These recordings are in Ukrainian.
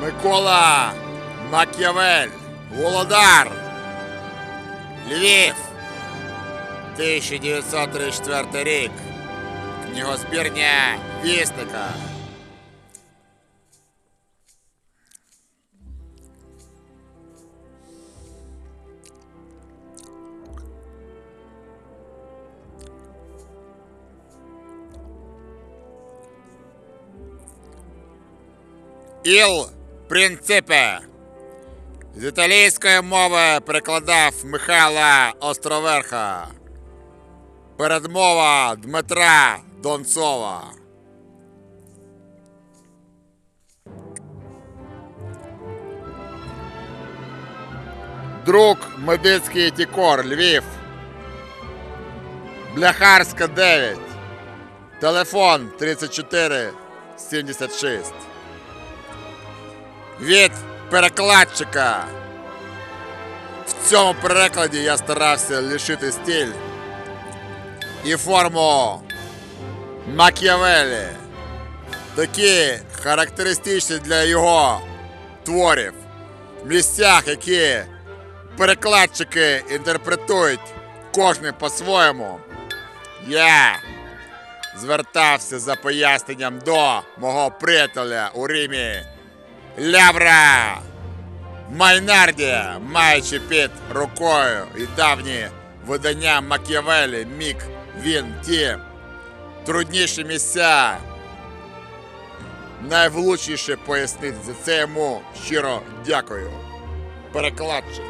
Микола Мак'явель. Володар. Львів. 1934 рік. Книгозбірня Вісника. Іл Принципе. З італійської мови перекладав Михайла Островерха. Передмова Дмитра Донцова. Друг Медицький Тікор, Львів. Бляхарська 9. Телефон 34 76. Від перекладчика. В цьому перекладі я старався лишити стиль і форму Макіавелі. Такі характеристичні для його творів. В місцях, які перекладчики інтерпретують кожен по-своєму. Я звертався за поясненням до мого приятеля у Римі Лявра Майнарді, маючи під рукою і давні видання Макіавелі, міг він ті трудніші місця найвлучніше пояснити. За це йому щиро дякую. Перекладчик.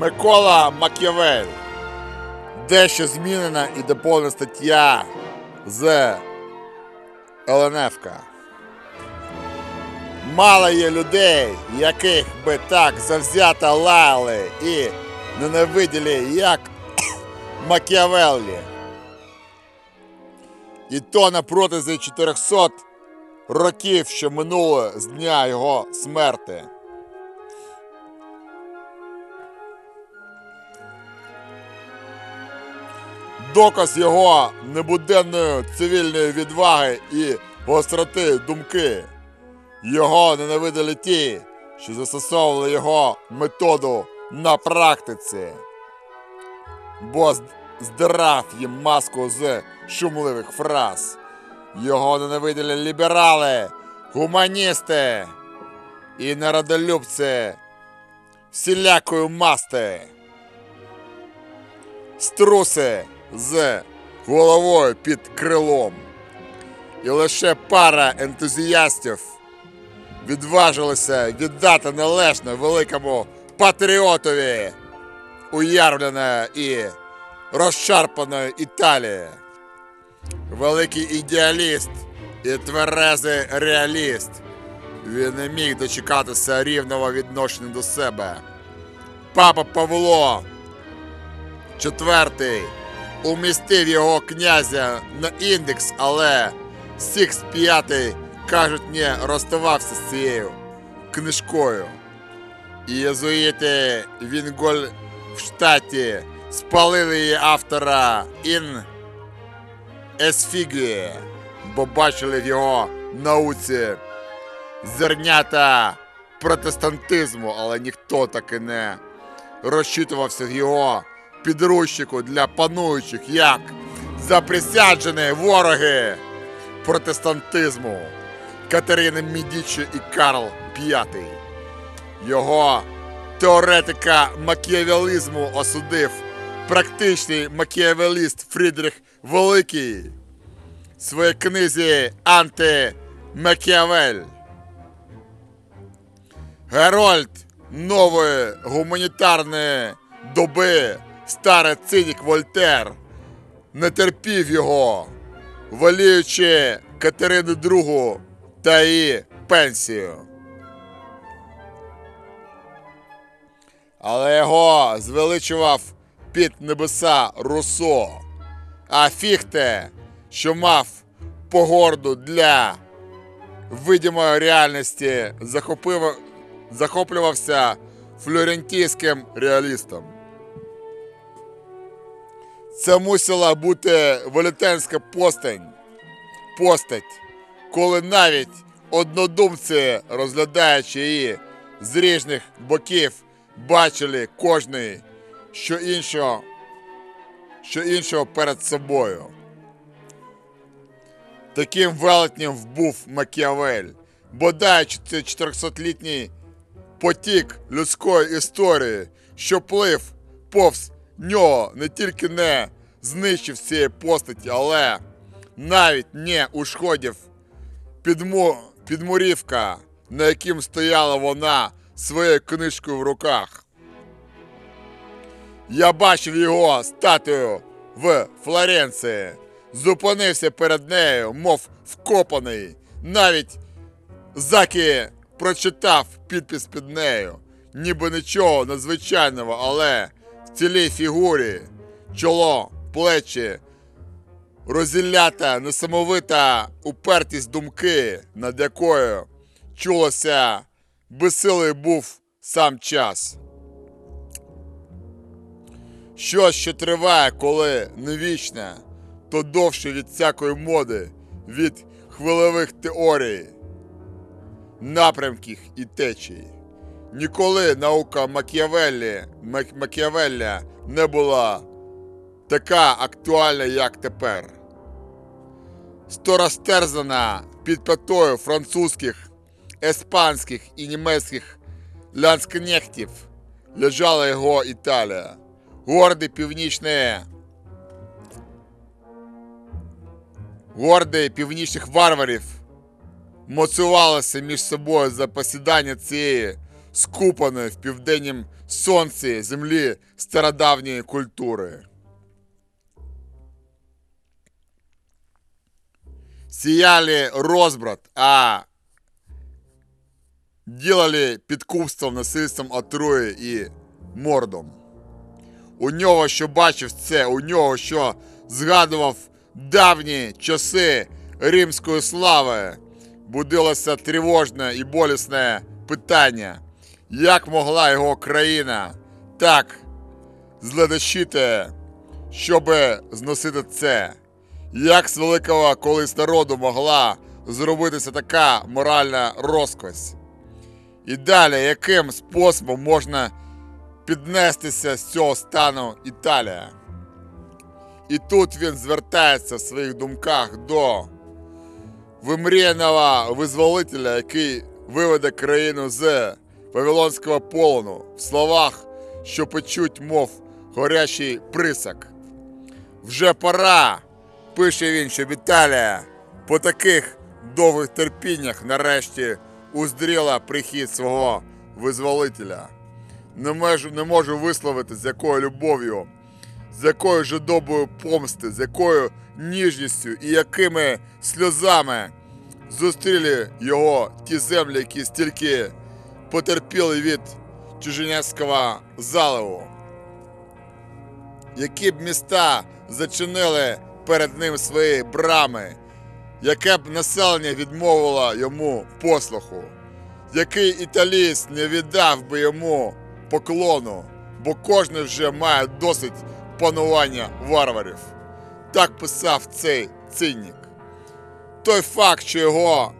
Микола Макіавель. Дещо змінена і доповнена стаття з ЛНФка. Мало є людей, яких би так завзято лаяли і ненавиділи, як Макіавеллі. І то на протязі 400 років, що минуло з дня його смерти. Доказ його небуденної цивільної відваги і гостроти думки. Його ненавидели ті, що застосовували його методу на практиці, бо з- здирав їм маску з шумливих фраз. Його ненавидели ліберали, гуманісти і народолюбці всілякої масти. Струси з головою під крилом. І лише пара ентузіастів відважилися віддати належне великому патріотові уявленої і розшарпаної Італії. Великий ідеаліст і тверезий реаліст. Він не міг дочекатися рівного відношення до себе. Папа Павло Четвертий умістив його князя на індекс, але Сікс п'ятий, кажуть, не розставався з цією книжкою. Єзуїти в Інгольштаті спалили її автора Ін Есфігії, бо бачили в його науці зернята протестантизму, але ніхто таки не розчитувався в його підручнику для пануючих як заприсяджені вороги протестантизму Катерини Мідічі і Карл V. Його теоретика макіавелізму осудив практичний макіавеліст Фрідріх Великий в своїй книзі Анти-Макіавель. Герольд нової гуманітарної доби, старий цинік Вольтер, не терпів його, воліючи Катерину II та її пенсію. Але його звеличував під небеса Руссо, а Фіхте, що мав погорду для видимої реальності захоплювався флорентійським реалістом. Це мусила бути велетенська постать, коли навіть однодумці, розглядаючи її з різних боків, бачили кожний, що іншого, що іншого перед собою. Таким велетнім був Макіавель, бодай 400-літній потік людської історії, що плив повз нього не тільки не знищив цієї постаті, але навіть не ушкодив підму... підмурівка, на яким стояла вона своєю книжкою в руках. Я бачив його статую в Флоренції, зупинився перед нею, мов вкопаний. Навіть Закі прочитав підпис під нею, ніби нічого надзвичайного, але в цілій фігурі, чоло, плечі, розділята несамовита упертість думки, над якою чулося безсилий був сам час. Щось, що триває, коли не вічне, то довше від всякої моди, від хвилевих теорій, напрямків і течій. Ніколи наука Макіавеллі, Мак- Макіавелля не була така актуальна, як тепер. Сторостерзана під п'ятою французьких, іспанських і німецьких ланскнехтів лежала його Італія. Горди північні горди північних варварів моцювалися між собою за посідання цієї скупаної в південнім сонці землі стародавньої культури. Сіяли розбрат, а ділали підкупством, насильством отрує і мордом. У нього, що бачив це, у нього, що згадував давні часи римської слави, будилося тривожне і болісне питання, як могла його країна так зледощити, щоб зносити це, як з великого колись народу могла зробитися така моральна розквась. І далі, яким способом можна піднестися з цього стану Італія. І тут він звертається в своїх думках до вимріяного визволителя, який виведе країну з Вавилонського полону, в словах, що печуть, мов горячий присак. Вже пора, пише він, щоб Італія по таких довгих терпіннях нарешті уздріла прихід свого визволителя не можу, не можу висловити, з якою любов'ю, з якою жадобою помсти, з якою ніжністю і якими сльозами зустріли його ті землі, які стільки потерпіли від чужинецького заливу. Які б міста зачинили перед ним свої брами, яке б населення відмовило йому послуху, який італієць не віддав би йому поклону, бо кожен вже має досить панування варварів. Так писав цей цинник. Той факт, що його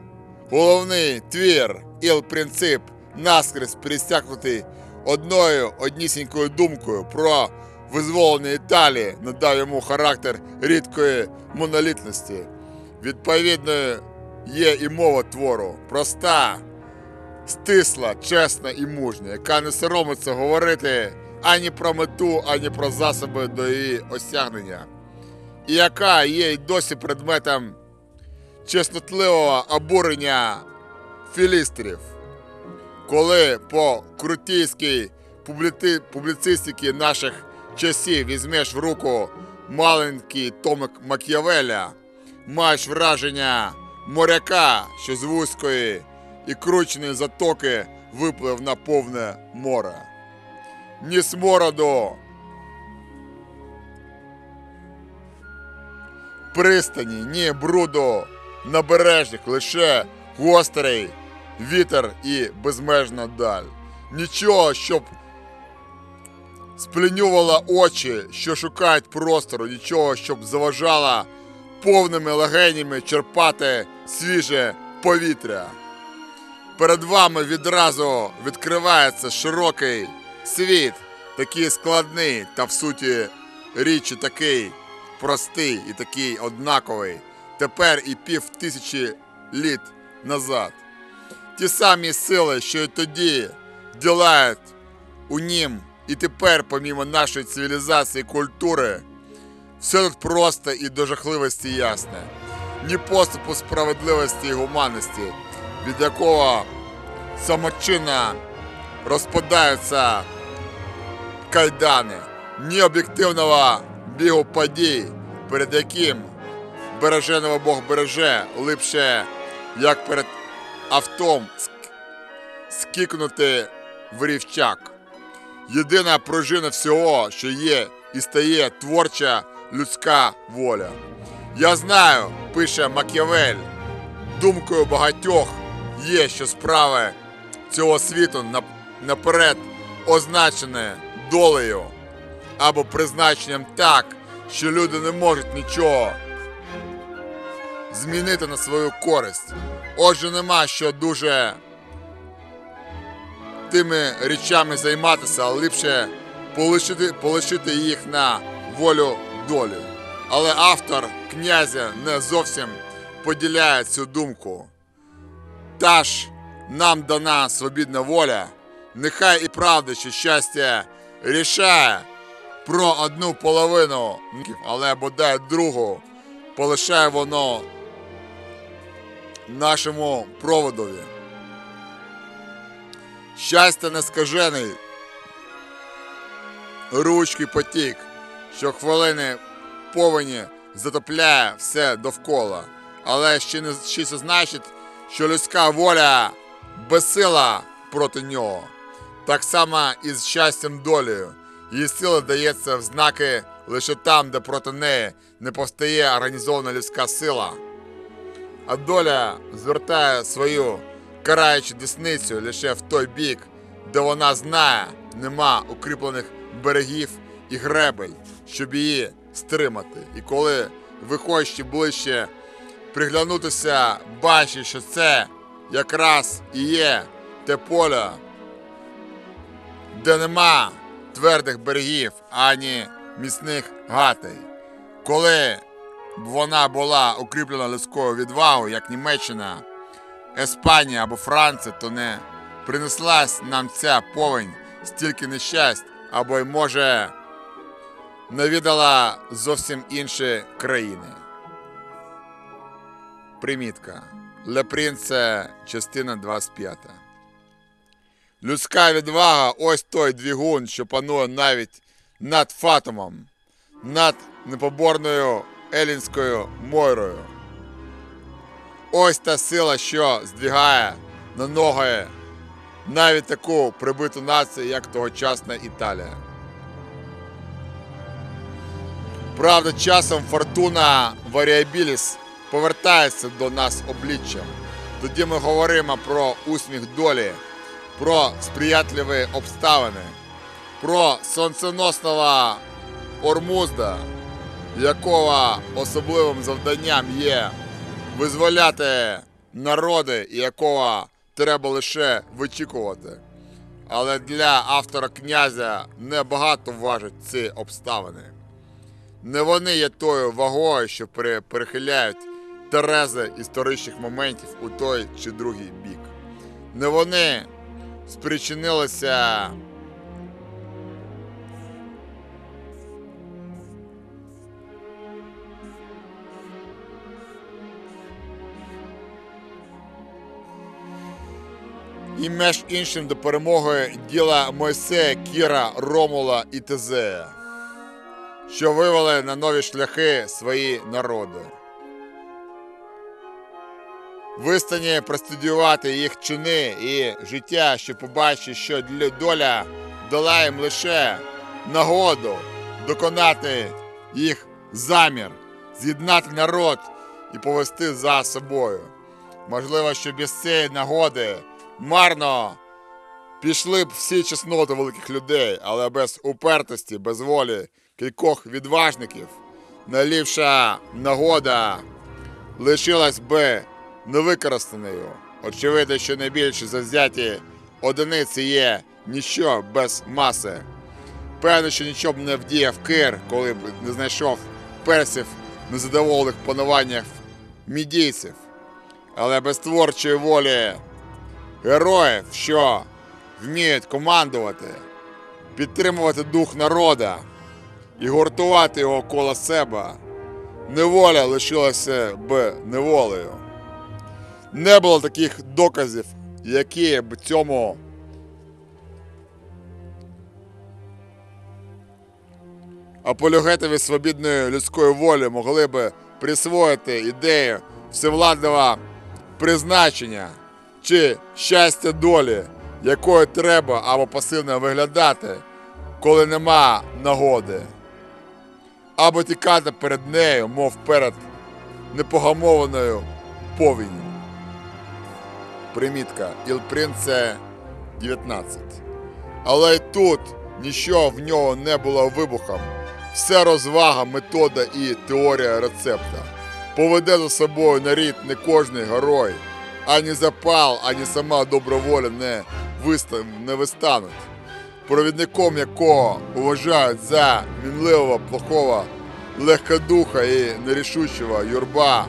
головний твір іл принцип наскрізь перестякнутий одною однісінькою думкою про визволення Італії, надав йому характер рідкої монолітності. Відповідно, є і мова твору, проста, стисла, чесна і мужня, яка не соромиться говорити ані про мету, ані про засоби до її осягнення, і яка є й досі предметом чеснотливого обурення філістрів. Коли по крутійській публіти... публіцистики наших часів візьмеш в руку маленький томик Мак'явеля, маєш враження моряка, що з вузької і крученої затоки виплив на повне море. Ні смороду, пристані, ні бруду набережних, лише гострий вітер і безмежна даль. Нічого, щоб сплінювало очі, що шукають простору, нічого, щоб заважало повними легенями черпати свіже повітря. Перед вами відразу відкривається широкий світ, такий складний та в суті річі такий простий і такий однаковий, тепер і пів тисячі літ назад. Ті самі сили, що й тоді ділають у нім, і тепер, помімо нашої цивілізації і культури, все тут просто і до жахливості ясне. Ні поступу справедливості і гуманності, від якого самочинно розпадаються кайдани, ні об'єктивного бігу подій, перед яким береженого Бог береже, липше, як перед автом скікнути в рівчак. Єдина пружина всього, що є і стає творча людська воля. Я знаю, пише Мак'явель, думкою багатьох є, що справи цього світу наперед означене долею або призначенням так, що люди не можуть нічого змінити на свою користь. Отже, нема що дуже тими речами займатися, а ліпше полишити, полишити їх на волю долі. Але автор князя не зовсім поділяє цю думку. Та ж нам дана свобідна воля, нехай і правда, що щастя рішає про одну половину, але бодай другу полишає воно нашому проводові. Щастя нескажений, ручки потік, що хвилини повені затопляє все довкола, але ще не ще це значить, що людська воля безсила проти нього. Так само і з щастям долею. Її сила дається в знаки лише там, де проти неї не повстає організована людська сила. А доля звертає свою караючу десницю лише в той бік, де вона знає, нема укріплених берегів і гребель, щоб її стримати. І коли ви хочете ближче приглянутися, бачите, що це якраз і є те поле, де нема твердих берегів, ані міцних гатей. Коли вона була укріплена людською відвагою, як Німеччина, Еспанія або Франція, то не принеслась нам ця повень стільки нещасть, або й може навідала зовсім інші країни. Примітка. Ле Принце, частина 25. Людська відвага ось той двігун, що панує навіть над Фатумом, над непоборною Елінською Мойрою. Ось та сила, що здвігає на ноги навіть таку прибиту націю, як тогочасна Італія. Правда, часом фортуна Варіабіліс повертається до нас обличчям. Тоді ми говоримо про усміх долі, про сприятливі обставини, про сонценосного Ормузда, якого особливим завданням є визволяти народи, якого треба лише вичікувати. Але для автора князя небагато важать ці обставини. Не вони є тою вагою, що перехиляють терези історичних моментів у той чи другий бік. Не вони спричинилися. І між іншим до перемоги діла Мойсея, Кіра, Ромула і Тезея, що вивели на нові шляхи свої народи. Вистані простудіювати їх чини і життя, щоб побачити, що доля дала їм лише нагоду доконати їх замір, з'єднати народ і повести за собою. Можливо, що без цієї нагоди марно пішли б всі чесноти великих людей, але без упертості, без волі кількох відважників, налівша нагода лишилась би невикористаною. Очевидно, що найбільш завзяті одиниці є ніщо без маси. Певно, що нічого б не вдіяв Кир, коли б не знайшов персів незадоволених пануваннях мідійців. Але без творчої волі героїв, що вміють командувати, підтримувати дух народа і гуртувати його коло себе, неволя лишилася б неволею. Не було таких доказів, які б цьому апологетові свобідної людської волі могли би присвоїти ідею всевладного призначення чи щастя долі, якою треба або пасивно виглядати, коли нема нагоди, або тікати перед нею, мов перед непогамованою повінню. Примітка Іл Принце 19. Але й тут нічого в нього не було вибухом. Все розвага, метода і теорія рецепта. Поведе за собою на рід не кожний герой, ані запал, ані сама добра воля не, вистав, не вистануть. Провідником якого вважають за мінливого, плохого, легкодуха і нерішучого юрба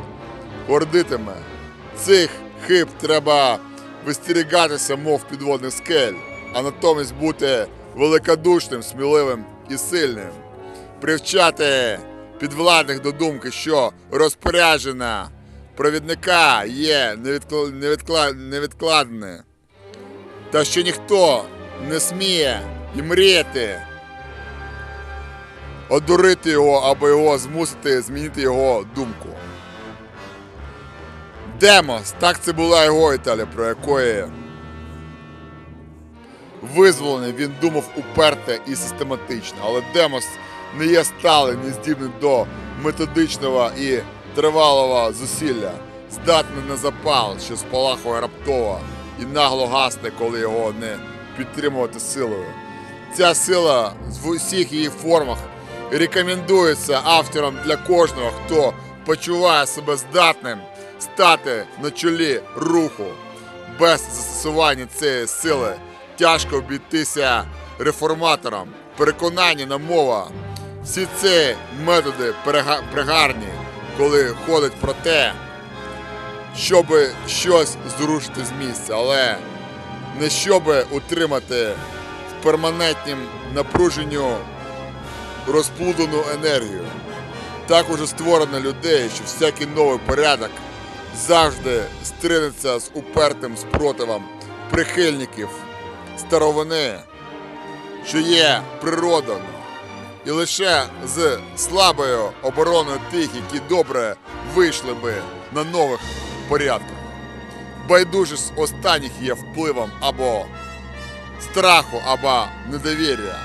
гордитиме. Цих хиб треба вистерігатися, мов підводних скель, а натомість бути великодушним, сміливим і сильним привчати підвладних до думки, що розпорядження провідника є невідкла... невідкла... невідкладне, та що ніхто не сміє і мріяти. Одурити його або його змусити змінити його думку. Демос, так це була його Італія, про якої визволений він думав уперте і систематично, але Демос не є сталий, не здібний до методичного і тривалого зусилля, здатний на запал, що спалахує раптово і нагло гасне, коли його не підтримувати силою. Ця сила в усіх її формах рекомендується автором для кожного, хто почуває себе здатним стати на чолі руху. Без застосування цієї сили тяжко обійтися реформаторам. Переконання на мова. Всі ці методи пригарні, коли ходить про те, щоб щось зрушити з місця, але не щоб утримати в перманентнім напруженню розплудану енергію. Так уже створено людей, що всякий новий порядок завжди стринеться з упертим спротивом прихильників старовини, що є природою, і лише з слабою обороною тих, які добре вийшли би на нових порядках. Байдужість останніх є впливом або страху, або недовір'я.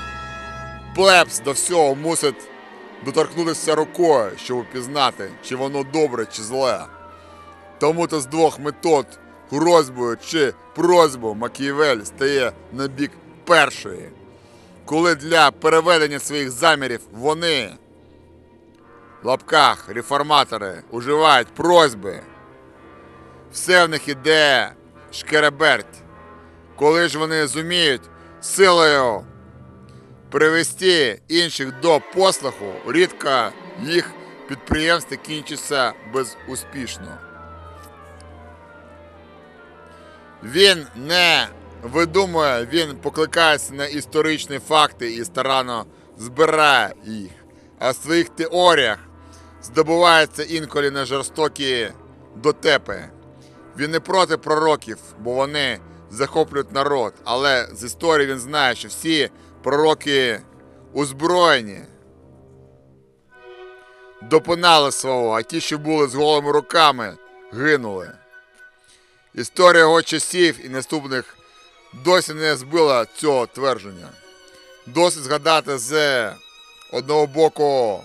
Плебс до всього мусить доторкнутися рукою, щоб упізнати, чи воно добре, чи зле. Тому то з двох метод грозьбою чи просьбою Макієвель стає на бік першої, коли для переведення своїх замірів вони в лапках реформатори уживають просьби. Все в них іде шкереберть. Коли ж вони зуміють силою привести інших до послуху, рідко їх підприємство кінчиться безуспішно. Він не видумує, він покликається на історичні факти і старанно збирає їх, а в своїх теоріях здобувається інколи на жорстокі дотепи. Він не проти пророків, бо вони захоплюють народ, але з історії він знає, що всі пророки озброєні допинали свого, а ті, що були з голими руками, гинули. Історія його часів і наступних досі не збила цього твердження. Досить згадати з одного боку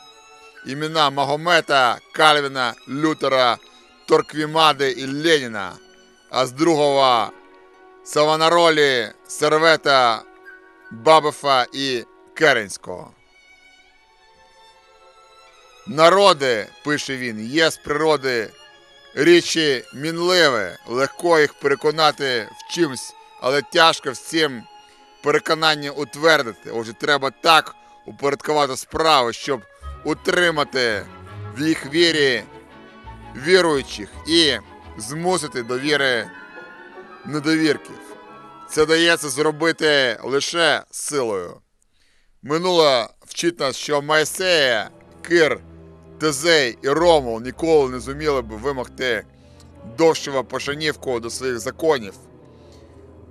імена Магомета, Кальвіна, Лютера, Торквімади і Леніна, а з другого Савонаролі, Сервета, Бабефа і Керенського. Народи, пише він, є з природи річі мінливе, легко їх переконати в чимсь, але тяжко всім переконання утвердити. Отже, треба так упорядкувати справи, щоб утримати в їх вірі віруючих і змусити до віри недовірків. Це дається зробити лише силою. Минуло вчить нас, що Майсея, Кир, Тезей і Ромул ніколи не зуміли б вимогти довшого пошанівку до своїх законів,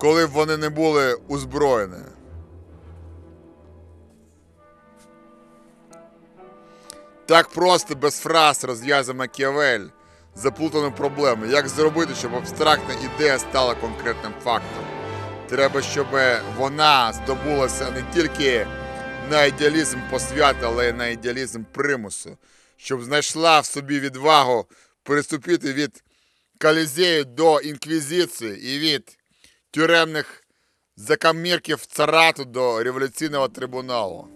коли б вони не були озброєні. Так просто без фраз розв'язує Макіавель заплутану проблему. Як зробити, щоб абстрактна ідея стала конкретним фактом? Треба, щоб вона здобулася не тільки на ідеалізм посвяти, але й на ідеалізм примусу, щоб знайшла в собі відвагу переступити від калізею до інквізиції і від тюремних закамірків царату до революційного трибуналу.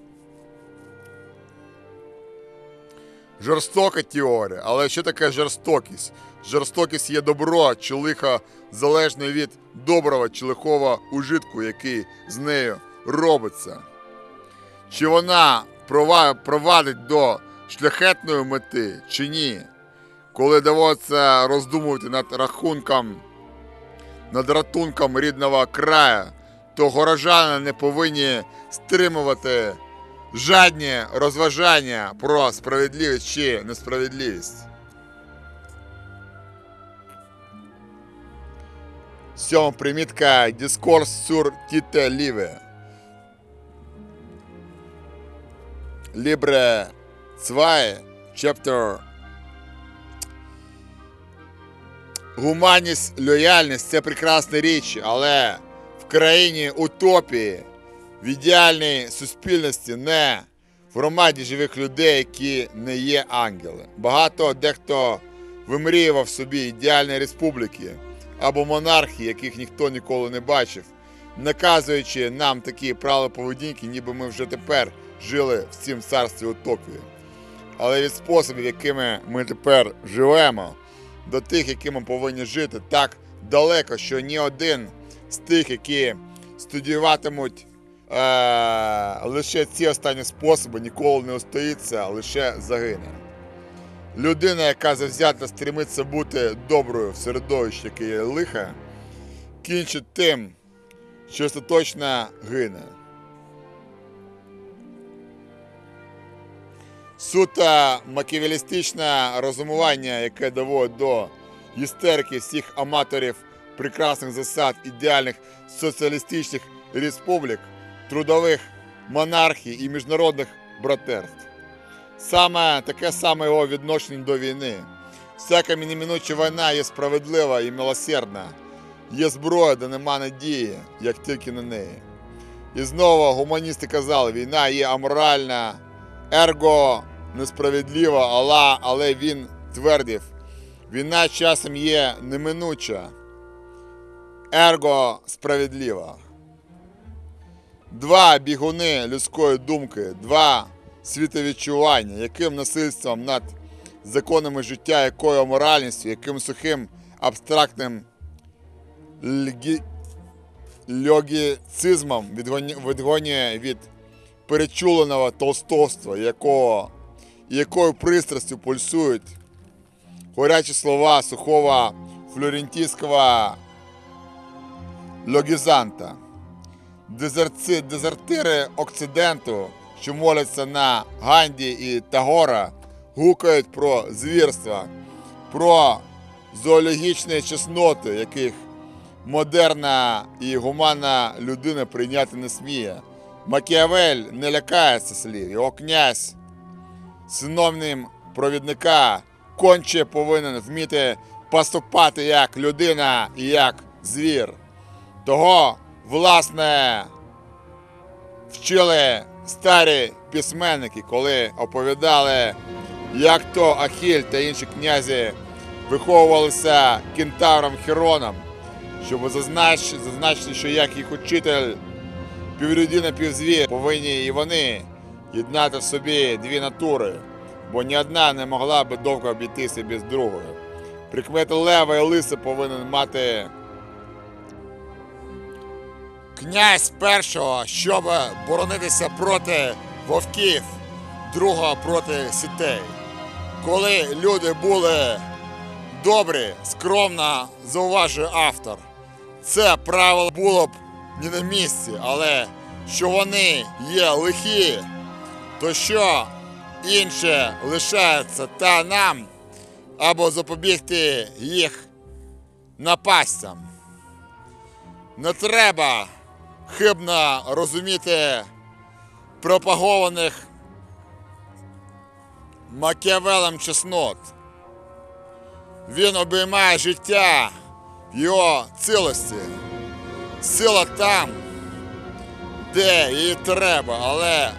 Жорстока теорія, але що таке жорстокість? Жорстокість є добро чи лихо залежне від доброго чи лихого ужитку, який з нею робиться. Чи вона провадить до шляхетної мети, чи ні, коли доводиться роздумувати над рахунком, над ратунком рідного краю, то горожани не повинні стримувати жадні розважання про справедливість чи несправедливість. Сьома примітка Дискорс sur tite live. Libre 2, chapter. Гуманність, лояльність це прекрасна річ, але в країні утопії в ідеальній суспільності, не в громаді живих людей, які не є ангели. Багато дехто вимріював собі ідеальні республіки або монархії, яких ніхто ніколи не бачив, наказуючи нам такі правила поведінки, ніби ми вже тепер жили в цім царстві утопії. Але від способів, якими ми тепер живемо, до тих, якими повинні жити, так далеко, що ні один з тих, які студіюватимуть е, лише ці останні способи ніколи не остоїться, а лише загине. Людина, яка завзято стремиться бути доброю в середовищі, яке є лиха, кінчить тим, що остаточно гине. Суто маківелістичне розумування, яке доводить до істерики всіх аматорів прекрасних засад ідеальних соціалістичних республік, трудових монархій і міжнародних братерств. Саме таке саме його відношення до війни. Всяка неминуча війна є справедлива і милосердна. Є зброя, де нема надії, як тільки на неї. І знову гуманісти казали, війна є аморальна, ерго несправедлива, але, але він твердив, війна часом є неминуча, ерго справедлива. Два бігуни людської думки, два світовідчування, яким насильством над законами життя, якою аморальністю, яким сухим абстрактним лгі... льогіцизмом відгонює від перечуленого толстовства, якого, якою пристрастю пульсують горячі слова сухого флорентійського логізанта. Дезерци, дезертири Окциденту, що моляться на Ганді і Тагора, гукають про звірства, про зоологічні чесноти, яких модерна і гуманна людина прийняти не сміє. Макіавель не лякається слів, його князь, синовним провідника, конче повинен вміти поступати як людина і як звір. Того, власне, вчили старі письменники, коли оповідали, як то Ахіль та інші князі виховувалися кентавром Хіроном, щоб зазнач- зазначити, що як їх учитель, півлюдина, півзвір, повинні і вони єднати собі дві натури, бо ні одна не могла би довго обійтися без другої. Прикмети лева і лиса повинен мати князь першого, щоб боронитися проти вовків, другого проти сітей. Коли люди були добрі, скромно зауважує автор, це правило було б не на місці, але що вони є лихі, то що інше лишається та нам або запобігти їх напастям. Не треба хибно розуміти пропагованих Макіавелем чеснот. Він обіймає життя в його цілості. Сила там, де її треба, але,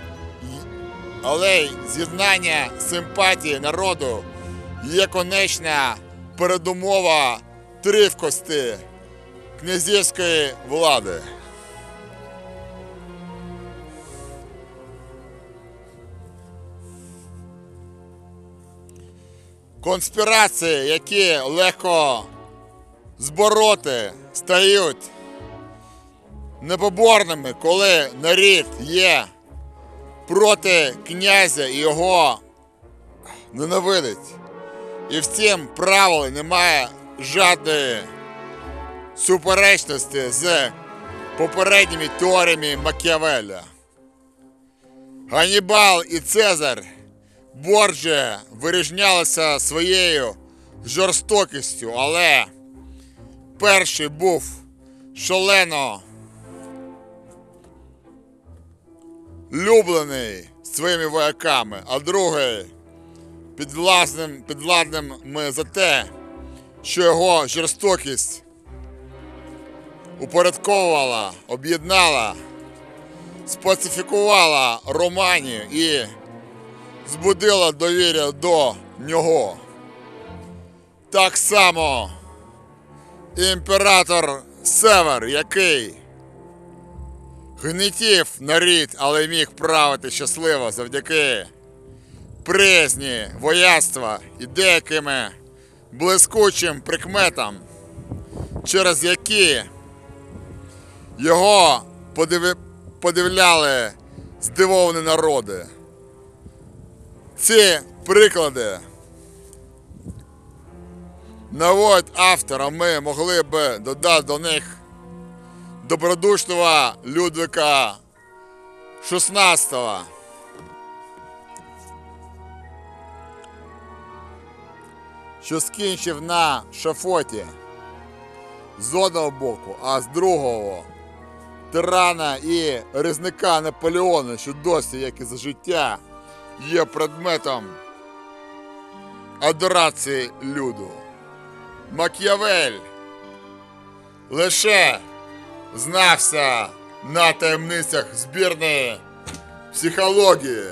але з'єднання симпатії народу є конечна передумова тривкості князівської влади. Конспірації, які легко збороти, стають непоборними, коли нарід є проти князя його ненавидить. І в цім правилі немає жодної суперечності з попередніми теоріями Макіавеля. Ганібал і Цезар Борджа вирізнялися своєю жорстокістю, але перший був шалено люблений своїми вояками, а другий підвладним, підвладним за те, що його жорстокість упорядковувала, об'єднала, специфікувала Романію і збудила довір'я до нього. Так само імператор Север, який гнітів нарід, але міг правити щасливо завдяки призні, вояцтва і деякими блискучим прикметам, через які його подиви... подивляли здивовані народи. Ці приклади наводять автора, ми могли б додати до них добродушного Людвика XVI. Що скінчив на шафоті з одного боку, а з другого тирана і різника Наполеона, що досі, як і за життя, є предметом адорації люду. Мак'явель лише знався на таємницях збірної психології,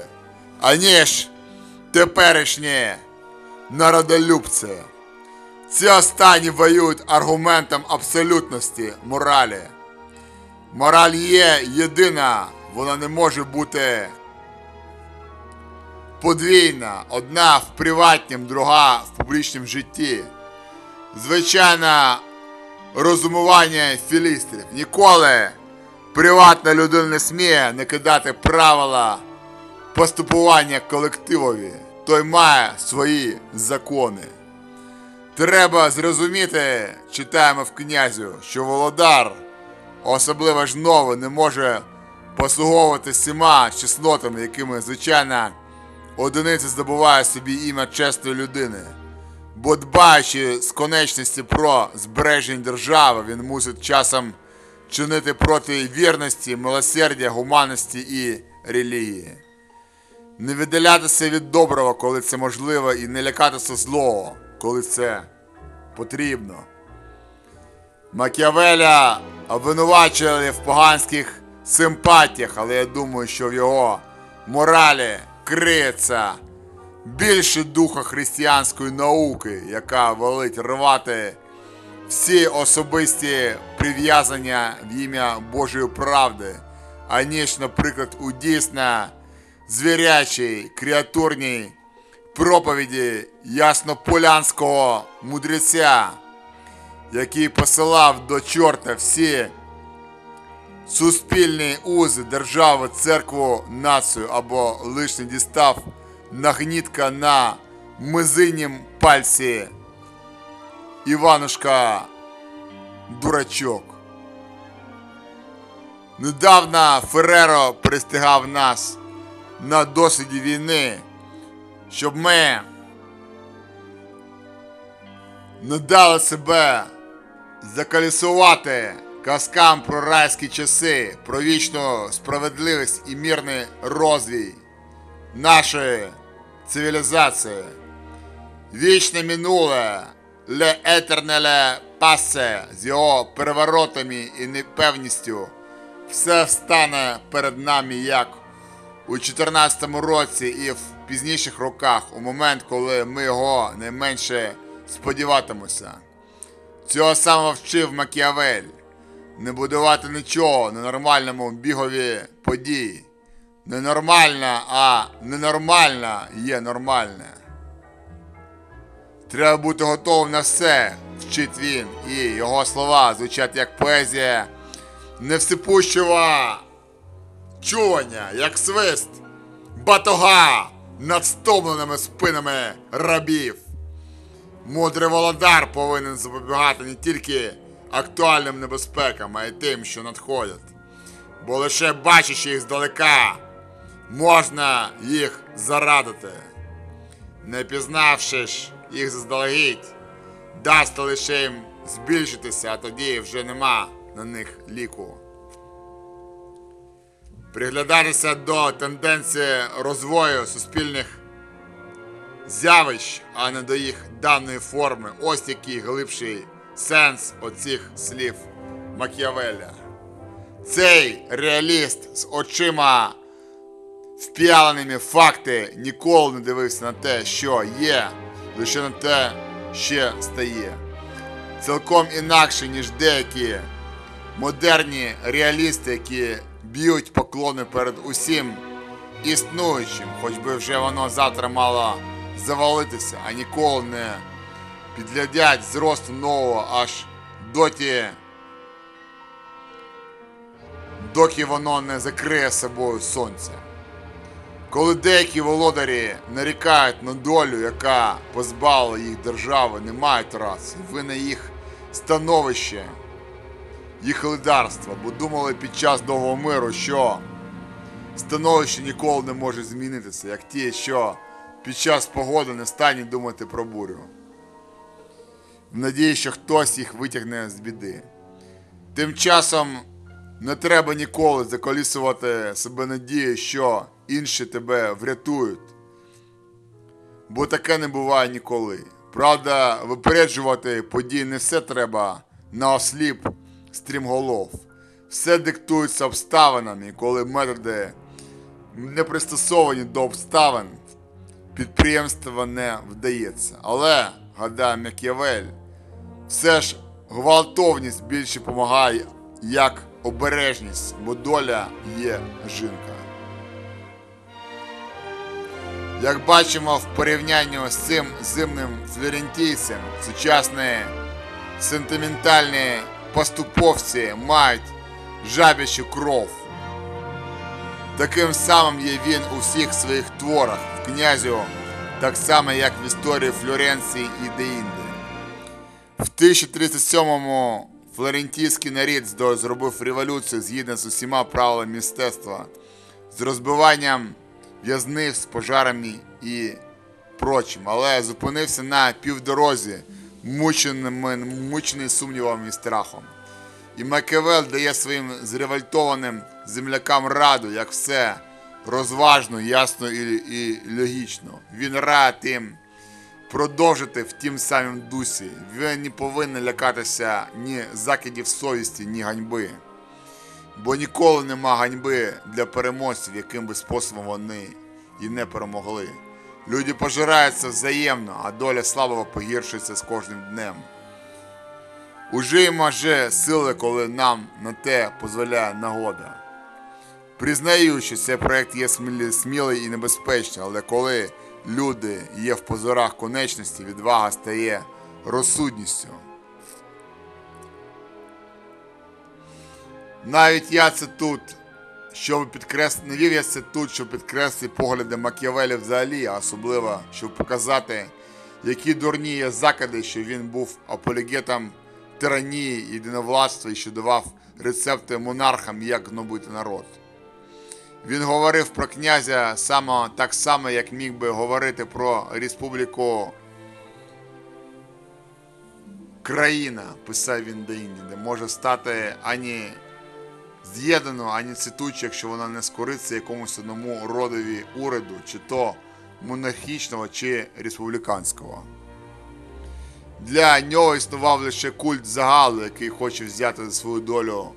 аніж теперішні народолюбці. Ці останні воюють аргументом абсолютності моралі. Мораль є єдина, вона не може бути подвійна, одна в приватнім, друга в публічному житті. Звичайно, розумування філістрів. Ніколи приватна людина не сміє не кидати правила поступування колективові. Той має свої закони. Треба зрозуміти, читаємо в князю, що володар, особливо ж новий, не може послуговувати всіма чеснотами, якими, звичайно, одиниці здобуває собі ім'я чесної людини. Бо дбаючи з конечності про збереження держави, він мусить часом чинити проти вірності, милосердя, гуманності і релігії. Не віддалятися від доброго, коли це можливо, і не лякатися злого, коли це потрібно. Макіавеля обвинувачували в поганських симпатіях, але я думаю, що в його моралі криється більше духа християнської науки, яка велить рвати всі особисті прив'язання в ім'я Божої правди, аніж, наприклад, у дійсно звірячій, креатурній проповіді яснополянського мудреця, який посилав до чорта всі суспільні узи, державу, церкву, націю або лише дістав нагнітка на мизинім пальці Іванушка Дурачок. Недавно Фереро пристигав нас на досвіді війни, щоб ми не дали себе заколісувати казкам про райські часи, про вічну справедливість і мирний розвій нашої цивілізації. Вічне минуле, ле етернеле пасе з його переворотами і непевністю, все встане перед нами як у 14-му році і в пізніших роках, у момент, коли ми його найменше сподіватимемося. Цього самого вчив Макіавель не будувати нічого на нормальному бігові події. Ненормальна, а ненормальна є нормальне. Треба бути готовим на все, вчить він, і його слова звучать як поезія невсипущого чування, як свист, батога над стомленими спинами рабів. Мудрий володар повинен запобігати не тільки актуальним небезпекам, а й тим, що надходять. Бо лише бачачи їх здалека, можна їх зарадити. Не пізнавши ж їх заздалегідь, дасть лише їм збільшитися, а тоді вже нема на них ліку. Приглядатися до тенденції розвою суспільних з'явищ, а не до їх даної форми. Ось який глибший сенс оцих слів Макіавеля. Цей реаліст з очима вп'яленими факти ніколи не дивився на те, що є, лише на те, що стає. Цілком інакше, ніж деякі модерні реалісти, які б'ють поклони перед усім існуючим, хоч би вже воно завтра мало завалитися, а ніколи не підглядять зросту нового аж доті, доки воно не закриє собою сонце. Коли деякі володарі нарікають на долю, яка позбавила їх держави, не мають рації, вина їх становище, їх лидарство, бо думали під час довгого миру, що становище ніколи не може змінитися, як ті, що під час погоди не стануть думати про бурю. В надії, що хтось їх витягне з біди. Тим часом не треба ніколи заколісувати себе надією, що інші тебе врятують. Бо таке не буває ніколи. Правда, випереджувати події не все треба на осліп стрімголов. Все диктується обставинами, коли методи не пристосовані до обставин, підприємство не вдається. Але, гадає Макіавель, все ж гвалтовність більше допомагає як обережність, бо доля є жінка. Як бачимо в порівнянні з цим зимним флорентійцем, сучасні сентиментальні поступовці мають жабячу кров. Таким самим є він у всіх своїх творах, в князю, так само, як в історії Флоренції і деінде. В 1037-му флорентійський нарід зробив революцію згідно з усіма правилами мистецтва, з розбиванням в'язниць, з пожарами і прочим, але зупинився на півдорозі, мученими, мучений сумнівами і страхом. І Макіавель дає своїм зревольтованим землякам раду, як все розважно, ясно і, і логічно. Він рад їм продовжити в тім самім дусі. Він не повинен лякатися ні закидів совісті, ні ганьби. Бо ніколи нема ганьби для переможців, яким би способом вони і не перемогли. Люди пожираються взаємно, а доля слабого погіршується з кожним днем. Ужиймо же сили, коли нам на те дозволяє нагода. Признаю, що цей проект є смілий і небезпечний, але коли люди є в позорах конечності, відвага стає розсудністю. Навіть я це тут, щоб підкреслити, не вів я це тут, щоб підкреслити погляди Макіавелі взагалі, а особливо, щоб показати, які дурні є закиди, що він був апологетом тиранії, єдиновладства і що давав рецепти монархам, як гнобити народ. Він говорив про князя саме так само, як міг би говорити про республіку країна, писав він до Індії, де може стати ані з'єднано, ані цвітуче, якщо вона не скориться якомусь одному родові уряду, чи то монархічного, чи республіканського. Для нього існував лише культ загалу, який хоче взяти свою долю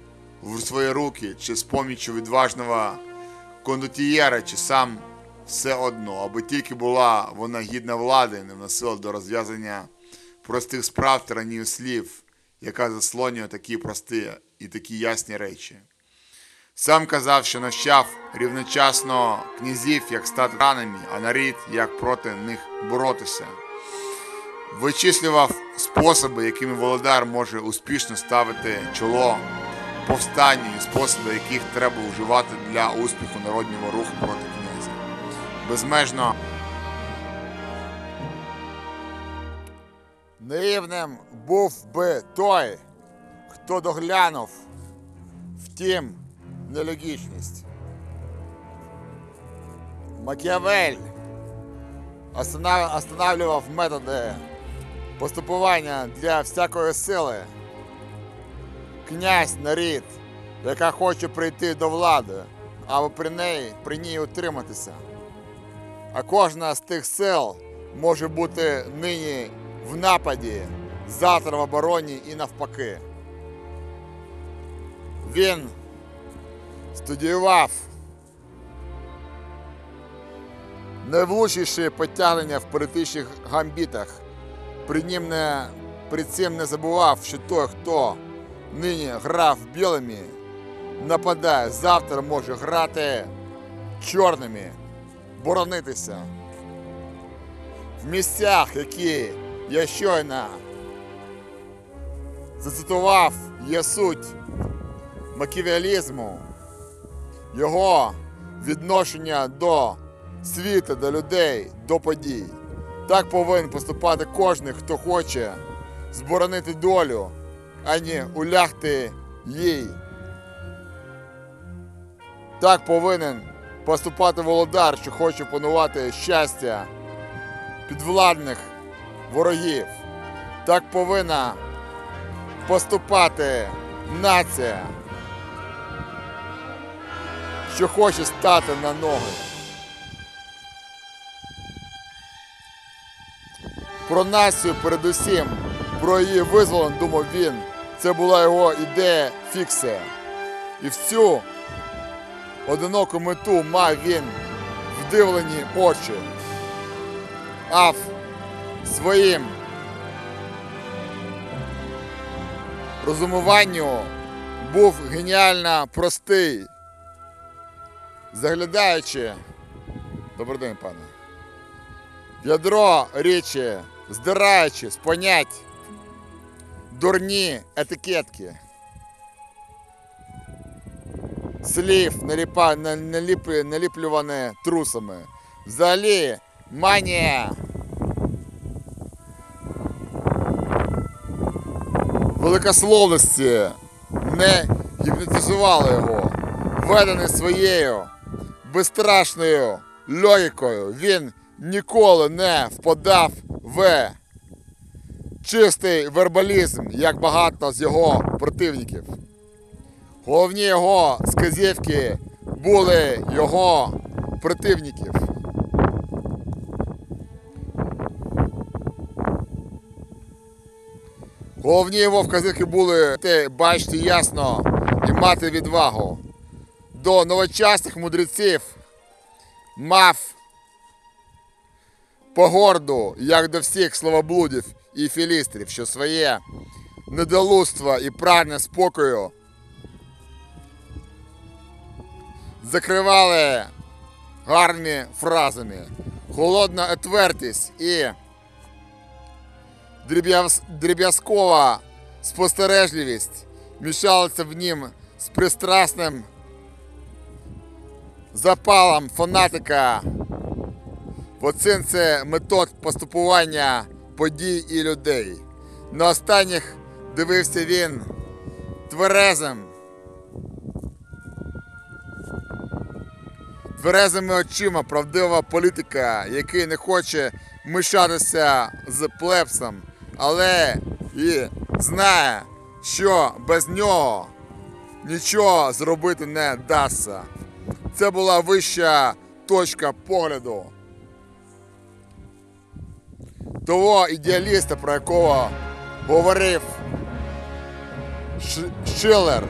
в свої руки, чи з поміччю відважного кондотієра, чи сам все одно, аби тільки була вона гідна влади, не вносила до розв'язання простих справ тиранію слів, яка заслонює такі прості і такі ясні речі. Сам казав, що навчав рівночасно князів, як стати ранами, а нарід, як проти них боротися. Вичислював способи, якими володар може успішно ставити чоло повстанню і способи, яких треба вживати для успіху народнього руху проти князя. Безмежно наївним був би той, хто доглянув, втім, нелогічність. Макіавель останав- останавливав методи поступування для всякої сили. Князь нарід, яка хоче прийти до влади, або при неї при ній утриматися. А кожна з тих сил може бути нині в нападі, завтра в обороні і навпаки. Він студіював найвлучніші потягнення в політичних гамбітах. При, нім не, при цим не забував, що той, хто нині грав білими, нападає, завтра може грати чорними, боронитися. В місцях, які я щойно зацитував, є суть маківіалізму, його відношення до світу, до людей, до подій. Так повинен поступати кожен, хто хоче зборонити долю, а не улягти їй. Так повинен поступати володар, що хоче панувати щастя підвладних ворогів. Так повинна поступати нація, що хоче стати на ноги. Про націю передусім, про її визволення думав він. Це була його ідея фіксія. І всю одиноку мету мав він вдивлені очі. А в своїм розумуванню був геніально простий. Заглядаючи, добрий день, пане. ядро річі, здираючи з понять дурні етикетки. Слів наліплюване трусами. Взагалі, манія. Великословності не гіпнотизувала його. Ведений своєю безстрашною логікою, він ніколи не впадав в чистий вербалізм, як багато з його противників. Головні його сказівки були його противників. Головні його вказівки були бачити ясно і мати відвагу. До новочасних мудреців мав погорду, як до всіх словоблудів і філістрів, що своє недолудства і прагне спокою закривали гарними фразами. Холодна отвертість і дріб'язкова спостережливість мішалися в нім з пристрасним запалом фанатика в оцінці метод поступування подій і людей. На останніх дивився він тверезим. Тверезими очима правдива політика, який не хоче мишатися з плепсом, але і знає, що без нього нічого зробити не дасться. Це була вища точка погляду того ідеаліста, про якого говорив Шиллер,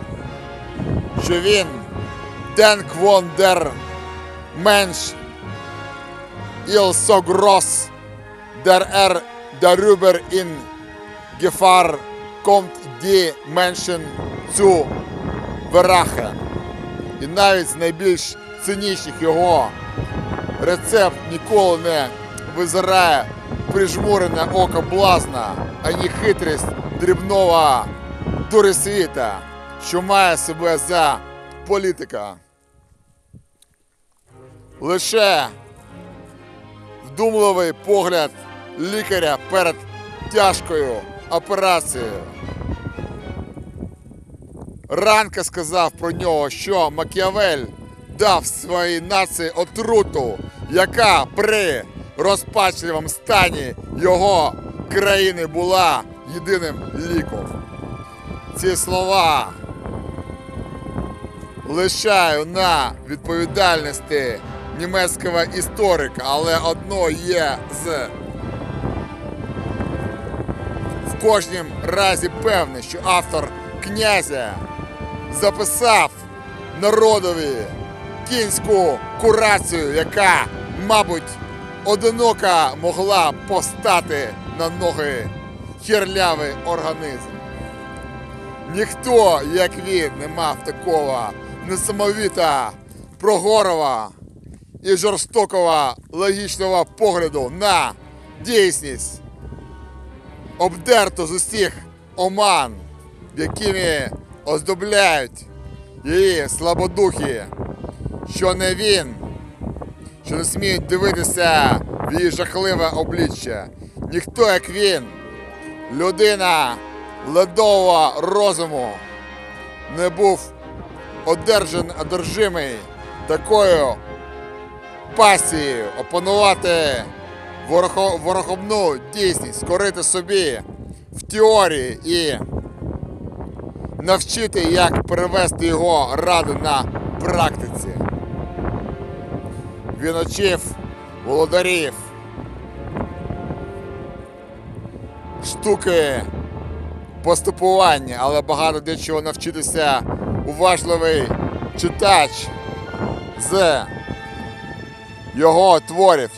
що він Денк вон дер Mensch il so groß, der er darüber in Gefahr kommt, die Menschen zu verachten. І навіть з найбільш цинічних його рецепт ніколи не визирає прижмурене око блазна, ані хитрість дрібного дурисвіта, що має себе за політика. Лише вдумливий погляд лікаря перед тяжкою операцією. Ранка сказав про нього, що Макіавель дав своїй нації отруту, яка при розпачливому стані його країни була єдиним ліком. Ці слова лишаю на відповідальності німецького історика, але одно є з в кожнім разі певне, що автор князя записав народові кінську курацію, яка, мабуть, одинока могла постати на ноги хірлявий організм. Ніхто, як він, не мав такого несамовіта, прогорова і жорстокого логічного погляду на дійсність, обдерто з усіх оман, якими оздобляють її слабодухи, що не він, що не сміють дивитися в її жахливе обличчя. Ніхто, як він, людина ледового розуму, не був одержан, одержимий такою пасією опанувати ворохо- ворохобну дійсність, скорити собі в теорії і навчити, як перевести його ради на практиці. Він очів володарів, штуки поступування, але багато дечого навчитися. Уважливий читач з його творів,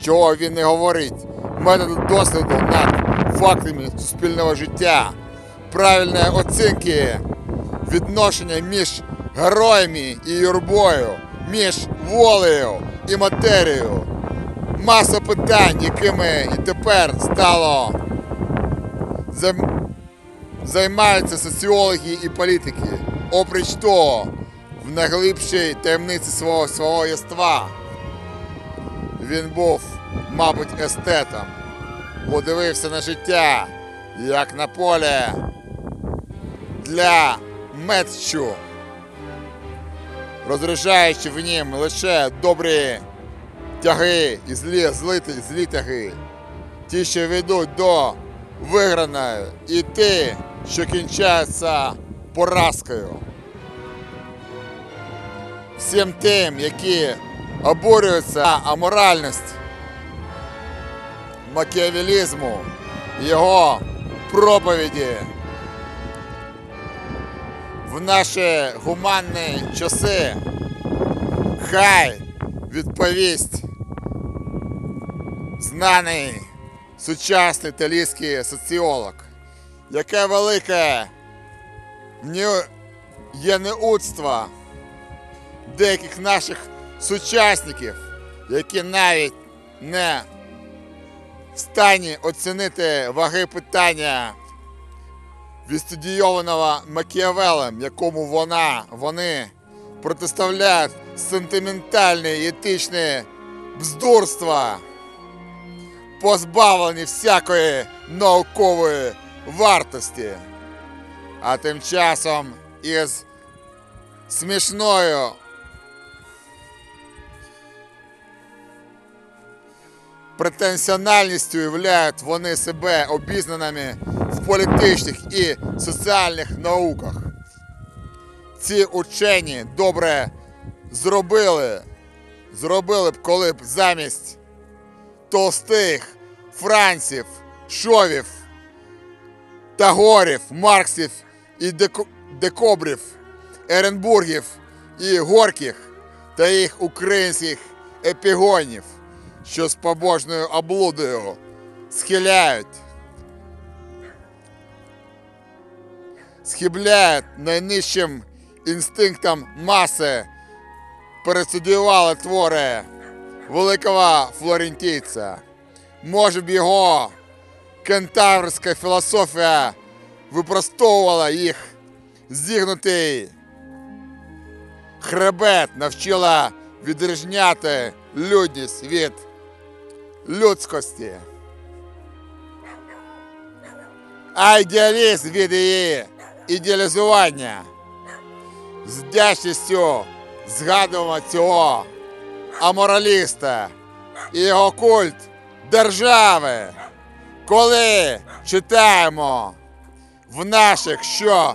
чого він не говорить, методу досліду над фактами суспільного життя, правильної оцінки відношення між героями і юрбою, між волею і матерією. Маса питань, якими і тепер стало займаються соціологи і політики. Опріч того, в найглибшій таємниці свого свого єства він був, мабуть, естетом, бо дивився на життя, як на поле для метчу, розряджаючи в нім лише добрі тяги і злі, злі, злі тяги, ті, що ведуть до виграної, і ті, що кінчаються поразкою. Всім тим, які обурюються аморальність макіавелізму, його проповіді в наші гуманні часи, хай відповість знаний сучасний італійський соціолог, яке велике є неудство деяких наших сучасників, які навіть не в стані оцінити ваги питання відстудійованого Макіавелем, якому вона, вони протиставляють сентиментальне і етичне бздурство, позбавлені всякої наукової вартості. А тим часом із смішною претенціональністю являють вони себе обізнаними в політичних і соціальних науках. Ці учені добре зробили, зробили б, коли б замість толстих франців, шовів, тагорів, марксів і декобрів, еренбургів і горких та їх українських епігонів, що з побожною облудою схиляють, схибляють найнижчим інстинктам маси, перестудіювали твори великого флорентійця. Може б його кентаврська філософія випростовувала їх зігнутий хребет, навчила відрізняти людність від людськості. А ідеалізм від її ідеалізування. З вдячністю згадуємо цього амораліста і його культ держави. Коли читаємо в наших, що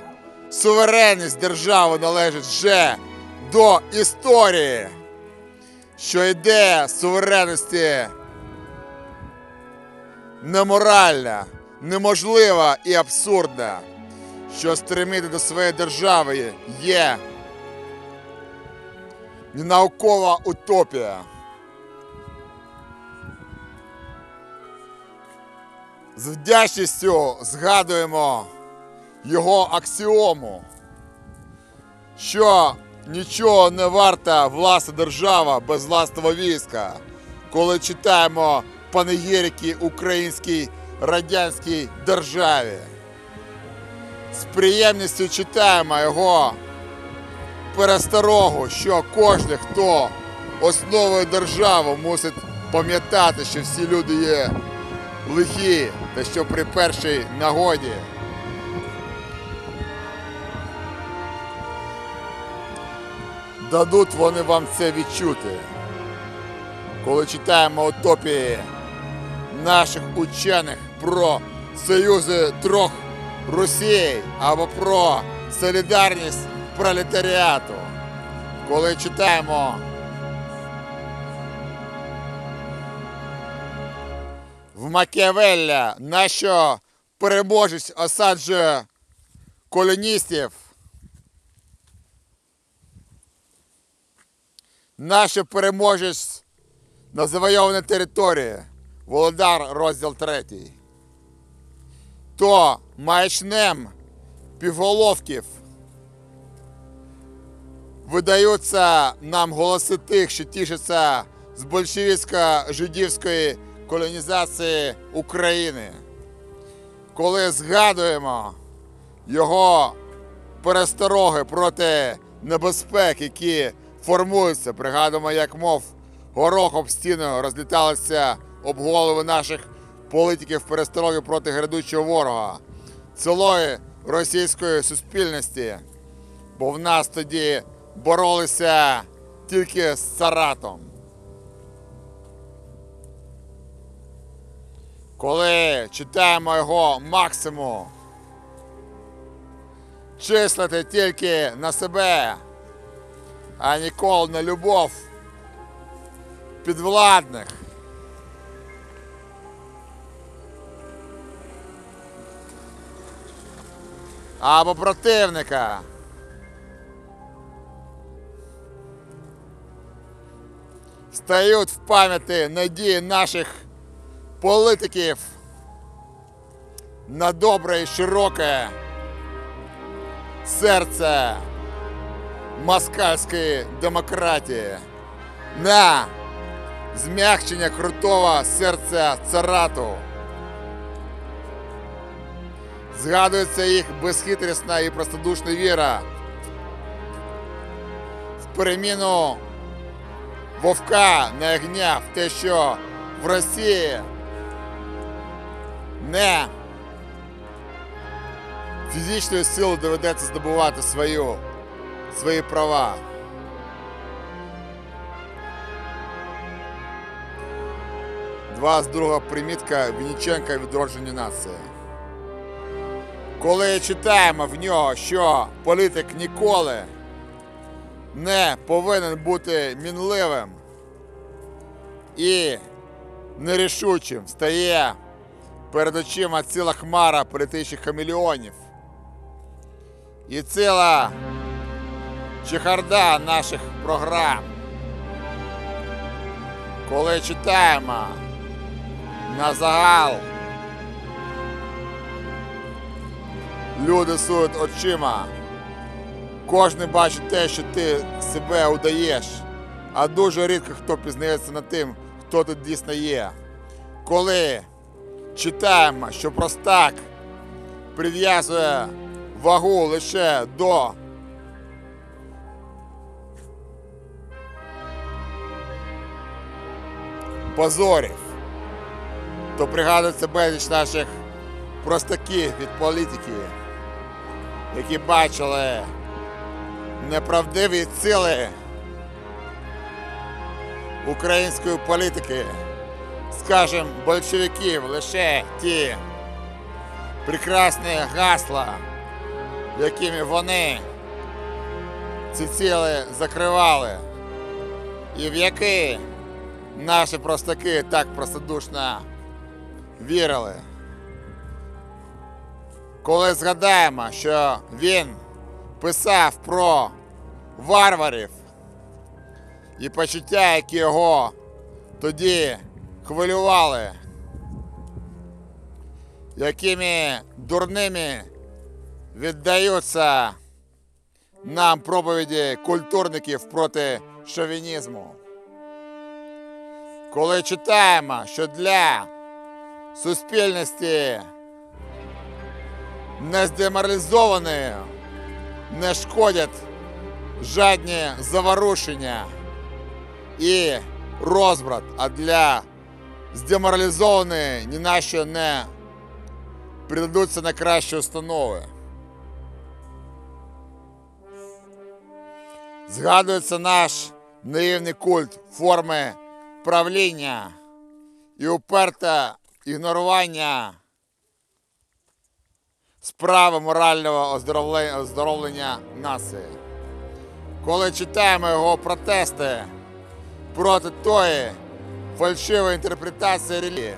суверенність держави належить вже до історії, що ідея суверенності неморальна, неможлива і абсурдна, що стремити до своєї держави є наукова утопія. З вдячністю згадуємо його аксіому, що нічого не варта власна держава без власного війська, коли читаємо панегірики українській радянській державі. З приємністю читаємо його пересторогу, що кожен, хто основує державу, мусить пам'ятати, що всі люди є лихі, та що при першій нагоді дадуть вони вам це відчути. Коли читаємо утопії наших учених про союзи трьох Росій або про солідарність пролетаріату, коли читаємо в Макіавелля, на що переможець осаджує колоністів, наш переможець на завойованій території, Володар, розділ 3. То маячнем півголовків видаються нам голоси тих, що тішаться з большевістсько-жидівської колонізації України. Коли згадуємо його перестороги проти небезпек, які формуються, пригадуємо, як мов горох об стіну розліталися об голови наших політиків перестороги проти грядучого ворога, цілої російської суспільності, бо в нас тоді боролися тільки з царатом. Коли читаємо його максимум, числити тільки на себе, а ніколи на любов підвладних. Або противника. Стають в пам'яті надії наших політиків на добре і широке серце москальської демократії, на змягчення крутого серця царату. Згадується їх безхитрісна і простодушна віра в переміну вовка на ягня в те, що в Росії не фізичною силою доведеться здобувати свою, свої права. Два з друга примітка Вінниченка відродження нації. Коли читаємо в нього, що політик ніколи не повинен бути мінливим і нерішучим, стає перед очима ціла хмара політичних хамелеонів і ціла чехарда наших програм. Коли читаємо на загал, люди сують очима. Кожен бачить те, що ти себе удаєш, а дуже рідко хто пізнається над тим, хто тут дійсно є. Коли читаємо, що простак прив'язує вагу лише до позорів, то пригадується безліч наших простаків від політики, які бачили неправдиві цілі української політики, скажімо, большевиків, лише ті прекрасні гасла, якими вони ці цілі закривали, і в які наші простаки так простодушно вірили. Коли згадаємо, що він писав про варварів і почуття, які його тоді хвилювали, якими дурними віддаються нам проповіді культурників проти шовінізму. Коли читаємо, що для суспільності не здеморалізованої не шкодять жадні заворушення і розбрат, а для здеморалізованої ні на що не придадуться на кращі установи. Згадується наш наївний культ форми правління і уперте ігнорування справи морального оздоровлення, нації. Коли читаємо його протести проти тої фальшивої інтерпретації релігії,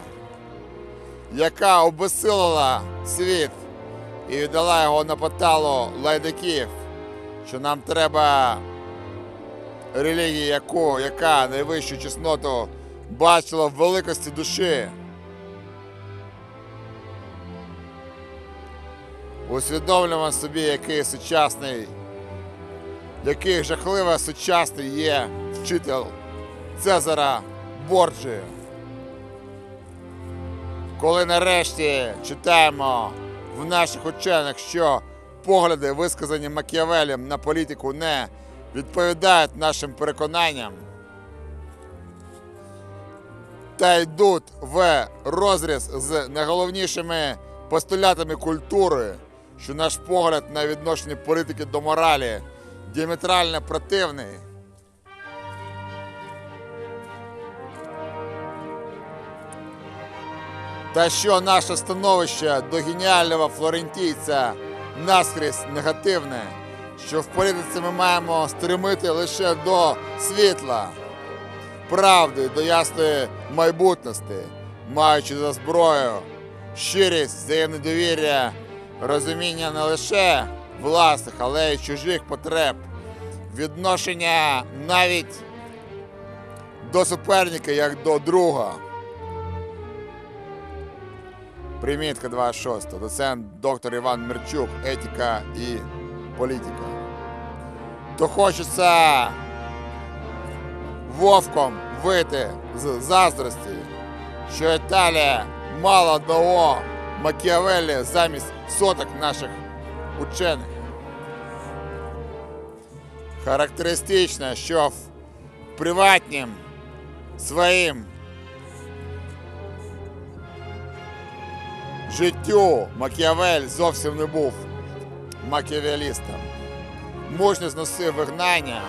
яка обесилила світ і віддала його на поталу лайдаків, що нам треба релігії, яку, яка найвищу чесноту бачила в великості душі. Усвідомлюємо собі, який сучасний, який жахливо сучасний є вчитель Цезара Борджі. Коли нарешті читаємо в наших учених, що погляди, висказані Макіавелем на політику, не відповідають нашим переконанням та йдуть в розріз з найголовнішими постулятами культури, що наш погляд на відношення політики до моралі діаметрально противний. Та що наше становище до геніального флорентійця наскрізь негативне, що в політиці ми маємо стримити лише до світла, правди, до ясної майбутності, маючи за зброю щирість, взаємне довір'я, розуміння не лише власних, але й чужих потреб, відношення навіть до суперника як до друга. Примітка 26. Доцент доктор Іван Мерчук. Етика і політика. То хочеться вовком вийти з заздрості, що Італія мала одного Макіавеллі замість соток наших учених. Характеристично, що в приватнім своїм життю Макіавель зовсім не був макіавелістом. Мужньо зносив вигнання,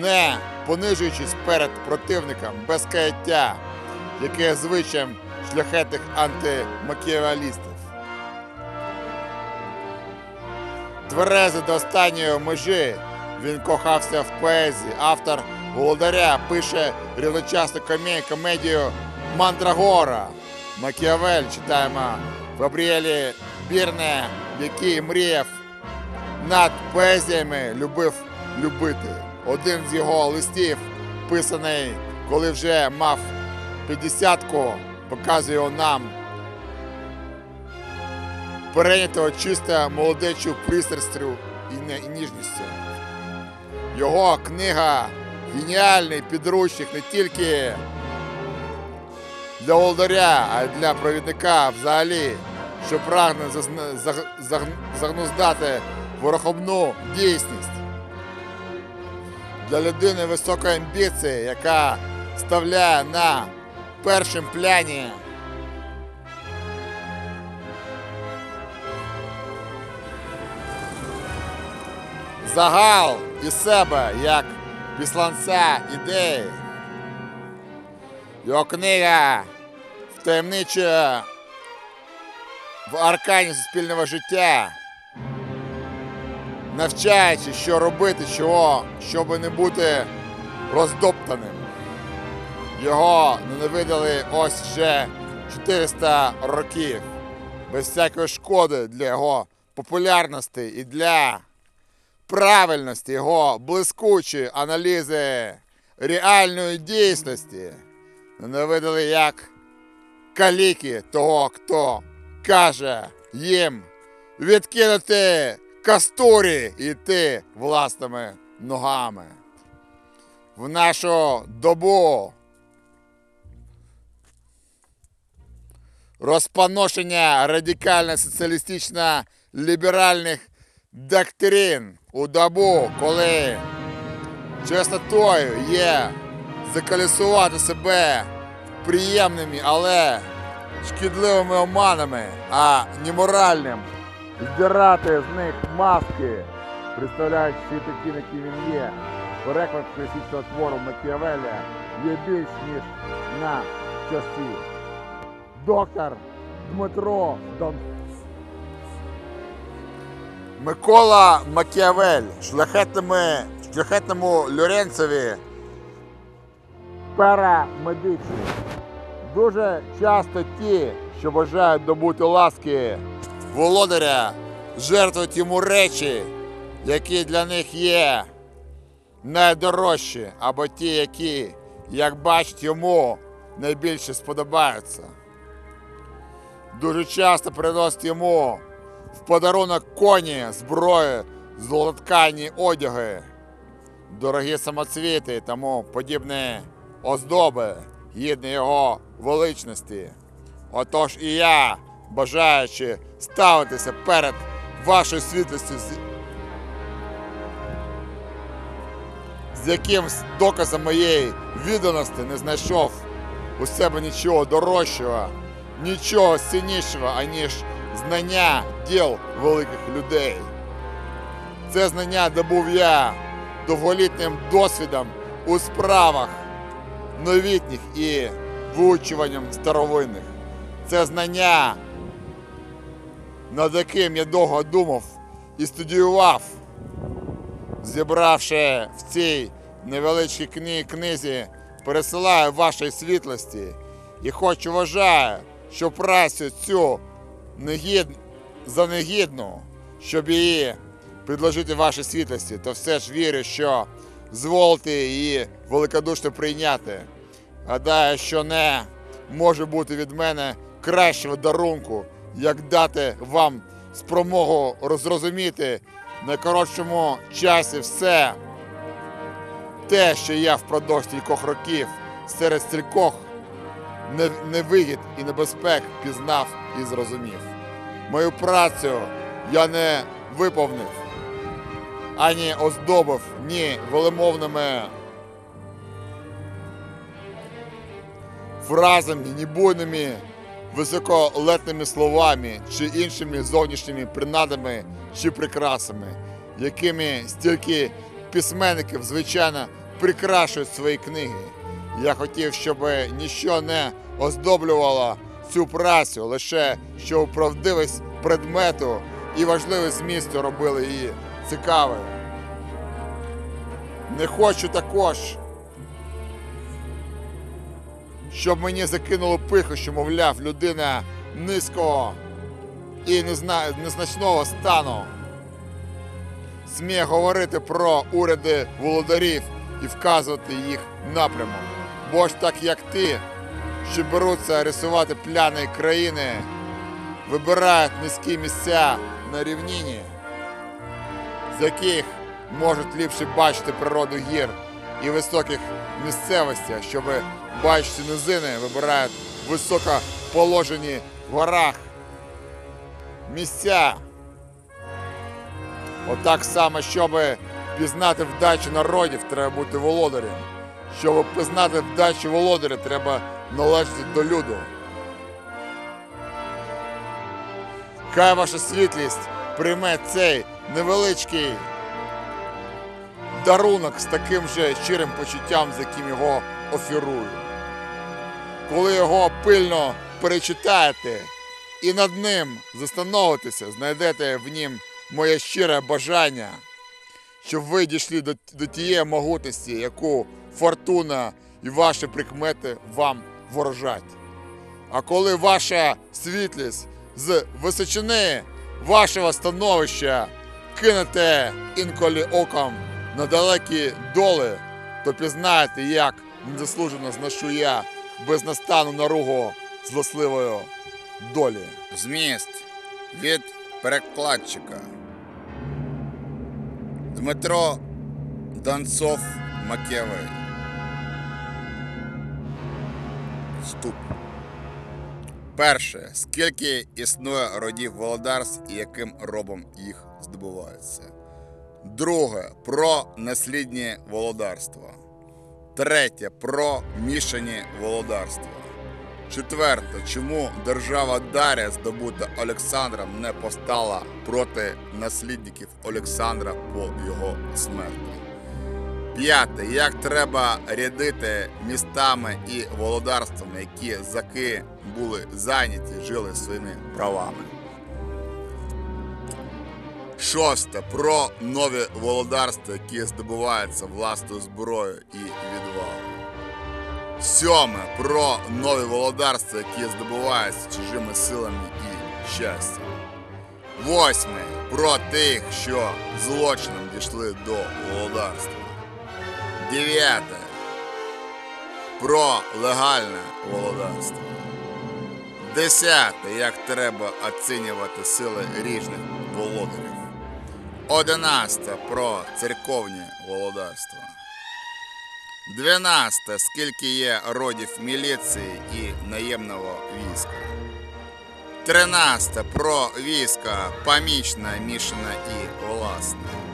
не понижуючись перед противником без каяття, яке звичаєм шляхетних антимакіавелістів. Тверезий до останньої межі він кохався в поезії. Автор Володаря пише рівночасно комедію Мандрагора. Макіавель читаємо Габріелі Бірне, який мріяв над поезіями, любив любити. Один з його листів, писаний, коли вже мав 50-ку, показує нам перейнятого чисто молодечу пристрастю і, ніжністю. Його книга геніальний підручник не тільки для володаря, а й для провідника взагалі, що прагне загнуздати ворохобну дійсність. Для людини високої амбіції, яка ставляє на першим пляні загал і себе як післанця ідеї. Його книга втаємничує в аркані суспільного життя, навчаючи, що робити, чого, щоб не бути роздоптаним. Його ненавидали ось вже 400 років, без всякої шкоди для його популярності і для правильності його блискучої аналізи реальної дійсності. Ненавидели як каліки того, хто каже їм відкинути кастурі і йти власними ногами. В нашу добу розпаношення радикально соціалістично ліберальних доктрин у добу, коли чистотою є заколісувати себе приємними, але шкідливими оманами, а неморальним здирати з них маски, представляючи такі, які він є. Переклад класичного твору Макіавеля є більш ніж на часі. Доктор Дмитро Дон Микола Макіавель, шляхетному Лоренцеві парамедичні. Дуже часто ті, що бажають добути ласки володаря, жертвують йому речі, які для них є найдорожчі, або ті, які, як бачить йому, найбільше сподобаються. Дуже часто приносить йому в подарунок коні, зброї, золоткані одяги, дорогі самоцвіти тому подібні оздоби, гідні його величності. Отож і я, бажаючи ставитися перед вашою світлістю, з, якимсь доказом моєї відданості не знайшов у себе нічого дорожчого, нічого ціннішого, аніж знання діл великих людей. Це знання добув я довголітнім досвідом у справах новітніх і вивчуванням старовинних. Це знання, над яким я довго думав і студіював, зібравши в цій невеличкій кни- книзі, пересилаю вашій світлості і хоч вважаю, що працю цю негід... за негідну, щоб її предложити вашій світлості, то все ж вірю, що зволите її великодушно прийняти. Гадаю, що не може бути від мене кращого дарунку, як дати вам спромогу розрозуміти в найкоротшому часі все те, що я впродовж стількох років серед стількох невигід і небезпек пізнав і зрозумів. Мою працю я не виповнив, ані оздобив ні велимовними фразами, ні буйними високолетними словами чи іншими зовнішніми принадами чи прикрасами, якими стільки письменників, звичайно, прикрашують свої книги. Я хотів, щоб ніщо не оздоблювало цю працю, лише щоб правдивість предмету і важливість змісту робили її цікавою. Не хочу також, щоб мені закинуло пиху, що, мовляв, людина низького і незначного стану сміє говорити про уряди володарів і вказувати їх напрямок. Бо ж так як ти, що беруться рисувати пляни країни, вибирають низькі місця на рівнині, з яких можуть ліпше бачити природу гір і високих місцевостях, щоб бачити низини, вибирають високоположені в горах місця. Отак само, щоб пізнати вдачу народів, треба бути володарем. Щоб пізнати вдачу володаря, треба належати до люду. Хай ваша світлість прийме цей невеличкий дарунок з таким же щирим почуттям, з яким його офірую. Коли його пильно перечитаєте і над ним застановитеся, знайдете в нім моє щире бажання, щоб ви дійшли до, до тієї могутності, яку фортуна і ваші прикмети вам ворожать. А коли ваша світлість з височини вашого становища кинете інколи оком на далекі доли, то пізнаєте, як незаслужено зношу я безнастану наругу злосливої долі. Зміст від перекладчика. Дмитро Донцов Макіавель. Вступ. Перше. Скільки існує родів володарств і яким робом їх здобувається. Друге. Про наслідні володарства. Третє. Про мішані володарства. Четверте, чому держава Дар'я, здобута Олександром, не постала проти наслідників Олександра по його смерті. П'яте, як треба рядити містами і володарствами, які заки були зайняті, жили своїми правами. Шосте. Про нові володарства, які здобуваються власною зброєю і відвагою. Сьоме про нові володарства, які здобуваються чужими силами і щастям. Восьме про тих, що злочином дійшли до володарства. Дев'яте про легальне володарство. Десяте, як треба оцінювати сили різних володарів. Одинадцяте про церковні володарства. 12. Скільки є родів міліції і наємного війська. 13. Про війська помічне, мішане і власне.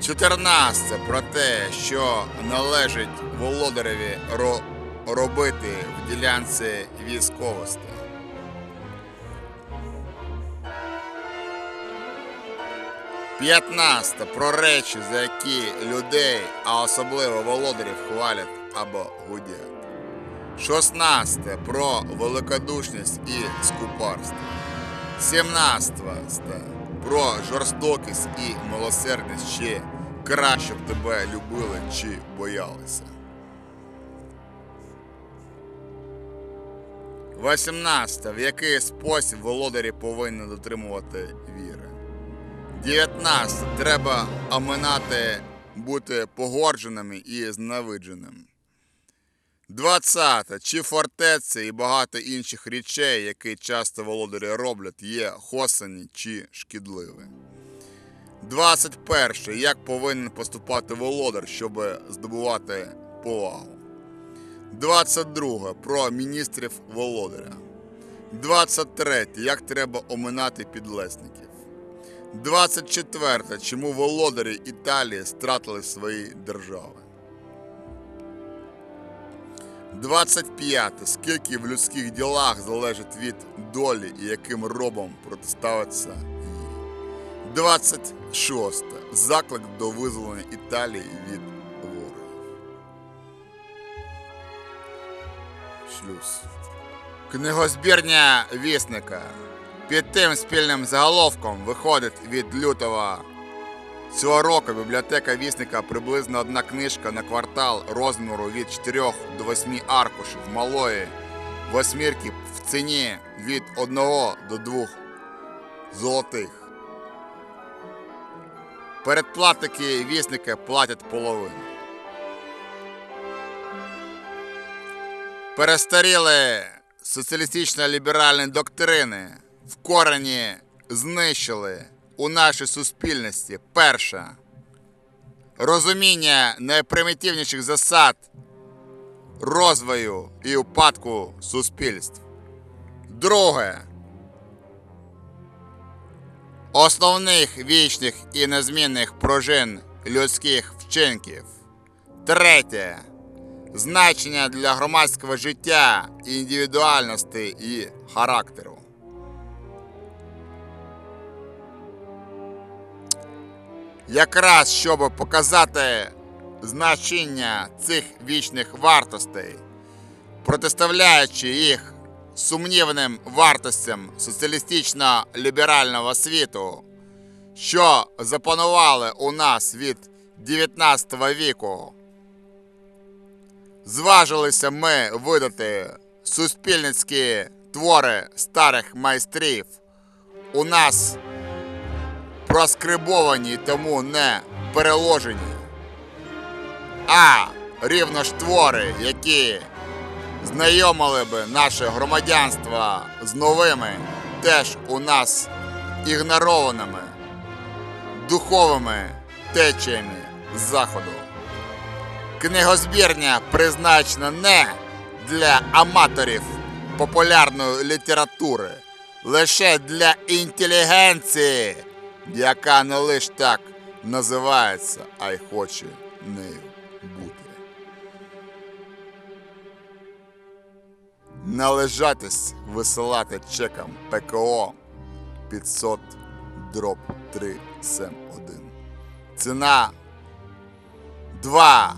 14. Про те, що належить володареві ро- робити в ділянці військовості. 15. Про речі, за які людей, а особливо володарів, хвалять або гудять. 16. Про великодушність і скупарство. 17. Про жорстокість і милосердність чи краще б тебе любили чи боялися. 18. В який спосіб володарі повинні дотримувати віри. 19. Треба оминати бути погордженими і зневидженим. 20. Чи фортеці і багато інших речей, які часто володарі роблять, є хосані чи шкідливі. 21. Як повинен поступати володар, щоб здобувати повагу. 22. Про міністрів володаря. 23. Як треба оминати підлесників. 24. Чому володарі Італії стратили свої держави. 25. Скільки в людських ділах залежить від долі і яким робом протиставиться їй. 26. Заклик до визволення Італії від ворогів. Шлюз. Книгозбірня вісника. Під тим спільним заголовком виходить від лютого цього року бібліотека вісника приблизно одна книжка на квартал розміру від 4 до 8 аркушів малої восьмірки в ціні від 1 до 2 золотих. Передплатники вісника платять половину. Перестаріли соціалістично-ліберальні доктрини в корені знищили у нашій суспільності перше розуміння найпримітивніших засад розвою і упадку суспільств. Друге основних вічних і незмінних пружин людських вчинків. Третє значення для громадського життя, індивідуальності і характеру. Якраз щоб показати значення цих вічних вартостей, протиставляючи їх сумнівним вартостям соціалістично-ліберального світу, що запанували у нас від 19 віку, зважилися ми видати суспільницькі твори старих майстрів. У нас проскрибовані, тому не переложені, а рівно ж твори, які знайомили би наше громадянство з новими, теж у нас ігнорованими духовими течіями заходу. Книгозбірня призначена не для аматорів популярної літератури, лише для інтелігенції, яка не лише так називається, а й хоче нею бути. Належатись висилати чекам ПКО 500 дроб 371. Ціна 2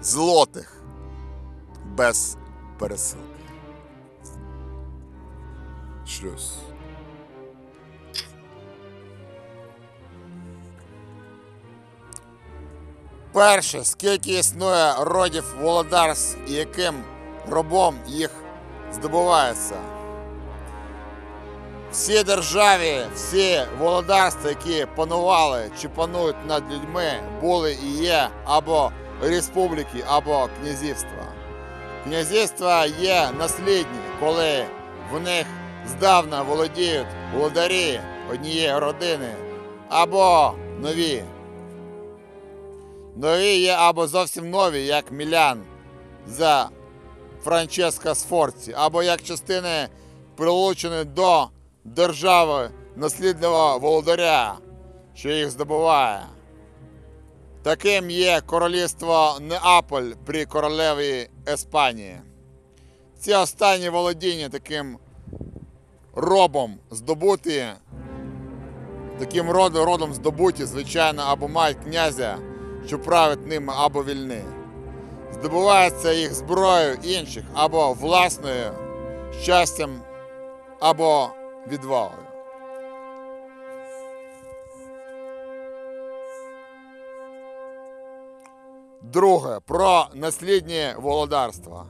злотих без пересилки. Шлюз. Перше, скільки існує родів володарств і яким робом їх здобувається. Всі державі, всі володарства, які панували чи панують над людьми, були і є або республіки, або князівства. Князівства є наслідні, коли в них здавна володіють володарі однієї родини, або нові. Нові є або зовсім нові, як Мілян за Франческо Сфорці, або як частини прилучені до держави наслідного володаря, що їх здобуває. Таким є королівство Неаполь при королеві Еспанії. Ці останні володіння таким робом здобуті, таким родом, здобуті, звичайно, або мають князя, що править ними або вільни. Здобувається їх зброєю інших або власною щастям, або відвагою. Друге про наслідні володарства.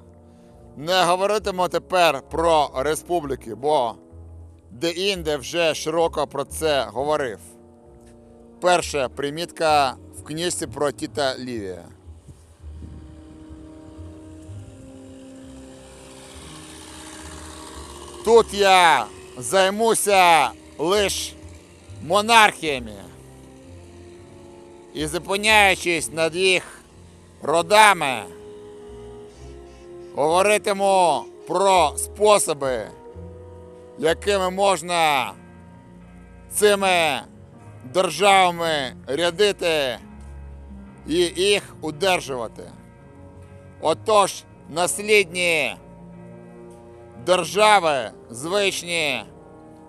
Не говоритимемо тепер про республіки, бо де-інде вже широко про це говорив. Перша примітка в книжці про Тіта Лівія. Тут я займуся лише монархіями і зупиняючись над їх родами, говоритиму про способи, якими можна цими державами рядити і їх удержувати. Отож, наслідні держави, звичні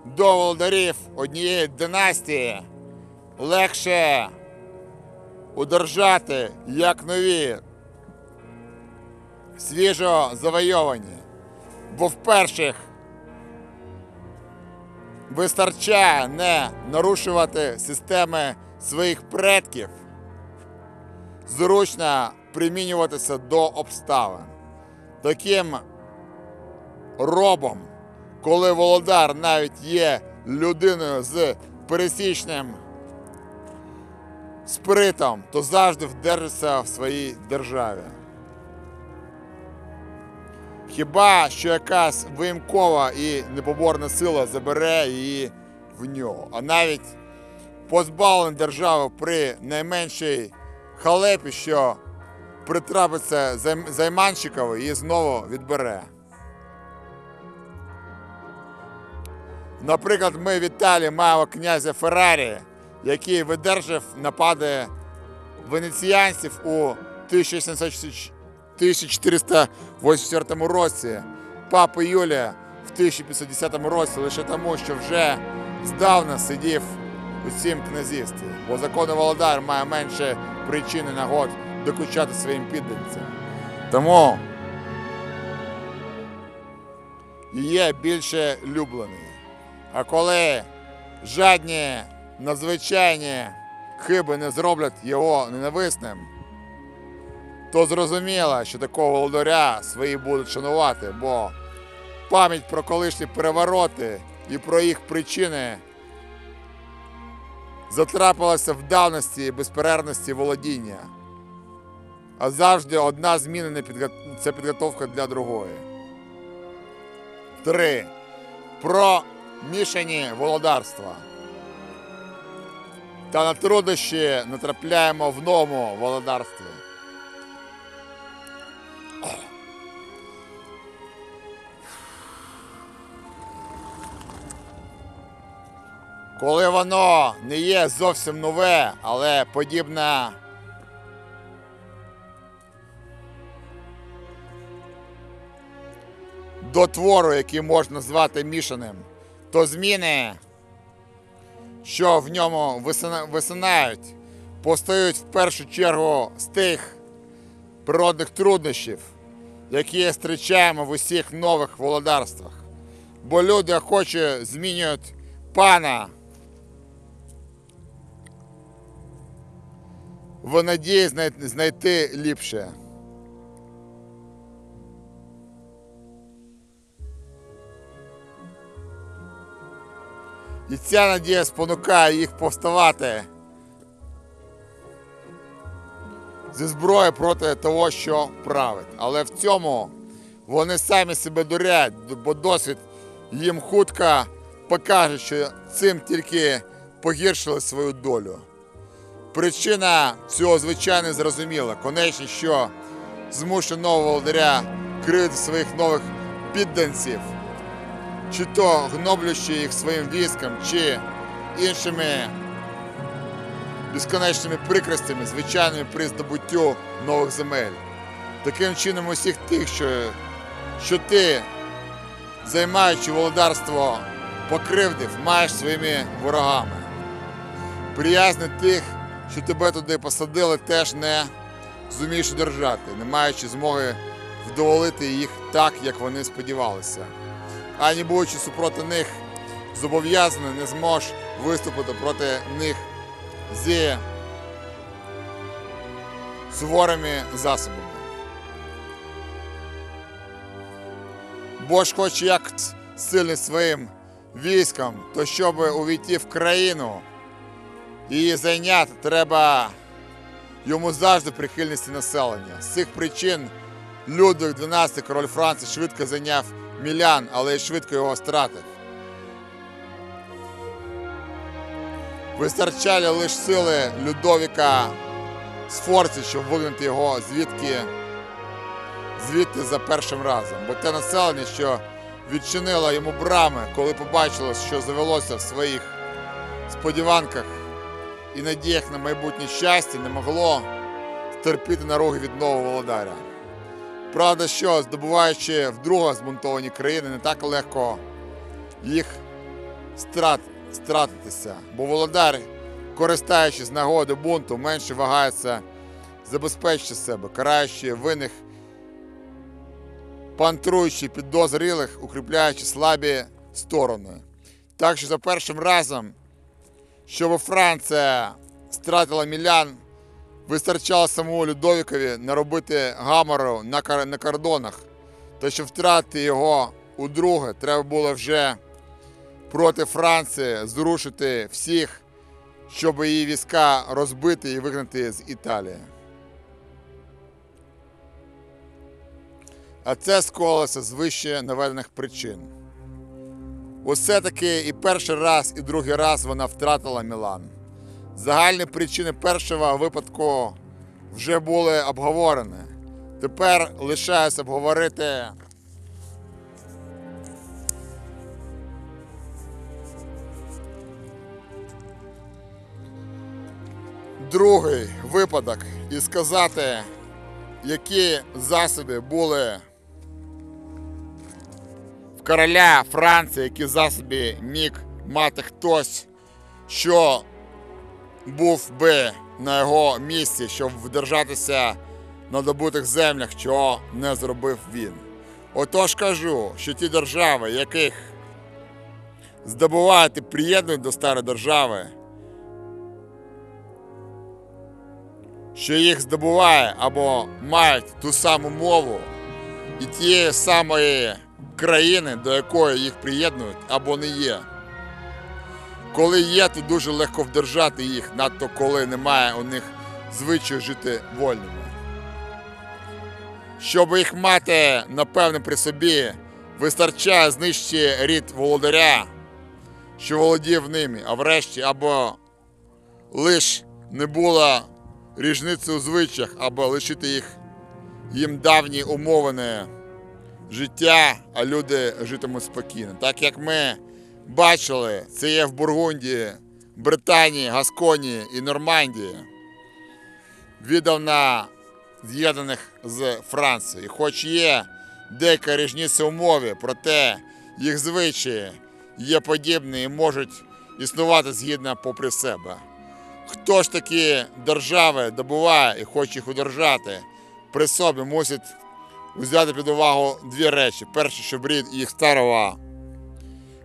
до володарів однієї династії, легше удержати як нові, свіжо завойовані, бо в перших вистачає не нарушувати системи своїх предків, зручно примінюватися до обставин. Таким робом, коли володар навіть є людиною з пересічним спритом, то завжди вдержиться в своїй державі. Хіба що якась виїмкова і непоборна сила забере її в нього, а навіть позбавлений держави при найменшій халепі, що притрапиться займ- займанщикові, її знову відбере. Наприклад, ми в Італії маємо князя Феррарі, який видержав напади венеціянців у 1484 році, папи Юлія в 1510 році лише тому, що вже здавна сидів у цім князівстві, бо законний володар має менше причин і нагод докучати своїм підданцям. Тому є більше люблений. А коли жадні надзвичайні хиби не зроблять його ненависним, то зрозуміло, що такого володаря свої будуть шанувати, бо пам'ять про колишні перевороти і про їх причини затрапилася в давності і безперервності володіння. А завжди одна зміна не підго... це підготовка для другої. Три. Про мішані володарства. Та на труднощі натрапляємо в новому володарстві. Коли воно не є зовсім нове, але подібне до твору, який можна звати мішаним, то зміни, що в ньому висинають, постають в першу чергу з тих природних труднощів, які зустрічаємо в усіх нових володарствах. Бо люди охоче змінюють пана в надії знайти ліпше. І ця надія спонукає їх повставати зі зброї проти того, що править. Але в цьому вони самі себе дурять, бо досвід їм хутко покаже, що цим тільки погіршили свою долю. Причина цього звичайно зрозуміла. Конечно, що змушує нового володаря крити своїх нових підданців, чи то гноблячи їх своїм військом, чи іншими безконечними прикростями, звичайними при здобуттю нових земель. Таким чином, усіх тих, що, що ти, займаючи володарство, покривдив, маєш своїми ворогами. Приязни тих, що тебе туди посадили, теж не зумієш держати, не маючи змоги вдоволити їх так, як вони сподівалися. Ані будучи супроти них зобов'язаний, не зможеш виступити проти них зі суворими засобами. Бо ж хоч як сильний своїм військом, то щоб увійти в країну і зайняти, треба йому завжди прихильності населення. З цих причин Людвиг XII, король Франції, швидко зайняв Мілян, але й швидко його стратив. Вистачали лише сили Людовіка Сфорці, щоб вигнати його звідки звідти за першим разом. Бо те населення, що відчинило йому брами, коли побачило, що завелося в своїх сподіванках і надіях на майбутнє щастя, не могло терпіти наруги від нового володаря. Правда, що здобуваючи вдруге збунтовані країни, не так легко їх страт, стратитися, бо володар, користаючись нагоди бунту, менше вагається забезпечити себе, караючи винних, пантруючи підозрілих, укріпляючи слабі сторони. Так що за першим разом, щоб Франція стратила мілян, вистачало самому Людовікові наробити гамору на, кордонах, та щоб втратити його удруге, треба було вже проти Франції зрушити всіх, щоб її війська розбити і вигнати з Італії. А це сколося з вище наведених причин. Усе таки і перший раз, і другий раз вона втратила Мілан. Загальні причини першого випадку вже були обговорені. Тепер лишається обговорити другий випадок і сказати, які засоби були короля Франції, які засоби міг мати хтось, що був би на його місці, щоб вдержатися на добутих землях, чого не зробив він. Отож кажу, що ті держави, яких здобувають і приєднують до старої держави, що їх здобуває або мають ту саму мову і тієї самої країни, до якої їх приєднують, або не є. Коли є, то дуже легко вдержати їх, надто коли немає у них звичаю жити вольними. Щоб їх мати, напевне, при собі, вистачає знищити рід володаря, що володів ними, а врешті або лиш не було різниці у звичаях, або лишити їх їм давні умовини життя, а люди житимуть спокійно. Так як ми бачили, це є в Бургундії, Британії, Гасконії і Нормандії, віддавна з'єднаних з Францією. Хоч є деяка різниця у мові, проте їх звичаї є подібні і можуть існувати згідно попри себе. Хто ж такі держави добуває і хоче їх удержати, при собі мусить взяти під увагу дві речі. Перше, щоб рід їх старого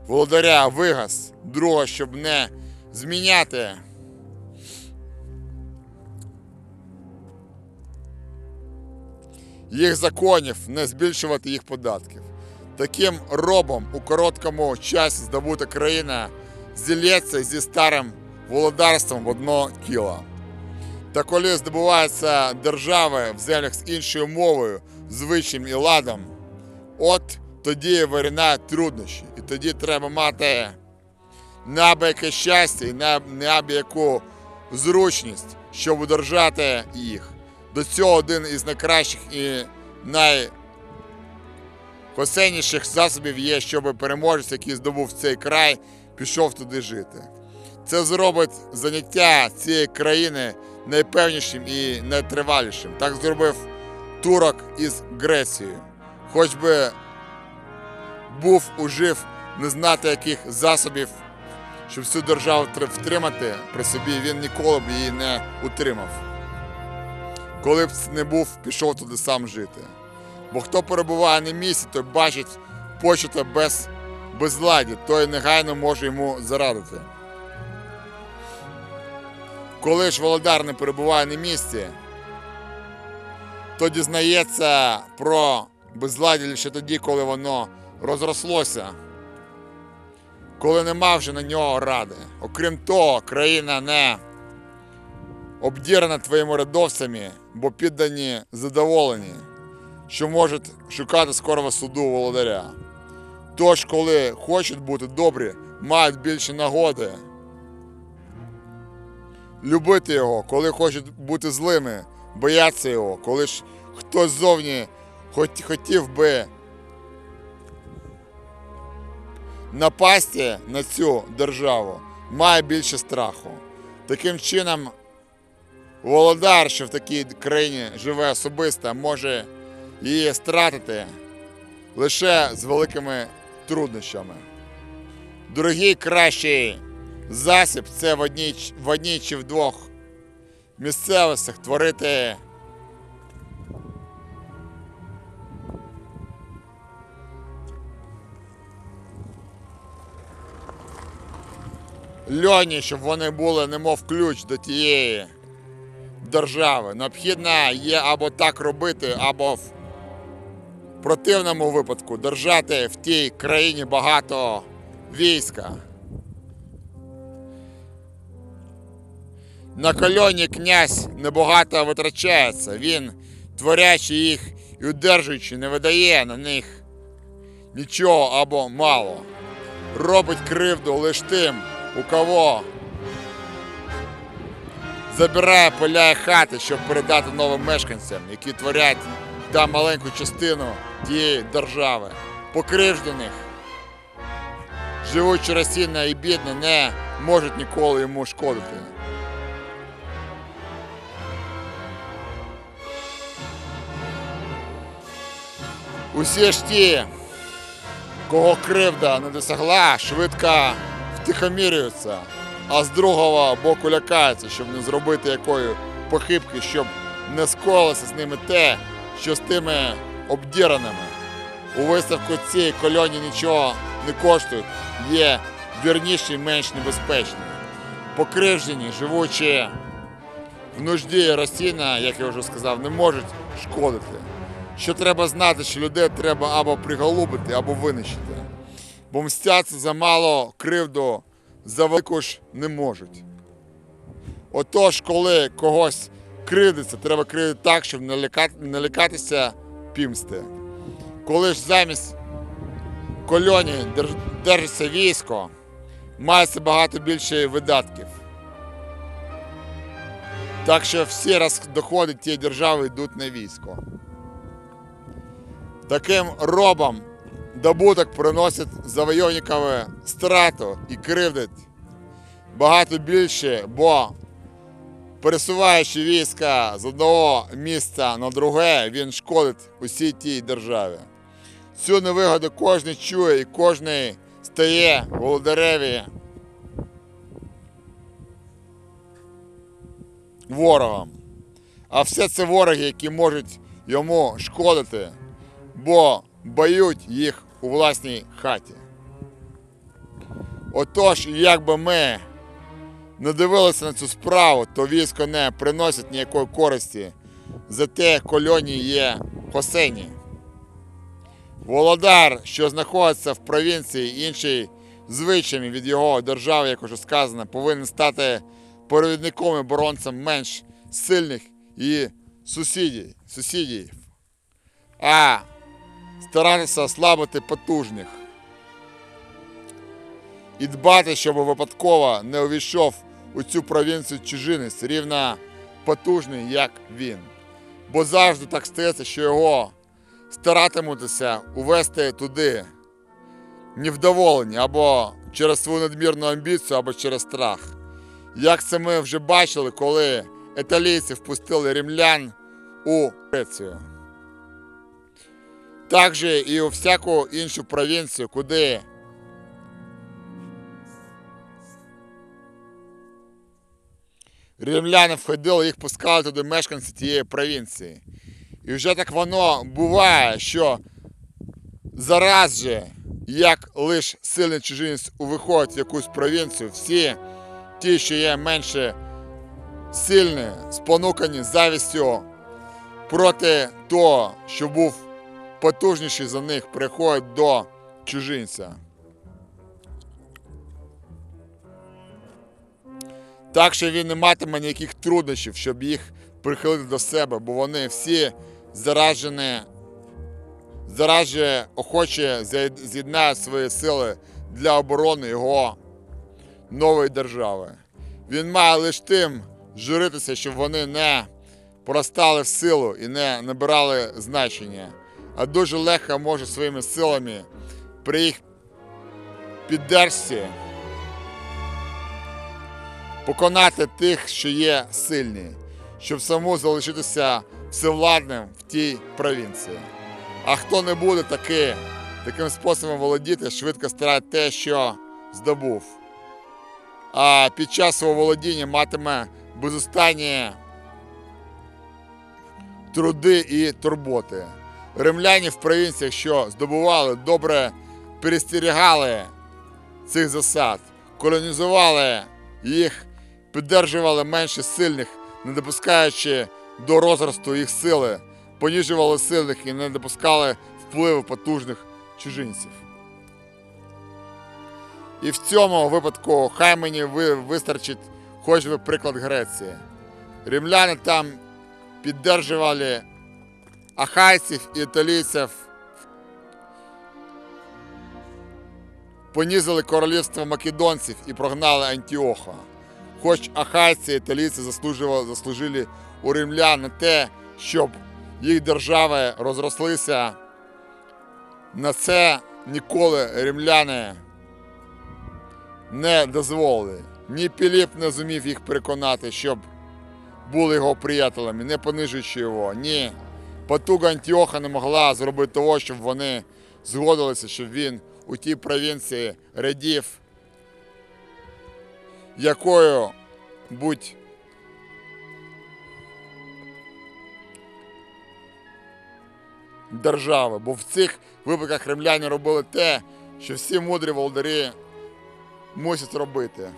володаря вигас, друге, щоб не зміняти їх законів, не збільшувати їх податків. Таким робом у короткому часі здобута країна зілється зі старим володарством в одно кіло. Та коли здобуваються держави в землях з іншою мовою, звичаєм і ладом, от тоді виринають труднощі. І тоді треба мати неабияке щастя і не- неабияку зручність, щоб удержати їх. До цього один із найкращих і найкосенніших засобів є, щоб переможець, який здобув цей край, пішов туди жити. Це зробить заняття цієї країни найпевнішим і найтривалішим. Так зробив турок із Грецією. Хоч би був ужив не знати яких засобів, щоб всю державу втримати при собі, він ніколи б її не утримав. Коли б не був, пішов туди сам жити. Бо хто перебуває на місці, той бачить почуте без безладі, той негайно може йому зарадити. Коли ж володар не перебуває на місці, то дізнається про безладі лише тоді, коли воно розрослося, коли нема вже на нього ради. Окрім того, країна не обдірана твоїми рядовцями, бо піддані задоволені, що можуть шукати скорого суду володаря. Тож, коли хочуть бути добрі, мають більше нагоди. Любити його, коли хочуть бути злими, бояться його, коли ж хтось ззовні хотів би напасти на цю державу, має більше страху. Таким чином, володар, що в такій країні живе особисто, може її стратити лише з великими труднощами. Дорогий кращий засіб це в одній, в одній чи в двох місцевостях творити льоні, щоб вони були немов ключ до тієї держави. Необхідно є або так робити, або в противному випадку держати в тій країні багато війська. На кольоні князь небагато витрачається. Він, творячи їх і удержуючи, не видає на них нічого або мало. Робить кривду лише тим, у кого забирає поля і хати, щоб передати новим мешканцям, які творять та маленьку частину тієї держави. Покривжених, живучи розсінно і бідно, не можуть ніколи йому шкодити. Усі ж ті, кого кривда не досягла, швидко втихомірюються, а з другого боку лякаються, щоб не зробити якої похибки, щоб не сколося з ними те, що з тими обдіраними. У виставку цієї кольоні нічого не коштують, є вірніші і менш небезпечні. Покривжені, живучи в нужді Росіна, як я вже сказав, не можуть шкодити. Що треба знати, що людей треба або приголубити, або винищити. Бо мстяться за мало кривду, за велику ж не можуть. Отож, коли когось кривдиться, треба кривдити так, щоб не, лякати, не лякатися пімсти. Коли ж замість кольоні держиться військо, мається багато більше видатків. Так що всі раз доходи тієї держави йдуть на військо. Таким робом добуток приносить завойовникові страту і кривдить багато більше, бо пересуваючи війська з одного місця на друге, він шкодить усій тій державі. Цю невигоду кожен чує і кожен стає володареві ворогом. А все це вороги, які можуть йому шкодити, бо бають їх у власній хаті. Отож, як би ми не дивилися на цю справу, то військо не приносить ніякої користі, зате кольоні є хосені. Володар, що знаходиться в провінції іншій звичаями від його держави, як уже сказано, повинен стати провідником і оборонцем менш сильних і сусідів, сусідів, а старатися ослабити потужних і дбати, щоб випадково не увійшов у цю провінцію чужинець, рівно потужний, як він. Бо завжди так стається, що його старатимуться увести туди невдоволені або через свою надмірну амбіцію, або через страх. Як це ми вже бачили, коли італійці впустили римлян у Грецію. Так же і у всяку іншу провінцію, куди римляни входили, їх пускали туди мешканці тієї провінції. І вже так воно буває, що зараз же, як лише сильний чужинець виходить в якусь провінцію, всі ті, що є менше сильні, спонукані завістю проти того, що був потужніший за них, приходять до чужинця. Так що він не матиме ніяких труднощів, щоб їх прихилити до себе, бо вони всі заражені зараз же охоче з'єд- з'єднає свої сили для оборони його нової держави. Він має лише тим журитися, щоб вони не поростали в силу і не набирали значення, а дуже легко може своїми силами при їх піддержці поконати тих, що є сильні, щоб саму залишитися всевладним в тій провінції. А хто не буде таки, таким способом володіти, швидко старає те, що здобув. А під час свого володіння матиме безостанні труди і турботи. Римляні в провінціях, що здобували, добре перестерігали цих засад, колонізували їх, піддержували менше сильних, не допускаючи до розросту їх сили, поніжували сильних і не допускали впливу потужних чужинців. І в цьому випадку хай мені вистачить хоч би приклад Греції. Римляни там піддержували ахайців і італійців, понизили королівство македонців і прогнали Антіоха. Хоч ахайці і італійці заслужили у римлян на те, щоб їх держави розрослися, на це ніколи римляни не дозволили. Ні Піліп не зумів їх переконати, щоб були його приятелями, не понижуючи його. Ні. Потуга Антіоха не могла зробити того, щоб вони згодилися, щоб він у тій провінції радів, якою будь держави. Бо в цих випадках римляни робили те, що всі мудрі володарі мусять робити.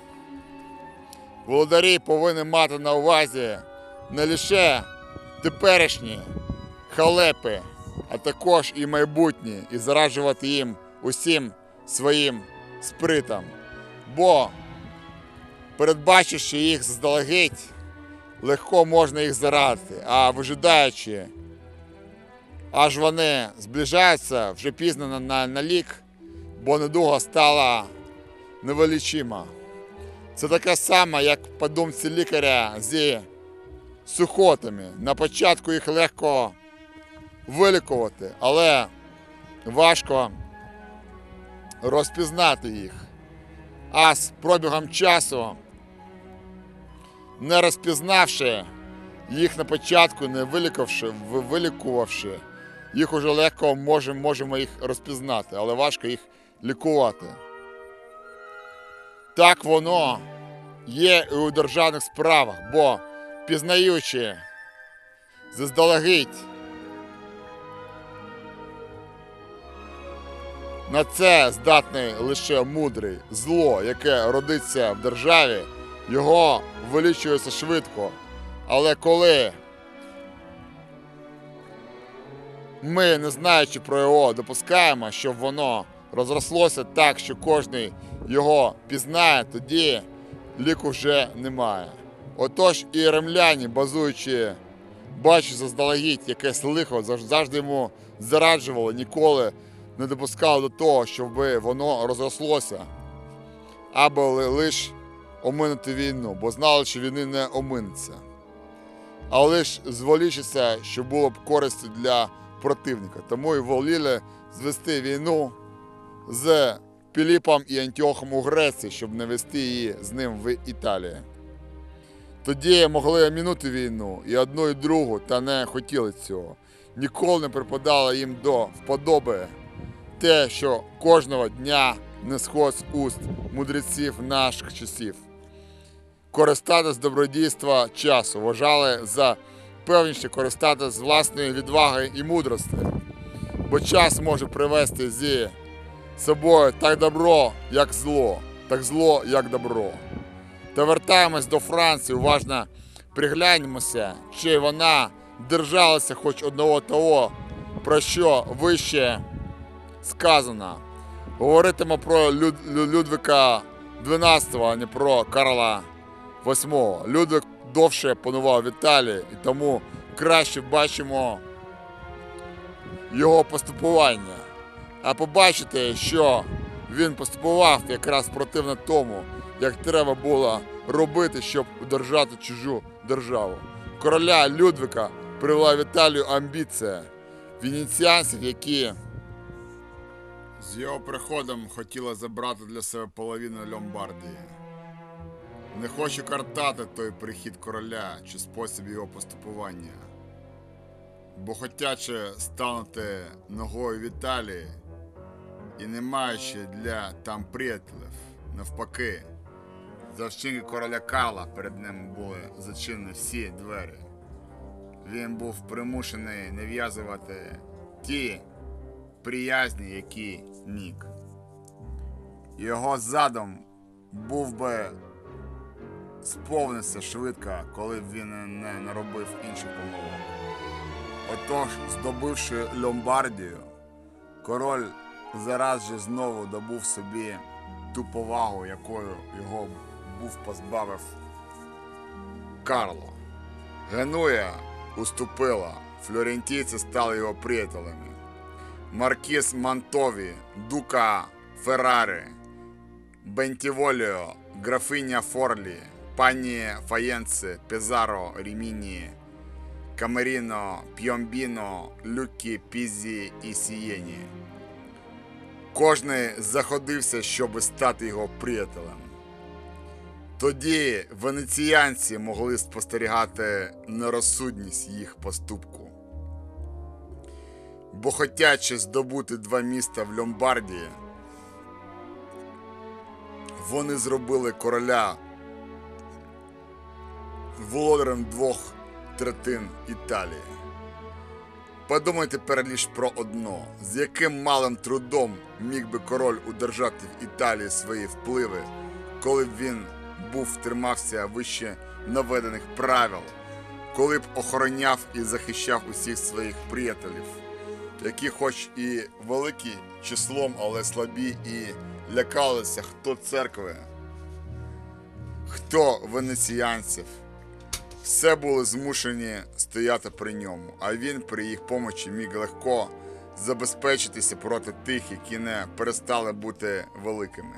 Володарі повинні мати на увазі не лише теперішні халепи, а також і майбутні, і зараджувати їм усім своїм спритом. Бо, передбачивши їх заздалегідь, легко можна їх зарадити, а вижидаючи, аж вони зближаються вже пізно на, на, на лік, бо недуга стала невеличима. Це таке саме, як по думці лікаря зі сухотами. На початку їх легко вилікувати, але важко розпізнати їх. А з пробігом часу, не розпізнавши їх на початку, не вилікувавши, вилікувавши, їх уже легко можемо, можемо їх розпізнати, але важко їх лікувати. Так воно є і у державних справах, бо пізнаючи заздалегідь на це здатний лише мудрий зло, яке родиться в державі, його вилічується швидко. Але коли ми, не знаючи про його, допускаємо, щоб воно розрослося так, що кожен його пізнає, тоді ліку вже немає. Отож і римляні, базуючи, бачачи заздалегідь якесь лихо, завжди йому зараджували, ніколи не допускали до того, щоб воно розрослося, або ли- лиш оминути війну, бо знали, що війни не оминеться. А лиш зволічиться, що було б користю для противника. Тому і воліли звести війну з Піліпом і Антіохом у Греції, щоб не вести її з ним в Італії. Тоді могли мінути війну і одну, і другу, та не хотіли цього. Ніколи не припадало їм до вподоби те, що кожного дня не сход з уст мудреців наших часів. Користатись добродійства часу вважали за певніше користатись з власної відваги і мудрості, бо час може привести зі собою так добро, як зло, так зло, як добро. Та вертаємось до Франції, уважно пригляньмося, чи вона держалася хоч одного того, про що вище сказано. Говоритимо про Люд, Лю- Людвика XII, а не про Карла VIII. Людвик довше панував в Італії, і тому краще бачимо його поступування, а побачите, що він поступував якраз противно тому, як треба було робити, щоб удержати чужу державу. Короля Людвика привела в Італію амбіція венеціанців, які З його приходом хотіла забрати для себе половину Ломбардії. Не хочу картати той прихід короля чи спосіб його поступування. Бо хотячи станути ногою в Італії і не маючи для там приятелів, навпаки, за вчинки короля Карла перед ним були зачинені всі двері. Він був примушений нав'язувати ті приязні, які міг. Його задум був би сповнився швидко, коли б він не наробив інших помилок. Отож, здобивши Ломбардію, король зараз же знову добув собі ту повагу, якою його був позбавив Карло. Генуя уступила, флорентійці стали його приятелями. Маркіз Мантові, Дука Феррари, Бентіволіо, графиня Форлі, пані Фаєнце, Пезаро Ріміні, Камеріно, Пьомбіно, Люкі, Пізі і Сієні. Кожний заходився, щоб стати його приятелем. Тоді венеціянці могли спостерігати нерозсудність їх поступку. Бо хотячи здобути два міста в Ломбардії, вони зробили короля володарем двох третин Італії. Подумайте тепер лише про одно: з яким малим трудом міг би король удержати в Італії свої впливи, коли б він був тримався вище наведених правил, коли б охороняв і захищав усіх своїх приятелів, які, хоч і великі числом, але слабі і лякалися хто церкви, хто венеціянців. Все були змушені стояти при ньому, а він при їх помочі міг легко забезпечитися проти тих, які не перестали бути великими.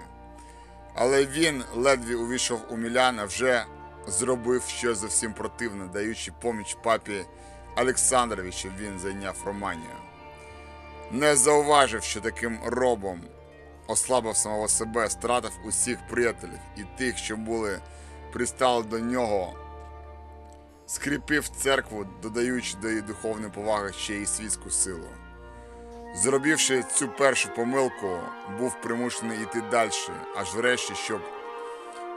Але він, ледве увійшов у Міляна, вже зробив щось зовсім противне, даючи поміч папі Олександрові, щоб він зайняв Романію. Не зауважив, що таким робом ослабив самого себе, стратив усіх приятелів і тих, що були пристали до нього, скріпив церкву, додаючи до її духовної поваги ще й світську силу. Зробивши цю першу помилку, був примушений йти далі, аж врешті, щоб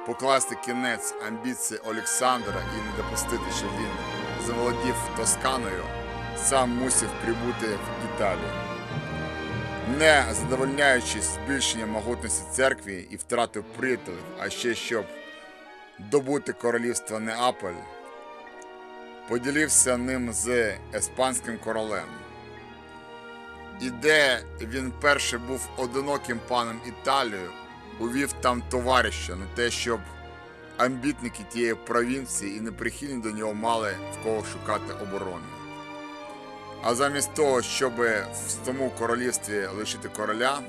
покласти кінець амбіції Олександра і не допустити, щоб він заволодів Тосканою, сам мусив прибути в Італію. Не задовольняючись збільшенням могутності церкви і втратою приятелів, а ще щоб добути королівство Неаполь, поділився ним з еспанським королем. І де він перше був одиноким паном Італії, увів там товариша на те, щоб амбітники тієї провінції і неприхильні до нього мали в кого шукати оборони. А замість того, щоб в тому королівстві лишити короля,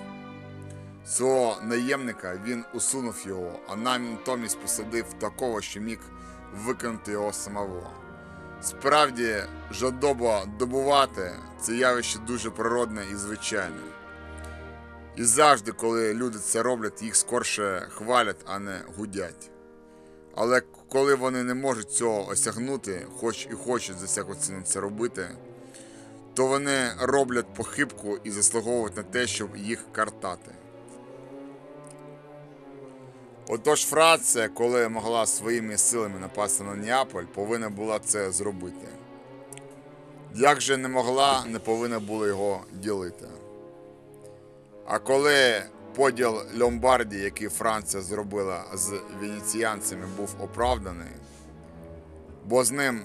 свого наємника він усунув його, а натомість посадив такого, що міг виконати його самого. Справді, жадоба добувати це явище дуже природне і звичайне. І завжди, коли люди це роблять, їх скорше хвалять, а не гудять. Але коли вони не можуть цього осягнути, хоч і хочуть за всяку ціну це робити, то вони роблять похибку і заслуговують на те, щоб їх картати. Отож Франція, коли могла своїми силами напасти на Неаполь, повинна була це зробити. Як же не могла, не повинна була його ділити. А коли поділ Ломбардії, який Франція зробила з венеціянцями, був оправданий, бо з ним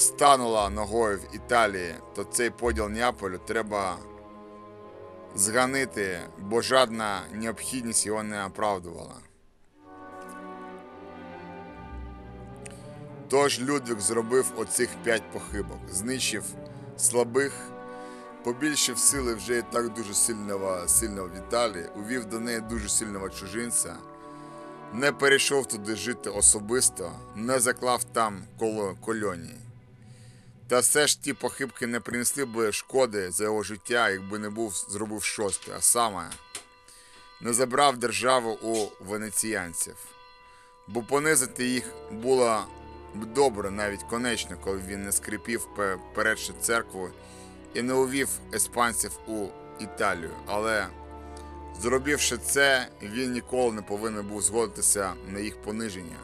станула ногою в Італії, то цей поділ Неаполю треба зганити, бо жодна необхідність його не оправдувала. Тож Людвиг зробив оцих п'ять похибок, знищив слабих, побільшив сили вже і так дуже сильного, сильного в Італії, увів до неї дуже сильного чужинця, не перейшов туди жити особисто, не заклав там коло кольонії. Та все ж ті похибки не принесли би шкоди за його життя, якби не був зробив шосте, а саме не забрав державу у венеціянців. Бо понизити їх було б добре, навіть конечно, коли він не скріпів пе- передше церкву і не увів іспанців у Італію. Але зробивши це, він ніколи не повинен був згодитися на їх пониження.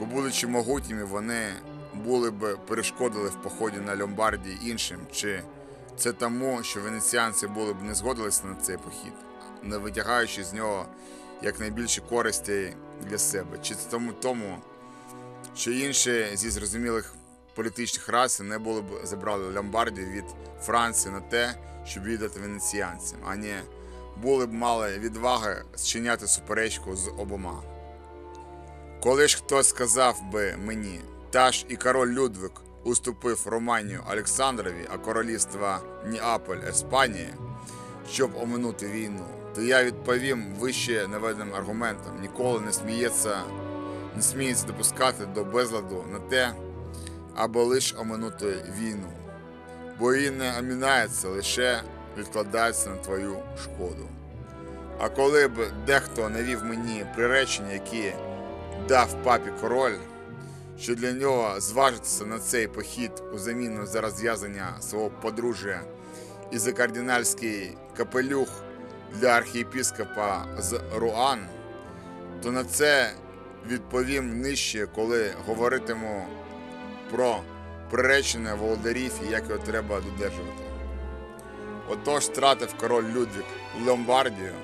Бо, будучи могутніми, вони були б перешкодили в поході на Ломбардії іншим, чи це тому, що венеціанці були б не згодилися на цей похід, не витягаючи з нього якнайбільше користі для себе, чи це тому тому, що інші зі зрозумілих політичних рас не були б забрали Ломбардію від Франції на те, щоб віддати венеціанцям, а не були б мали відваги зчиняти суперечку з обома. Коли ж хтось сказав би мені, та ж і король Людвиг уступив Романію Олександрові, а королівство Ніаполь Еспанії, щоб оминути війну, то я відповім вище наведеним аргументом, ніколи не сміється, не сміється допускати до безладу на те, аби лише оминути війну, бо її не оминається, лише відкладається на твою шкоду. А коли б дехто навів мені приречення, які дав папі король, що для нього зважитися на цей похід у заміну за розв'язання свого подружжя і за кардинальський капелюх для архієпіскопа з Руан, то на це відповім нижче, коли говоритиму про приречення володарів і як його треба додержувати. Отож стратив король Людвік Ломбардію,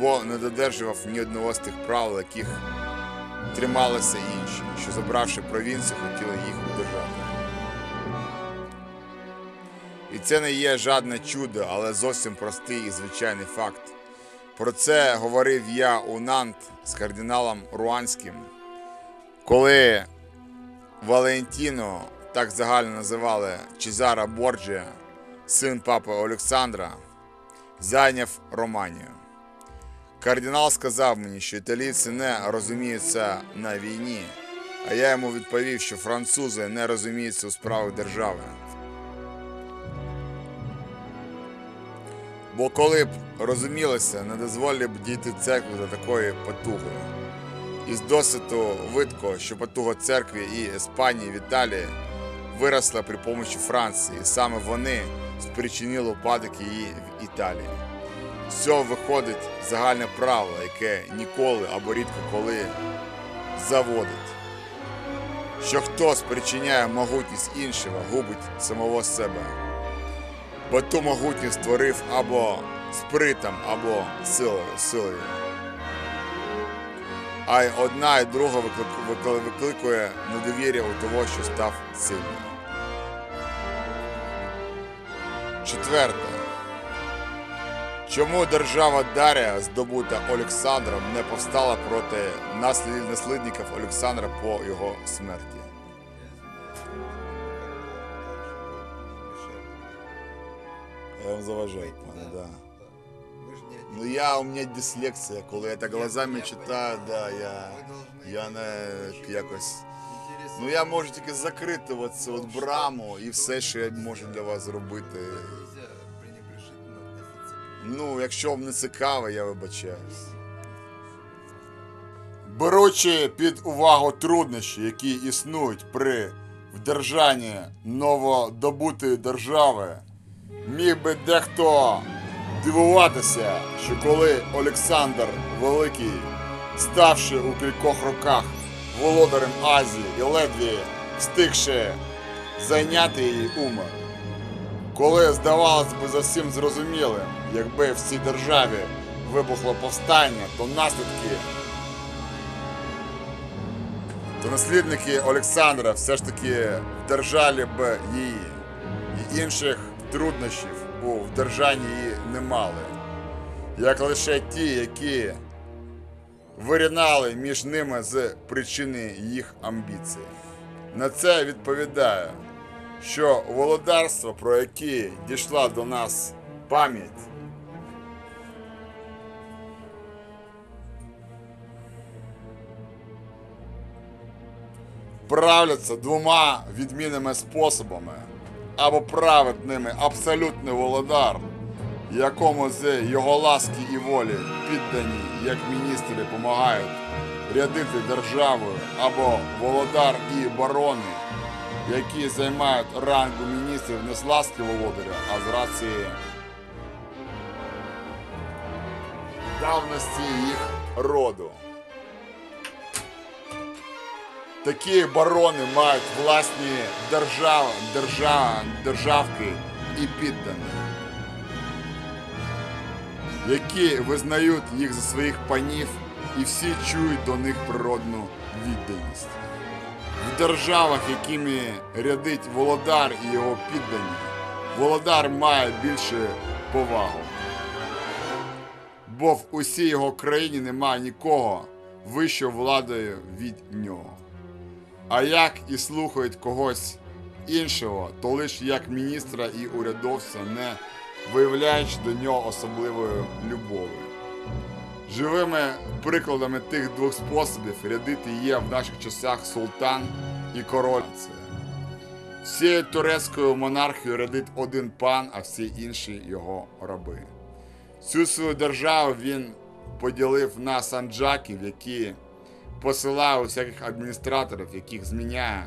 бо не додержував ні одного з тих правил, яких трималися інші, що забравши провінцію, хотіли їх удержати. І це не є жадне чудо, але зовсім простий і звичайний факт. Про це говорив я у Нант з кардиналом Руанським, коли Валентіно, так загально називали Чезара Борджія, син папи Олександра, зайняв Романію. Кардинал сказав мені, що італійці не розуміються на війні, а я йому відповів, що французи не розуміються у справах держави. Бо коли б розумілися, не дозволили б дійти церкви до такої потуги. Із досвіду видко, що потуга церкви і Іспанії в Італії виросла при помочі Франції, і саме вони спричинили упадок її в Італії. З цього виходить загальне правило, яке ніколи або рідко коли заводить, що хто спричиняє могутність іншого, губить самого себе. Бо ту могутність створив або спритом, або силою. силою. А й одна і друга викликує недовір'я у того, що став сильним. Четверте. Чому держава Дарія, здобута Олександром, не повстала проти наслід- наслідників Олександра по його смерті? Я вам заважаю, пане, да. Ну я, у мене дислексія, коли я так глазами читаю, да, я, я не якось. Ну я можу тільки закрити оцю от браму і все, що я можу для вас зробити. Ну, якщо вам не цікаво, я вибачаюсь. Беручи під увагу труднощі, які існують при вдержанні новодобутої держави, міг би дехто дивуватися, що коли Олександр Великий, ставши у кількох роках володарем Азії і ледве встигши зайняти її умер, коли здавалось би зовсім зрозумілим, якби в цій державі вибухло повстання, то наслідки, то наслідники Олександра все ж таки вдержали б її, і інших труднощів у вдержанні її не мали, як лише ті, які вирінали між ними з причини їх амбіцій. На це відповідаю, що володарство, про яке дійшла до нас пам'ять, правляться двома відмінними способами, або править ними абсолютний володар, якому з його ласки і волі піддані, як міністри, допомагають рядити державою, або володар і барони, які займають рангу міністрів не з ласки володаря, а з рації давності їх роду. Такі барони мають власні держави, держава, державки і піддані, які визнають їх за своїх панів і всі чують до них природну відданість. Державах, якими рядить володар і його піддані, володар має більше повагу. Бо в усій його країні немає нікого вищою владою від нього. А як і слухають когось іншого, то лише як міністра і урядовця, не виявляючи до нього особливої любові. Живими прикладами тих двох способів рядити є в наших часах султан і король. Всією турецькою монархією рядить один пан, а всі інші його раби. Цю свою державу він поділив на санджаків, які посилає усяких адміністраторів, яких зміняє,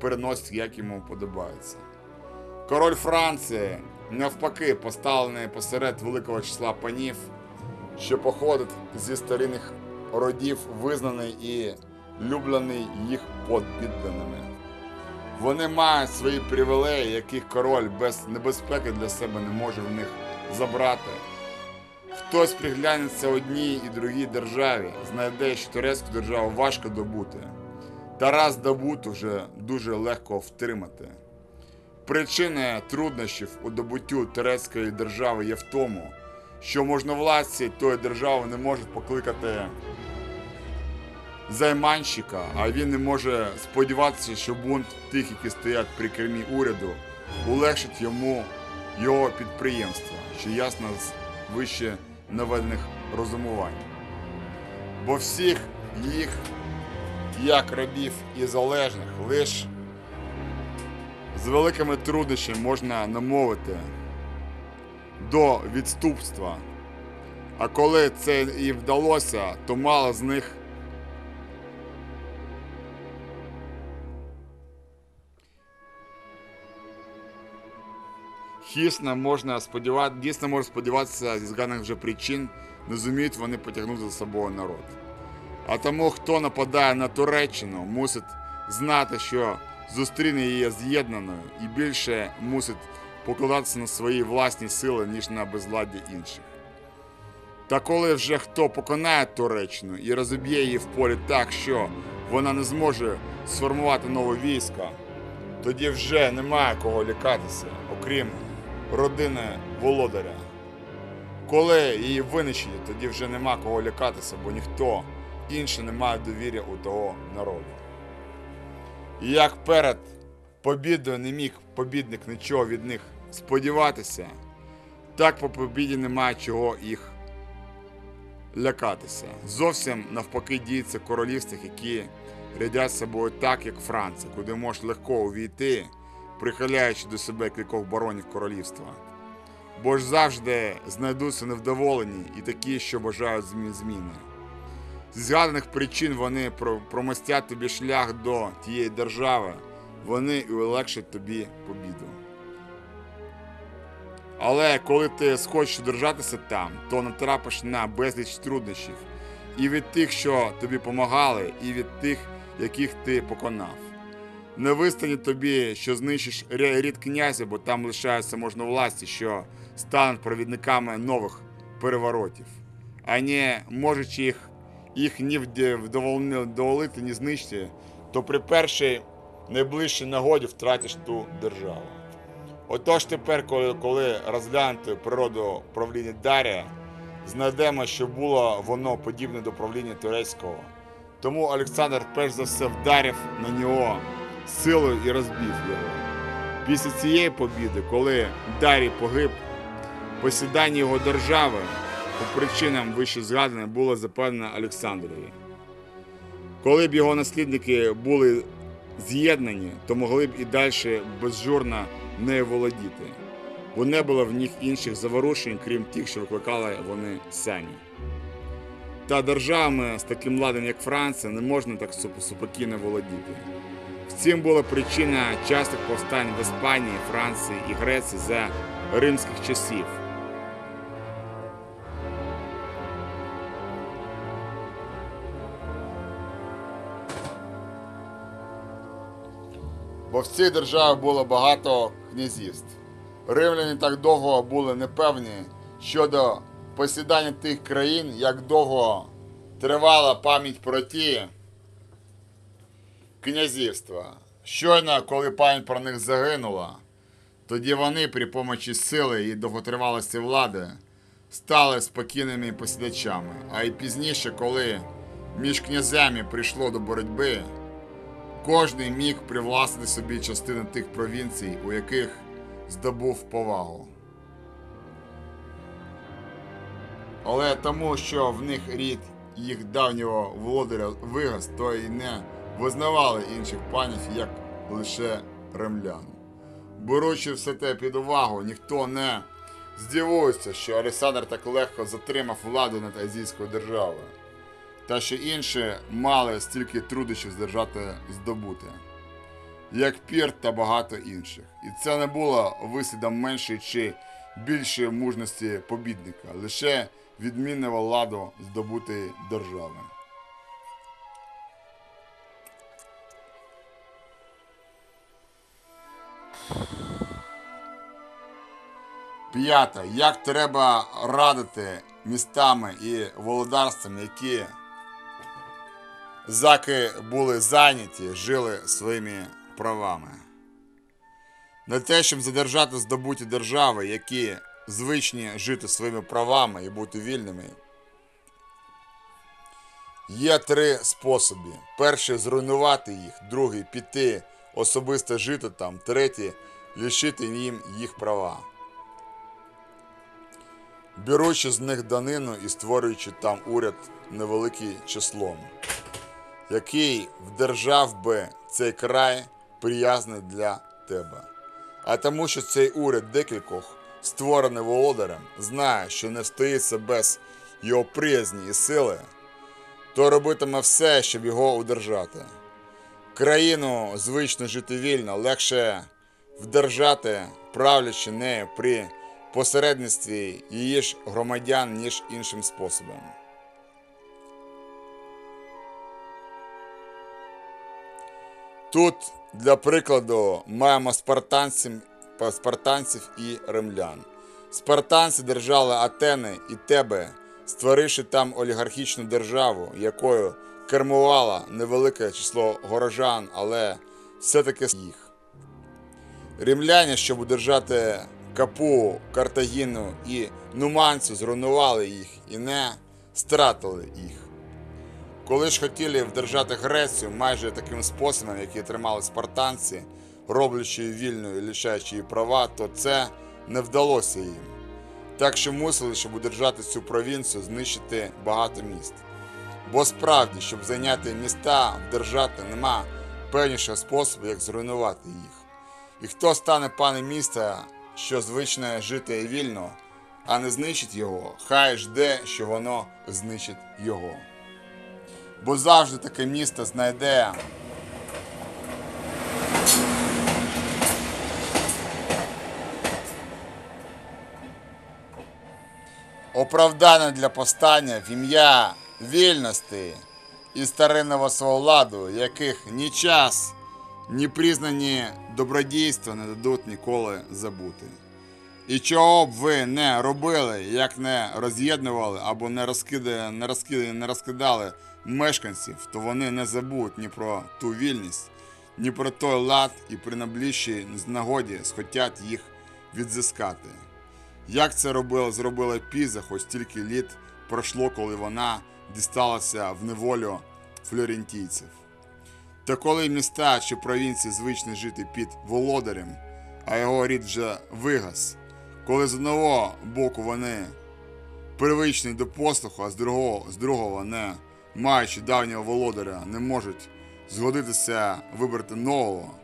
переносить, як йому подобається. Король Франції, навпаки, поставлений посеред великого числа панів, що походить зі старинних родів, визнаний і люблений їх підданими. Вони мають свої привілеї, яких король без небезпеки для себе не може в них забрати. Хтось приглянеться одній і другій державі, знайде, що турецьку державу важко добути. Та раз добуту вже дуже легко втримати. Причина труднощів у добуттю турецької держави є в тому, що можновладці тої держави не можуть покликати займанщика, а він не може сподіватися, що бунт тих, які стоять при кермі уряду, улегшить йому його підприємства, що ясно з вище наведених розумувань. Бо всіх їх, як рабів і залежних, лише з великими труднощами можна намовити до відступства. А коли це і вдалося, то мало з них Хісно можна сподівати, дійсно можна сподіватися зі згаданих вже причин, не зуміють вони потягнути за собою народ. А тому, хто нападає на Туреччину, мусить знати, що зустріне її з'єднаною і більше мусить покладатися на свої власні сили, ніж на безладдя інших. Та коли вже хто поконає Туреччину і розіб'є її в полі так, що вона не зможе сформувати нове військо, тоді вже немає кого лякатися, окрім родини володаря. Коли її винищені, тоді вже нема кого лякатися, бо ніхто інший не має довір'я у того народу. І як перед побідою не міг побідник нічого від них сподіватися, так по побіді немає чого їх лякатися. Зовсім навпаки діється королівствах, які рядять собою так, як Франція, куди можеш легко увійти, прихиляючи до себе кількох баронів королівства. Бо ж завжди знайдуться невдоволені і такі, що бажають зміни. З згаданих причин вони про- промостять тобі шлях до тієї держави, вони і улегшать тобі побіду. Але коли ти схочеш держатися там, то натрапиш на безліч труднощів і від тих, що тобі помагали, і від тих, яких ти поконав. Не вистані тобі, що знищиш рід князя, бо там лишаються можновласті, що стануть провідниками нових переворотів. А не можеш їх, їх ні вдоволити, ні знищити, то при першій найближчій нагоді втратиш ту державу. Отож тепер, коли, коли розглянути природу правління Дарія, знайдемо, що було воно подібне до правління турецького. Тому Олександр перш за все вдарив на нього силою і розбив його. Після цієї побіди, коли Дарій погиб, посідання його держави по причинам вище згаданих було запевнено Олександрові. Коли б його наслідники були з'єднані, то могли б і далі безжурно нею володіти, бо не було в них інших заворушень, крім тих, що викликали вони самі. Та державами з таким ладом, як Франція, не можна так спокійно володіти. В цім була причина частих повстань в Іспанії, Франції і Греції за римських часів. Бо в цій державі було багато князівств. Римляни так довго були непевні щодо посідання тих країн, як довго тривала пам'ять про ті князівства. Щойно, коли пам'ять про них загинула, тоді вони при помочі сили і довготривалості влади стали спокійними посідачами. А й пізніше, коли між князями прийшло до боротьби, кожний міг привласнити собі частину тих провінцій, у яких здобув повагу. Але тому, що в них рід їх давнього володаря вигас, то й не визнавали інших панів як лише римлян. Беручи все те під увагу, ніхто не здивується, що Олександр так легко затримав владу над азійською державою, та що інші мали стільки трудощів здержати здобути, як Пір та багато інших. І це не було вислідом меншої чи більшої мужності побідника, лише відмінного ладу здобутої держави. П'яте. Як треба радити містами і володарствами, які заки були зайняті, жили своїми правами. На те, щоб задержати здобуті держави, які звичні жити своїми правами і бути вільними. Є три способи: перший зруйнувати їх, другий піти особисто жити там, третій лишити їм їх права. Беручи з них данину і створюючи там уряд невеликим числом, який вдержав би цей край приязний для тебе. А тому, що цей уряд декількох, створений володарем, знає, що не встоїться без його приязні і сили, то робитиме все, щоб його удержати. Країну звично жити вільно, легше вдержати, правлячи нею при посередництві її ж громадян, ніж іншим способом. Тут, для прикладу, маємо спартанців, спартанців і римлян. Спартанці держали Атени і Тебе, створивши там олігархічну державу, якою кермувало невелике число горожан, але все-таки їх. Римляні, щоб удержати Капу, Картагіну і Нуманцю, зруйнували їх і не стратили їх. Коли ж хотіли вдержати Грецію майже таким способом, який тримали спартанці, роблячи її вільною і лишаючи її права, то це не вдалося їм. Так що мусили, щоб удержати цю провінцію, знищити багато міст. Бо справді, щоб зайняти міста, вдержати, нема певнішого способу, як зруйнувати їх. І хто стане паном міста, що звичне жити вільно, а не знищить його, хай жде, що воно знищить його. Бо завжди таке місто знайде оправдання для повстання в ім'я вільності і старинного свого яких ні час, ні признані добродійства не дадуть ніколи забути. І чого б ви не робили, як не роз'єднували або не розкидали, не розкидали, не розкидали мешканців, то вони не забудуть ні про ту вільність, ні про той лад і при найближчій нагоді схотять їх відзискати. Як це робила, зробила Піза, хоч стільки літ пройшло, коли вона дісталася в неволю флорентійців. Та коли міста чи провінції звичні жити під володарем, а його рід вже вигас. Коли з одного боку вони привичні до послуху, а з другого, з другого не маючи давнього володаря, не можуть згодитися вибрати нового.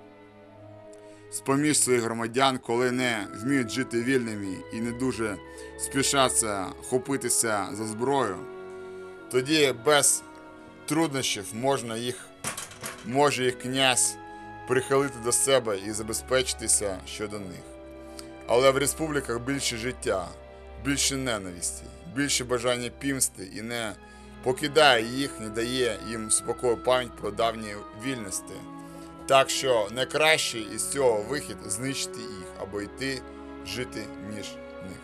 З-поміж своїх громадян, коли не вміють жити вільними і не дуже спішаться хопитися за зброю, тоді без труднощів можна їх, може їх князь прихилити до себе і забезпечитися щодо них. Але в республіках більше життя, більше ненависті, більше бажання пімсти і не покидає їх, не дає їм спокою пам'ять про давні вільності. Так що найкращий із цього вихід знищити їх або йти жити між них.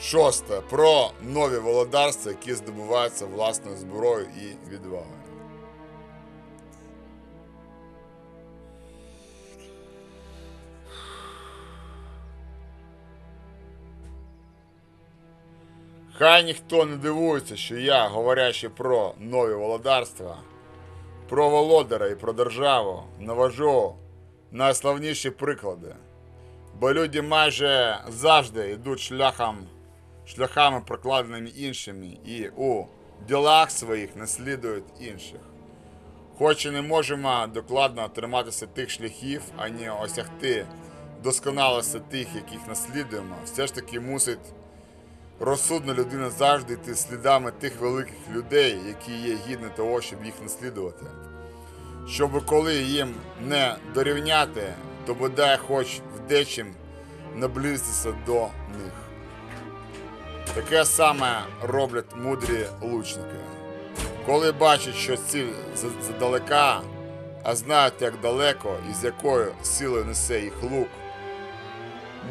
Шосте. Про нові володарства, які здобуваються власною зброєю і відвагою. Хай ніхто не дивується, що я, говорячи про нові володарства, про володаря і про державу, навожу найславніші приклади. Бо люди майже завжди йдуть шляхом, шляхами прокладеними іншими і у ділах своїх наслідують інших. Хоч і не можемо докладно триматися тих шляхів, ані осягти досконалості тих, яких наслідуємо, все ж таки мусить розсудна людина завжди йти слідами тих великих людей, які є гідні того, щоб їх наслідувати. Щоб коли їм не дорівняти, то бодай хоч в дечим наблизитися до них. Таке саме роблять мудрі лучники. Коли бачать, що ціль задалека, а знають, як далеко і з якою силою несе їх лук,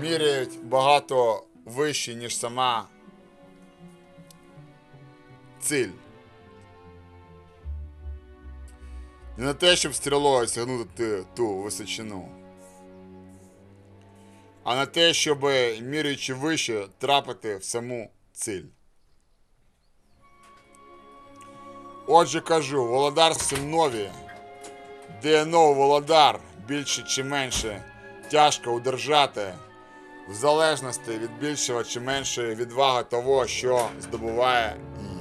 міряють багато вище, ніж сама ціль. Не на те, щоб стрілою сягнути ту височину, а на те, щоб, міряючи вище, трапити в саму ціль. Отже, кажу, володарстві нові, де новий володар більше чи менше тяжко удержати, в залежності від більшого чи меншої відваги того, що здобуває їх.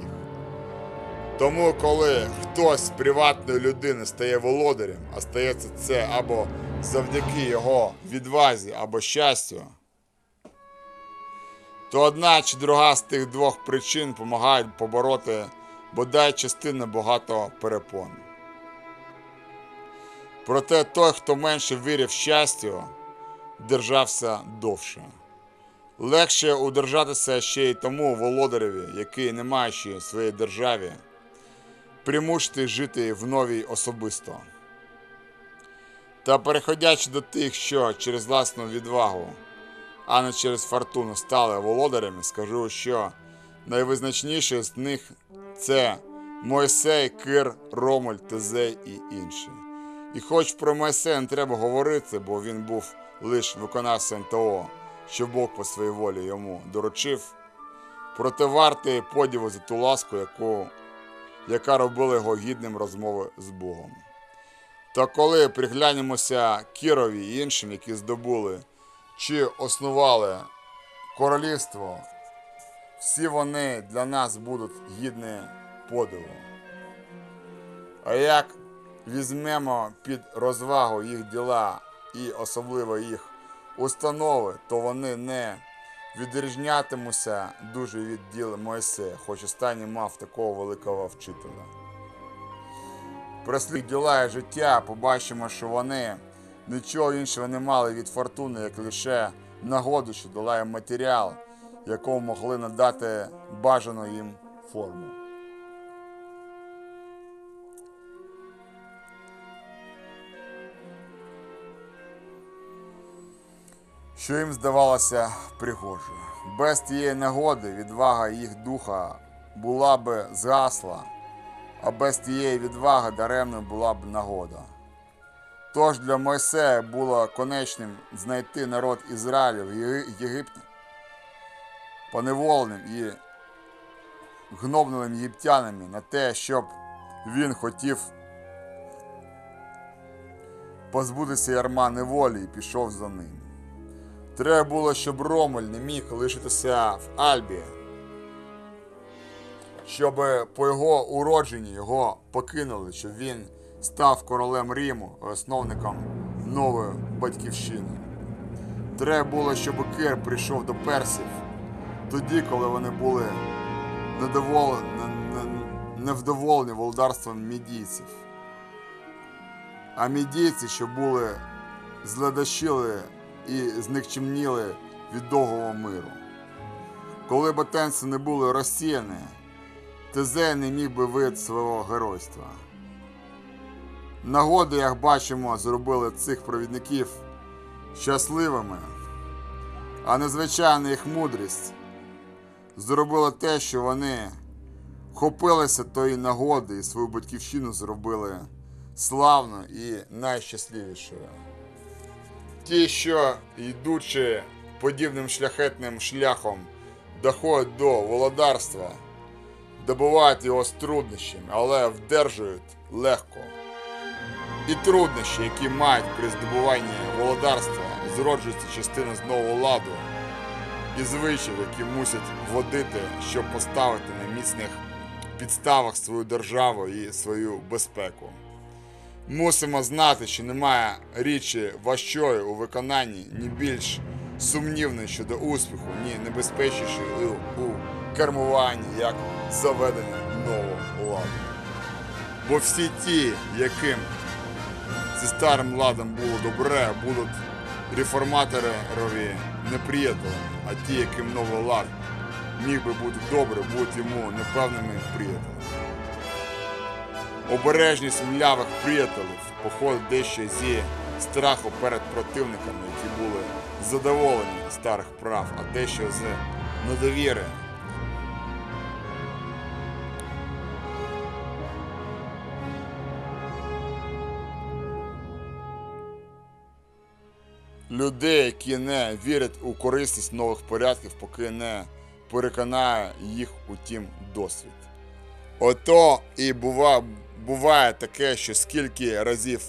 Тому, коли хтось з приватної людини стає володарем, а стається це або завдяки його відвазі, або щастю, то одна чи друга з тих двох причин допомагають побороти бодай частина багато перепон. Проте той, хто менше вірив щастю, держався довше. Легше удержатися ще й тому володареві, який, не маючи в своїй державі, примусити жити в новій особисто. Та переходячи до тих, що через власну відвагу, а не через фортуну стали володарями, скажу, що найвизначніші з них це Мойсей, Кир, Ромуль, Тезей і інші. І хоч про Мойсея не треба говорити, бо він був лише виконавцем того, що Бог по своїй волі йому доручив, проте вартий подіву за ту ласку, яку, яка робила його гідним розмови з Богом. Та коли приглянемося Кірові і іншим, які здобули чи основали королівство, всі вони для нас будуть гідні подиву. А як візьмемо під розвагу їх діла і особливо їх установи, то вони не відрізнятимуться дуже від діл Моїсея, хоч останній мав такого великого вчителя. Прослід діла і життя побачимо, що вони нічого іншого не мали від фортуни, як лише нагоду, що долає матеріал, якому могли надати бажану їм форму. Що їм здавалося пригожою. Без тієї нагоди відвага їх духа була би згасла, а без тієї відваги даремною була б нагода. Тож для Мойсея було конечним знайти народ Ізраїлю в Єги- Єгипті, поневоленим і гнобним єгиптянами на те, щоб він хотів позбутися ярма неволі і пішов за ним. Треба було, щоб Ромель не міг лишитися в Альбі, щоб по його уродженні його покинули, щоб він став королем Риму, основником нової батьківщини. Треба було, щоб Кир прийшов до персів тоді, коли вони були невдоволені володарством мідійців. А мідійці, що були зледащили і зникчемніли від довгого миру. Коли ботенці не були розсіяні, Тезей не міг би вид свого геройства. Нагоди, як бачимо, зробили цих провідників щасливими, а незвичайна їх мудрість зробила те, що вони хопилися тої нагоди і свою батьківщину зробили славною і найщасливішою. Ті, що йдучи подібним шляхетним шляхом, доходять до володарства, добувають його з труднощами, але вдержують легко. І труднощі, які мають при здобуванні володарства, зроджуються частина з нового ладу і звичаїв, які мусять водити, щоб поставити на міцних підставах свою державу і свою безпеку. Мусимо знати, що немає річі важчої у виконанні, ні більш сумнівної щодо успіху, ні небезпечнішої у, кермуванні, як заведення нового ладу. Бо всі ті, яким зі старим ладом було добре, будуть реформаторові неприятелями, а ті, яким новий лад міг би бути добре, будуть йому непевними приятелями. Обережність млявих приятелів походить дещо зі страху перед противниками, які були задоволені старих прав, а дещо з недовіри. Людей, які не вірять у корисність нових порядків, поки не переконає їх у тім досвід. Ото і бува, буває таке, що скільки разів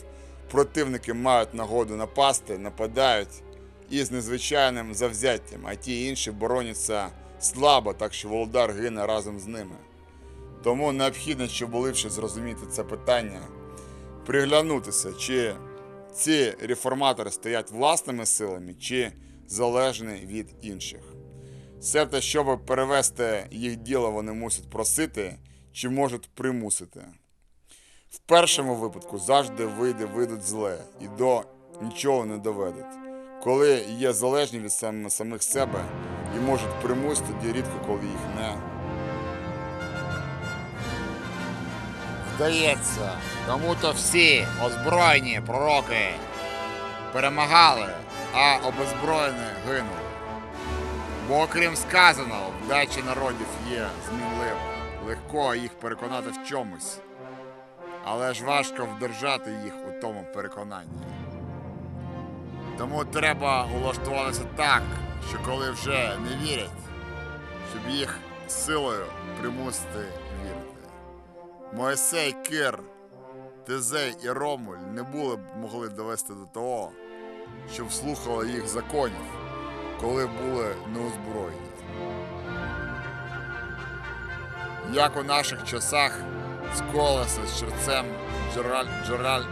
противники мають нагоду напасти, нападають із незвичайним завзяттям, а ті інші бороняться слабо, так що володар гине разом з ними. Тому необхідно, щоб ліпше зрозуміти це питання, приглянутися, чи ці реформатори стоять власними силами, чи залежні від інших. Себто, щоб перевести їх діло, вони мусять просити чи можуть примусити. В першому випадку завжди вийде вийдуть зле і до нічого не доведуть. Коли є залежні від сам- самих себе і можуть примусити, тоді рідко коли їх не. Здається, кому-то всі озброєні пророки перемагали, а обезброєні гинули. Бо окрім сказаного, вдача народів є змінлива. Легко їх переконати в чомусь, але ж важко вдержати їх у тому переконанні. Тому треба улаштуватися так, що коли вже не вірять, щоб їх силою примусити вірити. Моїсей, Кир, Тезей і Ромуль не були б могли довести до того, щоб слухали їх законів, коли були неозброєні. Як у наших часах сколося з черцем Джераль, Джераль,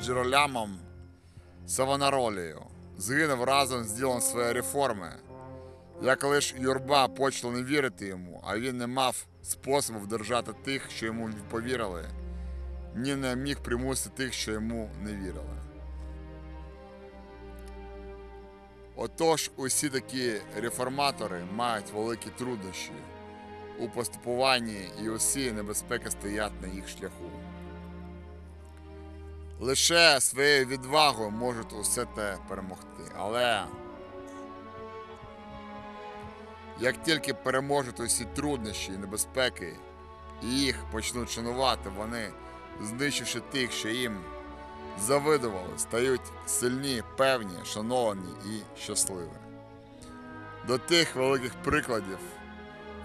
Джеролямом Савонаролію, згинув разом з ділом своєї реформи. Як лиш юрба почала не вірити йому, а він не мав способу вдержати тих, що йому повірили, ні не міг примусити тих, що йому не вірили. Отож, усі такі реформатори мають великі труднощі у поступуванні і усі небезпеки стоять на їх шляху. Лише своєю відвагою можуть усе те перемогти. Але як тільки переможуть усі труднощі і небезпеки, і їх почнуть шанувати, вони, знищивши тих, що їм завидували, стають сильні, певні, шановані і щасливі. До тих великих прикладів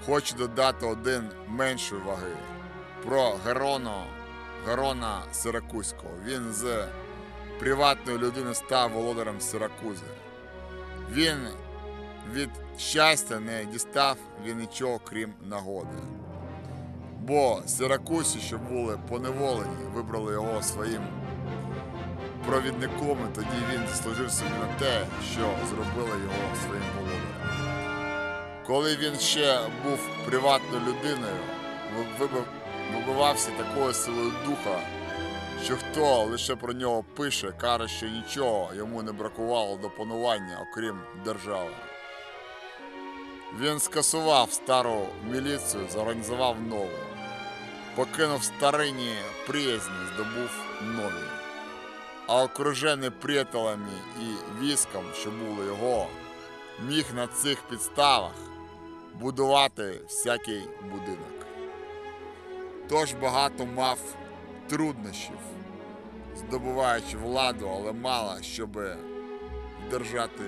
хочу додати один меншої ваги про Героно, Герона Сиракузького. Він з приватної людини став володарем Сиракузи. Він від щастя не дістав він нічого, крім нагоди. Бо сиракусі, що були поневолені, вибрали його своїм провідником, і тоді він заслужив собі на те, що зробило його своїм володарем. Коли він ще був приватною людиною, ви- вибивався такою силою духа, що хто лише про нього пише, каже, що нічого йому не бракувало до панування, окрім держави. Він скасував стару міліцію, зорганізував нову. Покинув старині приязні, здобув нові. А окружений приятелями і військом, що було його, міг на цих підставах будувати всякий будинок. Тож багато мав труднощів, здобуваючи владу, але мало, щоб вдержати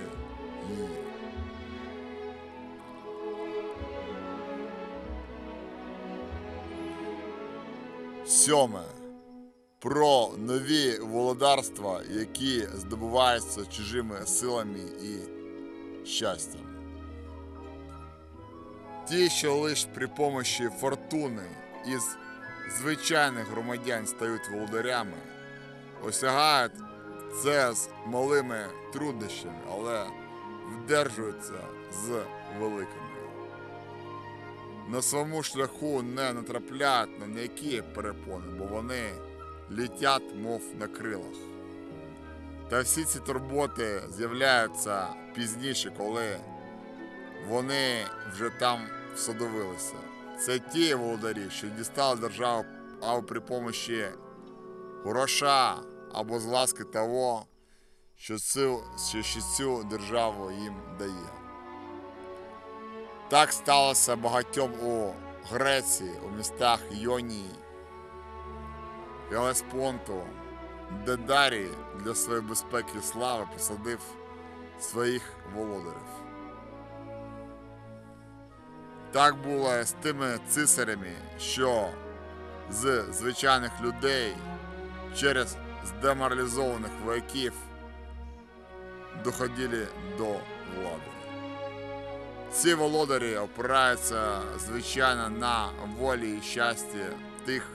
її. Сьоме. Про нові володарства, які здобуваються чужими силами і щастям. Ті, що лише при помощі фортуни із звичайних громадян стають володарями, осягають це з малими труднощами, але вдержуються з великими. На своєму шляху не натрапляють на ніякі перепони, бо вони літять, мов на крилах. Та всі ці турботи з'являються пізніше, коли вони вже там всадовилися. Це ті володарі, що дістали державу або при помощі гроша або з ласки того, що цю, що цю державу їм дає. Так сталося багатьом у Греції, у містах Йонії, Гелеспонту, де Дарій для своєї безпеки і слави посадив своїх володарів. Так було з тими цисарями, що з звичайних людей через здеморалізованих вояків доходили до влади. Ці володарі опираються звичайно на волі і щастя тих,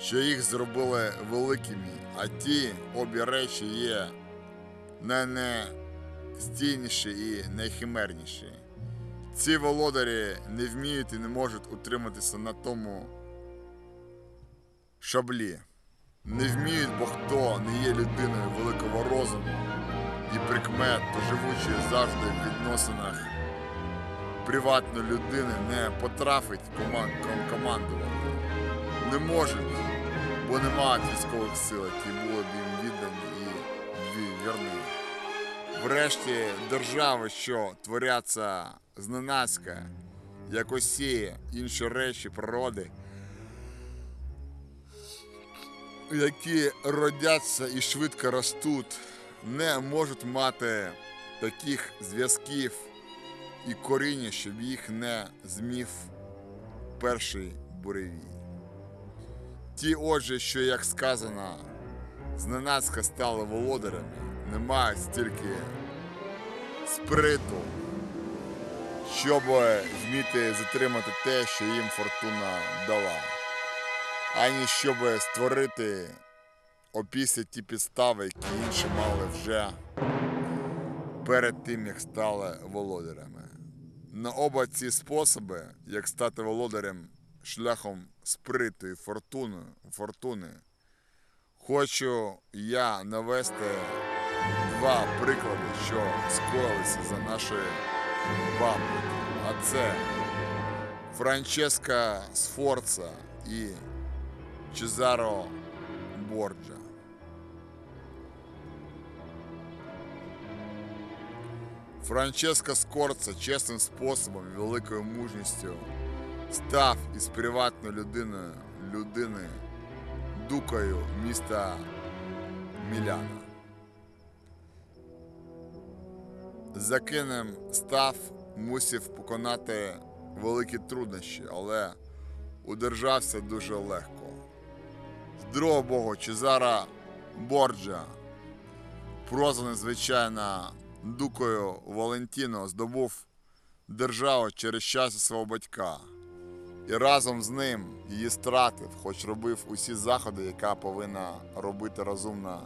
що їх зробили великими, а ті обі речі є не і найхимерніші. Ці володарі не вміють і не можуть утриматися на тому шаблі. Не вміють, бо хто не є людиною великого розуму і прикмет, то живучи завжди в відносинах приватної людини, не потрафить коман- командувати. Не можуть, бо не мають військових сил, які були б їм віддані і вірні. Врешті держави, що творяться зненацька, як усі інші речі природи, які родяться і швидко ростуть, не можуть мати таких зв'язків і коріння, щоб їх не змів перший буревій. Ті, отже, що, як сказано, зненацька стали володарями, не мають стільки сприту, щоб вміти затримати те, що їм фортуна дала, ані щоб створити опісля ті підстави, які інші мали вже перед тим, як стали володарями. На оба ці способи, як стати володарем шляхом сприту і фортуни, фортуни, хочу я навести два приклади, що скоїлися за нашої бабки. А це Франческа Сфорца і Чезаро Борджа. Франческо Скорца чесним способом і великою мужністю став із приватною людиною людини дукою міста Міляна. За ким став мусив поконати великі труднощі, але удержався дуже легко. другого богу Чезара Борджа, прозваний, звичайно, Дукою Валентіно, здобув державу через щастя свого батька. І разом з ним її стратив, хоч робив усі заходи, яка повинна робити розумна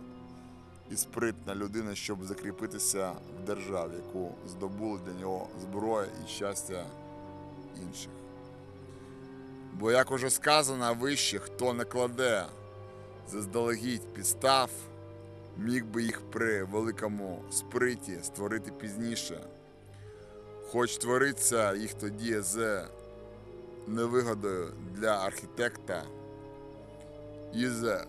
і спритна людина, щоб закріпитися в державі, яку здобули для нього зброя і щастя інших. Бо, як уже сказано вище, хто не кладе заздалегідь підстав, міг би їх при великому сприті створити пізніше. Хоч твориться їх тоді з невигодою для архітекта і з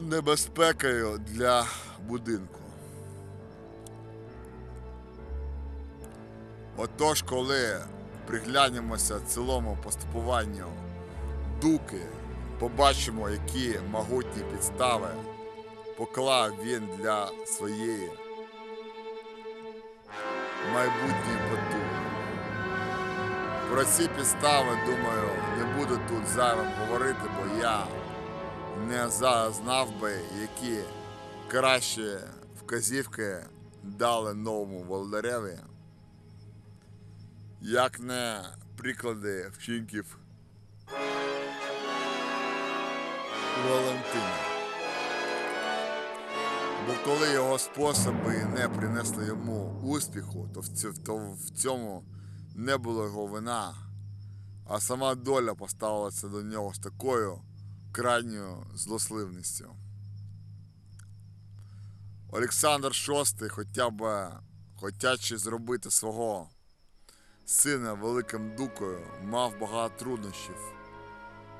небезпекою для будинку. Отож, коли приглянемося цілому поступуванню дуки, побачимо, які могутні підстави поклав він для своєї майбутньої потуги. Про ці підстави, думаю, не буду тут зайвим говорити, бо я не зазнав би, які кращі вказівки дали новому володареві, як не приклади вчинків Валентина. Бо коли його способи не принесли йому успіху, то в цьому не було його вина, а сама доля поставилася до нього з такою крайньою злосливністю. Олександр VI, хоча б хотячи зробити свого сина великим дукою, мав багато труднощів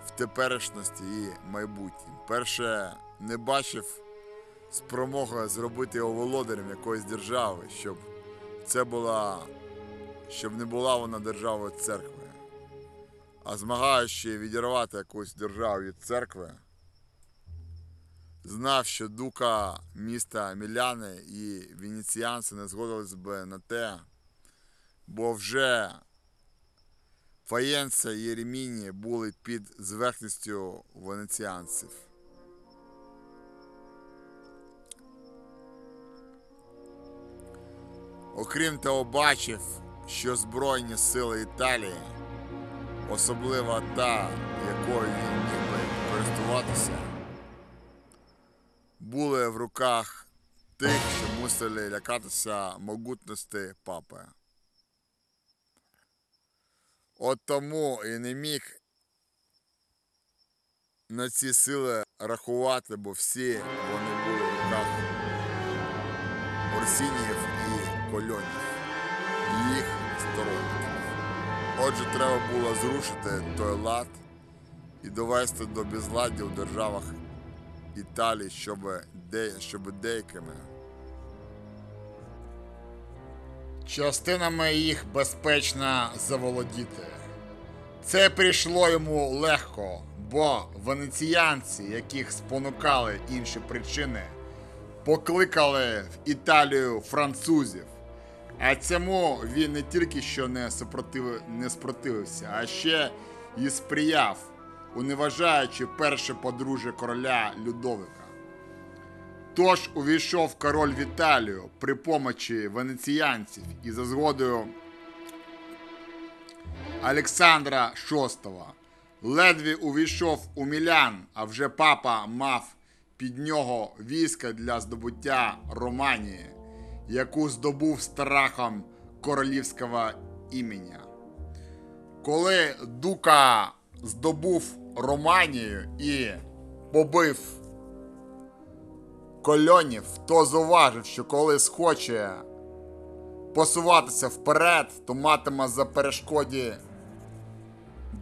в теперішності і майбутнім. Перше, не бачив спромоги зробити його володарем якоїсь держави, щоб це була, щоб не була вона державою церкви. А змагаючи відірвати якусь державу від церкви, знав, що дука міста Міляни і венеціанці не згодились би на те, бо вже Фаєнца і Єреміні були під зверхністю венеціанців. Окрім того, бачив, що Збройні сили Італії, особливо та, якою він міг би користуватися, були в руках тих, що мусили лякатися могутності папи. От тому і не міг на ці сили рахувати, бо всі вони були в руках Орсініїв і Кольонів, їх сторонників. Отже, треба було зрушити той лад і довести до безладдя у державах Італії, щоб, де, щоб деякими частинами їх безпечно заволодіти. Це прийшло йому легко, бо венеціянці, яких спонукали інші причини, покликали в Італію французів. А цьому він не тільки що не, супротив... не спротивився, а ще і сприяв, уневажаючи перше подружжя короля Людовика. Тож увійшов король в Італію при помочі венеціянців і за згодою Олександра VI. Ледві увійшов у Мілян, а вже папа мав під нього війська для здобуття Романії, яку здобув страхом королівського імення. Коли Дука здобув Романію і побив кольонів, то зауважив, що коли схоче посуватися вперед, то матиме за перешкоді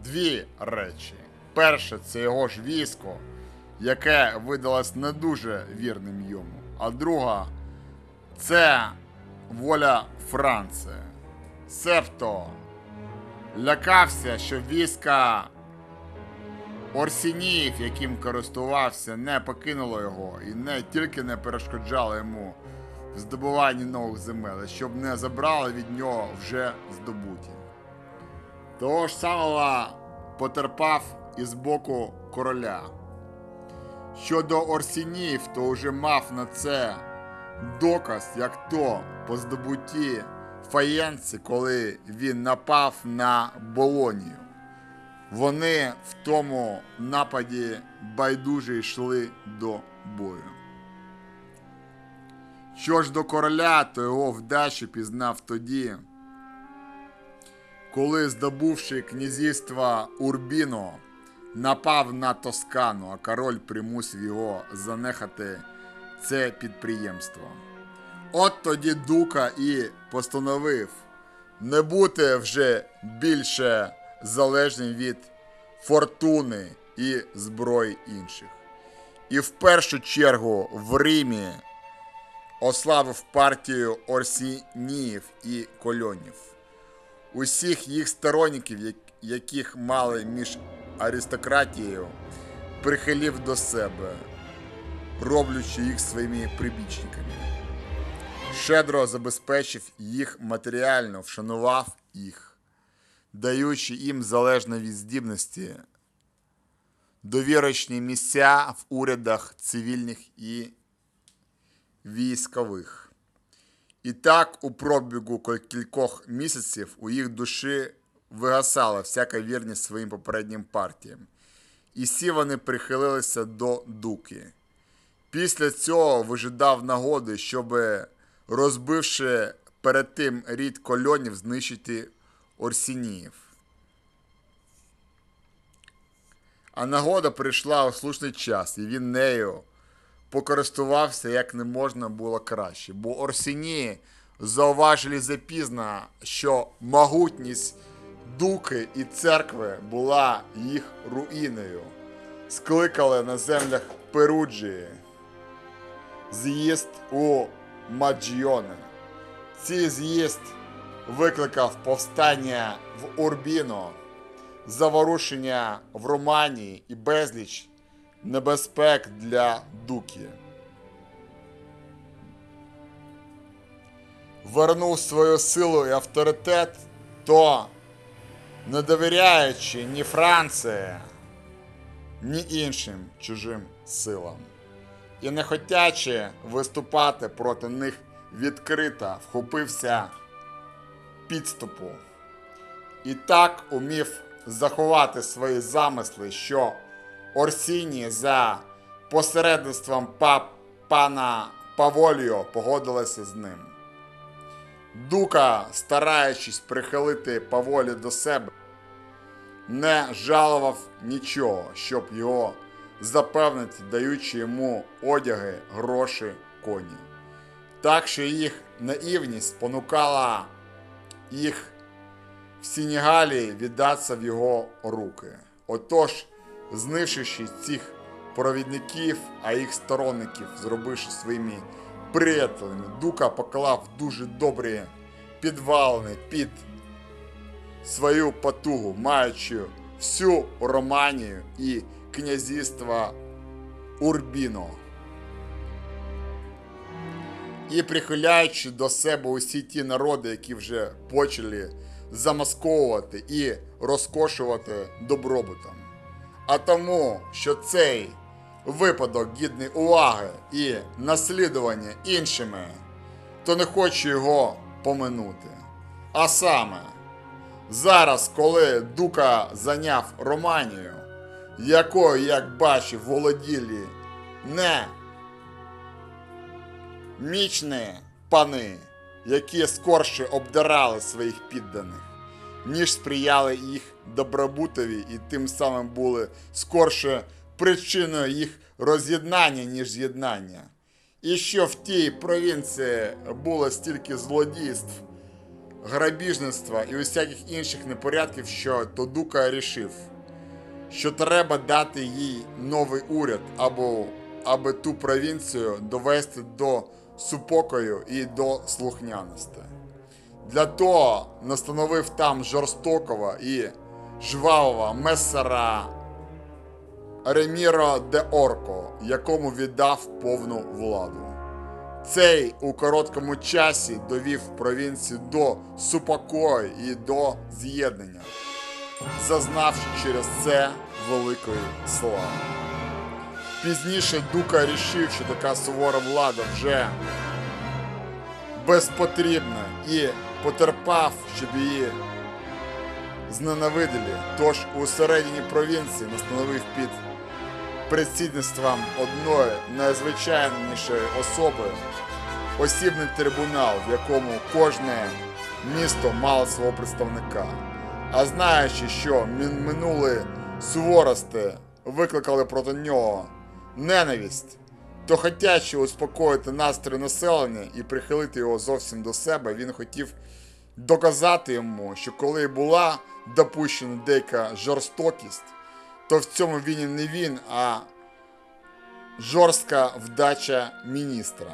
дві речі. Перше це його ж військо, яке видалось не дуже вірним йому. А друга це воля Франції. Себто лякався, що війська Орсініїв, яким користувався, не покинуло його і не тільки не перешкоджало йому в здобуванні нових земель, щоб не забрали від нього вже здобуті. Того ж самого потерпав із боку короля. Щодо Орсінів, то вже мав на це доказ, як то по здобутті Фаєнці, коли він напав на Болонію. Вони в тому нападі байдуже йшли до бою. Що ж до короля, то його вдачу пізнав тоді, коли, здобувши князівство Урбіно, напав на Тоскану, а король примусив його занехати це підприємство. От тоді Дука і постановив не бути вже більше залежним від фортуни і зброї інших. І в першу чергу в Римі ославив партію Орсініїв і Кольонів. Усіх їх сторонників, яких мали між аристократією, прихилів до себе, роблячи їх своїми прибічниками. Щедро забезпечив їх матеріально, вшанував їх, даючи їм залежно від здібності довірочні місця в урядах цивільних і військових. І так, у пробігу кількох місяців у їх душі вигасала всяка вірність своїм попереднім партіям. І всі вони прихилилися до дуки. Після цього вижидав нагоди, щоб, розбивши перед тим рід кольонів, знищити Орсініїв. А нагода прийшла у слушний час, і він нею покористувався як не можна було краще. Бо Орсіні зауважили запізно, що могутність дуки і церкви була їх руїною. Скликали на землях Перуджії з'їзд у Маджіоне. Цей з'їзд викликав повстання в Урбіно, заворушення в Романії і безліч небезпек для Дуки. Вернув свою силу і авторитет, то, не довіряючи ні Франції, ні іншим чужим силам. І не хотячи виступати проти них відкрито, вхопився підступу. І так умів заховати свої замисли, що Орсіні за посередництвом пап пана Паволіо погодилася з ним. Дука, стараючись прихилити Паволі до себе, не жалував нічого, щоб його запевнити, даючи йому одяги, гроші, коні. Так що їх наївність спонукала їх в Сінігалі віддатися в його руки. Отож, знищивши цих провідників, а їх сторонників, зробивши своїми приятелями, Дука поклав дуже добрі підвалини під свою потугу, маючи всю Романію і князівство Урбіно. І прихиляючи до себе усі ті народи, які вже почали замасковувати і розкошувати добробутом. А тому, що цей випадок гідний уваги і наслідування іншими, то не хочу його поминути. А саме, зараз, коли Дука зайняв Романію, якою, як бачив, володілі не мічні пани, які скорше обдирали своїх підданих, ніж сприяли їх добробутові і тим самим були скорше причиною їх роз'єднання, ніж з'єднання. І що в тій провінції було стільки злодійств, грабіжництва і усяких інших непорядків, що Тодука рішив, що треба дати їй новий уряд, або аби ту провінцію довести до супокою і до слухняності. Для того настановив там жорстокого і жвавого месера Реміро де Орко, якому віддав повну владу. Цей у короткому часі довів провінцію до супокою і до з'єднання. Зазнавши через це великої слави. Пізніше Дука рішив, що така сувора влада вже безпотрібна і потерпав, щоб її зненавиділи. Тож у середині провінції настановив під предсідництвом одної найзвичайнішої особи осібний трибунал, в якому кожне місто мало свого представника. А знаючи, що минулі суворости викликали проти нього ненависть, то хотячи успокоїти настрій населення і прихилити його зовсім до себе, він хотів доказати йому, що коли була допущена деяка жорстокість, то в цьому винен не він, а жорстка вдача міністра.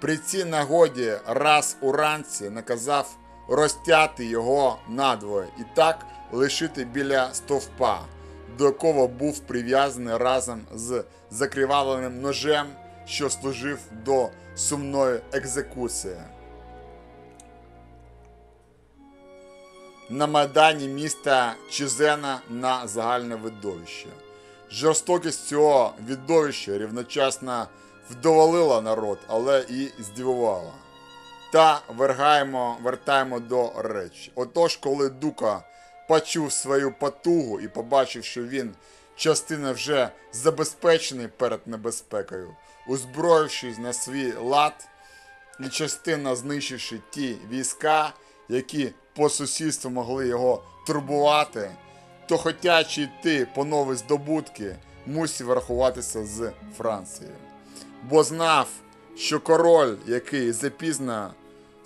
При цій нагоді раз уранці наказав розтяти його надвоє і так лишити біля стовпа, до якого був прив'язаний разом з закривавленим ножем, що служив до сумної екзекуції. на майдані міста Чизена на загальне видовище. Жорстокість цього видовища рівночасно вдоволила народ, але і здивувала. Та вергаємо, вертаємо до речі. Отож, коли Дука почув свою потугу і побачив, що він частина вже забезпечений перед небезпекою, узброївшись на свій лад, і частина знищивши ті війська, які по сусідству могли його турбувати, то хотячи йти по нові здобутки, мусив рахуватися з Францією. Бо знав, що король, який запізно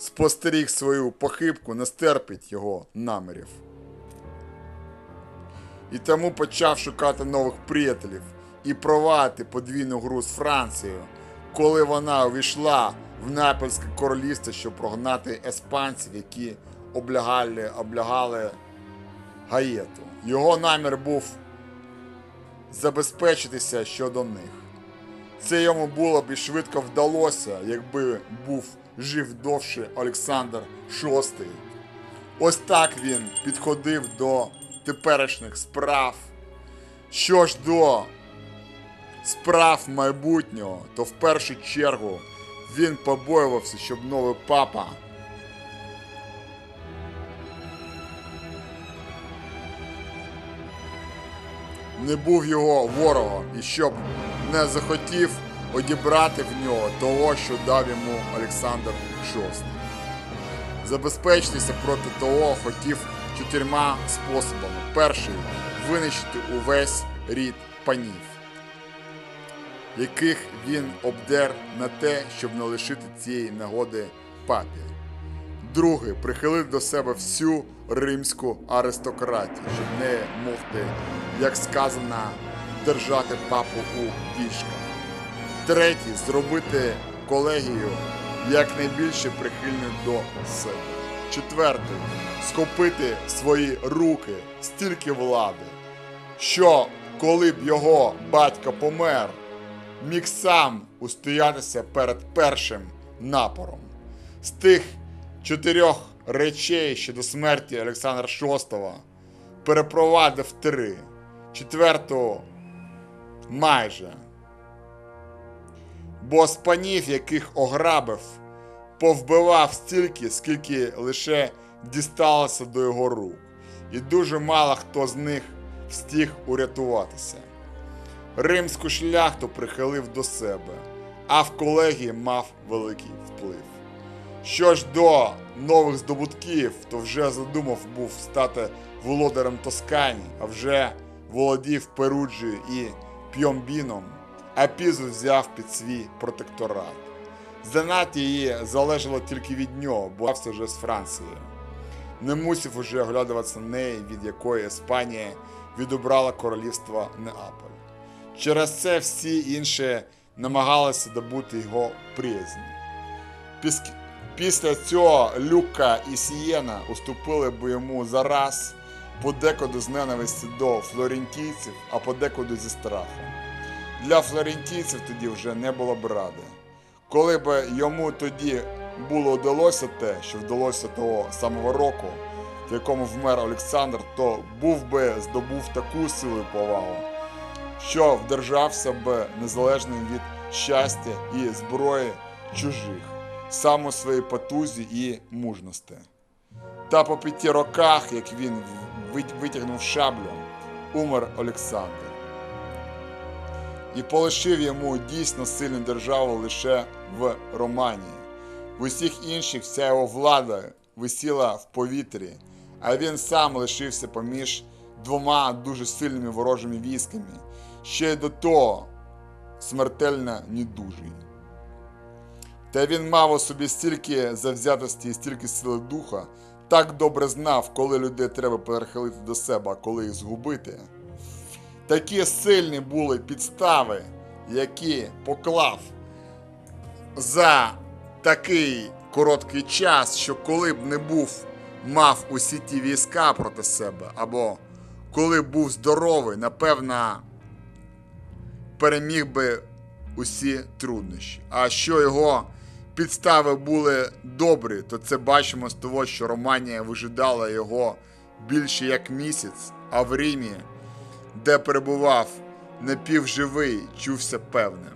спостеріг свою похибку, не стерпить його намірів. І тому почав шукати нових приятелів і провадити подвійну гру з Францією, коли вона увійшла в Напольське королівство, щоб прогнати еспанців, які облягали, облягали Гаєту. Його намір був забезпечитися щодо них. Це йому було б і швидко вдалося, якби був жив довше Олександр VI. Ось так він підходив до теперішніх справ. Що ж до справ майбутнього, то в першу чергу він побоювався, щоб новий папа не був його ворогом і щоб не захотів одібрати в нього того, що дав йому Олександр VI. Забезпечитися проти того хотів чотирма способами. Перший винищити увесь рід панів, яких він обдер на те, щоб не лишити цієї нагоди папі. Другий прихилити до себе всю римську аристократію, щоб не могти, як сказано, держати папу у вішках. Третій зробити колегію якнайбільше прихильною до себе. Четвертий схопити свої руки стільки влади, що коли б його батько помер, міг сам устоятися перед першим напором. З тих чотирьох речей щодо смерті Олександра VI перепровадив три, четвертого майже. Бо з панів, яких ограбив, повбивав стільки, скільки лише дісталося до його рук, і дуже мало хто з них встиг урятуватися. Римську шляхту прихилив до себе, а в колегії мав великий вплив. Що ж до нових здобутків, то вже задумав був стати володарем Тоскані, а вже володів Перуджею і П'йомбіном, а Пізу взяв під свій протекторат. Занадто її залежало тільки від нього, бо все вже з Францією. Не мусив уже оглядуватися неї, від якої Іспанія відобрала королівство Неаполь. Через це всі інші намагалися добути його приязнь. Після цього Люка і Сієна уступили б йому зараз подекуди з ненависті до флорентійців, а подекуди зі страхом. Для флорентійців тоді вже не було б ради. Коли б йому тоді було вдалося те, що вдалося того самого року, в якому вмер Олександр, то був би здобув таку силу і повагу, що вдержався б незалежним від щастя і зброї чужих, сам у своїй потузі і мужності. Та по п'яти роках, як він витягнув шаблю, умер Олександр. І полишив йому дійсно сильну державу лише в Романії. В усіх інших вся його влада висіла в повітрі, а він сам лишився поміж двома дуже сильними ворожими військами, ще й до того смертельно недужий. Та він мав у собі стільки завзятості і стільки сили духа, так добре знав, коли людей треба перехилити до себе, а коли їх згубити. Такі сильні були підстави, які поклав за такий короткий час, що коли б не був, мав усі ті війська проти себе, або коли б був здоровий, напевно, переміг би усі труднощі. А що його підстави були добрі, то це бачимо з того, що Романія вижидала його більше як місяць, а в Римі, де перебував напівживий, чувся певним.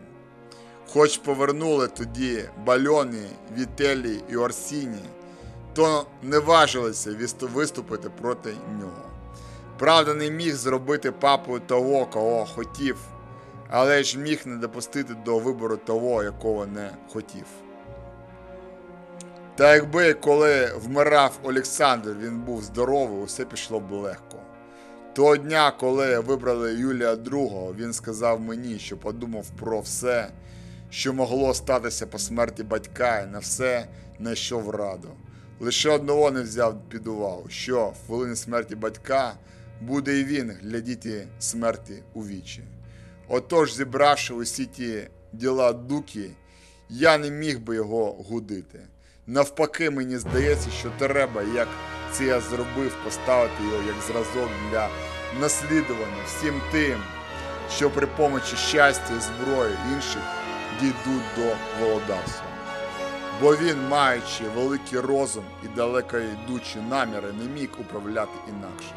Хоч повернули тоді бальони, Вітелі і Орсіні, то не важилися виступити проти нього. Правда, не міг зробити папою того, кого хотів, але ж міг не допустити до вибору того, якого не хотів. Та якби коли вмирав Олександр, він був здоровий, усе пішло б легко. Того дня, коли вибрали Юлія II, він сказав мені, що подумав про все, що могло статися по смерті батька, і на все не йшов раду. Лише одного не взяв під увагу, що в хвилині смерті батька буде і він глядіти смерті у вічі. Отож, зібравши усі ті діла дуки, я не міг би його гудити. Навпаки, мені здається, що треба, як це я зробив, поставити його як зразок для наслідування всім тим, що при помочі щастя і зброї інших дійдуть до володарства. Бо він, маючи великий розум і далеко йдучі наміри, не міг управляти інакше.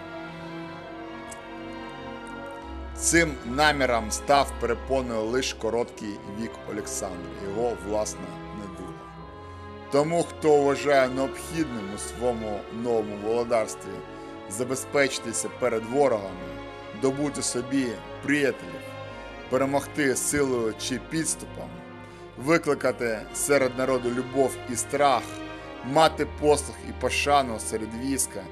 Цим наміром став перепоною лише короткий вік Олександра, його власна недуга. Тому, хто вважає необхідним у своєму новому володарстві забезпечитися перед ворогами, добути собі приятелів, перемогти силою чи підступом, викликати серед народу любов і страх, мати послуг і пошану серед війська,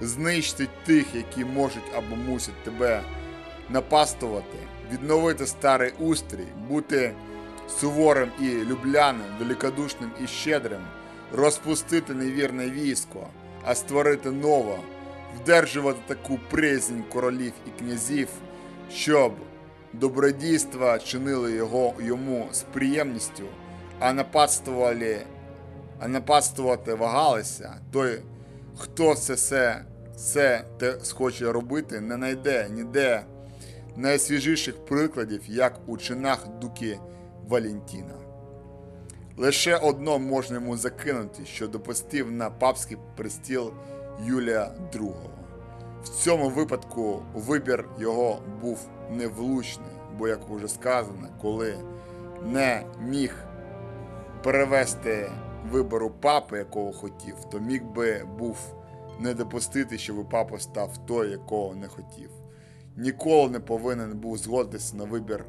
знищити тих, які можуть або мусять тебе напастувати, відновити старий устрій, бути суворим і любляним, великодушним і щедрим, розпустити невірне військо, а створити нове, вдержувати таку приязнь королів і князів, щоб добродійства чинили його йому з приємністю, а нападствували, а нападствувати вагалися, той, хто це все, все те схоче робити, не знайде ніде найсвіжіших прикладів, як у чинах дуки Валентіна. Лише одно можна йому закинути, що допустив на папський престіл Юлія II. В цьому випадку вибір його був невлучний, бо, як вже сказано, коли не міг перевести вибору папи, якого хотів, то міг би був не допустити, щоб папа став той, якого не хотів. Ніколи не повинен був згодитися на вибір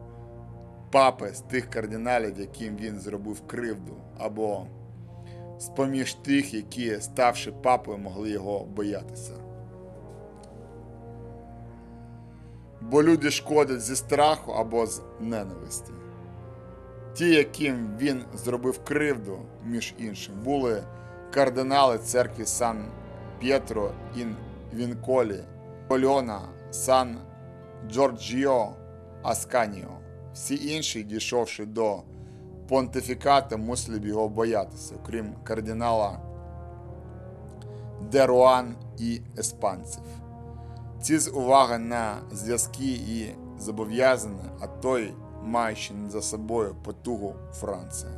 папи з тих кардиналів, яким він зробив кривду, або з-поміж тих, які, ставши папою, могли його боятися. Бо люди шкодять зі страху або з ненависті. Ті, яким він зробив кривду, між іншим, були кардинали церкви Сан П'єтро ін Вінколі, Кольона, Сан Джорджіо Асканіо. Всі інші, дійшовши до понтифіката, мусили б його боятися, окрім кардинала де Руан і еспанців. Ці з уваги на зв'язки і зобов'язання, а той, маючи за собою потугу Франції.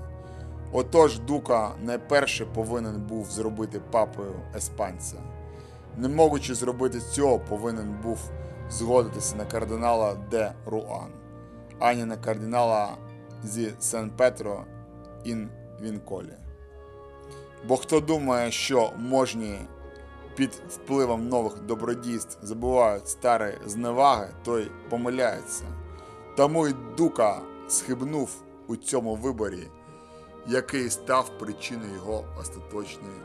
Отож, Дука найперше повинен був зробити папою еспанця. не можучи зробити цього, повинен був згодитися на кардинала де Руан, ані на кардинала зі Сан Петро ін Вінколі. Бо хто думає, що можні під впливом нових добродійств забувають старі зневаги, той помиляється. Тому й Дука схибнув у цьому виборі, який став причиною його остаточної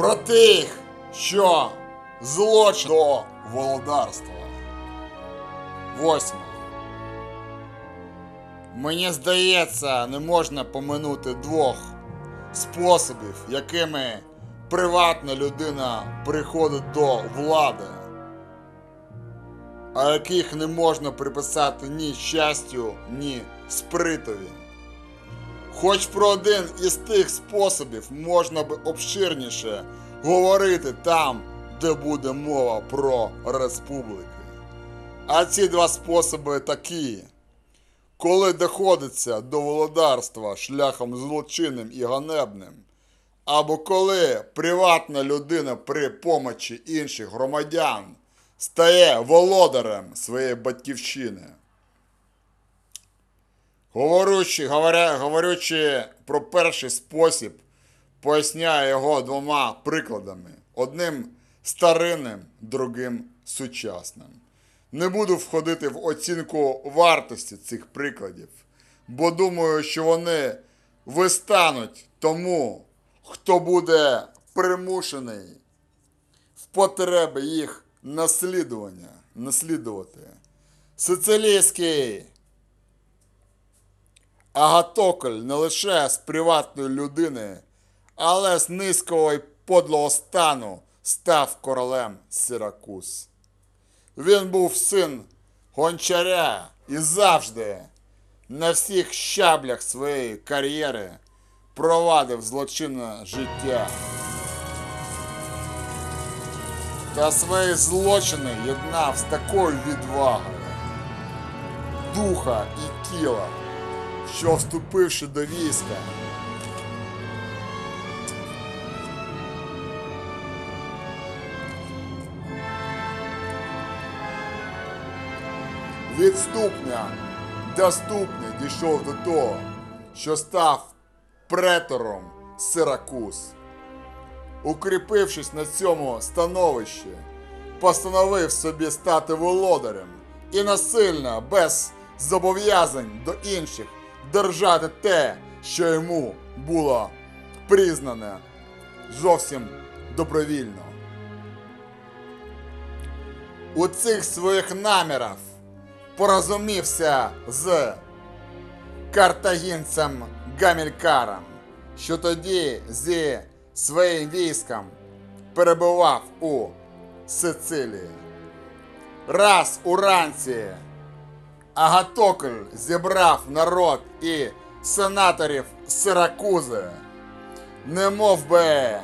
Про тих, що злочин до володарства. Восьме. Мені здається, не можна поминути двох способів, якими приватна людина приходить до влади, а яких не можна приписати ні щастю, ні спритові. Хоч про один із тих способів можна би обширніше говорити там, де буде мова про республіки. А ці два способи такі. Коли доходиться до володарства шляхом злочинним і ганебним, або коли приватна людина при помочі інших громадян стає володарем своєї батьківщини. Говорючи, говоря, говорячи про перший спосіб, поясняю його двома прикладами: одним старинним, другим сучасним. Не буду входити в оцінку вартості цих прикладів, бо думаю, що вони вистануть тому, хто буде примушений в потреби їх наслідування, наслідувати. Сицилійський Агатокль не лише з приватної людини, але з низького й подлого стану став королем Сиракуз. Він був син гончаря і завжди на всіх щаблях своєї кар'єри провадив злочинне життя. Та свої злочини єднав з такою відвагою духа і тіла, що вступивши до війська, від ступня до ступня дійшов до того, що став претором Сиракуз. Укріпившись на цьому становищі, постановив собі стати володарем і насильно, без зобов'язань до інших, держати те, що йому було признане зовсім добровільно. У цих своїх намірах порозумівся з картагінцем Гамількаром, що тоді зі своїм військом перебував у Сицилії. Раз уранці Агатокль зібрав народ і сенаторів Сиракузи, не мов би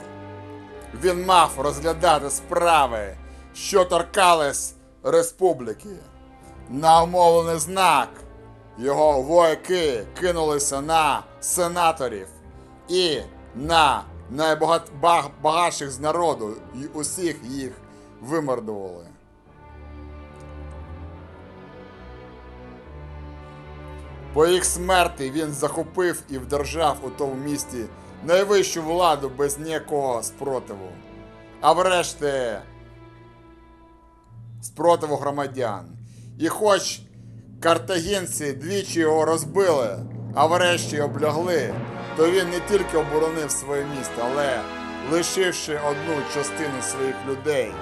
він мав розглядати справи, що торкались республіки. На умовлений знак його вояки кинулися на сенаторів і на найбагатших з народу і усіх їх вимордували. По їх смерті він захопив і вдержав у тому місті найвищу владу без ніякого спротиву. А врешті спротиву громадян. І хоч картагінці двічі його розбили, а врешті облягли, то він не тільки оборонив своє місто, але лишивши одну частину своїх людей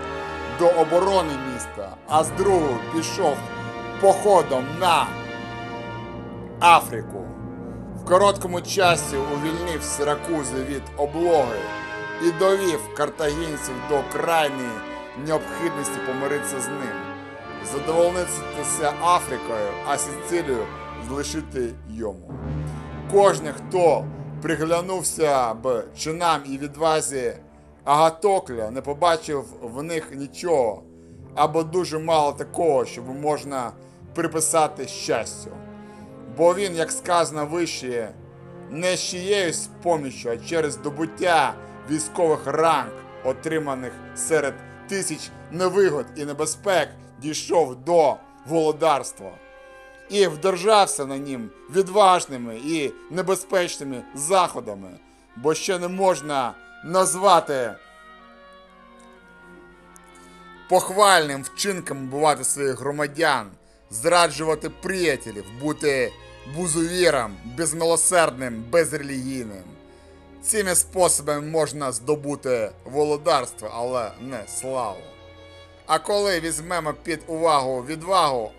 до оборони міста, а з другою пішов походом на Африку. В короткому часі увільнив Сиракузи від облоги і довів картагінців до крайньої необхідності помиритися з ним, задовольнитися Африкою, а Сицилію залишити йому. Кожен, хто приглянувся б чинам і відвазі Агатокля, не побачив в них нічого, або дуже мало такого, що можна приписати щастю. Бо він, як сказано вище, не з чиєюсь поміччю, а через здобуття військових ранг, отриманих серед тисяч невигод і небезпек, дійшов до володарства. І вдержався на нім відважними і небезпечними заходами, бо ще не можна назвати похвальним вчинком бувати своїх громадян, зраджувати приятелів, бути бузувіром, безмилосердним, безрелігійним. Цими способами можна здобути володарство, але не славу. А коли візьмемо під увагу відвагу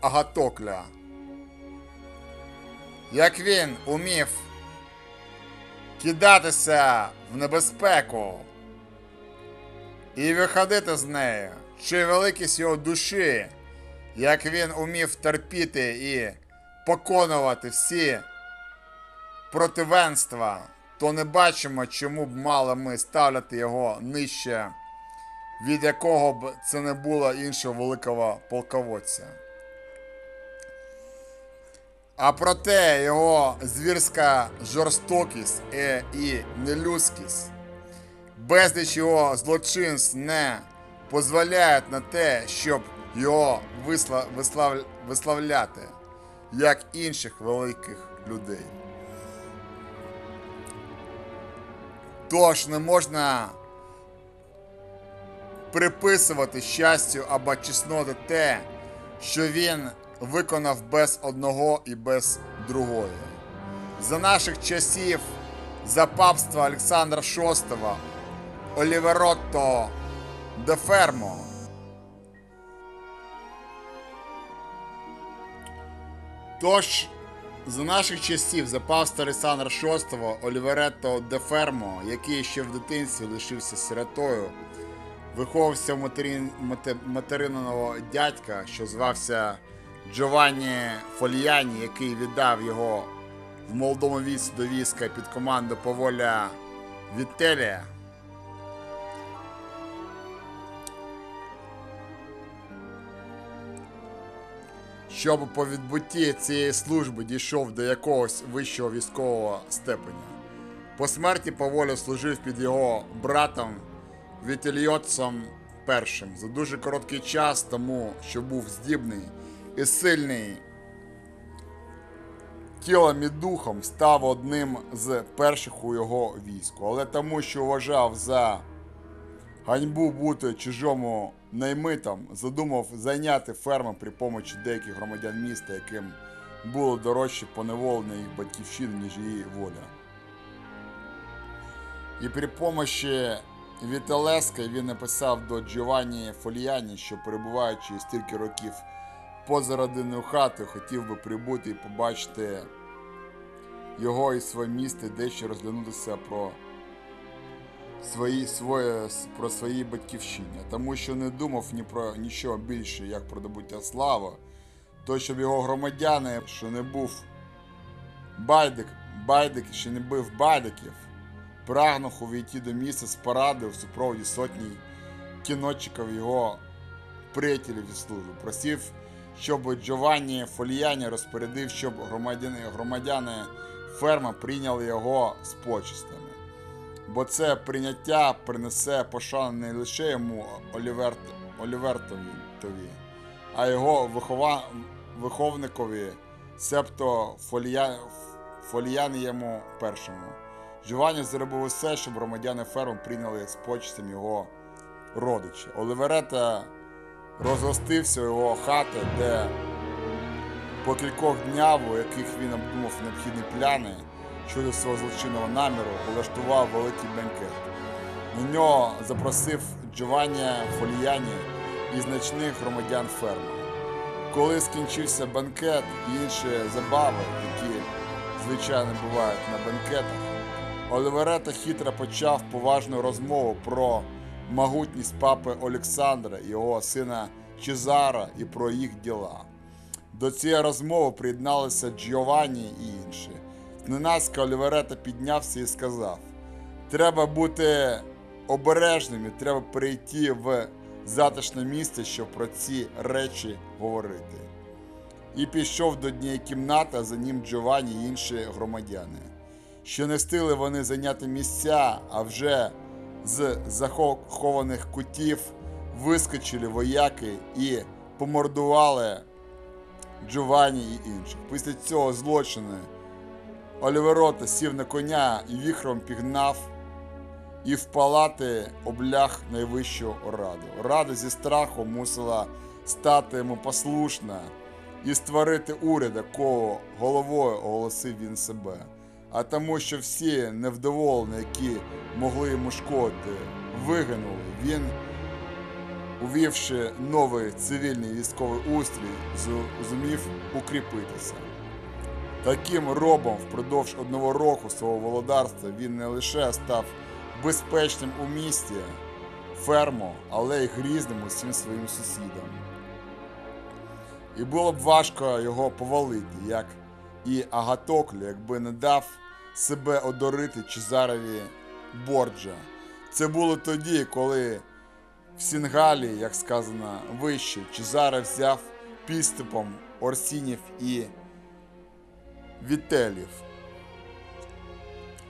Агатокля, як він умів кидатися в небезпеку і виходити з нею, чи великість його душі, як він умів терпіти і поконувати всі противенства, то не бачимо, чому б мали ми ставляти його нижче, від якого б це не було іншого великого полководця. А проте його звірська жорстокість е- і нелюдськість, безліч його злочинств не дозволяють на те, щоб його висла- вислав- виславляти, як інших великих людей. Тож не можна приписувати щастю або чесноти те, що він виконав без одного і без другої. За наших часів, за папства Олександра VI, Оліверотто де Фермо. Тож, за наших часів за папства Олександра VI Оліверетто де Фермо, який ще в дитинстві лишився сиротою, виховувався в материн, мате- материного дядька, що звався Джованні Фольяні, який віддав його в молодому віці до війська під команду Поволя Вітелія. Щоб по відбутті цієї служби дійшов до якогось вищого військового степеня. По смерті Паволя служив під його братом Вітельйотцем першим за дуже короткий час тому, що був здібний і сильний тілом і духом, став одним з перших у його війську, але тому, що вважав за ганьбу бути чужому наймитом, задумав зайняти ферму при помочі деяких громадян міста, яким було дорожче поневолення їх батьківщини, ніж її воля. І при помощі Віталеска він написав до Джованні Фоліані, що перебуваючи стільки років поза родинною хатою, хотів би прибути і побачити його і своє місто, дещо розглянутися про свої, своє, про свої батьківщини, тому що не думав ні про нічого більше, як про добуття слави, то щоб його громадяни, що не був байдик, байдик, що не бив байдиків, прагнув увійти до міста з паради в супроводі сотні кіночиків його приятелів і служби. Просив, щоб Джованні Фоліяні розпорядив, щоб громадяни, громадяни ферма прийняли його з почестями. Бо це прийняття принесе пошану не лише йому Оліверт, Олівертові, а його вихова, виховникові, себто фолія, Фоліянієму першому. Джованні зробив усе, щоб громадяни ферми прийняли з почестям його родичі. Оліверета розгостився у його хати, де по кількох днях, у яких він обдумав необхідні пляни щодо свого злочинного наміру, влаштував великий бенкет. На нього запросив Джованні Фоліяні і значних громадян ферми. Коли скінчився банкет і інші забави, які звичайно бувають на банкетах, Оливерета хитро почав поважну розмову про могутність папи Олександра, його сина Чезара і про їх діла. До цієї розмови приєдналися Джованні і інші. Зненацька Оліверета піднявся і сказав: Треба бути обережним і треба перейти в затишне місце, щоб про ці речі говорити. І пішов до однієї кімнати, а за ним Джованні і інші громадяни. Що не встигли вони зайняти місця, а вже з захованих кутів вискочили вояки і помордували Джованні і інших. Після цього злочину Оліверота сів на коня і віхром пігнав і в палати облях найвищу раду. Рада зі страху мусила стати йому послушна і створити уряд, якого головою оголосив він себе. А тому, що всі невдоволені, які могли йому шкодити, вигинули, він, увівши новий цивільний військовий устрій, зумів укріпитися. Таким робом впродовж одного року свого володарства він не лише став безпечним у місті, ферму, але й грізним усім своїм сусідам. І було б важко його повалити, як і Агатоклю, якби не дав себе одорити Чезарові Борджа. Це було тоді, коли в Сінгалі, як сказано вище, Чезаре взяв підступом Орсінів і Вітелів.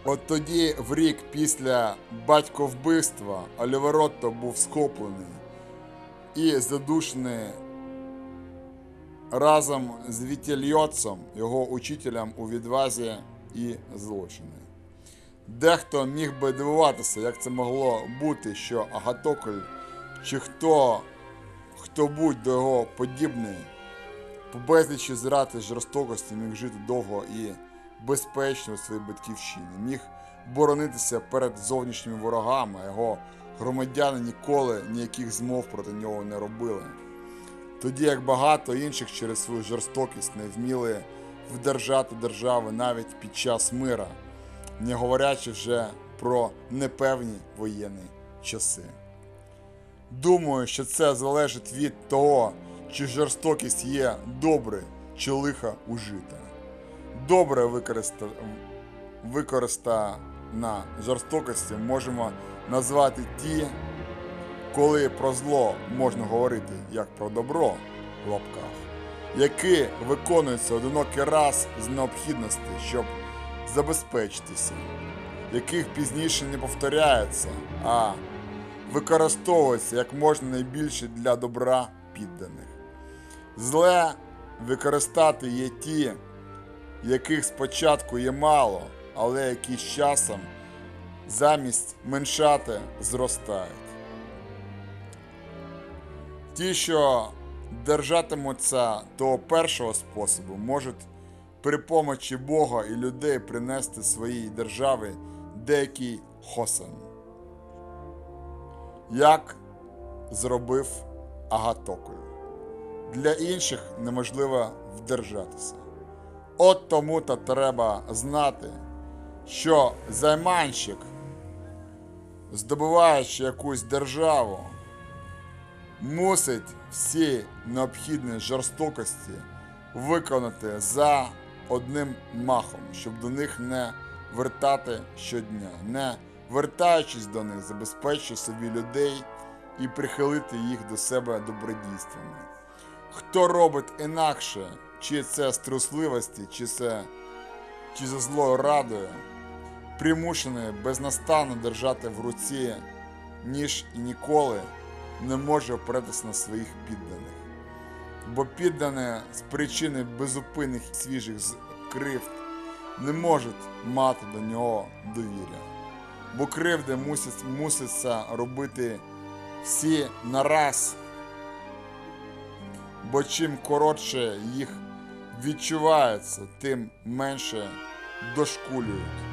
От тоді, в рік після батьковбивства, Оліверотто був схоплений і задушений разом з Вітельйоцом, його учителем у відвазі і злочини. Дехто міг би дивуватися, як це могло бути, що Агатокль чи хто, хто будь до його подібний, по безлічі зрати жорстокості міг жити довго і безпечно у своїй батьківщині, міг боронитися перед зовнішніми ворогами, його громадяни ніколи ніяких змов проти нього не робили. Тоді як багато інших через свою жорстокість не вміли вдержати держави навіть під час мира, не говорячи вже про непевні воєнні часи. Думаю, що це залежить від того, чи жорстокість є добре чи лиха ужита. Добре використа... використана жорстокості можемо назвати ті, коли про зло можна говорити як про добро в лапках, які виконуються одинокий раз з необхідності, щоб забезпечитися, яких пізніше не повторяються, а використовуються як можна найбільше для добра підданих. Зле використати є ті, яких спочатку є мало, але які з часом замість меншати зростають. Ті, що держатимуться того першого способу, можуть при помочі Бога і людей принести своїй державі деякий хосен. Як зробив Агатокль. Для інших неможливо вдержатися. От тому то треба знати, що займанщик, здобуваючи якусь державу, мусить всі необхідні жорстокості виконати за одним махом, щоб до них не вертати щодня, не вертаючись до них, забезпечити собі людей і прихилити їх до себе добродійствами. Хто робить інакше, чи це з трусливості, чи це чи за злою радою, примушений безнастанно держати в руці, ніж і ніколи не може опиратися на своїх підданих. Бо піддані з причини безупинних свіжих кривд не можуть мати до нього довір'я. Бо кривди мусять, мусяться робити всі нараз, бо чим коротше їх відчувається, тим менше дошкулюють.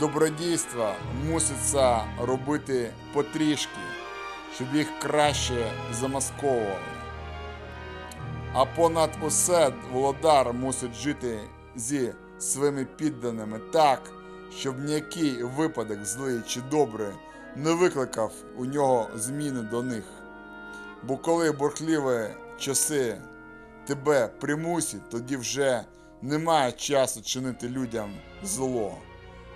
Добродійства муситься робити потрішки, щоб їх краще замасковували. А понад усе володар мусить жити зі своїми підданими так, щоб ніякий випадок злий чи добрий не викликав у нього зміни до них. Бо коли бурхливі часи тебе примусять, тоді вже немає часу чинити людям зло.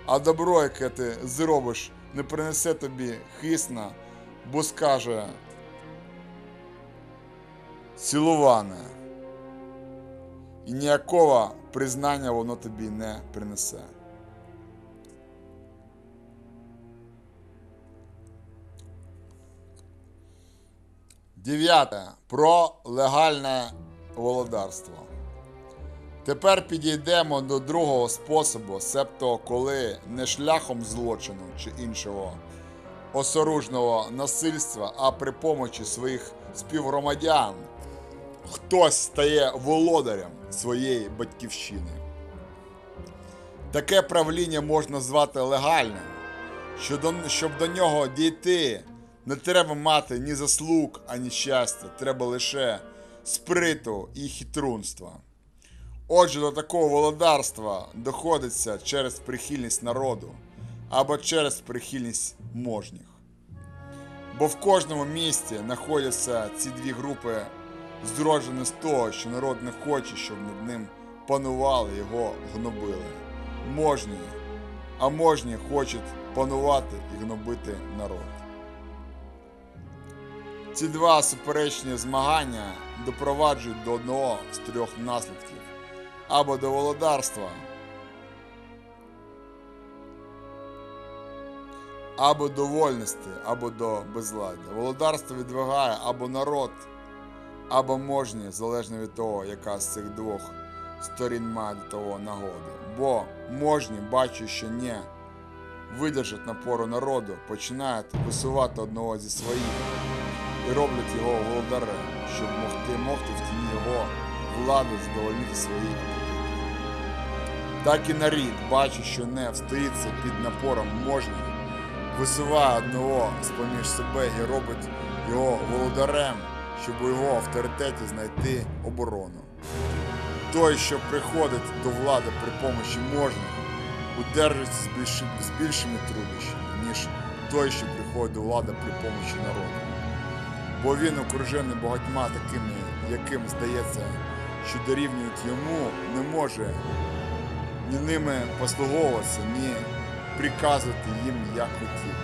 А добро, яке ти зробиш, не принесе тобі хисна, бо скаже цілуване. І ніякого признання воно тобі не принесе. Дев'яте. Про легальне володарство. Тепер підійдемо до другого способу, себто коли не шляхом злочину чи іншого осоружного насильства, а при помочі своїх співгромадян хтось стає володарем своєї батьківщини. Таке правління можна звати легальним. Щоб до нього дійти, не треба мати ні заслуг, ані щастя, треба лише сприту і хитрунства. Отже, до такого володарства доходиться через прихильність народу або через прихильність можніх. Бо в кожному місті знаходяться ці дві групи, зроджені з того, що народ не хоче, щоб над ним панували, його гнобили. Можні, а можні хочуть панувати і гнобити народ. Ці два суперечні змагання допроваджують до одного з трьох наслідків або до володарства, або до вольності, або до безладдя. Володарство відвигає або народ, або можні, залежно від того, яка з цих двох сторін має до того нагоди. Бо можні, бачу, що не видержать напору народу, починають висувати одного зі своїх і роблять його володарем, щоб могти могти в тіні його влади задовольнити свої апетити. Так і нарід, бачу, що не встоїться під напором можних, висуває одного з-поміж себе і робить його володарем, щоб у його авторитеті знайти оборону. Той, що приходить до влади при помощі можних, удержується з, більшим, з більшими труднощами, ніж той, що приходить до влади при помощі народу. Бо він окружений багатьма такими, яким здається, що дорівнюють йому, не може ні ними послуговуватися, ні приказувати їм як хотів.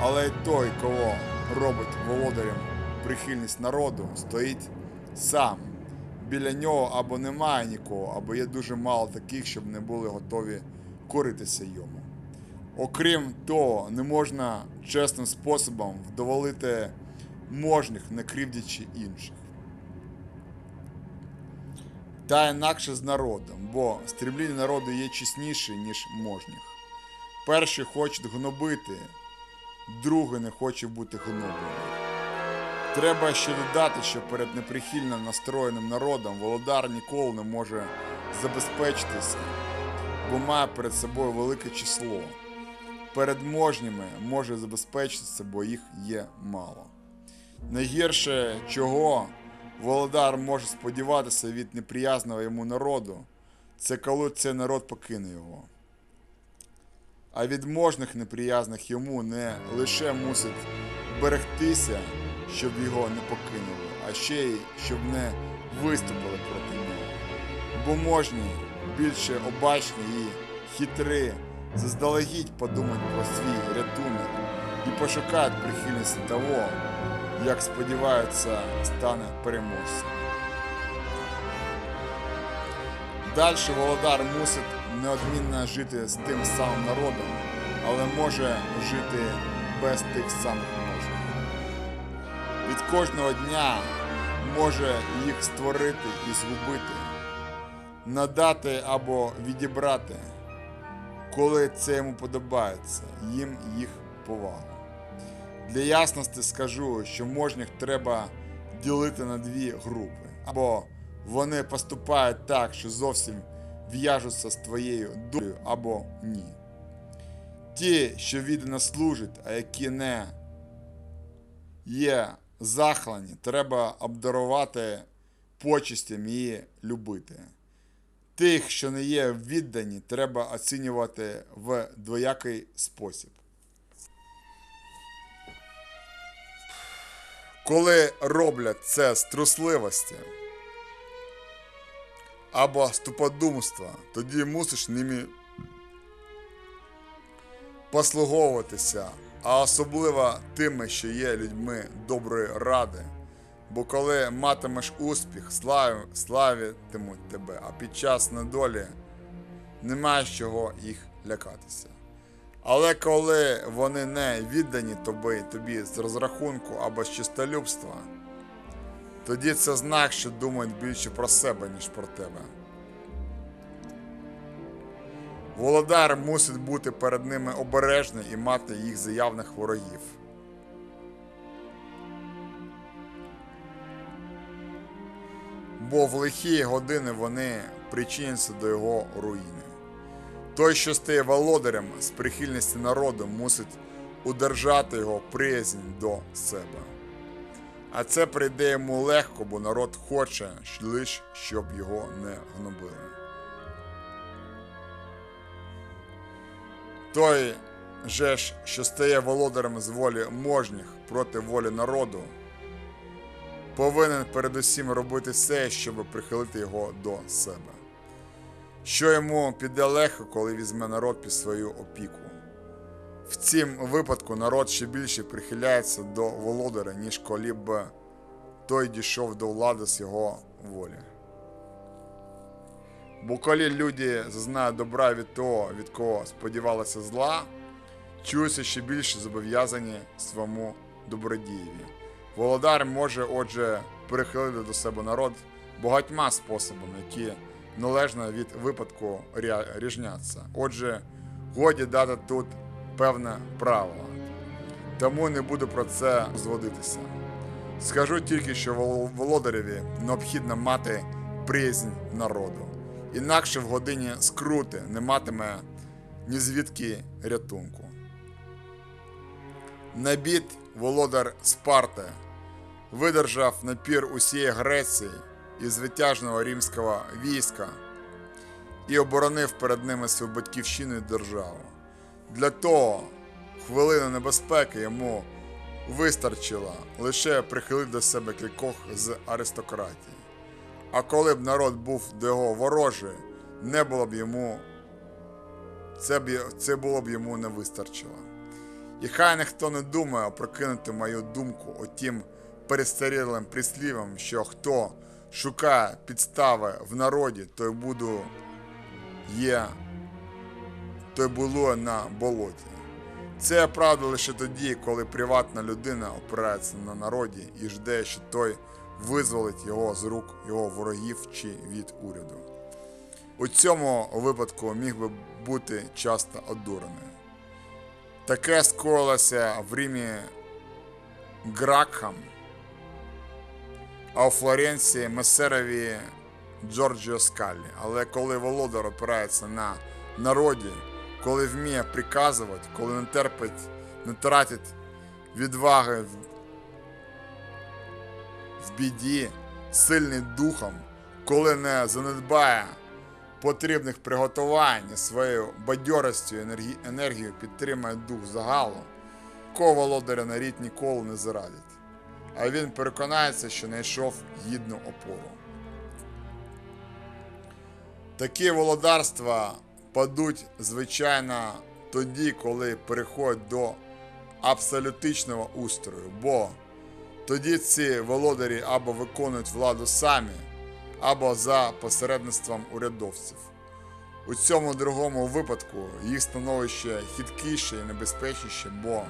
Але й той, кого робить володарем прихильність народу, стоїть сам. Біля нього або немає нікого, або є дуже мало таких, щоб не були готові коритися йому. Окрім того, не можна чесним способом вдоволити можних, не кривдячи інших. Та інакше з народом, бо стрібління народу є чесніші, ніж можніх. Перші хочуть гнобити, другий не хоче бути гнобленим. Треба ще додати, що перед неприхильно настроєним народом володар ніколи не може забезпечитися, бо має перед собою велике число. Перед можніми може забезпечитися, бо їх є мало. Найгірше, чого володар може сподіватися від неприязного йому народу, це коли цей народ покине його. А від можних неприязних йому не лише мусить берегтися, щоб його не покинули, а ще й щоб не виступили проти нього. Бо можні, більше обачні і хитри, заздалегідь подумають про свій рятунок і пошукають прихильність того, як сподіваються, стане переможцем. Далі володар мусить неодмінно жити з тим самим народом, але може жити без тих самих можних. Від кожного дня може їх створити і згубити, надати або відібрати, коли це йому подобається, їм їх повагу. Для ясності скажу, що можних треба ділити на дві групи. Або вони поступають так, що зовсім в'яжуться з твоєю долею, або ні. Ті, що віддано служать, а які не є захлані, треба обдарувати почестям і любити. Тих, що не є віддані, треба оцінювати в двоякий спосіб. Коли роблять це з трусливості, або ступодумства, тоді мусиш ними послуговуватися, а особливо тими, що є людьми доброї ради. Бо коли матимеш успіх, слав, славитимуть тебе, а під час недолі немає чого їх лякатися. Але коли вони не віддані тобі, тобі з розрахунку або з чистолюбства, тоді це знак, що думають більше про себе, ніж про тебе. Володар мусить бути перед ними обережний і мати їх заявних ворогів. Бо в лихі години вони причиняться до його руїни. Той, що стає володарем з прихильності народу, мусить удержати його приязнь до себе. А це прийде йому легко, бо народ хоче лише, щоб його не гнобили. Той же що стає володарем з волі можніх проти волі народу, повинен передусім робити все, щоб прихилити його до себе. Що йому піде легко, коли візьме народ під свою опіку. В цім випадку народ ще більше прихиляється до володаря, ніж коли б той дійшов до влади з його волі. Бо коли люди зазнають добра від того, від кого сподівалися зла, чуються ще більше зобов'язані своєму добродієві. Володар може, отже, перехилити до себе народ багатьма способами, які належно від випадку різняться. Отже, годі дати тут певне правило. Тому не буду про це зводитися. Скажу тільки, що володареві необхідно мати приязнь народу. Інакше в годині скрути не матиме ні звідки рятунку. Набіт володар Спарти видержав напір усієї Греції і звитяжного римського війська і оборонив перед ними свою батьківщину і державу. Для того хвилини небезпеки йому вистачило лише прихилити до себе кількох з аристократії. А коли б народ був до його ворожий, не було б йому це, б, це було б йому не вистачило. І хай ніхто не думає прокинути мою думку отім перестарілим прислівом, що хто шукає підстави в народі, той буду є, той було на болоті. Це правда лише тоді, коли приватна людина опирається на народі і жде, що той визволить його з рук його ворогів чи від уряду. У цьому випадку міг би бути часто одурений. Таке скоїлося в Римі Гракхам, а у Флоренції месерові Джорджіо Скаллі. Але коли володар опирається на народі, коли вміє приказувати, коли не терпить, не тратить відваги в, в біді, сильний духом, коли не занедбає потрібних приготувань своєю бадьоростю енергією підтримує дух загалу, кого володаря на рід ніколи не зарадить. А він переконається, що знайшов гідну опору. Такі володарства падуть, звичайно, тоді, коли переходять до абсолютичного устрою, бо тоді ці володарі або виконують владу самі, або за посередництвом урядовців. У цьому другому випадку їх становище хиткіше і небезпечніше, бо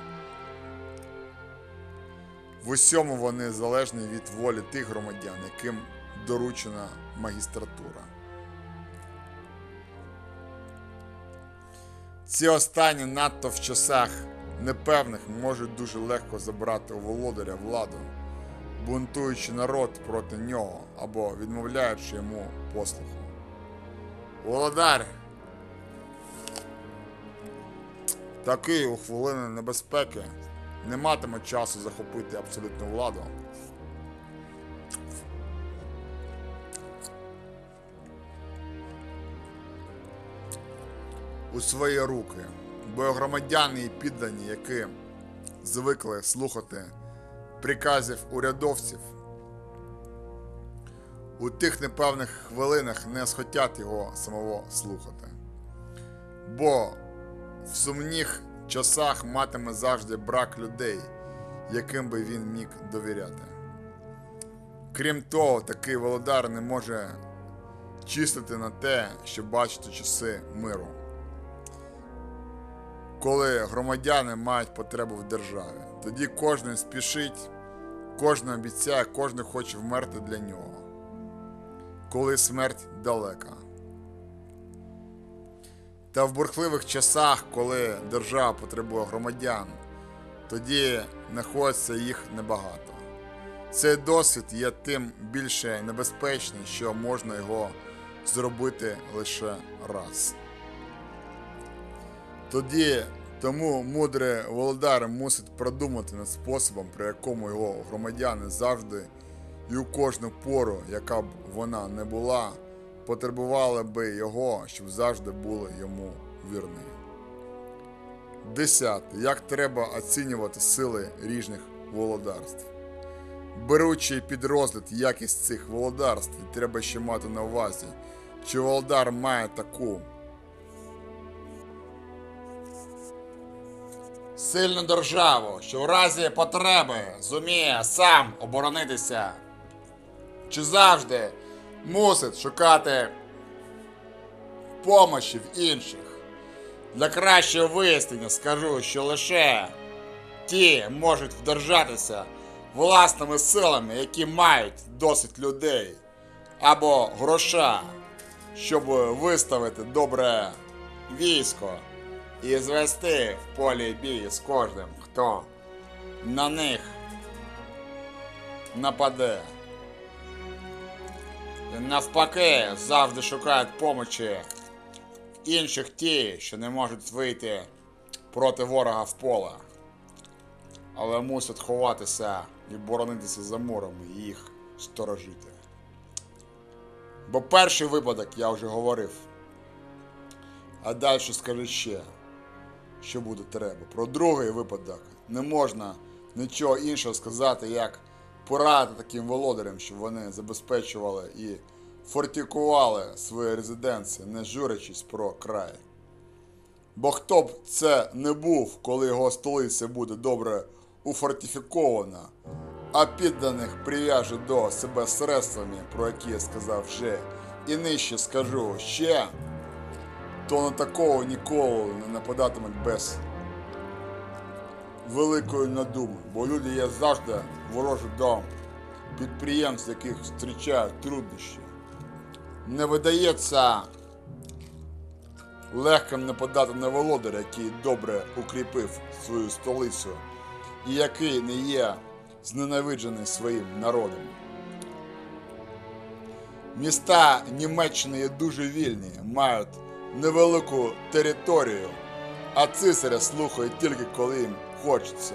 в усьому вони залежні від волі тих громадян, яким доручена магістратура. Ці останні надто в часах непевних можуть дуже легко забрати у володаря владу, бунтуючи народ проти нього або відмовляючи йому послуху. Володар такий у хвилини небезпеки не матиме часу захопити абсолютну владу. у свої руки, бо громадяни і піддані, які звикли слухати приказів урядовців, у тих непевних хвилинах не схотять його самого слухати. Бо в сумних часах матиме завжди брак людей, яким би він міг довіряти. Крім того, такий володар не може чистити на те, щоб бачити часи миру, коли громадяни мають потребу в державі. Тоді кожен спішить, кожен обіцяє, кожен хоче вмерти для нього, коли смерть далека. Та в бурхливих часах, коли держава потребує громадян, тоді знаходиться їх небагато. Цей досвід є тим більше небезпечний, що можна його зробити лише раз. Тоді тому мудрий володар мусить продумати над способом, при якому його громадяни завжди і у кожну пору, яка б вона не була, потребували би його, щоб завжди були йому вірні. Десяте. Як треба оцінювати сили різних володарств? Беручи під розгляд якість цих володарств, треба ще мати на увазі, чи володар має таку Сильну державу, що в разі потреби зуміє сам оборонитися. Чи завжди мусить шукати помощі в інших. Для кращого вияснення скажу, що лише ті можуть вдержатися власними силами, які мають досить людей або гроша, щоб виставити добре військо і звести в полі бій з кожним, хто на них нападе. Навпаки, завжди шукають помочі інших ті, що не можуть вийти проти ворога в поле, але мусять ховатися і боронитися за мурами і їх сторожити. Бо перший випадок я вже говорив. А далі скажу ще, що буде треба. Про другий випадок не можна нічого іншого сказати, як порадити таким володарям, щоб вони забезпечували і фортикували свої резиденції, не журячись про край. Бо хто б це не був, коли його столиця буде добре уфортифікована, а підданих прив'яже до себе средствами, про які я сказав вже, і нижче скажу ще, то на такого ніколи не нападатимуть без великої надуми, бо люди є завжди ворожі до підприємств, яких зустрічають труднощі. Не видається легким нападати на володаря, який добре укріпив свою столицю і який не є зненавиджений своїм народом. Міста Німеччини є дуже вільні, мають невелику територію, а цисаря слухають тільки коли їм хочеться.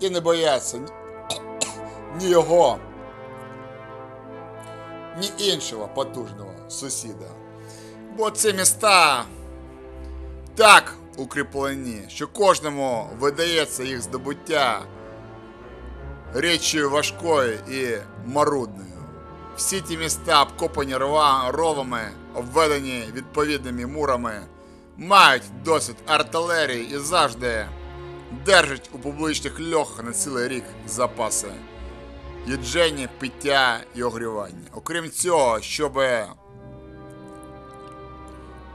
І не бояться ні, його, ні іншого потужного сусіда. Бо ці міста так укріплені, що кожному видається їх здобуття річчю важкою і марудною. Всі ті міста, обкопані ровами, обведені відповідними мурами, мають досить артилерії і завжди держать у публічних льохах на цілий рік запаси їдження, пиття і огрівання. Окрім цього, щоб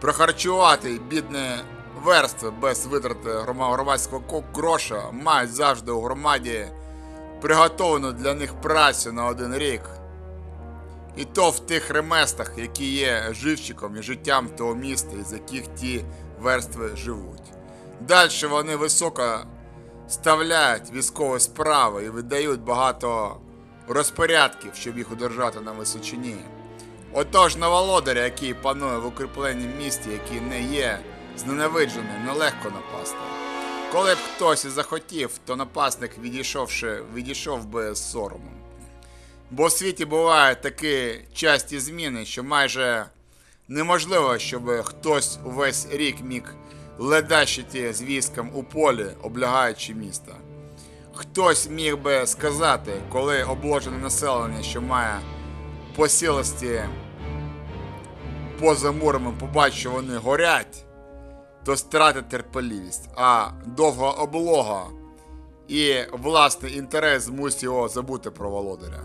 прохарчувати бідні верстви без витрати громадського гроша, мають завжди у громаді приготовану для них працю на один рік. І то в тих ремеслах, які є живчиком і життям того міста, із яких ті верстви живуть. Далі вони високо ставляють військові справи і видають багато розпорядків, щоб їх удержати на височині. Отож на володаря, який панує в укріпленні місті, який не є зненавидженим, нелегко напасти. Коли б хтось і захотів, то напасник, відійшовши, відійшов би з соромом. Бо в світі бувають такі часті зміни, що майже неможливо, щоб хтось увесь рік міг ледащити з військом у полі, облягаючи місто. Хтось міг би сказати, коли обложене населення, що має посілості поза морем побачить, що вони горять, то стратить терпеливість, а довга облога і власний інтерес змусить його забути про володаря.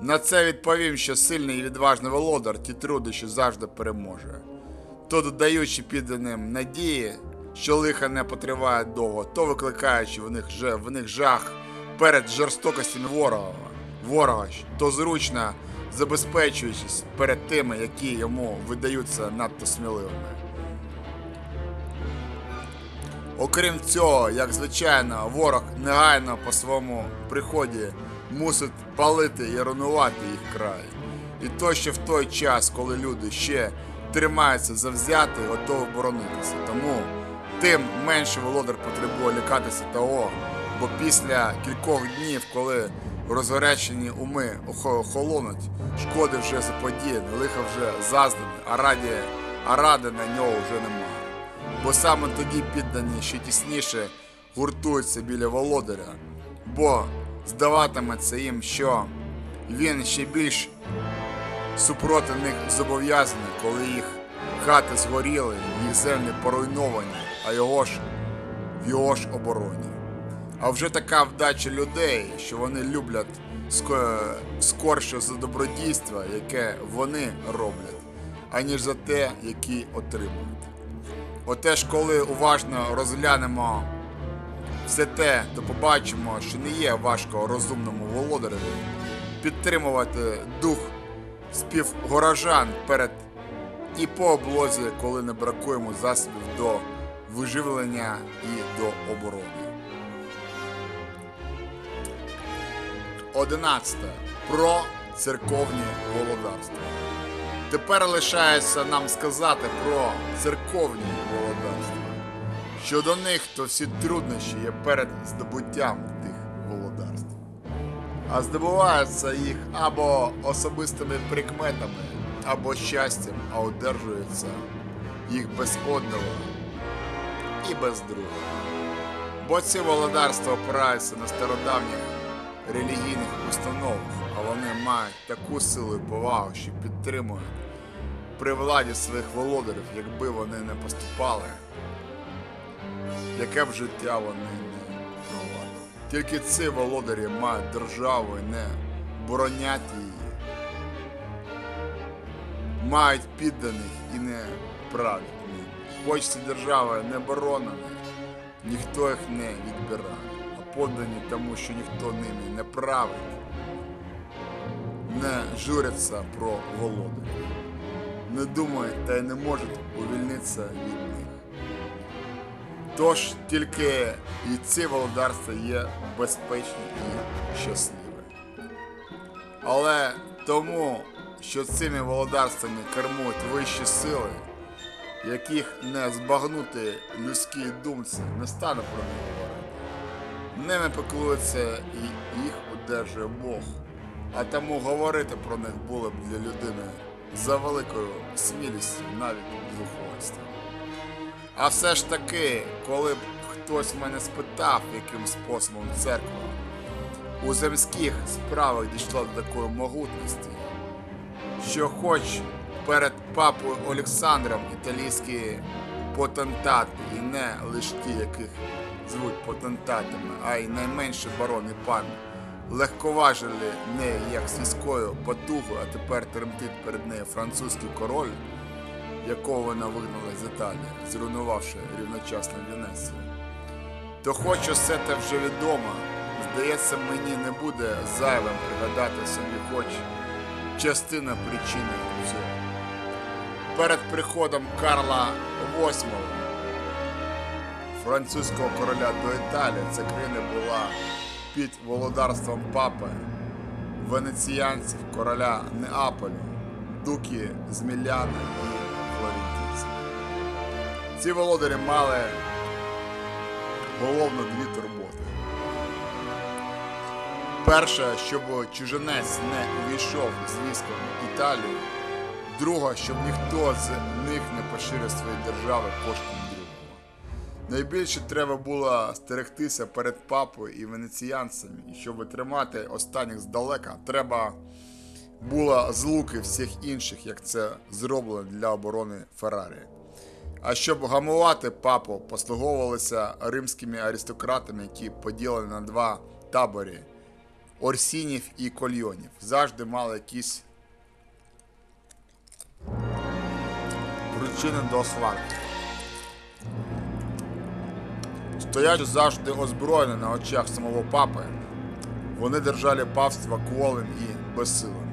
На це відповім, що сильний і відважний володар ті труднощі завжди переможе. То додаючи підданим надії, що лиха не потриває довго, то викликаючи в них, в них жах перед жорстокостями ворога, ворога, то зручно забезпечуючись перед тими, які йому видаються надто сміливими. Окрім цього, як звичайно, ворог негайно по своєму приході мусить палити і руйнувати їх край. І то ще в той час, коли люди ще тримаються завзяти і готові боронитися. Тому тим менше володар потребує лякатися того, бо після кількох днів, коли розгорячені уми охо- охолонуть, шкоди вже заподіяне, лиха вже зазнане, а раді, а ради на нього вже немає. Бо саме тоді піддані ще тісніше гуртуються біля володаря, бо здаватиметься їм, що він ще більш супроти них зобов'язаний, коли їх хати згоріли, їх землі поруйновані, а його ж в його ж обороні. А вже така вдача людей, що вони люблять скорше за добродійство, яке вони роблять, аніж за те, які отримують. Отеж, коли уважно розглянемо все те, то побачимо, що не є важко розумному володареві підтримувати дух співгорожан перед і по облозі, коли не бракуємо засобів до виживлення і до оборони. 11. Про церковні володарства. Тепер лишається нам сказати про церковні володарства. Щодо них, то всі труднощі є перед здобуттям тих володарств. А здобуваються їх або особистими прикметами, або щастям, а одержується їх без одного і без другого. Бо ці володарства опираються на стародавніх релігійних установах, а вони мають таку силу і повагу, що підтримують при владі своїх володарів, якби вони не поступали, яке б життя вони. Тільки ці володарі мають державу і не боронять її, мають підданих і не правлять ними. Хоч ці держави не боронені, ніхто їх не відбирає, а поддані тому, що ніхто ними не править, не журяться про володарів, не думають та й не можуть увільнитися від. Тож тільки і ці володарства є безпечні і щасливі. Але тому, що цими володарствами кермують вищі сили, яких не збагнути людській думці, не стане про них говорити. Ними пеклується і їх одержує Бог. А тому говорити про них було б для людини за великою смілістю, навіть двохвольством. А все ж таки, коли б хтось мене спитав, яким способом церква у земських справах дійшла до такої могутності, що хоч перед папою Олександром італійські потентати, і не лише ті, яких звуть потентатами, а й найменший барон і пан, легковажили неї як сільською потугою, а тепер тремтить перед нею французький король, якого вона вигнала з Італії, зруйнувавши рівночасно Венецію. То хоч усе те вже відомо, здається, мені не буде зайвим пригадати собі хоч частина причини цього. Перед приходом Карла VIII, французького короля до Італії, ця країна була під володарством папи, венеціянців, короля Неаполю, дуки з Міляни. Ці володарі мали головно дві турботи. Перше, щоб чужинець не увійшов з військом в Італію. Друга, щоб ніхто з них не поширив свої держави коштом другого. Найбільше треба було стерегтися перед папою і венеціянцями, і щоб тримати останніх здалека, треба була з луки всіх інших, як це зроблено для оборони Феррарі. А щоб гамувати папу, послуговувалися римськими аристократами, які поділені на два табори Орсінів і Кольйонів. Завжди мали якісь причини до сварки. Стоячи завжди озброєні на очах самого папи, вони держали павство кволим і безсилим.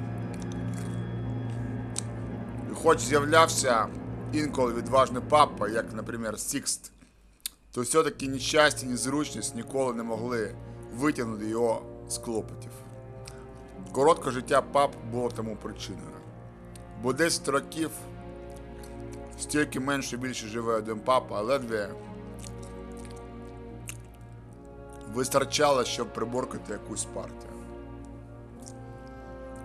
І хоч з'являвся інколи відважний папа, як, наприклад, Сікст, то все-таки ні щастя, ні зручність ніколи не могли витягнути його з клопотів. Коротке життя пап було тому причиною. Бо 10 років стільки менше більше живе один папа, а ледве вистачало, щоб приборкати якусь партію.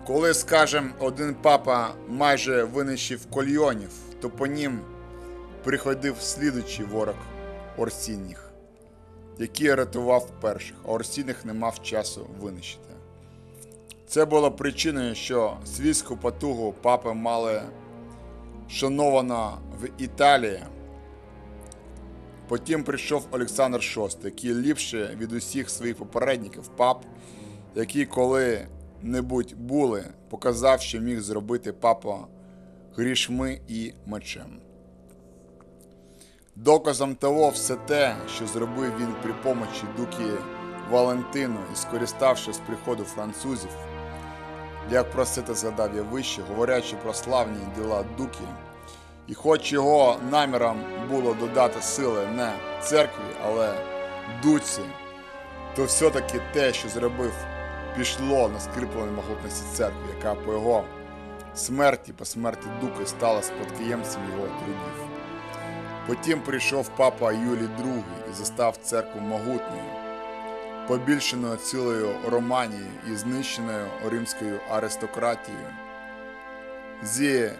Коли, скажем, один папа майже винищив кольйонів, то по ним приходив слідучий ворог Орсінніх, який рятував перших, а Орсінних не мав часу винищити. Це було причиною, що світську потугу папи мали шановано в Італії. Потім прийшов Олександр VI, який ліпше від усіх своїх попередників пап, які коли-небудь були, показав, що міг зробити папа грішми і мечем. Доказом того все те, що зробив він при помочі дуки Валентину і скориставшись приходу французів, як про це згадав я вище, говорячи про славні діла дуки, і хоч його наміром було додати сили не церкві, але дуці, то все-таки те, що зробив, пішло на скріпленій могутності церкви, яка по його смерті, по смерті дуки стала спадкоємцем його трудів. Потім прийшов папа Юлій II і застав церкву могутною, побільшеною цілою Романією і знищеною римською аристократією, зі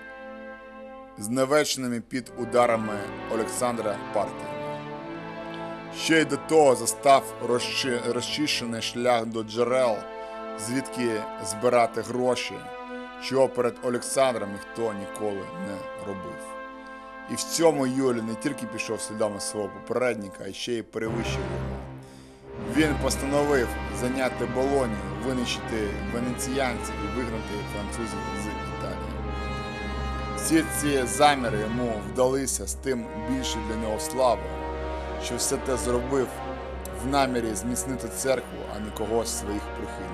зневеченими під ударами Олександра партіями. Ще й до того застав розчи- розчищений шлях до джерел, звідки збирати гроші, чого перед Олександром ніхто ніколи не робив. І в цьому Юлі не тільки пішов слідами свого попередника, а ще й перевищив його. Він постановив зайняти Болонію, винищити венеціянців і вигнати французів з Італії. Всі ці заміри йому вдалися з тим більше для нього слави, що все те зробив в намірі зміцнити церкву, а не когось своїх прихильників.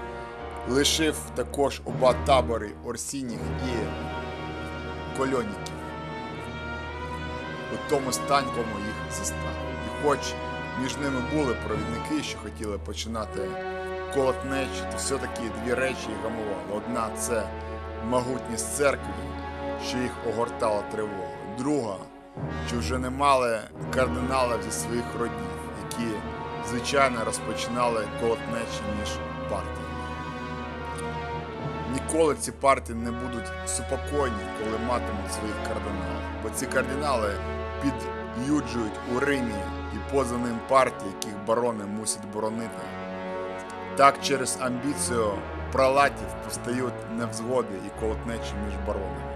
Лишив також оба табори Орсініх і Кольоніків у тому якому їх застав. І хоч між ними були провідники, що хотіли починати колотнечі, то все-таки дві речі їх гамували. Одна це могутність церкви, що їх огортала тривога. Друга, що вже не мали кардиналів зі своїх родів, які, звичайно, розпочинали колотнечі між партіями. Ніколи ці партії не будуть супокійні, коли матимуть своїх кардиналів. Бо ці кардинали під'юджують у Римі і поза ним партії, яких барони мусять боронити. Так через амбіцію пролатів постають невзгоди і колотнечі між баронами.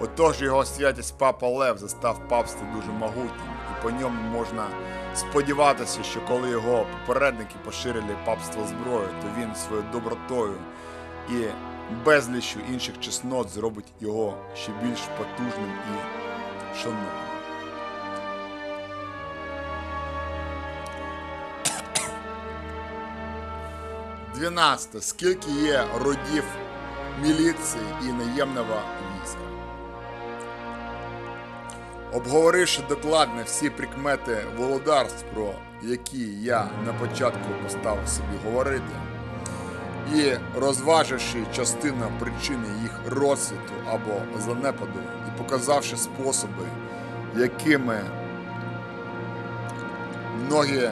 Отож його святість папа Лев застав папство дуже могутнім, і по ньому можна сподіватися, що коли його попередники поширили папство зброю, то він своєю добротою і безліччю інших чеснот зробить його ще більш потужним і шановним. Дванадцяте. Скільки є родів міліції і наємного війська? Обговоривши докладно всі прикмети володарств, про які я на початку поставив собі говорити, і розваживши частину причини їх розсвіту або занепаду, і показавши способи, якими многі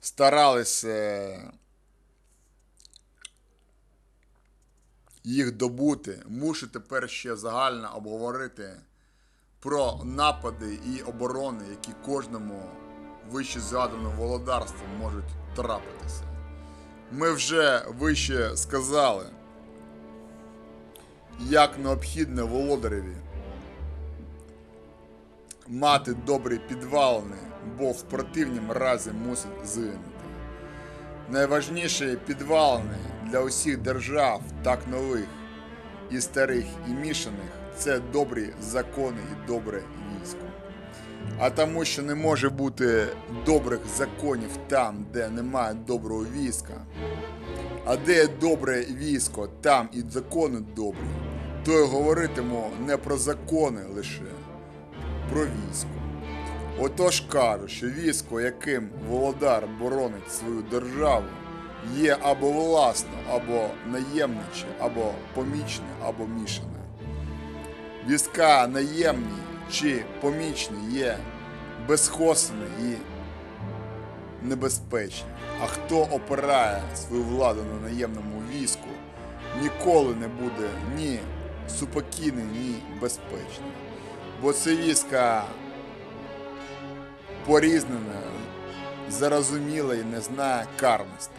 старалися їх добути, мушу тепер ще загально обговорити про напади і оборони, які кожному вище згаданому володарству можуть трапитися. Ми вже вище сказали, як необхідно володареві мати добрі підвалини, бо в противнім разі мусить згинути. Найважніші підвалини для усіх держав, так нових і старих, і мішаних це добрі закони і добре. А тому, що не може бути добрих законів там, де немає доброго війська, а де є добре військо, там і закони добрі, то й говоритиму не про закони лише, про військо. Отож кажу, що військо, яким володар боронить свою державу, є або власно, або наємниче, або помічне, або мішане. Війська наємні чи помічні є безхосені і небезпечні. А хто опирає свою владу на наємному війську, ніколи не буде ні супокійний, ні безпечний. Бо це війська порізнене, зарозуміле і не знає карності,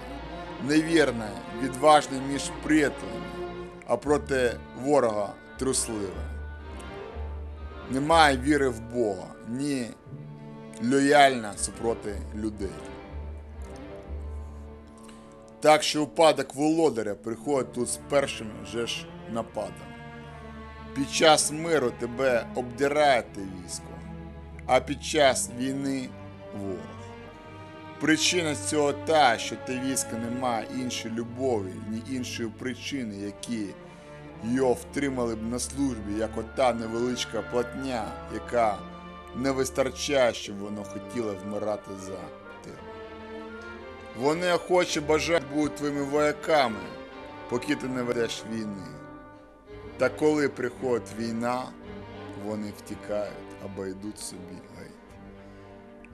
невірне, відважне між приятелями, а проти ворога трусливе. Немає віри в Бога, ні лояльна супроти людей. Так що упадок володаря приходить тут з першим же ж нападом. Під час миру тебе обдирає військо, а під час війни ворог. Причина цього та, що те військо не має іншої любові, ні іншої причини, які його втримали б на службі, як ота невеличка платня, яка не вистачає, щоб воно хотіло вмирати за тебе. Вони охоче бажають бути твоїми вояками, поки ти не ведеш війни. Та коли приходить війна, вони втікають або йдуть собі геть.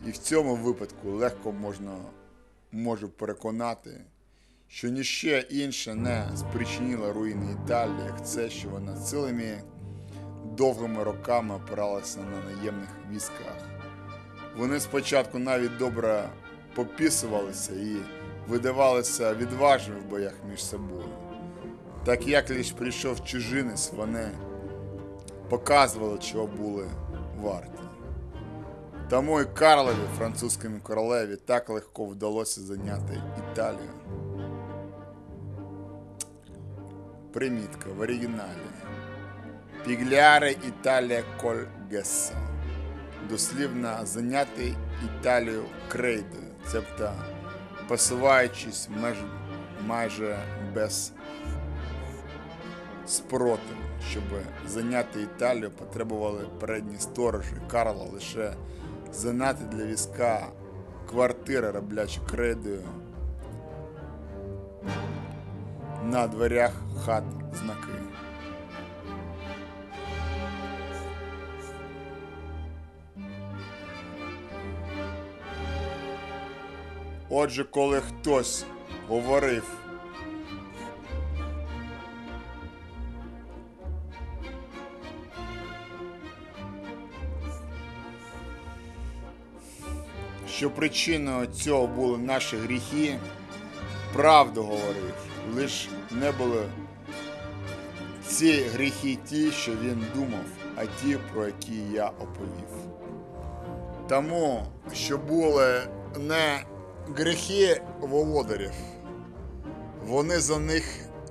І в цьому випадку легко можна можу переконати, що ніщо інше не спричинило руїни Італії, як це, що вона цілими довгими роками опиралася на наємних військах. Вони спочатку навіть добре попісувалися і видавалися відважними в боях між собою. Так як лиш прийшов чужинець, вони показували, чого були варті. Тому і Карлові, французькому королеві, так легко вдалося зайняти Італію. Примітка в оригіналі. Пігляре Італія коль Гессо. Дослівно зайняти Італію крейдою, тобто посуваючись меж, майже без спротиву. Щоб зайняти Італію, потребували передні сторожі Карла лише занати для війська квартири, роблячи крейдою на дверях хат знаки. Отже, коли хтось говорив що причиною цього були наші гріхи, правду говорив, лиш не були ці гріхи ті, що він думав, а ті, про які я оповів. Тому, що були не гріхи володарів, вони за них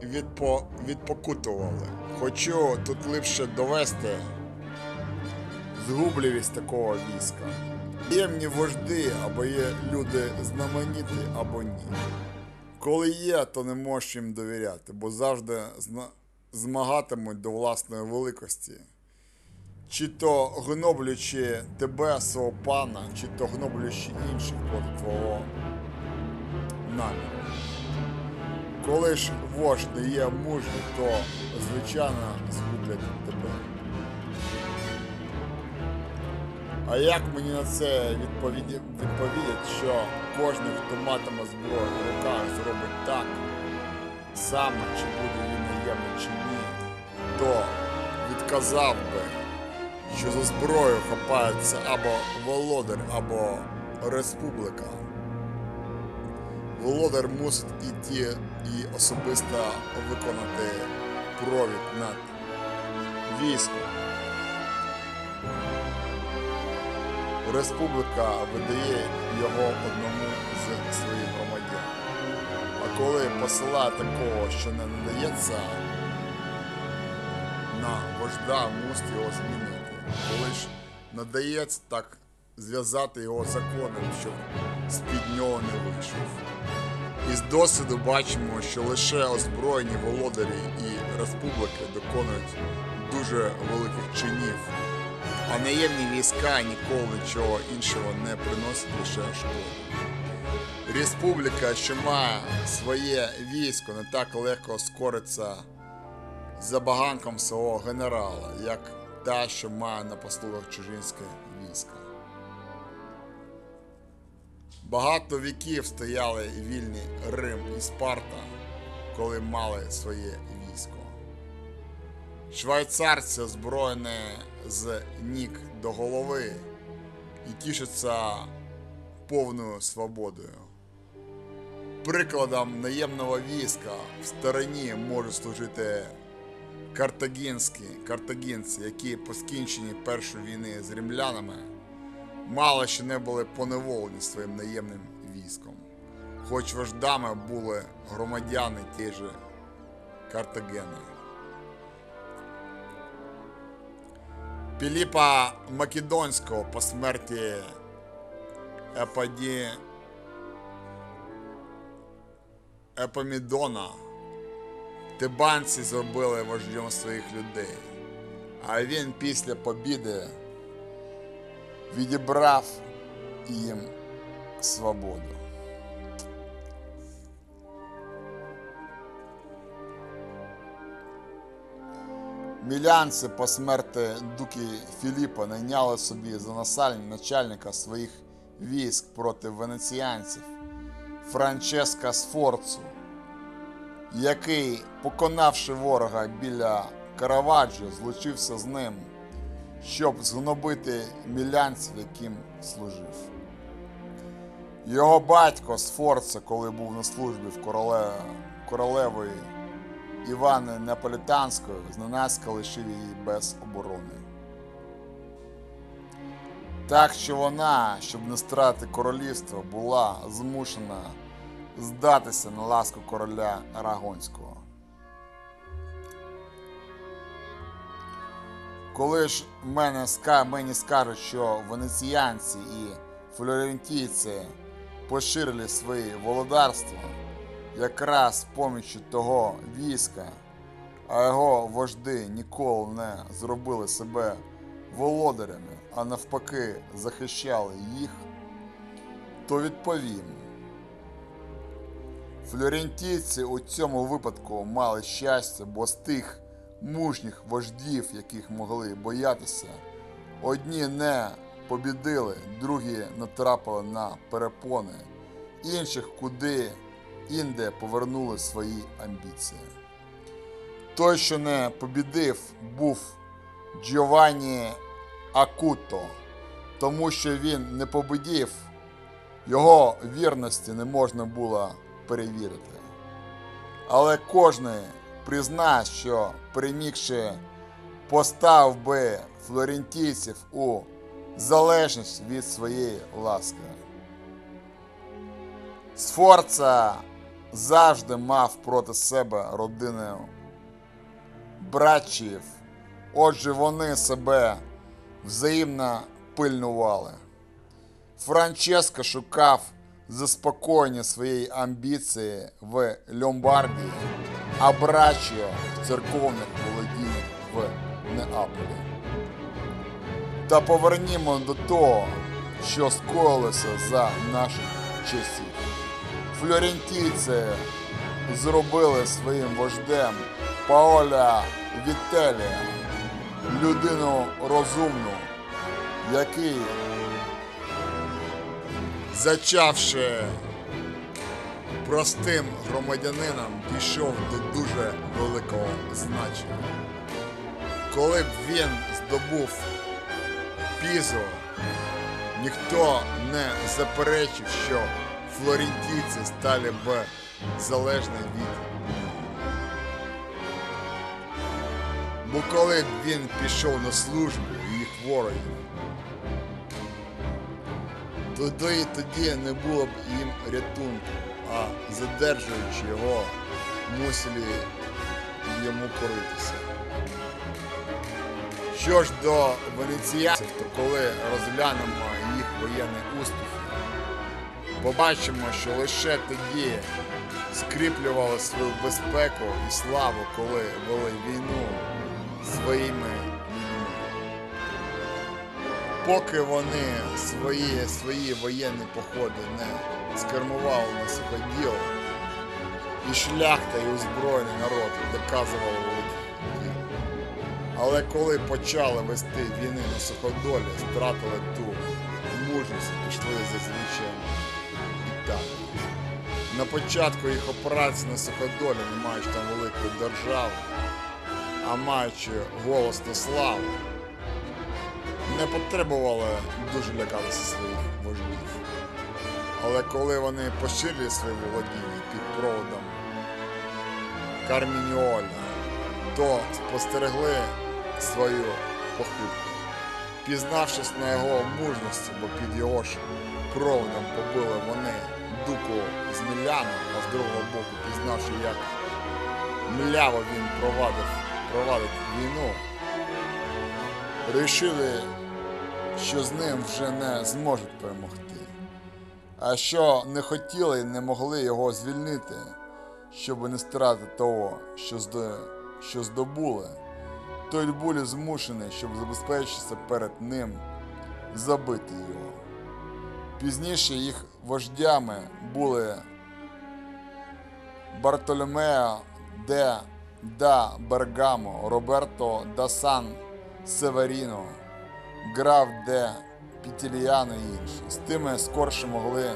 відпо, відпокутували. Хочу тут ліпше довести згубливість такого війська. Ємні вожди або є люди знамениті, або ні. Коли є, то не можеш їм довіряти, бо завжди змагатимуть до власної великості. Чи то гноблячи тебе, свого пана, чи то гноблячи інших проти твого наміру. Коли ж вождь не є мужній, то звичайно згублять тебе. А як мені на це відповіді, відповідять, що кожен, хто матиме зброю в руках, зробить так саме, чи буде він наємний чи ні, то відказав би, що за зброю хапається або володар, або республіка. володар мусить іти і особисто виконати провід над військом. Республіка видає його одному з своїх громадян. А коли посила такого, що не надається, на вожда мусить його змінити. Коли ж надається, так зв'язати його законом, щоб з-під нього не вийшов. Із досвіду бачимо, що лише озброєні володарі і республіки доконують дуже великих чинів, а наємні війська ніколи нічого іншого не приносять лише шкоду. Республіка, що має своє військо, не так легко скориться за баганком свого генерала, як та, що має на послугах чужинське військо. Багато віків стояли вільні Рим і Спарта, коли мали своє військо. Швейцарці озброєні з ніг до голови і тішаться повною свободою. Прикладом наємного війська в стороні можуть служити картагінські картагінці, які по скінченні першої війни з римлянами мало ще не були поневолені своїм наємним військом, хоч вождами були громадяни тієї же Картагени. Піліпа Македонського по смерті Епаді Епомідона Тибанці зробили вождем своїх людей, а він після побіди відібрав їм свободу. Мілянці по смерті дуки Філіпа найняли собі за насальника начальника своїх військ проти венеціанців Франческа Сфорцу, який, поконавши ворога біля Караваджо, злучився з ним, щоб згнобити мілянців, яким служив. Його батько Сфорца, коли був на службі в короле... королевої Івани Неаполітанської, зненацька лишив її без оборони. Так що вона, щоб не страти королівства, була змушена здатися на ласку короля Арагонського. Коли ж мене, мені скажуть, що венеціянці і флорентійці поширили свої володарства якраз з поміччю того війська, а його вожди ніколи не зробили себе володарями, а навпаки захищали їх, то відповім. Флорентійці у цьому випадку мали щастя, бо з тих мужніх вождів, яких могли боятися, одні не побідили, другі натрапили на перепони, інших куди інде повернули свої амбіції. Той, що не побідив, був Джованні Акуто, тому що він не побидів, його вірності не можна було перевірити. Але кожний признає, що перемігши постав би флорентійців у залежність від своєї ласки. Сфорца завжди мав проти себе родину братчів, отже вони себе взаємно пильнували. Франческо шукав заспокоєння своєї амбіції в Ломбардії, а Брачіо в церковних володіннях в Неаполі. Та повернімо до того, що скоїлося за наших часів. Флорентійці зробили своїм вождем Паоля Вітелія, людину розумну, який, зачавши простим громадянином, дійшов до дуже великого значення. Коли б він здобув пізо, ніхто не заперечив, що флорентійці стали б залежні від Бо коли б він пішов на службу їх ворогів, тоді, тоді не було б їм рятунку, а задержуючи його, мусили йому коритися. Що ж до венеціянців, то коли розглянемо їх воєнний успіх, побачимо, що лише тоді скріплювали свою безпеку і славу, коли вели війну своїми людьми. Поки вони свої, свої воєнні походи не скермували на суходіл, і шляхта і озброєний народ доказували володіння. Але коли почали вести війни на суходолі, стратили ту мужність і пішли за звичайно Італії. На початку їх операції на суходолі, не маючи там великої держави, а маючи голос та славу, не потребували дуже лякатися своїх вождів. Але коли вони поширили свої володіння під проводом Кармініоля, то спостерегли свою похибку. Пізнавшись на його мужності, бо під його ж проводом побили вони дуку з Міляном, а з другого боку, пізнавши, як мляво він провадив, провадить війну, рішили, що з ним вже не зможуть перемогти. А що не хотіли і не могли його звільнити, щоб не стратити того, що здобули, то й були змушені, щоб забезпечитися перед ним, забити його. Пізніше їх вождями були Бартоломео де да Бергамо, Роберто да Сан Северіно, граф де Пітіліано і інші. З тими скорше могли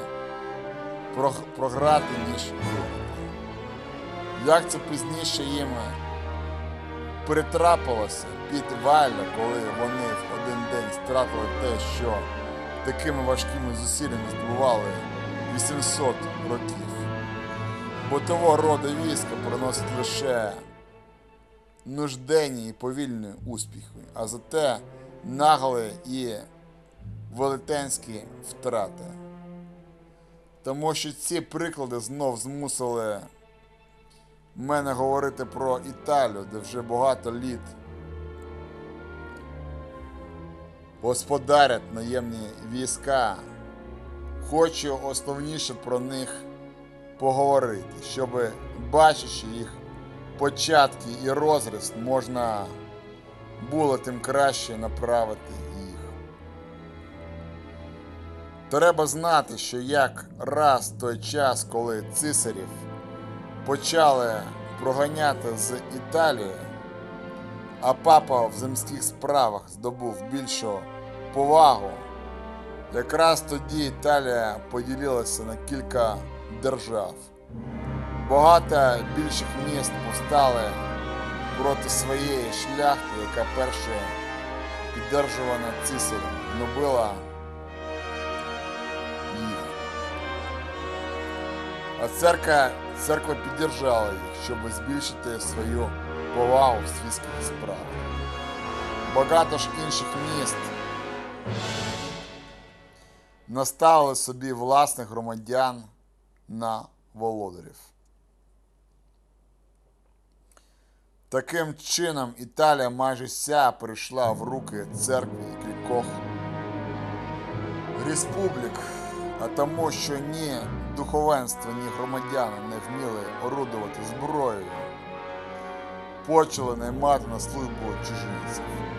програти, ніж виграти. Як це пізніше їм притрапилося під Валля, коли вони в один день стратили те, що такими важкими зусиллями здобували 800 років. Бо того роду війська приносить лише нужденні і повільні успіхи, а зате наглі і велетенські втрати. Тому що ці приклади знов змусили мене говорити про Італію, де вже багато літ господарять наємні війська. Хочу основніше про них поговорити, щоб бачачи їх початки і розріст, можна було тим краще направити їх. Треба знати, що як раз той час, коли цисарів почали проганяти з Італії, а папа в земських справах здобув більшу повагу, якраз тоді Італія поділилася на кілька держав. Багато більших міст повстали проти своєї шляхти, яка перша піддержувана цисарем, гнобила їх. А церква, церква піддержала їх, щоб збільшити свою повагу в світських справах. Багато ж інших міст наставили собі власних громадян на володарів. Таким чином Італія майже вся перейшла в руки церкви і кількох республік, а тому, що ні духовенство, ні громадяни не вміли орудувати зброєю, почали наймати на службу чужинців.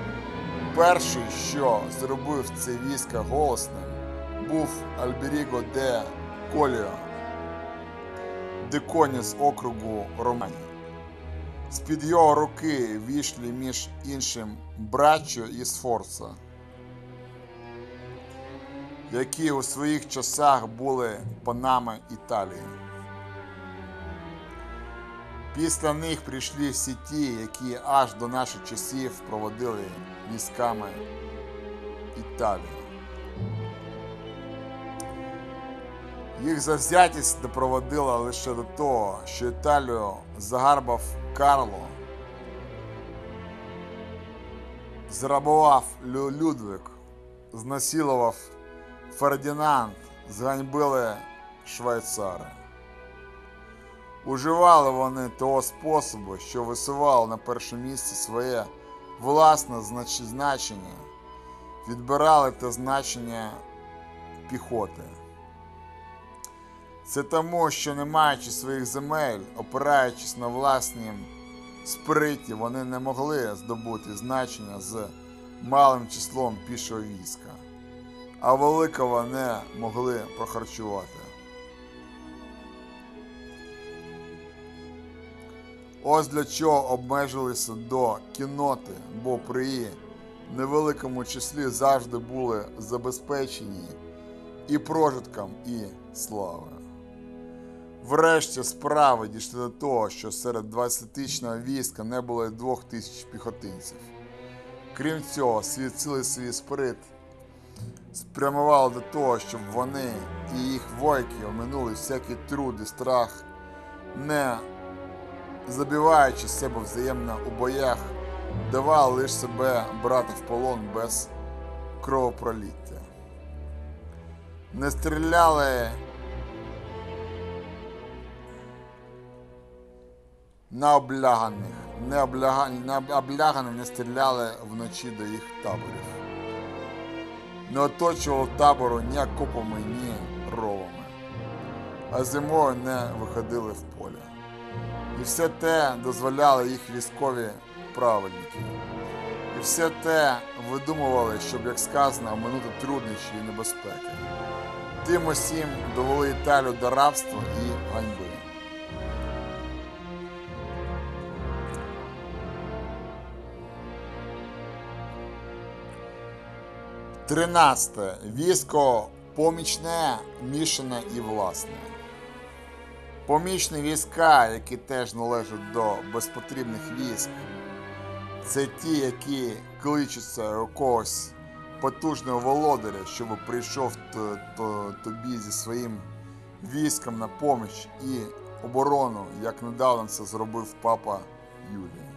Перший, що зробив це військо голосним, був Альберіго де Коліо, диконіс округу Романі. З-під його руки війшли між іншим Браччо і Сфорца, які у своїх часах були панами Італії. Після них прийшли всі ті, які аж до наших часів проводили військами Італії. Їх завзятість допроводила лише до того, що Італію загарбав Карло, зрабував Лю- Людвиг, знасилував Фердінанд, зганьбили швейцари. Уживали вони того способу, що висували на перше місце своє власне значення, відбирали те значення піхоти. Це тому, що не маючи своїх земель, опираючись на власні сприті, вони не могли здобути значення з малим числом пішого війська, а великого не могли прохарчувати. Ось для чого обмежилися до кінноти, бо при її невеликому числі завжди були забезпечені і прожитком, і славою. Врешті справи дійшли до того, що серед 20-тисячного війська не було й двох тисяч піхотинців. Крім цього, свій цілий свій сприт спрямував до того, щоб вони і їх вояки оминули всякий труд і страх, не забиваючи себе взаємно у боях, давали лише себе брати в полон без кровопроліття. Не стріляли на обляганих, не облягані, на обляганих не стріляли вночі до їх таборів. Не оточував табору ні окопами, ні ровами, а зимою не виходили в поле. І все те дозволяли їх військові праведники. І все те видумували, щоб, як сказано, оминути труднощі і небезпеки. Тим усім довели Італію до рабства і ганьби. Тринадцяте. Військо помічне, мішане і власне. Помічні війська, які теж належать до безпотрібних військ, це ті, які кличуться у когось потужного володаря, щоб прийшов тобі зі своїм військом на поміч і оборону, як недавно це зробив папа Юлій.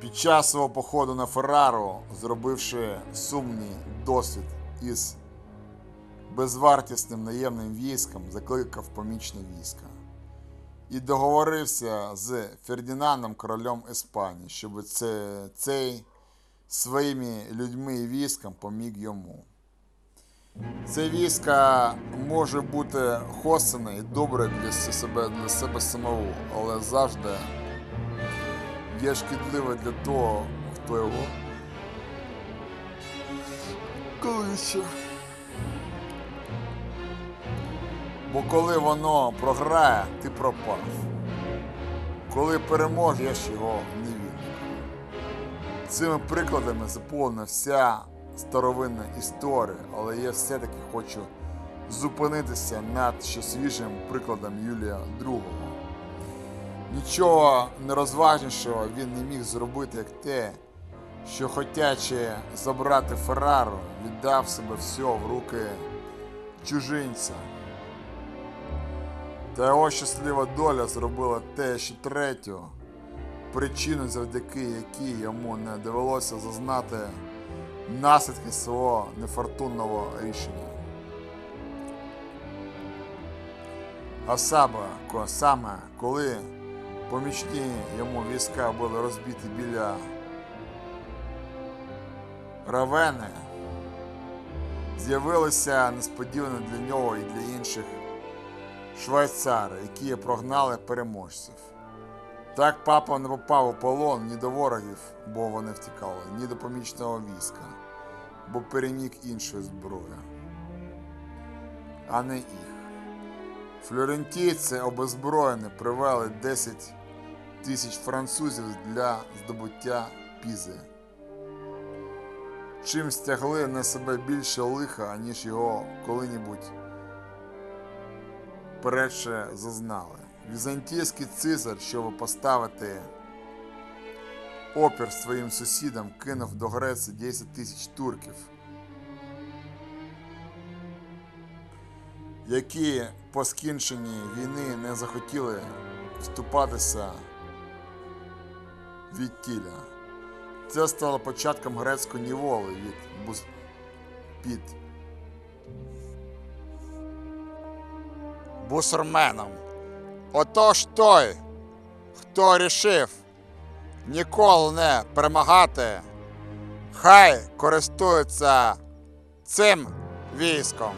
Під час свого походу на Феррару, зробивши сумний досвід із безвартісним наємним військом, закликав помічне війська і договорився з Фердінандом, королем Іспанії, щоб це, цей своїми людьми і військом поміг йому. Це військо може бути хостене і добре для себе, для себе самого, але завжди є шкідливе для того, хто його кличе. Бо коли воно програє, ти пропав. Коли переможеш його не вільний. Цими прикладами заповнена вся старовинна історія, але я все-таки хочу зупинитися над ще свіжим прикладом Юлія II. Нічого нерозважнішого він не міг зробити, як те, що хотячи забрати Феррару, віддав себе все в руки чужинця. Та його щаслива доля зробила те, що третю, причину, завдяки якій йому не довелося зазнати наслідки свого нефортунного рішення. А саме, ко- саме коли помічні йому війська були розбиті біля Равени, з'явилися несподівано для нього і для інших швейцари, які прогнали переможців. Так папа не попав у полон ні до ворогів, бо вони втікали, ні до помічного війська, бо переміг іншої зброї, а не їх. Флорентійці обезброєні привели 10 тисяч французів для здобуття пізи. Чим стягли на себе більше лиха, ніж його коли-небудь передше зазнали. Візантійський цизар, щоб поставити опір своїм сусідам, кинув до Греції 10 тисяч турків, які по скінченні війни не захотіли вступатися від тіля. Це стало початком грецької ніволи від під бусурменом. Отож той, хто рішив ніколи не перемагати, хай користується цим військом,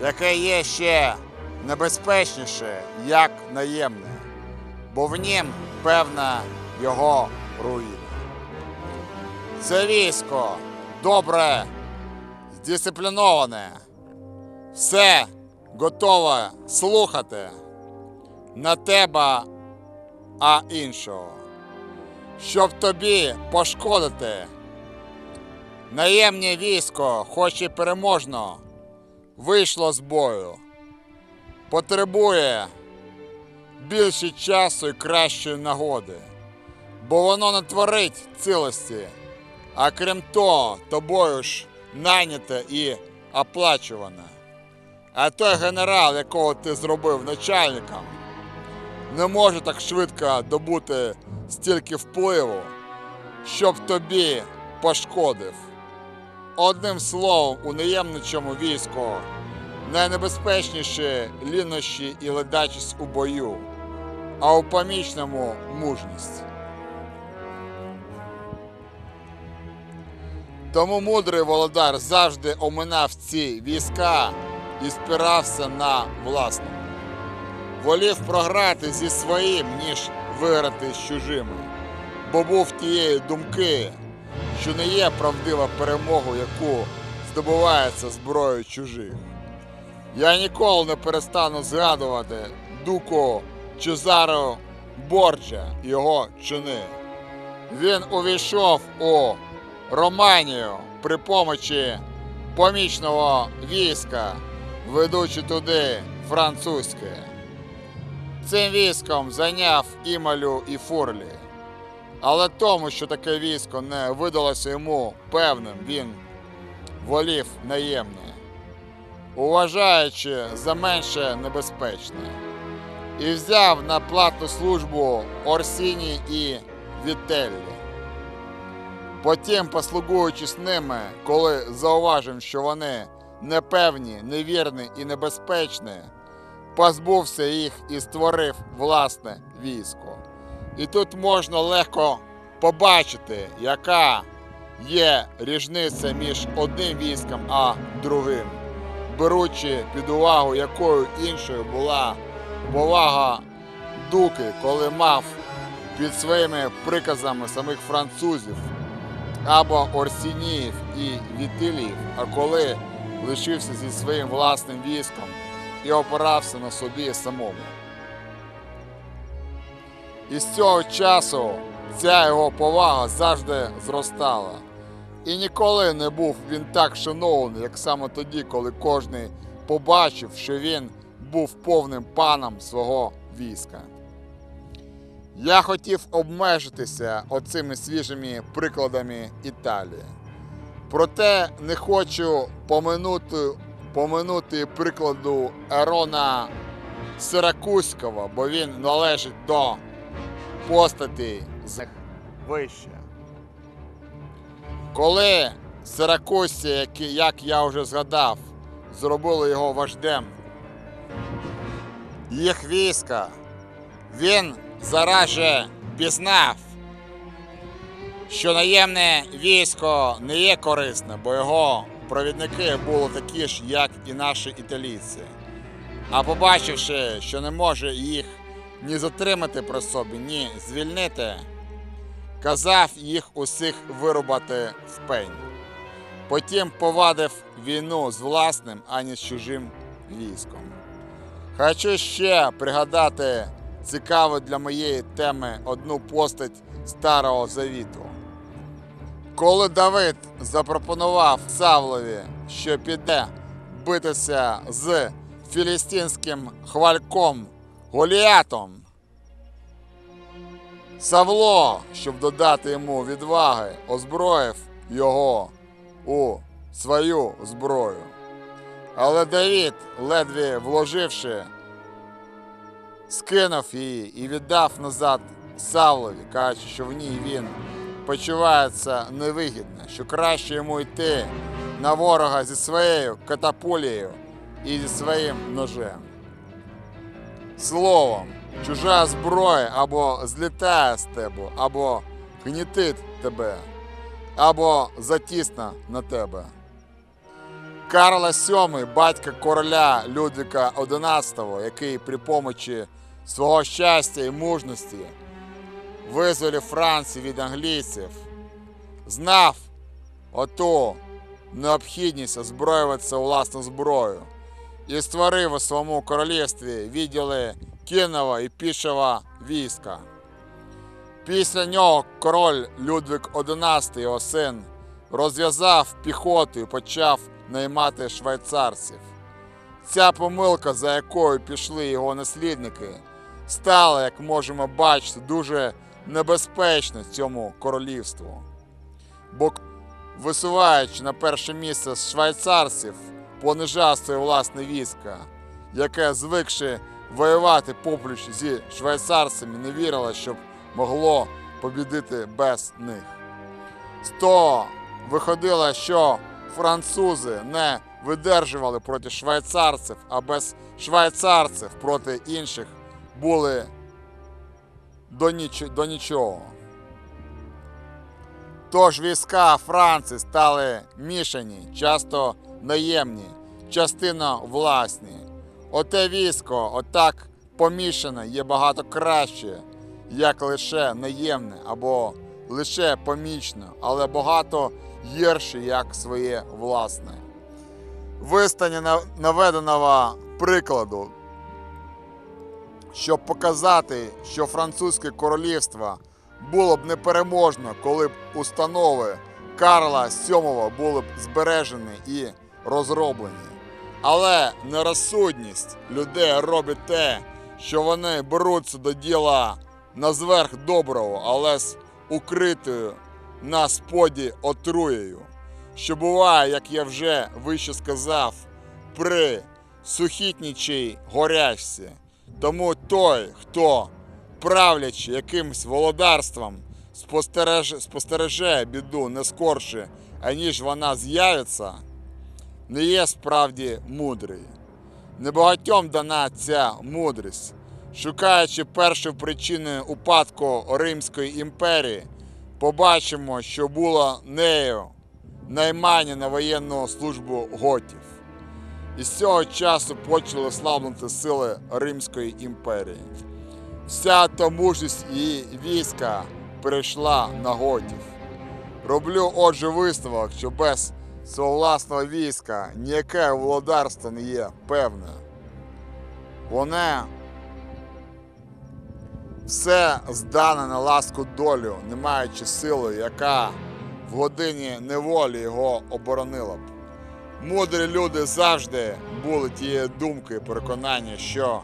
яке є ще небезпечніше, як наємне, бо в нім певна його руїна. Це військо добре здисципліноване, все готове слухати на тебе, а іншого, щоб тобі пошкодити. Наємне військо, хоч і переможно, вийшло з бою, потребує більше часу і кращої нагоди, бо воно не творить цілості, а крім того, тобою ж найняте і оплачуване. А той генерал, якого ти зробив начальником, не може так швидко добути стільки впливу, щоб тобі пошкодив. Одним словом, у наємничому війську найнебезпечніші лінощі і ледачість у бою, а у помічному мужність. Тому мудрий володар завжди оминав ці війська і спирався на власному. Волів програти зі своїм, ніж виграти з чужими, бо був тієї думки, що не є правдива перемога, яку здобувається зброєю чужих. Я ніколи не перестану згадувати дуку Чезаро Борджа його чини. Він увійшов у Романію при помочі помічного війська, ведучи туди французьке. Цим військом зайняв Імалю і Фурлі. Але тому, що таке військо не видалося йому певним, він волів наємне, уважаючи за менше небезпечне, і взяв на платну службу Орсіні і Вітеллі. Потім, послугуючись ними, коли зауважив, що вони непевні, невірні і небезпечні, позбувся їх і створив власне військо. І тут можна легко побачити, яка є різниця між одним військом а другим, беручи під увагу, якою іншою була повага дуки, коли мав під своїми приказами самих французів або Орсініїв і Вітиліїв, а коли лишився зі своїм власним військом і опирався на собі самому. І з цього часу ця його повага завжди зростала. І ніколи не був він так шанований, як саме тоді, коли кожний побачив, що він був повним паном свого війська. Я хотів обмежитися оцими свіжими прикладами Італії. Проте не хочу поминути, поминути прикладу Ерона Сиракузького, бо він належить до постаті з вище. Коли Сиракузці, які, як я вже згадав, зробили його вождем їх війська, він зараз же пізнав, що наємне військо не є корисне, бо його провідники були такі ж, як і наші італійці. А побачивши, що не може їх ні затримати при собі, ні звільнити, казав їх усіх вирубати в пень. Потім повадив війну з власним, а не з чужим військом. Хочу ще пригадати цікаву для моєї теми одну постать Старого Завіту. Коли Давид запропонував Савлові, що піде битися з філістинським хвальком Голіатом, Савло, щоб додати йому відваги, озброїв його у свою зброю. Але Давід, ледве вложивши, скинув її і віддав назад Савлові, кажучи, що в ній він почувається невигідно, що краще йому йти на ворога зі своєю катапулією і зі своїм ножем. Словом, чужа зброя або злітає з тебе, або гнітить тебе, або затісна на тебе. Карла VII, батька короля Людвіка XI, який при помочі свого щастя і мужності визволив Францію від англійців, знав оту необхідність озброюватися власну зброю і створив у своєму королівстві відділи кінного і пішого війська. Після нього король Людвік XI, його син, розв'язав піхоту і почав наймати швейцарців. Ця помилка, за якою пішли його наслідники, стала, як можемо бачити, дуже небезпечна цьому королівству. Бо висуваючи на перше місце швейцарців, понижав своє власне військо, яке, звикши воювати попліч зі швейцарцями, не вірило, щоб могло побідити без них. Того виходило, що французи не видержували проти швейцарців, а без швейцарців проти інших були до, ніч... до нічого. Тож війська Франції стали мішані, часто наємні, частина власні. Оте військо, отак помішане, є багато краще, як лише наємне або лише помічне, але багато гірше, як своє власне. Вистані наведеного прикладу, щоб показати, що французьке королівство було б непереможно, коли б установи Карла VII були б збережені і розроблені. Але нерозсудність людей робить те, що вони беруться до діла на зверх доброго, але з укритою на споді отруєю, що буває, як я вже вище сказав, при сухітнічій горячці. Тому той, хто, правлячи якимсь володарством, спостереже, спостереже біду не скорше, аніж вона з'явиться, не є справді мудрий. Небагатьом дана ця мудрість, шукаючи першу причину упадку Римської імперії, побачимо, що було нею наймання на воєнну службу готів. І з цього часу почали слабнути сили Римської імперії. Вся та мужність її війська перейшла на готів. Роблю отже висновок, що без свого власного війська ніяке володарство не є певне. Воне все здане на ласку долю, не маючи сили, яка в годині неволі його оборонила б. Мудрі люди завжди були тієї думки переконання, що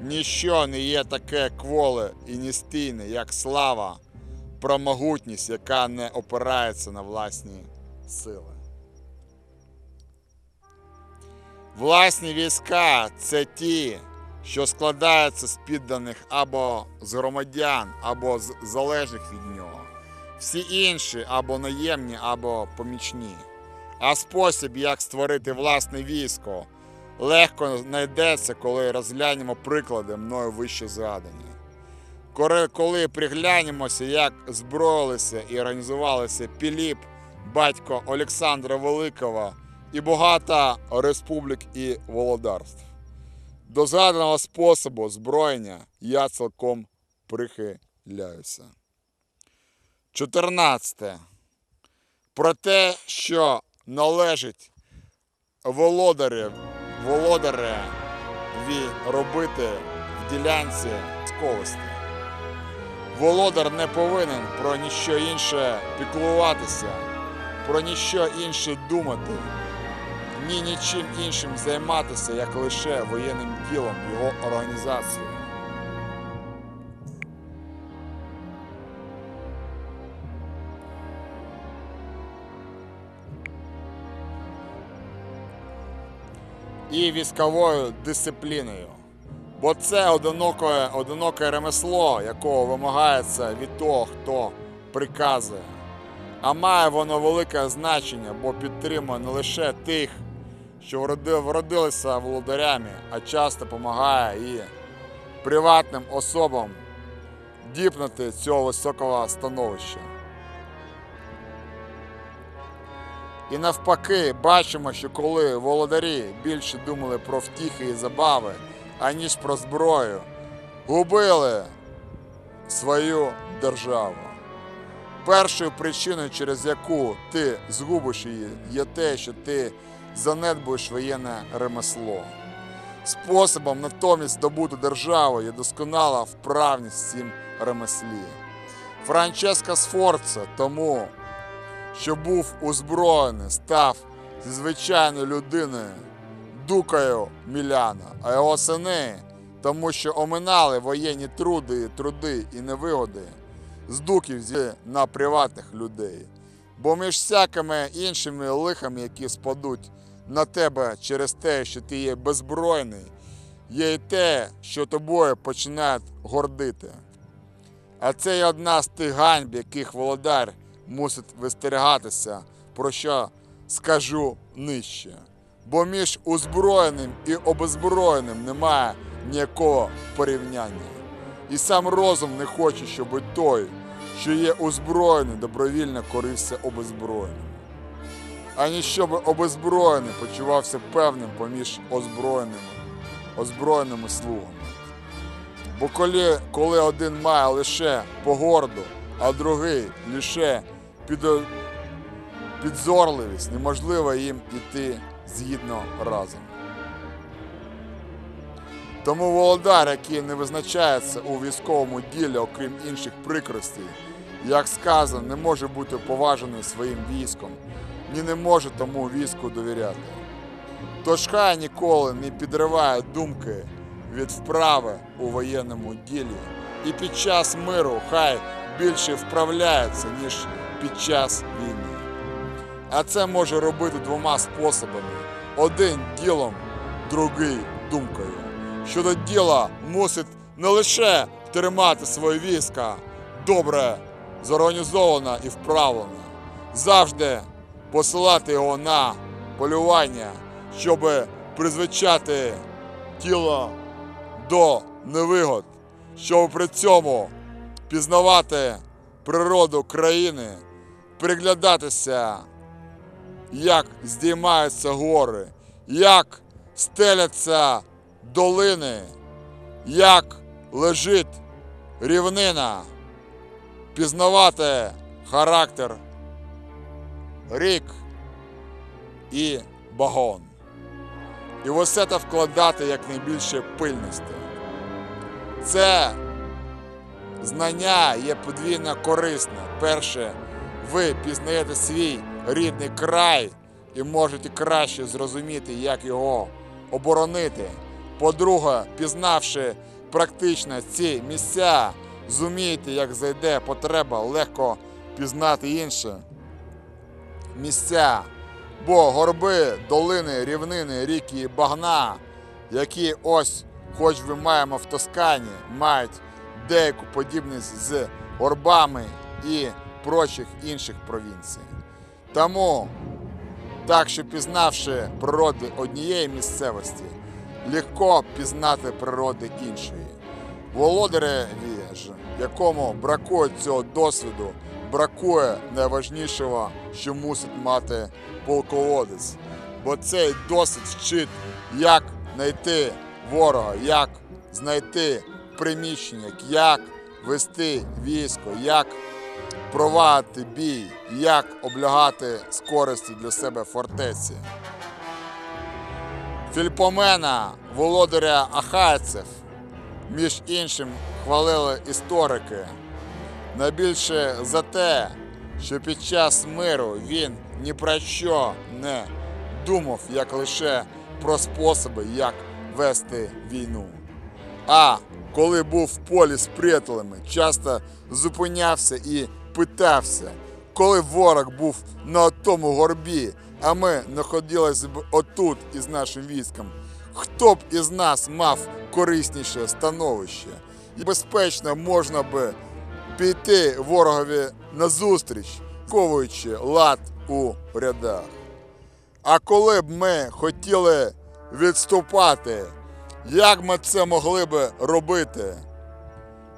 ніщо не є таке кволе і нестійне, як слава, про могутність, яка не опирається на власні сили. Власні війська це ті, що складаються з підданих або з громадян, або з залежних від нього. Всі інші або наємні, або помічні. А спосіб, як створити власне військо, легко знайдеться, коли розглянемо приклади мною вище згадані. Коли приглянемося, як зброїлися і організувалися Піліп, батько Олександра Великого і багато республік і володарств. До згаданого способу зброєння я цілком прихиляюся. 14. Про те, що належить володарів, володареві робити в ділянці сковості. Володар не повинен про ніщо інше піклуватися, про ніщо інше думати, ні нічим іншим займатися, як лише воєнним ділом його організації. І військовою дисципліною. Бо це одиноке, одиноке ремесло, якого вимагається від того, хто приказує. А має воно велике значення, бо підтримує не лише тих, що вродилися володарями, а часто допомагає і приватним особам діпнути цього високого становища. І навпаки, бачимо, що коли володарі більше думали про втіхи і забави, аніж про зброю, губили свою державу. Першою причиною, через яку ти згубиш її, є те, що ти занедбуєш воєнне ремесло. Способом натомість здобути державу є досконала вправність в цім ремеслі. Франческо Сфорца тому, що був озброєний, став зі звичайною людиною дукою Міляна, а його сини, тому що оминали воєнні труди, труди і невигоди з дуків зі на приватних людей. Бо між всякими іншими лихами, які спадуть на тебе через те, що ти є беззбройний, є й те, що тобою починають гордити. А це є одна з тих ганьб, яких володар мусить вистерігатися, про що скажу нижче. Бо між озброєним і обезброєним немає ніякого порівняння. І сам розум не хоче, щоб той, що є озброєний, добровільно корився обезброєним. Ані щоб обезброєний почувався певним поміж озброєними, озброєними слугами. Бо коли, коли один має лише погорду, а другий лише підзорливість, неможливо їм іти згідно разом. Тому володар, який не визначається у військовому ділі, окрім інших прикростей, як сказано, не може бути поважений своїм військом, ні не може тому війську довіряти. Тож хай ніколи не підриває думки від вправи у воєнному ділі, і під час миру хай більше вправляється, ніж під час війни. А це може робити двома способами: один ділом, другий думкою. Щодо діла мусить не лише тримати своє війська добре зорганізовано і вправлено, завжди посилати його на полювання, щоб призвичати тіло до невигод, щоб при цьому пізнавати природу країни, приглядатися, як здіймаються гори, як стеляться долини, як лежить рівнина, пізнавати характер рік і багон. І в усе це вкладати якнайбільше пильності. Це знання є подвійно корисне. Перше, ви пізнаєте свій рідний край і можете краще зрозуміти, як його оборонити. По-друге, пізнавши практично ці місця, зумієте, як зайде потреба, легко пізнати інші місця. Бо горби, долини, рівнини, ріки і багна, які ось, хоч ви маємо в Тоскані, мають деяку подібність з горбами і прочих інших провінцій. Тому, так що пізнавши природи однієї місцевості, легко пізнати природи іншої. Володареві ж, якому бракує цього досвіду, бракує найважнішого, що мусить мати полководець. Бо цей досвід вчить, як знайти ворога, як знайти приміщення, як вести військо, як провадити бій, як облягати з користю для себе фортеці. Фільпомена, володаря Ахайцев, між іншим хвалили історики. Найбільше за те, що під час миру він ні про що не думав, як лише про способи, як вести війну. А коли був в полі з приятелями, часто зупинявся і питався, коли ворог був на тому горбі, а ми знаходилися б отут із нашим військом, хто б із нас мав корисніше становище, і безпечно можна би піти ворогові назустріч, ковуючи лад у рядах. А коли б ми хотіли відступати, як ми це могли би робити?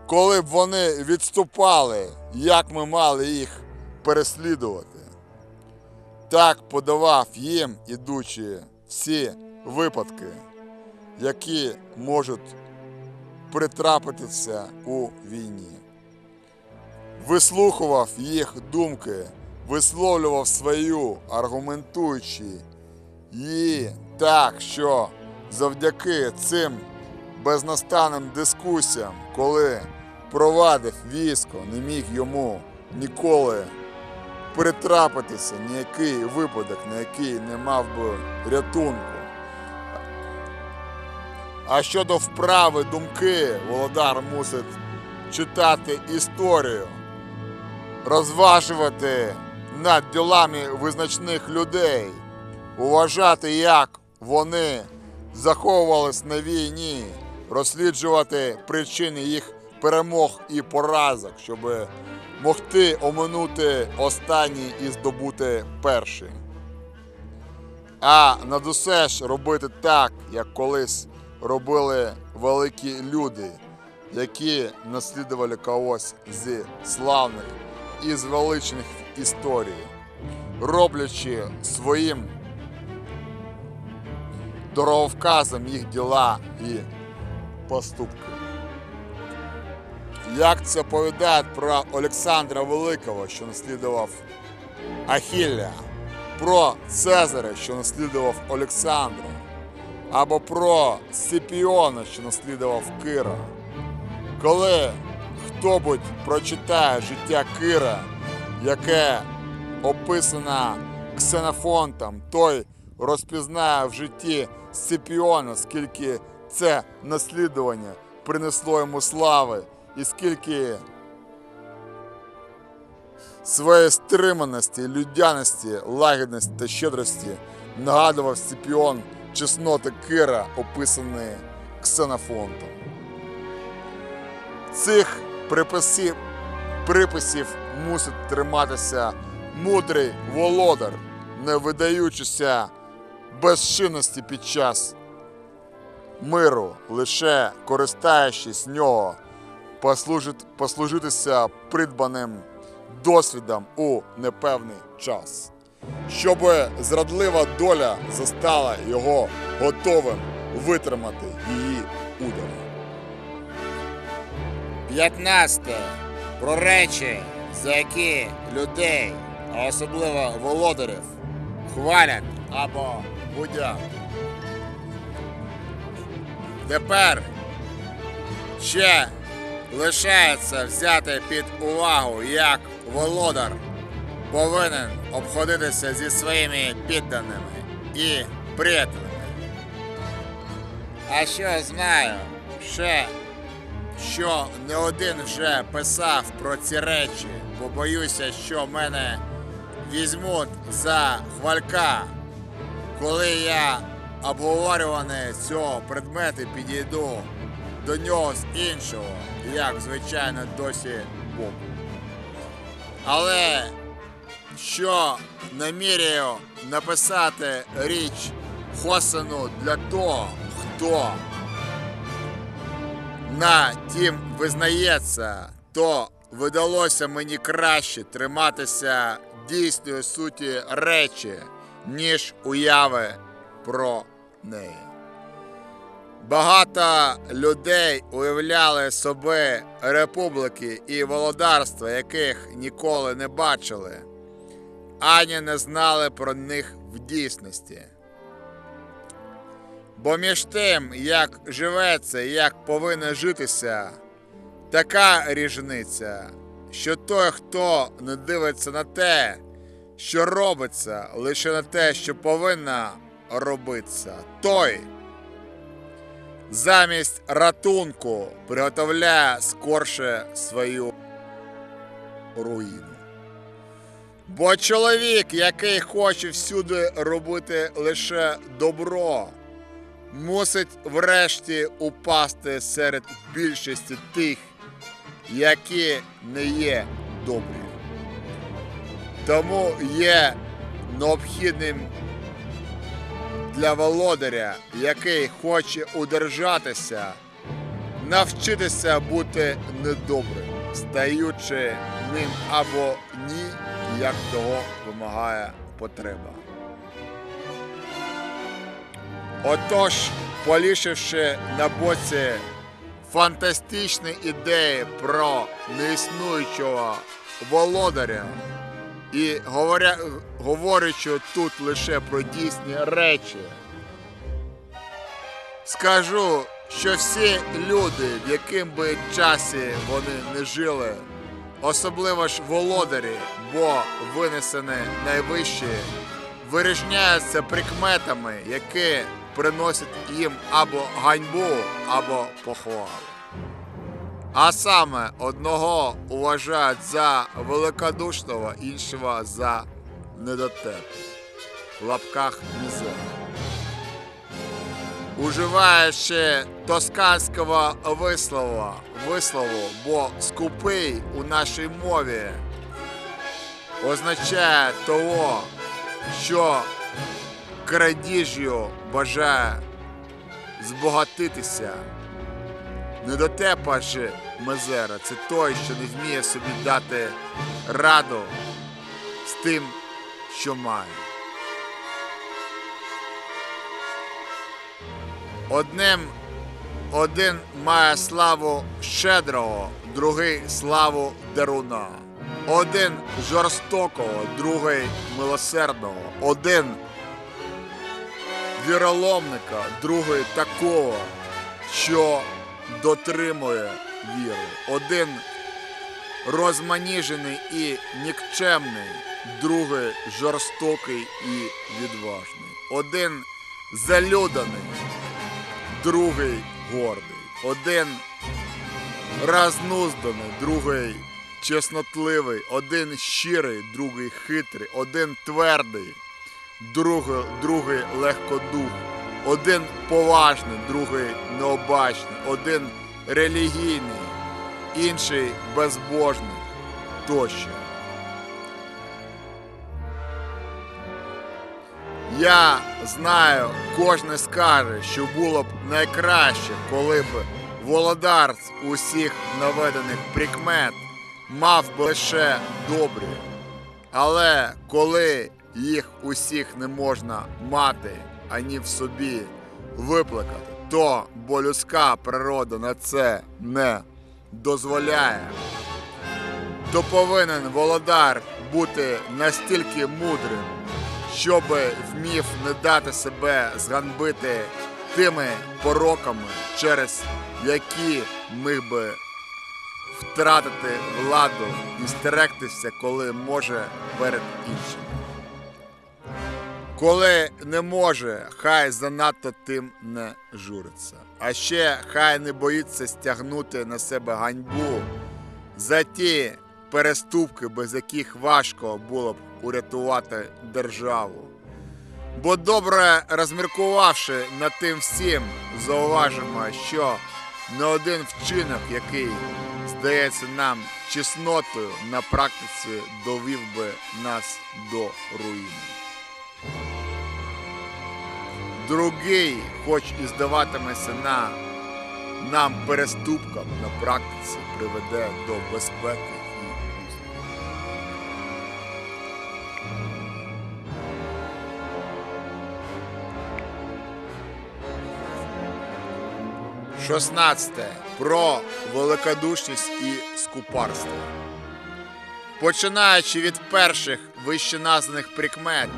Коли б вони відступали, як ми мали їх переслідувати? Так подавав їм, ідучи, всі випадки, які можуть притрапитися у війні. Вислухував їх думки, висловлював свою, аргументуючи її так, що завдяки цим безнастанним дискусіям, коли провадив військо, не міг йому ніколи притрапитися ніякий випадок, на який не мав би рятунку. А щодо вправи думки, Володар мусить читати історію, розважувати над ділами визначних людей, уважати, як вони заховувались на війні, розсліджувати причини їх перемог і поразок, щоб могти оминути останні і здобути перші. А над усе ж робити так, як колись робили великі люди, які наслідували когось зі славних і звеличених історій, роблячи своїм дороговказом їх діла і поступки. Як це повідають про Олександра Великого, що наслідував Ахілля, про Цезаря, що наслідував Олександра, або про Сципіона, що наслідував Кира. Коли хто-будь прочитає життя Кира, яке описано Ксенофонтом, той розпізнає в житті Сципіона, скільки це наслідування принесло йому слави, і скільки своєї стриманості, людяності, лагідності та щедрості нагадував Сципіон чесноти Кира, описані Ксенофонтом. Цих приписів, приписів мусить триматися мудрий володар, не видаючися безчинності під час миру, лише користаючись нього, послужит, послужитися придбаним досвідом у непевний час, щоб зрадлива доля застала його готовим витримати її удар. 15. Про речі, за які людей, а особливо володарів, хвалять або будять. Тепер ще лишається взяти під увагу, як володар повинен обходитися зі своїми підданими і приятелями. А що знаю, ще що не один вже писав про ці речі, бо боюся, що мене візьмуть за хвалька, коли я обговорюваний цього предмети підійду до нього з іншого, як звичайно досі був. Але що намірюю написати річ Хосену для того, хто на тім визнається, то видалося мені краще триматися дійсної суті речі, ніж уяви про неї. Багато людей уявляли собі республіки і володарства, яких ніколи не бачили, ані не знали про них в дійсності. Бо між тим, як живеться і як повинно житися, така різниця, що той, хто не дивиться на те, що робиться, лише на те, що повинно робитися, той замість ратунку приготовляє скорше свою руїну. Бо чоловік, який хоче всюди робити лише добро, мусить врешті упасти серед більшості тих, які не є добрі. Тому є необхідним для володаря, який хоче удержатися, навчитися бути недобрим, стаючи ним або ні, як того вимагає потреба. Отож, полішивши на боці фантастичні ідеї про неіснуючого володаря і говоря, говорячи тут лише про дійсні речі, скажу, що всі люди, в яким би часі вони не жили, особливо ж володарі, бо винесені найвищі, виріжняються прикметами, які приносять їм або ганьбу, або похвалу. А саме одного вважають за великодушного, іншого за недотепу. В лапках мізер. Уживаючи тосканського вислова, вислову, бо скупий у нашій мові означає того, що крадіжю бажає збагатитися. Недотепа ж мезера це той, що не вміє собі дати раду з тим, що має. Одним один має славу щедрого, другий славу деруна. Один жорстокого, другий милосердного. Один віроломника, другий такого, що дотримує віри. Один розманіжений і нікчемний, другий жорстокий і відважний. Один залюданий, другий гордий. Один рознузданий, другий чеснотливий, один щирий, другий хитрий, один твердий, другий, другий легкодух, один поважний, другий необачний, один релігійний, інший безбожник тощо. Я знаю, кожен скаже, що було б найкраще, коли б володар з усіх наведених прикмет мав би лише добрі. Але коли їх усіх не можна мати ані в собі виплакати, то бо людська природа на це не дозволяє, то повинен володар бути настільки мудрим, щоб вмів не дати себе зганбити тими пороками, через які міг би втратити владу і стерегтися, коли може перед іншими. Коли не може, хай занадто тим не журиться. А ще хай не боїться стягнути на себе ганьбу за ті переступки, без яких важко було б урятувати державу. Бо добре розміркувавши над тим всім, зауважимо, що не один вчинок, який здається нам чеснотою, на практиці довів би нас до руїни. Другий, хоч і здаватиметься на нам переступком, на практиці приведе до безпеки і успіху. 16. Про великодушність і скупарство. Починаючи від перших вищеназваних прикмет,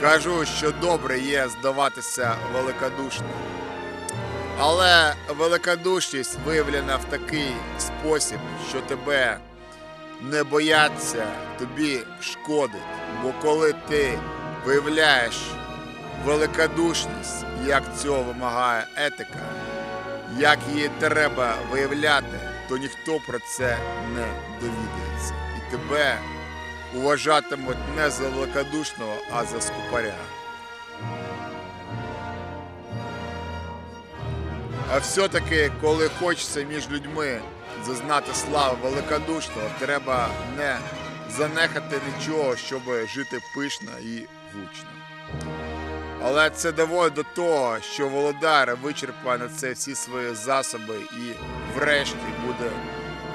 кажу, що добре є здаватися великодушним. Але великодушність виявлена в такий спосіб, що тебе не бояться, тобі шкодить. Бо коли ти виявляєш великодушність, як цього вимагає етика, як її треба виявляти, то ніхто про це не довідається. І тебе уважатимуть не за великодушного, а за скупаря. А все-таки, коли хочеться між людьми зазнати слави великодушного, треба не занехати нічого, щоб жити пишно і гучно. Але це доводить до того, що володар вичерпає на це всі свої засоби і врешті буде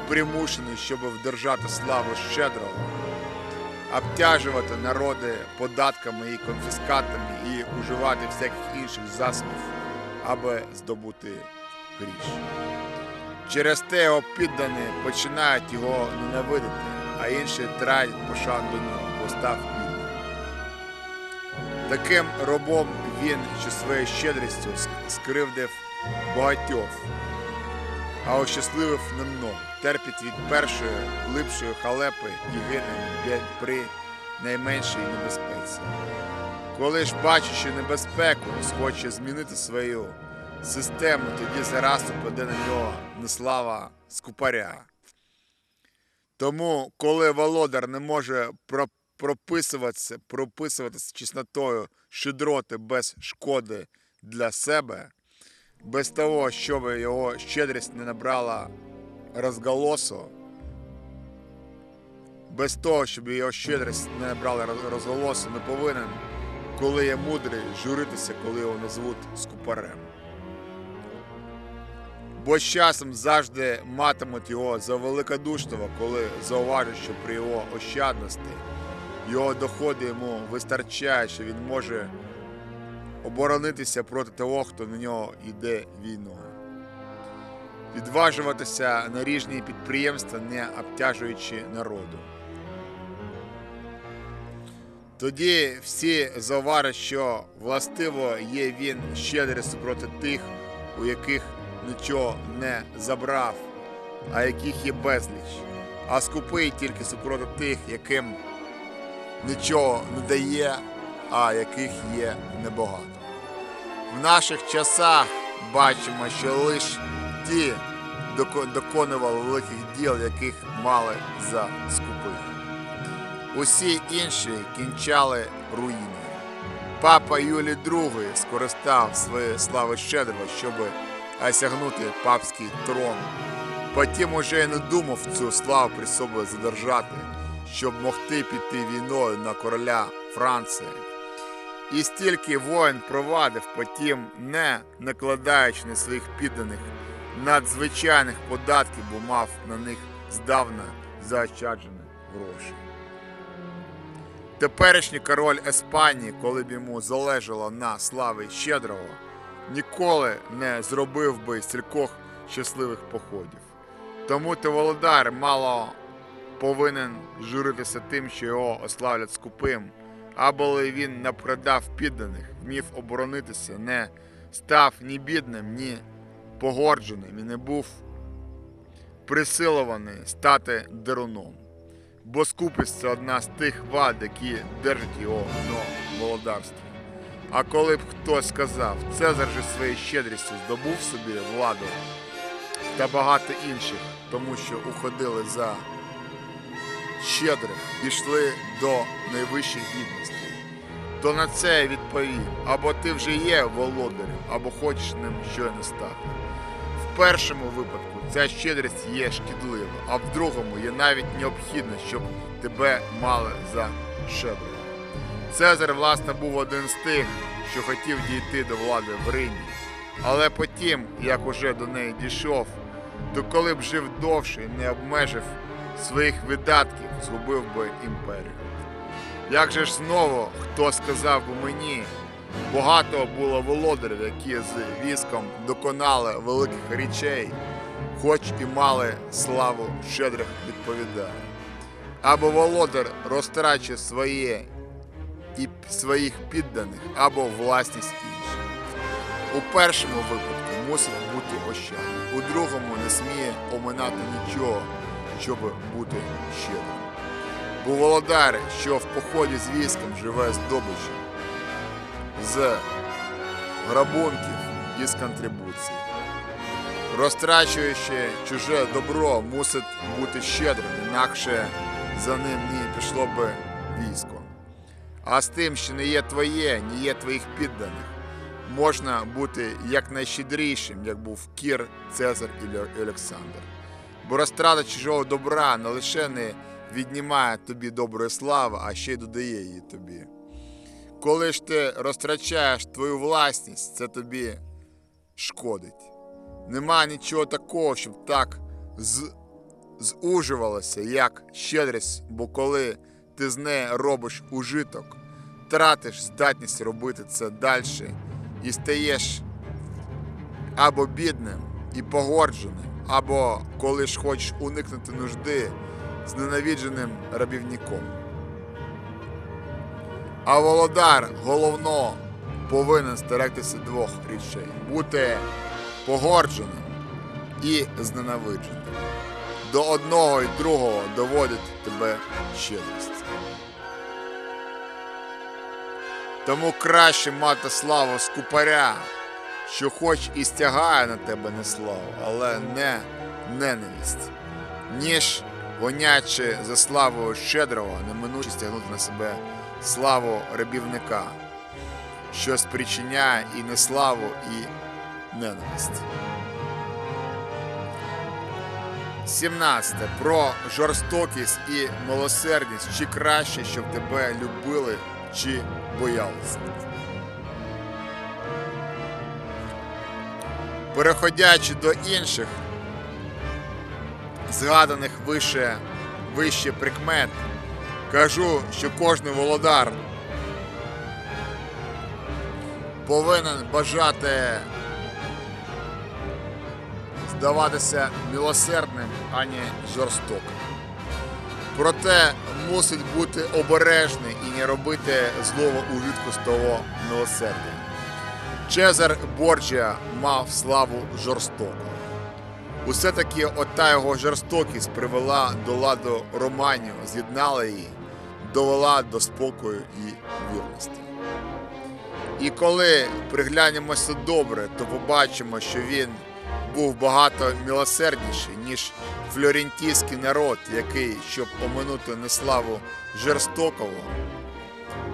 примушений, щоб вдержати славу щедрого, обтяжувати народи податками і конфіскатами і уживати всяких інших засобів, аби здобути гріш. Через те його піддані починають його ненавидити, а інші тратять пошан до нього, бо став бідним. Таким робом він, що своєю щедрістю скривдив багатьох, а ощасливив немного, терпить від першої глибшої халепи і гине при найменшій небезпеці. Коли ж бачачи небезпеку, схоче змінити свою систему, тоді зараз упаде на нього неслава скупаря. Тому, коли володар не може прописуватися, прописуватися чеснотою щедроти без шкоди для себе, без того, щоб його щедрість не набрала розголосу, без того, щоб його щедрість не набрала роз- розголосу, не повинен, коли є мудрий, журитися, коли його назвуть скупарем. Бо з часом завжди матимуть його за великодушного, коли зауважать, що при його ощадності його доходи йому вистачає, що він може оборонитися проти того, хто на нього йде війною. Відважуватися на ріжні підприємства, не обтяжуючи народу. Тоді всі зауважать, що властиво є він щедрий супроти тих, у яких нічого не забрав, а яких є безліч, а скупий тільки супроти тих, яким нічого не дає, а яких є небагато. В наших часах бачимо, що лише ті доконували великих діл, яких мали за скупих. Усі інші кінчали руїною. Папа Юлій II скористав своєї слави щедрого, щоб осягнути папський трон. Потім уже не думав цю славу при собі задержати, щоб могти піти війною на короля Франції. І стільки воїн провадив, потім не накладаючи на своїх підданих надзвичайних податків, бо мав на них здавна заощаджені гроші. Теперішній король Еспанії, коли б йому залежало на слави щедрого, ніколи не зробив би стількох щасливих походів. Тому то володар мало повинен журитися тим, що його ославлять скупим, або він не продав підданих, вмів оборонитися, не став ні бідним, ні погордженим і не був присилований стати деруном. Бо скупість це одна з тих вад, які держать його на володарстві. А коли б хтось сказав, Цезар же своєю щедрістю здобув собі владу та багато інших, тому що уходили за щедрих, дійшли до найвищих гідностей, то на це відповів, або ти вже є володарем, або хочеш ним щойно стати. В першому випадку ця щедрість є шкідлива, а в другому є навіть необхідно, щоб тебе мали за щедрого. Цезар, власне, був один з тих, що хотів дійти до влади в Римі. Але потім, як уже до неї дійшов, то коли б жив довше і не обмежив своїх видатків, згубив би імперію. Як же ж знову хто сказав би мені, багато було володарів, які з військом доконали великих речей, хоч і мали славу щедрих відповідає. Або володар розтрачує своє і своїх підданих, або власність інших. У першому випадку мусить бути ощадний, у другому не сміє оминати нічого, щоб бути щедрим. Бо володар, що в поході з військом живе з з грабунків і з контрибуцій. Розтрачуючи чуже добро, мусить бути щедрим, інакше за ним не пішло би військо. А з тим, що не є твоє, не є твоїх підданих, можна бути якнайщедрішим, як був Кір, Цезар і Олександр. Бо розтрата чужого добра не лише не віднімає тобі доброї слави, а ще й додає її тобі. Коли ж ти розтрачаєш твою власність, це тобі шкодить. Нема нічого такого, щоб так з... зужувалося, як щедрість, бо коли ти з неї робиш ужиток, тратиш здатність робити це далі і стаєш або бідним і погордженим, або коли ж хочеш уникнути нужди з ненавідженим рабівником. А володар головно повинен стерегтися двох речей: бути погордженим і зненавидженим. До одного і другого доводить тебе щедрість. Тому краще мати славу скупаря, що хоч і стягає на тебе не славу, але не ненависть, ніж гонячи за славою щедрого, неминуче стягнути на себе славу рабівника, що спричиняє і неславу, і ненависть. 17. Про жорстокість і милосердність, чи краще, щоб тебе любили, чи боялися. Переходячи до інших згаданих вище, вище прикмет, кажу, що кожний володар повинен бажати здаватися милосердним, а не жорстоким. Проте мусить бути обережний і не робити злого ужитку з того милосердя. Чезар Борджіа мав славу жорстокого. Усе таки ота його жорстокість привела до ладу Романію, з'єднала її, довела до спокою і вірності. І коли приглянемося добре, то побачимо, що він був багато милосердніший, ніж флорентійський народ, який, щоб оминути неславу жорстокого,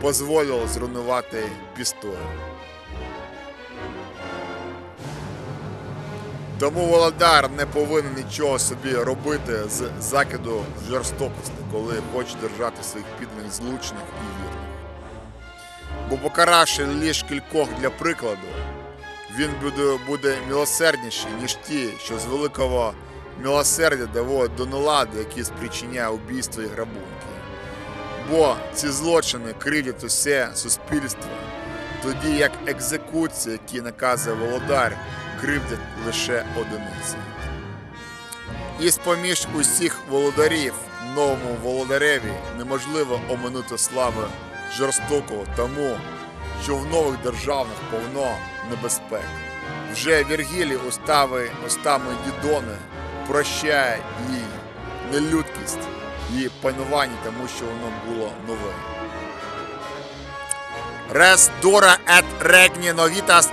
дозволив зруйнувати пістою. Тому володар не повинен нічого собі робити з закиду жорстокості, коли хоче держати своїх підданих злучних і вірних. Бо покаравши лише кількох для прикладу, він буде, буде милосердніший, ніж ті, що з великого милосердя доводять до налади, які спричиняє убійство і грабунки. Бо ці злочини кривдять усе суспільство, тоді як екзекуції, які наказує володар, кривдять лише одиниці. І з-поміж усіх володарів новому володареві неможливо оминути слави жорстокого тому, що в нових державах повно небезпек. Вже Віргілі устави устами Дідони прощає їй нелюдкість, її панування, тому що воно було нове. Res dura et regni novitas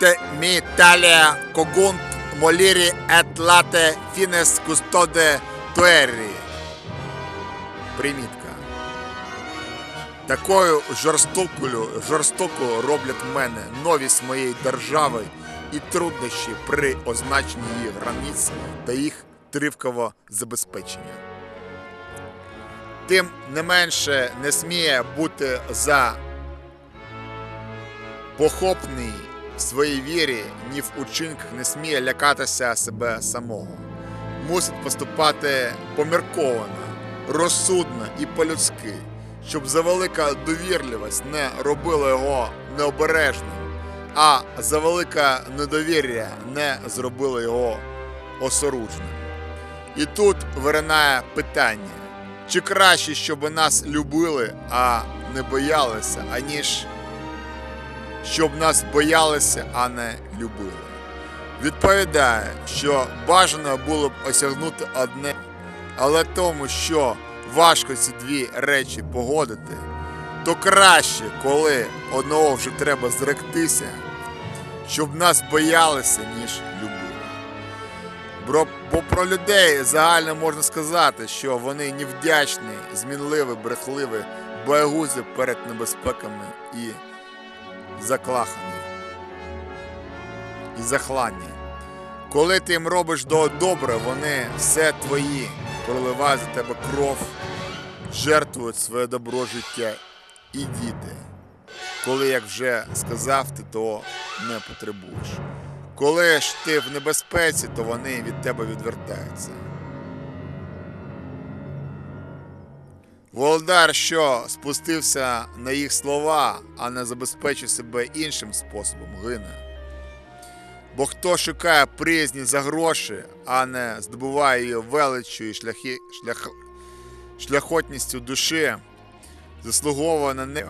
te mi talia cogunt moliri et late fines custode. Примітка. Такою жорстокою, жорстокою роблять мене новість моєї держави і труднощі при означенні її границь та їх тривкового забезпечення. Тим не менше не сміє бути за похопний своїй вірі, ні в учинках не сміє лякатися себе самого. Мусить поступати помірковано, розсудно і по-людськи, щоб завелика довірливість не робила його необережним, а завелика недовір'я не зробила його осоружним. І тут виринає питання, чи краще, щоб нас любили, а не боялися, аніж щоб нас боялися, а не любили. Відповідає, що бажано було б осягнути одне, але тому, що важко ці дві речі погодити, то краще, коли одного вже треба зректися, щоб нас боялися, ніж любили. Бо про людей загально можна сказати, що вони невдячні, змінливі, брехливі, боягузи перед небезпеками і заклахані. і захланні. Коли ти їм робиш до добре, вони все твої, проливають за тебе кров, жертвують своє добро життя і діти. Коли, як вже сказав, ти того не потребуєш. Коли ж ти в небезпеці, то вони від тебе відвертаються. Володар, що спустився на їх слова, а не забезпечив себе іншим способом, гине. Бо хто шукає приязні за гроші, а не здобуває її величчю і шляхи, шлях, шляхотністю душі, заслуговує на неї.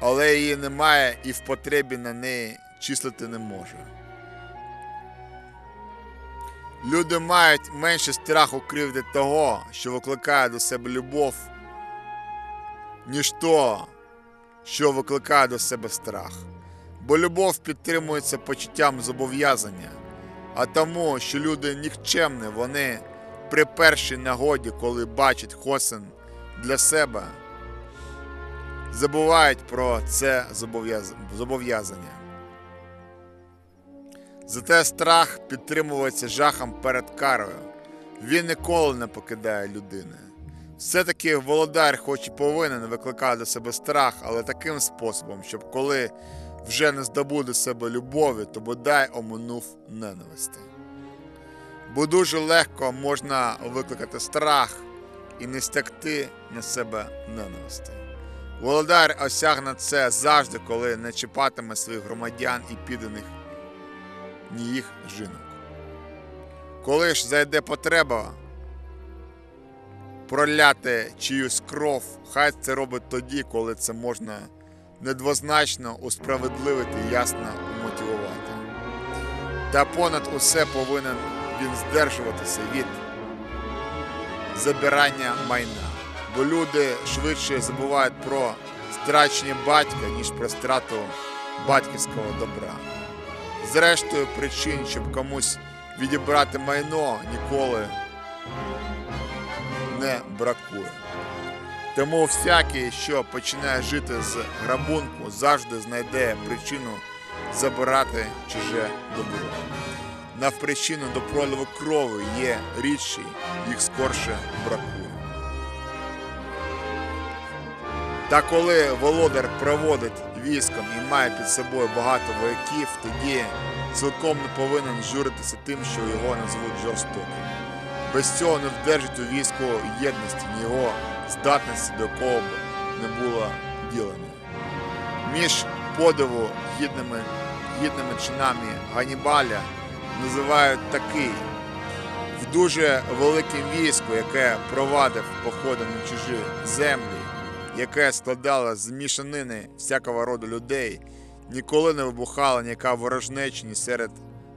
Але її немає і в потребі на неї числити не може. Люди мають менше страху кривди того, що викликає до себе любов, ніж того, що викликає до себе страх. Бо любов підтримується почуттям зобов'язання, а тому, що люди нікчемні, вони при першій нагоді, коли бачать хосен для себе, забувають про це зобов'язання. Зате страх підтримується жахом перед карою. Він ніколи не покидає людини. Все-таки володар, хоч і повинен викликати до себе страх, але таким способом, щоб коли вже не здобув до себе любові, то бодай оминув ненависти. Бо дуже легко можна викликати страх і не стягти на себе ненависти. Володар осягне це завжди, коли не чіпатиме своїх громадян і підданих ні їх жінок. Коли ж зайде потреба проляти чиюсь кров, хай це робить тоді, коли це можна недвозначно усправедливити ясно умотивувати. Та понад усе повинен він здержуватися від забирання майна, бо люди швидше забувають про страчення батька, ніж про страту батьківського добра. Зрештою, причин, щоб комусь відібрати майно, ніколи не бракує. Тому всякий, що починає жити з грабунку, завжди знайде причину забирати чуже добро. Навпричину до проливу крові є рідші, їх скорше бракує. Та коли володар проводить військом і має під собою багато вояків, тоді цілком не повинен журитися тим, що його назвуть жорстоким. Без цього не вдержить у війську єдності, ні його здатності до кого б не було ділення. Між подиву гідними, гідними чинами Ганібаля називають такий. В дуже великим війську, яке провадив походи на чужі землі, яке складало з мішанини всякого роду людей, ніколи не вибухала ніяка ворожнеча ні серед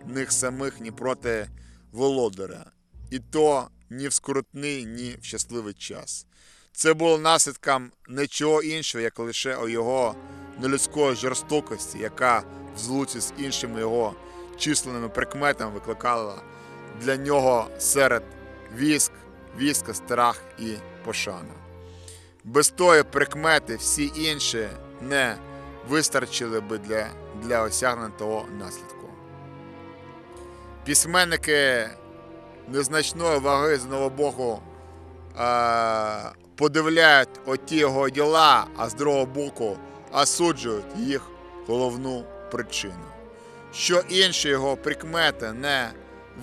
них самих, ні проти володаря. І то ні в скрутний, ні в щасливий час. Це було наслідком нічого іншого, як лише о його нелюдської жорстокості, яка в злуці з іншими його численними прикметами викликала для нього серед військ, війська страх і пошана. Без тої прикмети всі інші не вистачили би для, для осягнення того наслідку. Письменники незначної ваги з одного боку подивляють оті його діла, а з другого боку осуджують їх головну причину. Що інші його прикмети не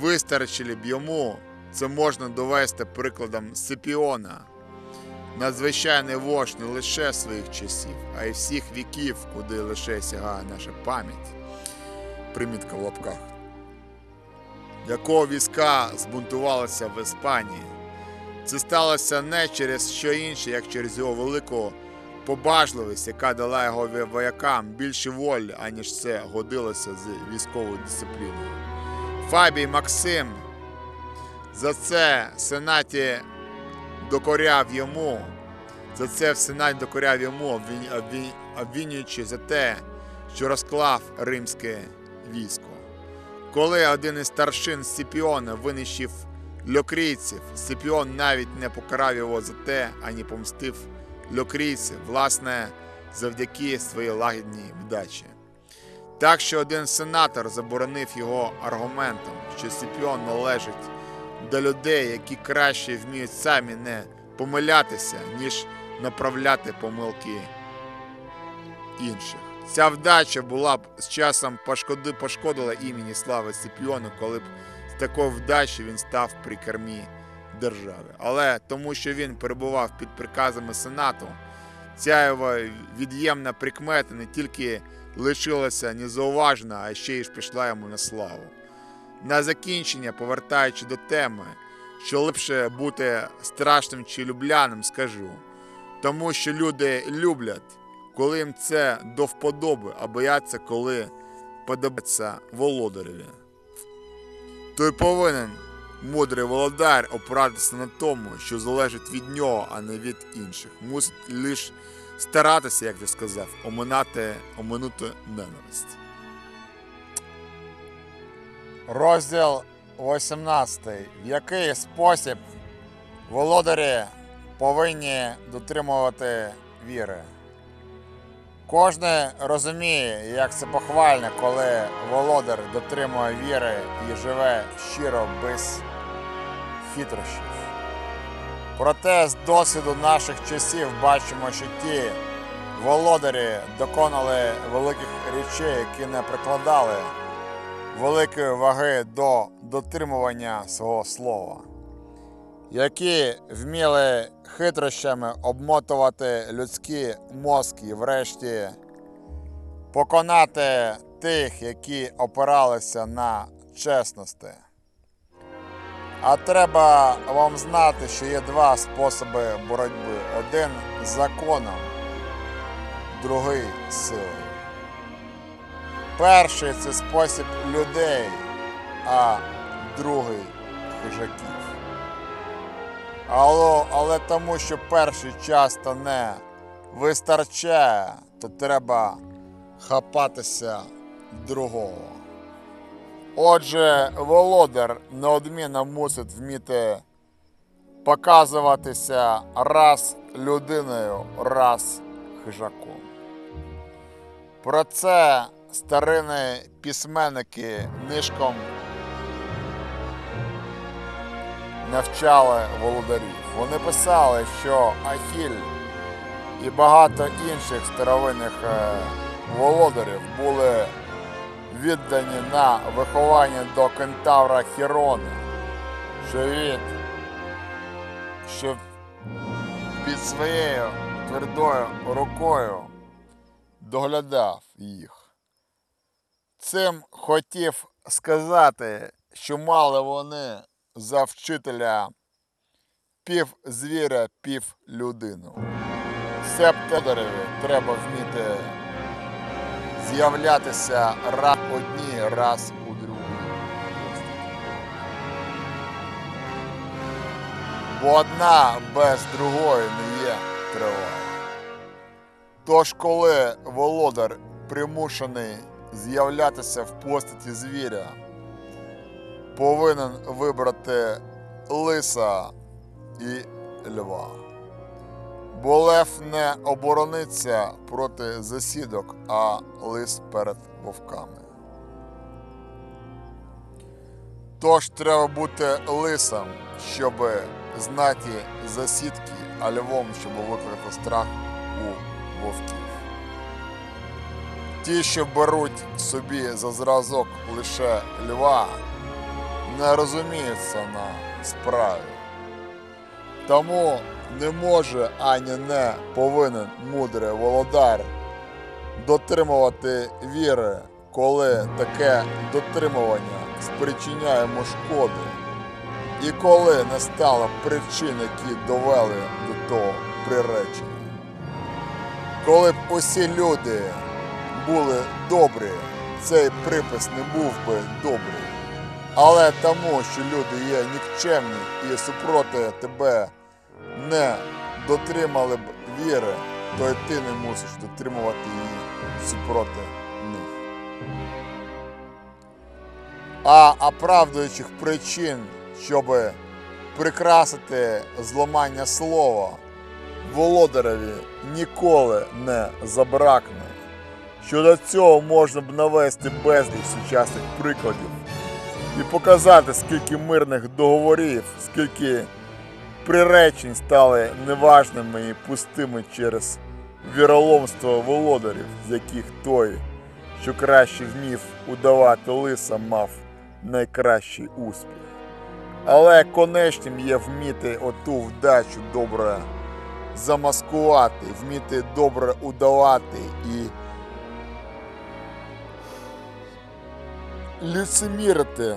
вистачили б йому, це можна довести прикладом Сципіона. Надзвичайний вождь не лише своїх часів, а й всіх віків, куди лише сягає наша пам'ять. Примітка в лапках. Якого війська збунтувалося в Іспанії. Це сталося не через що інше, як через його велику побажливість, яка дала його воякам більше волі, аніж це годилося з військовою дисципліною. Фабій Максим за це Сенаті докоряв йому, за це в Сенаті докоряв йому, обвін- обвін- обвинюючи за те, що розклав римське військо. Коли один із старшин Сципіона винищив льокрійців, Сципіон навіть не покарав його за те, ані помстив льокрійців. Власне, завдяки своїй лагідній вдачі. Так що один сенатор заборонив його аргументом, що Сципіон належить до людей, які краще вміють самі не помилятися, ніж направляти помилки інших. Ця вдача була б з часом пошкоди, пошкодила імені слави Сципіону, коли б з такої вдачі він став при кермі держави. Але тому, що він перебував під приказами Сенату, ця його від'ємна прикмета не тільки лишилася незауважена, а ще й пішла йому на славу. На закінчення, повертаючи до теми, що ліпше бути страшним чи любляним, скажу. Тому що люди люблять, коли їм це до вподоби, а бояться, коли подобається володареві. Той повинен мудрий володар опиратися на тому, що залежить від нього, а не від інших. Мусить лише старатися, як ти сказав, оминати, оминути ненависть. Розділ 18. В який спосіб володарі повинні дотримувати віри? Кожен розуміє, як це похвально, коли володар дотримує віри і живе щиро без хитрощів. Проте з досвіду наших часів бачимо, що ті володарі доконали великих речей, які не прикладали великої ваги до дотримування свого слова, які вміли хитрощами обмотувати людські мозки і врешті поконати тих, які опиралися на чесності. А треба вам знати, що є два способи боротьби: один законом, другий силою. Перший це спосіб людей, а другий хижаків. Але, але тому, що перший часто не вистачає, то треба хапатися другого. Отже, володар неодмінно мусить вміти показуватися раз людиною, раз хижаком. Про це старини письменники нишком навчали володарів. Вони писали, що Ахіль і багато інших старовинних е, володарів були віддані на виховання до кентавра Хірона, що від що під своєю твердою рукою доглядав їх. Цим хотів сказати, що мали вони за вчителя пів звіря, пів людину. Септодареві треба вміти з'являтися раз одній, раз у другій. Бо одна без другої не є тривала. Тож, коли володар примушений з'являтися в постаті звіря, повинен вибрати лиса і льва. Бо лев не оборониться проти засідок, а лис перед вовками. Тож треба бути лисом, щоб знати засідки, а львом, щоб викликати страх у вовків. Ті, що беруть собі за зразок лише льва, не розуміються на справі. Тому не може ані не повинен мудрий володар дотримувати віри, коли таке дотримування спричиняє йому шкоди, і коли не стало причин, які довели до того приречення. Коли б усі люди були добрі, цей припис не був би добрий. Але тому, що люди є нікчемні і супроти тебе не дотримали б віри, то й ти не мусиш дотримувати її супроти них. А оправдуючих причин, щоб прикрасити зламання слова, володареві ніколи не забракне. Щодо цього можна б навести безліч сучасних прикладів і показати, скільки мирних договорів, скільки приречень стали неважними і пустими через віроломство володарів, з яких той, що краще вмів удавати лиса, мав найкращий успіх. Але конечним є вміти оту вдачу добре замаскувати, вміти добре удавати і лицемірити.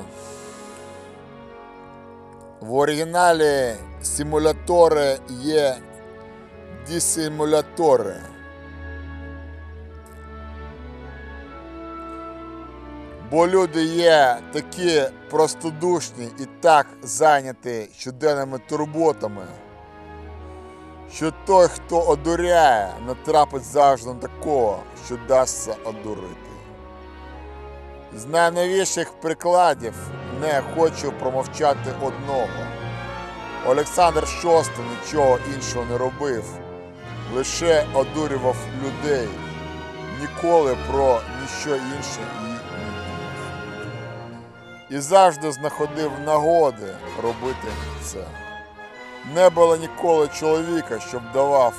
В оригіналі симулятори є дисимулятори. Бо люди є такі простодушні і так зайняті щоденними турботами, що той, хто одуряє, натрапить завжди на такого, що дасться одурити. З найновіших прикладів не хочу промовчати одного. Олександр VI нічого іншого не робив, лише одурював людей, ніколи про ніщо інше і не думав. І завжди знаходив нагоди робити це. Не було ніколи чоловіка, щоб давав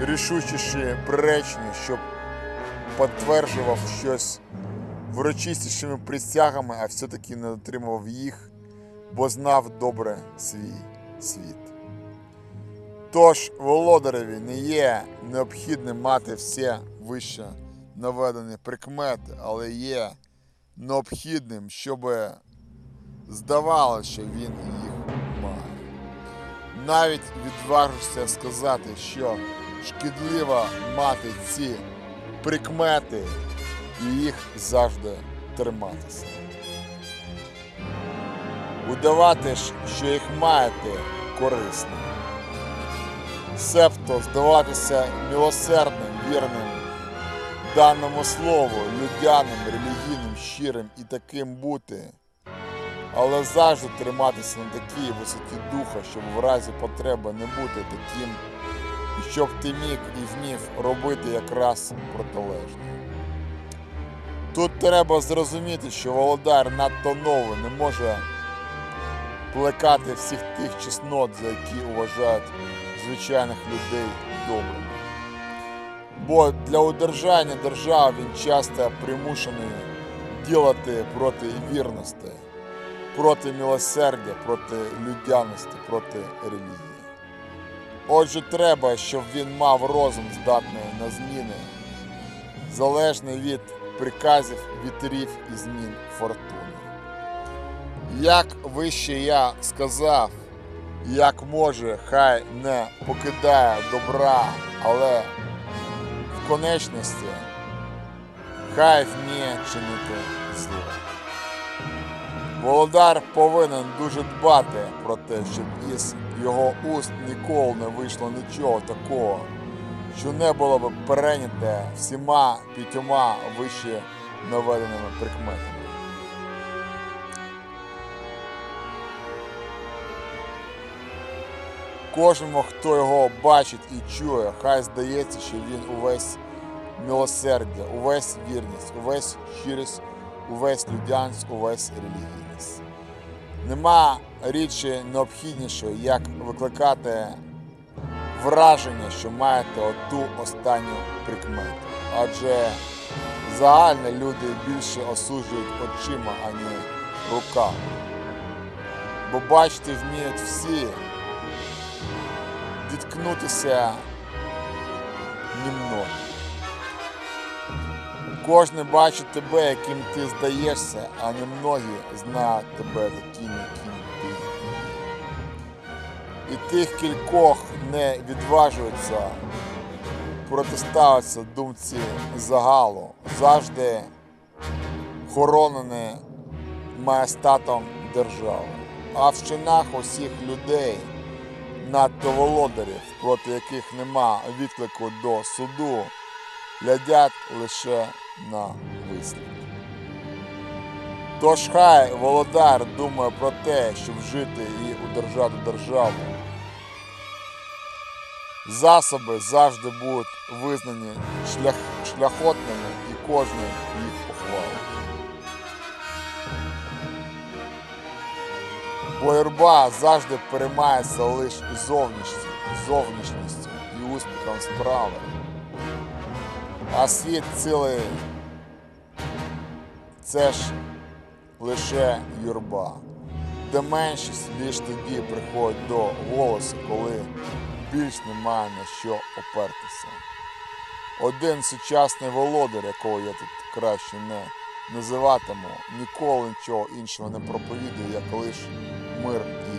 рішучіші приречення, щоб підтверджував щось урочистішими присягами, а все-таки не дотримував їх, бо знав добре свій світ. Тож володареві не є необхідним мати все вище наведені прикмети, але є необхідним, щоб здавалося, що він їх має. Навіть відважуся сказати, що шкідливо мати ці прикмети і їх завжди триматися. Удавати ж, що їх маєте, корисно. Себто здаватися милосердним, вірним даному слову, людяним, релігійним, щирим і таким бути, але завжди триматися на такій висоті духа, щоб в разі потреби не бути таким, і щоб ти міг і вмів робити якраз протилежне. Тут треба зрозуміти, що володар надто новий не може плекати всіх тих чеснот, за які вважають звичайних людей добрими. Бо для удержання держави він часто примушений ділати проти вірності, проти милосердя, проти людяності, проти релігії. Отже, треба, щоб він мав розум здатний на зміни, залежний від приказів вітрів і змін фортуни. Як вище я сказав, як може, хай не покидає добра, але в конечності хай вміє чинити зло. Володар повинен дуже дбати про те, щоб із його уст ніколи не вийшло нічого такого, що не було б перейняте всіма п'ятьома вище наведеними прикметами. Кожному, хто його бачить і чує, хай здається, що він увесь милосердя, увесь вірність, увесь щирість, увесь людянськ, увесь релігійність. Нема річі необхіднішої, як викликати враження, що маєте оту останню прикмету. Адже загально люди більше осуджують очима, ані руками. Бо бачити вміють всі, діткнутися німного. Кожен бачить тебе, яким ти здаєшся, а немногі знають тебе таким, яким. І тих кількох не відважуються протиставитися думці загалу, завжди хоронені маєстатом держави. А в чинах усіх людей, надто володарів, проти яких нема відклику до суду, глядять лише на вислід. Тож хай володар думає про те, щоб жити і удержати державу. Засоби завжди будуть визнані шлях, шляхотними і кожен їх похвалить. Бо юрба завжди переймається лише зовнішністю, зовнішністю і успіхом справи. А світ цілий це ж лише юрба, де меншість лише тоді приходить до голосу, коли більш немає на що опертися. Один сучасний володар, якого я тут краще не називатиму, ніколи нічого іншого не проповідує, як лише мир і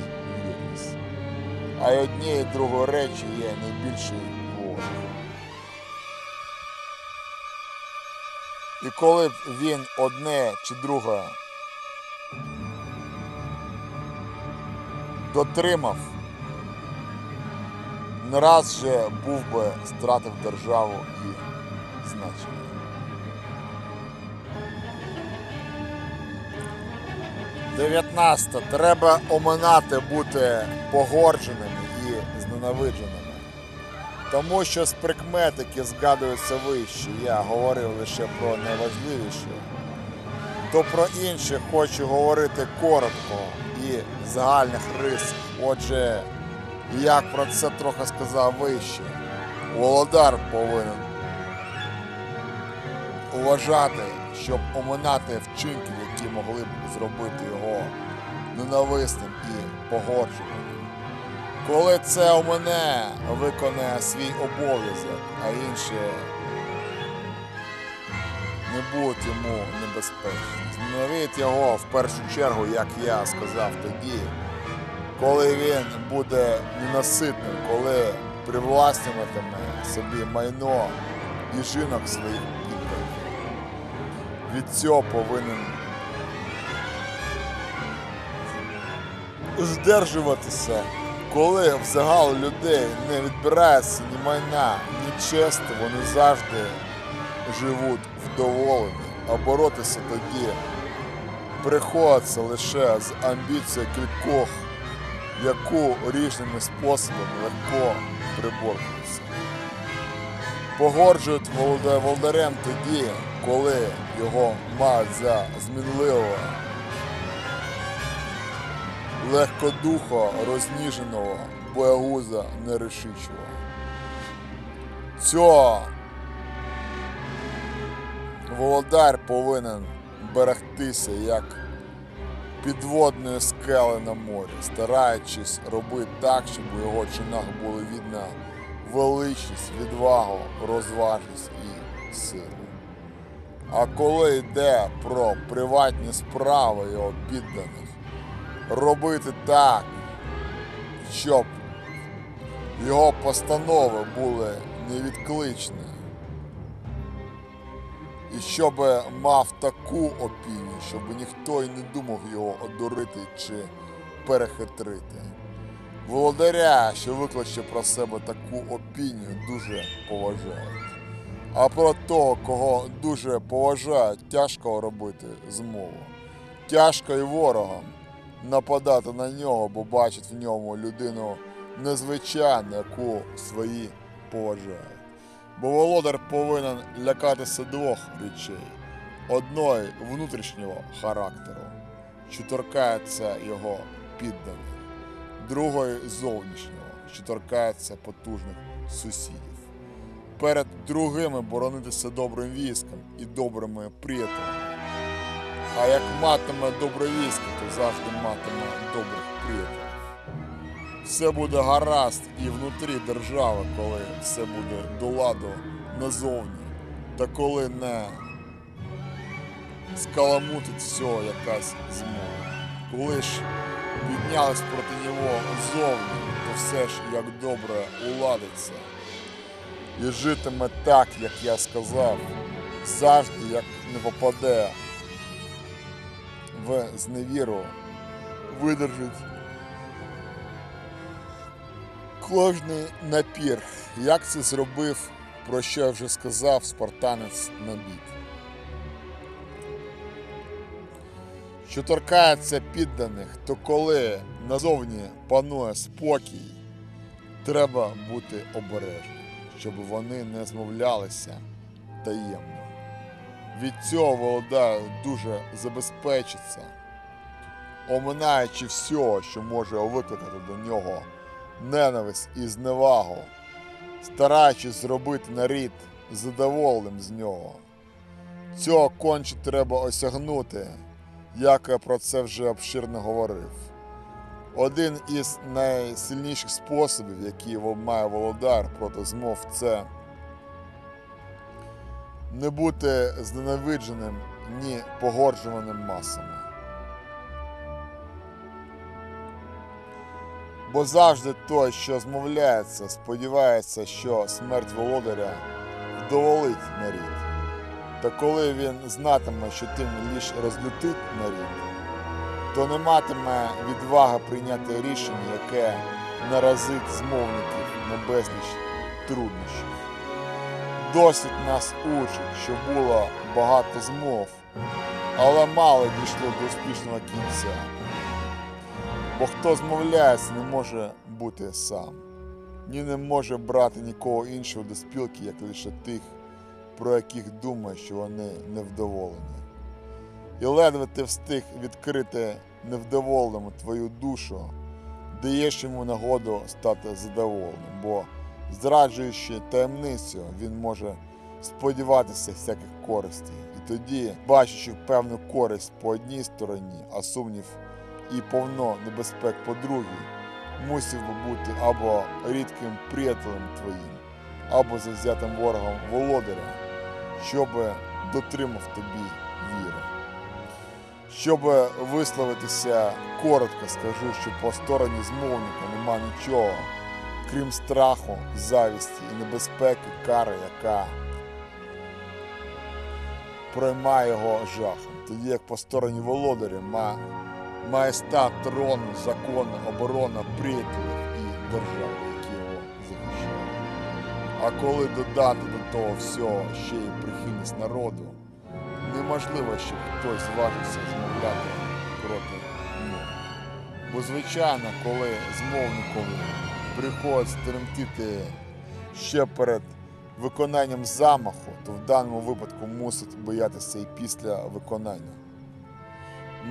вірність. А й однієї другої речі є найбільший ворог. І коли б він одне чи друге дотримав, не раз же був би стратив державу і значення. Дев'ятнадцяте. Треба оминати бути погордженими і зненавидженими. Тому що з прикмет, які згадуються вище, я говорив лише про найважливіше, то про інше хочу говорити коротко і загальних рисах. Отже, як про це трохи сказав вище, володар повинен уважати, щоб оминати вчинки, які могли б зробити його ненависним і погоджуваним. Коли це у мене виконає свій обов'язок, а інші не будуть йому небезпечні. Зненавидь його в першу чергу, як я сказав тоді, коли він буде ненаситним, коли привласнюватиме собі майно і жінок своїх підданих. Від цього повинен здержуватися, коли в загал людей не відбирається ні майна, ні чести, вони завжди живуть вдоволені, а боротися тоді приходиться лише з амбіцією кількох, яку різними способами легко приборкується. Погоджують волода- володарем тоді, коли його мають за змінливого легкодухо розніженого боягуза нерішучого. Цього володар повинен берегтися як підводної скели на морі, стараючись робити так, щоб у його чинах було видно величність, відвагу, розважність і силу. А коли йде про приватні справи його підданих, робити так, щоб його постанови були невідкличні. І щоб мав таку опінію, щоб ніхто й не думав його одурити чи перехитрити. Володаря, що викличе про себе таку опінію, дуже поважають. А про того, кого дуже поважають, тяжко робити змову. Тяжко і ворогам нападати на нього, бо бачать в ньому людину незвичайну, яку свої поважають. Бо володар повинен лякатися двох речей: одної внутрішнього характеру, що торкається його підданих, другої зовнішнього, що торкається потужних сусідів. Перед другими боронитися добрим військом і добрими приятелями. А як матиме добре військо, то завжди матиме добрих. Все буде гаразд і внутрі держави, коли все буде до ладу назовні, та коли не скаламутить всього якась змова. Коли ж піднялись проти нього зовні, то все ж як добре уладиться. І житиме так, як я сказав, завжди як не попаде в зневіру, видержить кожний напір. Як це зробив, про що я вже сказав, спартанець на бід. Що торкається підданих, то коли назовні панує спокій, Треба бути обережним, щоб вони не змовлялися таємно. Від цього володар дуже забезпечиться, оминаючи все, що може викликати до нього ненависть і зневагу, стараючись зробити нарід задоволеним з нього. Цього конче треба осягнути, як я про це вже обширно говорив. Один із найсильніших способів, які має володар проти змов, це не бути зненавидженим ні погорджуваним масами. Бо завжди той, що змовляється, сподівається, що смерть володаря вдоволить нарід. Та коли він знатиме, що тим лише розлютить нарід, то не матиме відваги прийняти рішення, яке наразить змовників на безліч труднощів. Досвід нас учить, що було багато змов, але мало дійшло до успішного кінця. Бо хто змовляється, не може бути сам, ні не може брати нікого іншого до спілки, як лише тих, про яких думає, що вони невдоволені. І ледве ти встиг відкрити невдоволеному твою душу, даєш йому нагоду стати задоволеним, бо зраджуючи таємницю, він може сподіватися всяких користей. І тоді, бачачи певну користь по одній стороні, а сумнів і повно небезпек по другій, мусив би бути або рідким приятелем твоїм, або завзятим ворогом володаря, щоб дотримав тобі віри. Щоб висловитися коротко, скажу, що по стороні змовника нема нічого, крім страху, завісті і небезпеки кари, яка проймає його жахом. Тоді як по стороні володаря ма, має стати трон, закон, оборона приятелів і держави, які його захищають. А коли додати до того всього ще й прихильність народу, неможливо, щоб хтось зважився змовляти проти нього. Бо, звичайно, коли змовникові приходить тремтіти ще перед виконанням замаху, то в даному випадку мусить боятися і після виконання.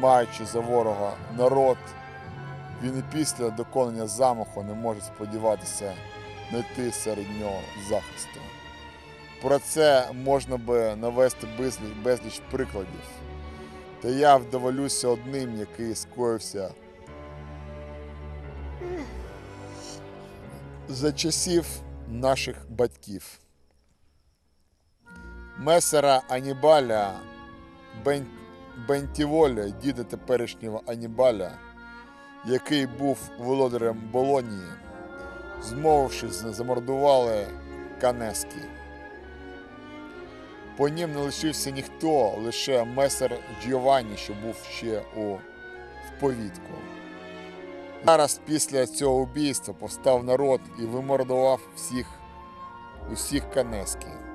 Маючи за ворога народ, він і після доконання замаху не може сподіватися знайти серед нього захисту. Про це можна би навести безліч, безліч прикладів. Та я вдоволюся одним, який скоївся за часів наших батьків. Месера Анібаля Бен... Бентіволя, діда теперішнього Анібаля, який був володарем Болонії, змовившись, замордували Канески. По ним не лишився ніхто, лише месер Джованні, що був ще у вповідку. Зараз після цього убійства повстав народ і вимордував всіх усіх канески.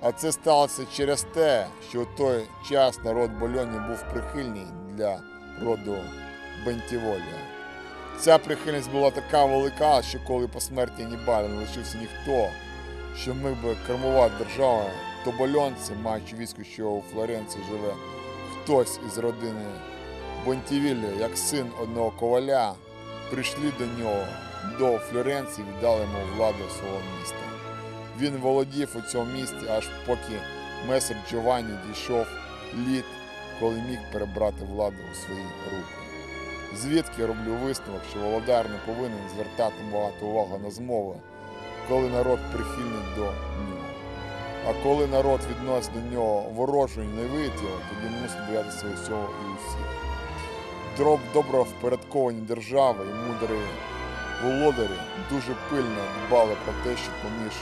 А це сталося через те, що у той час народ Больоні був прихильний для роду Бентіволія. Ця прихильність була така велика, що коли по смерті Анібаля не лишився ніхто, що міг би кермувати державою, то больонці, маючи військо, що у Флоренції живе хтось із родини Бонтівілля, як син одного коваля, прийшли до нього до Флоренції віддали йому владу свого міста. Він володів у цьому місті, аж поки месер Джованні дійшов літ, коли міг перебрати владу у свої руки. Звідки роблю висновок, що володар не повинен звертати багато уваги на змови, коли народ прихильний до нього. А коли народ відносить до нього ворожу і невиття, тоді мусить боятися усього і усіх. Дроб добро впорядковані держави і мудрі володарі дуже пильно дбали про те, що поміж,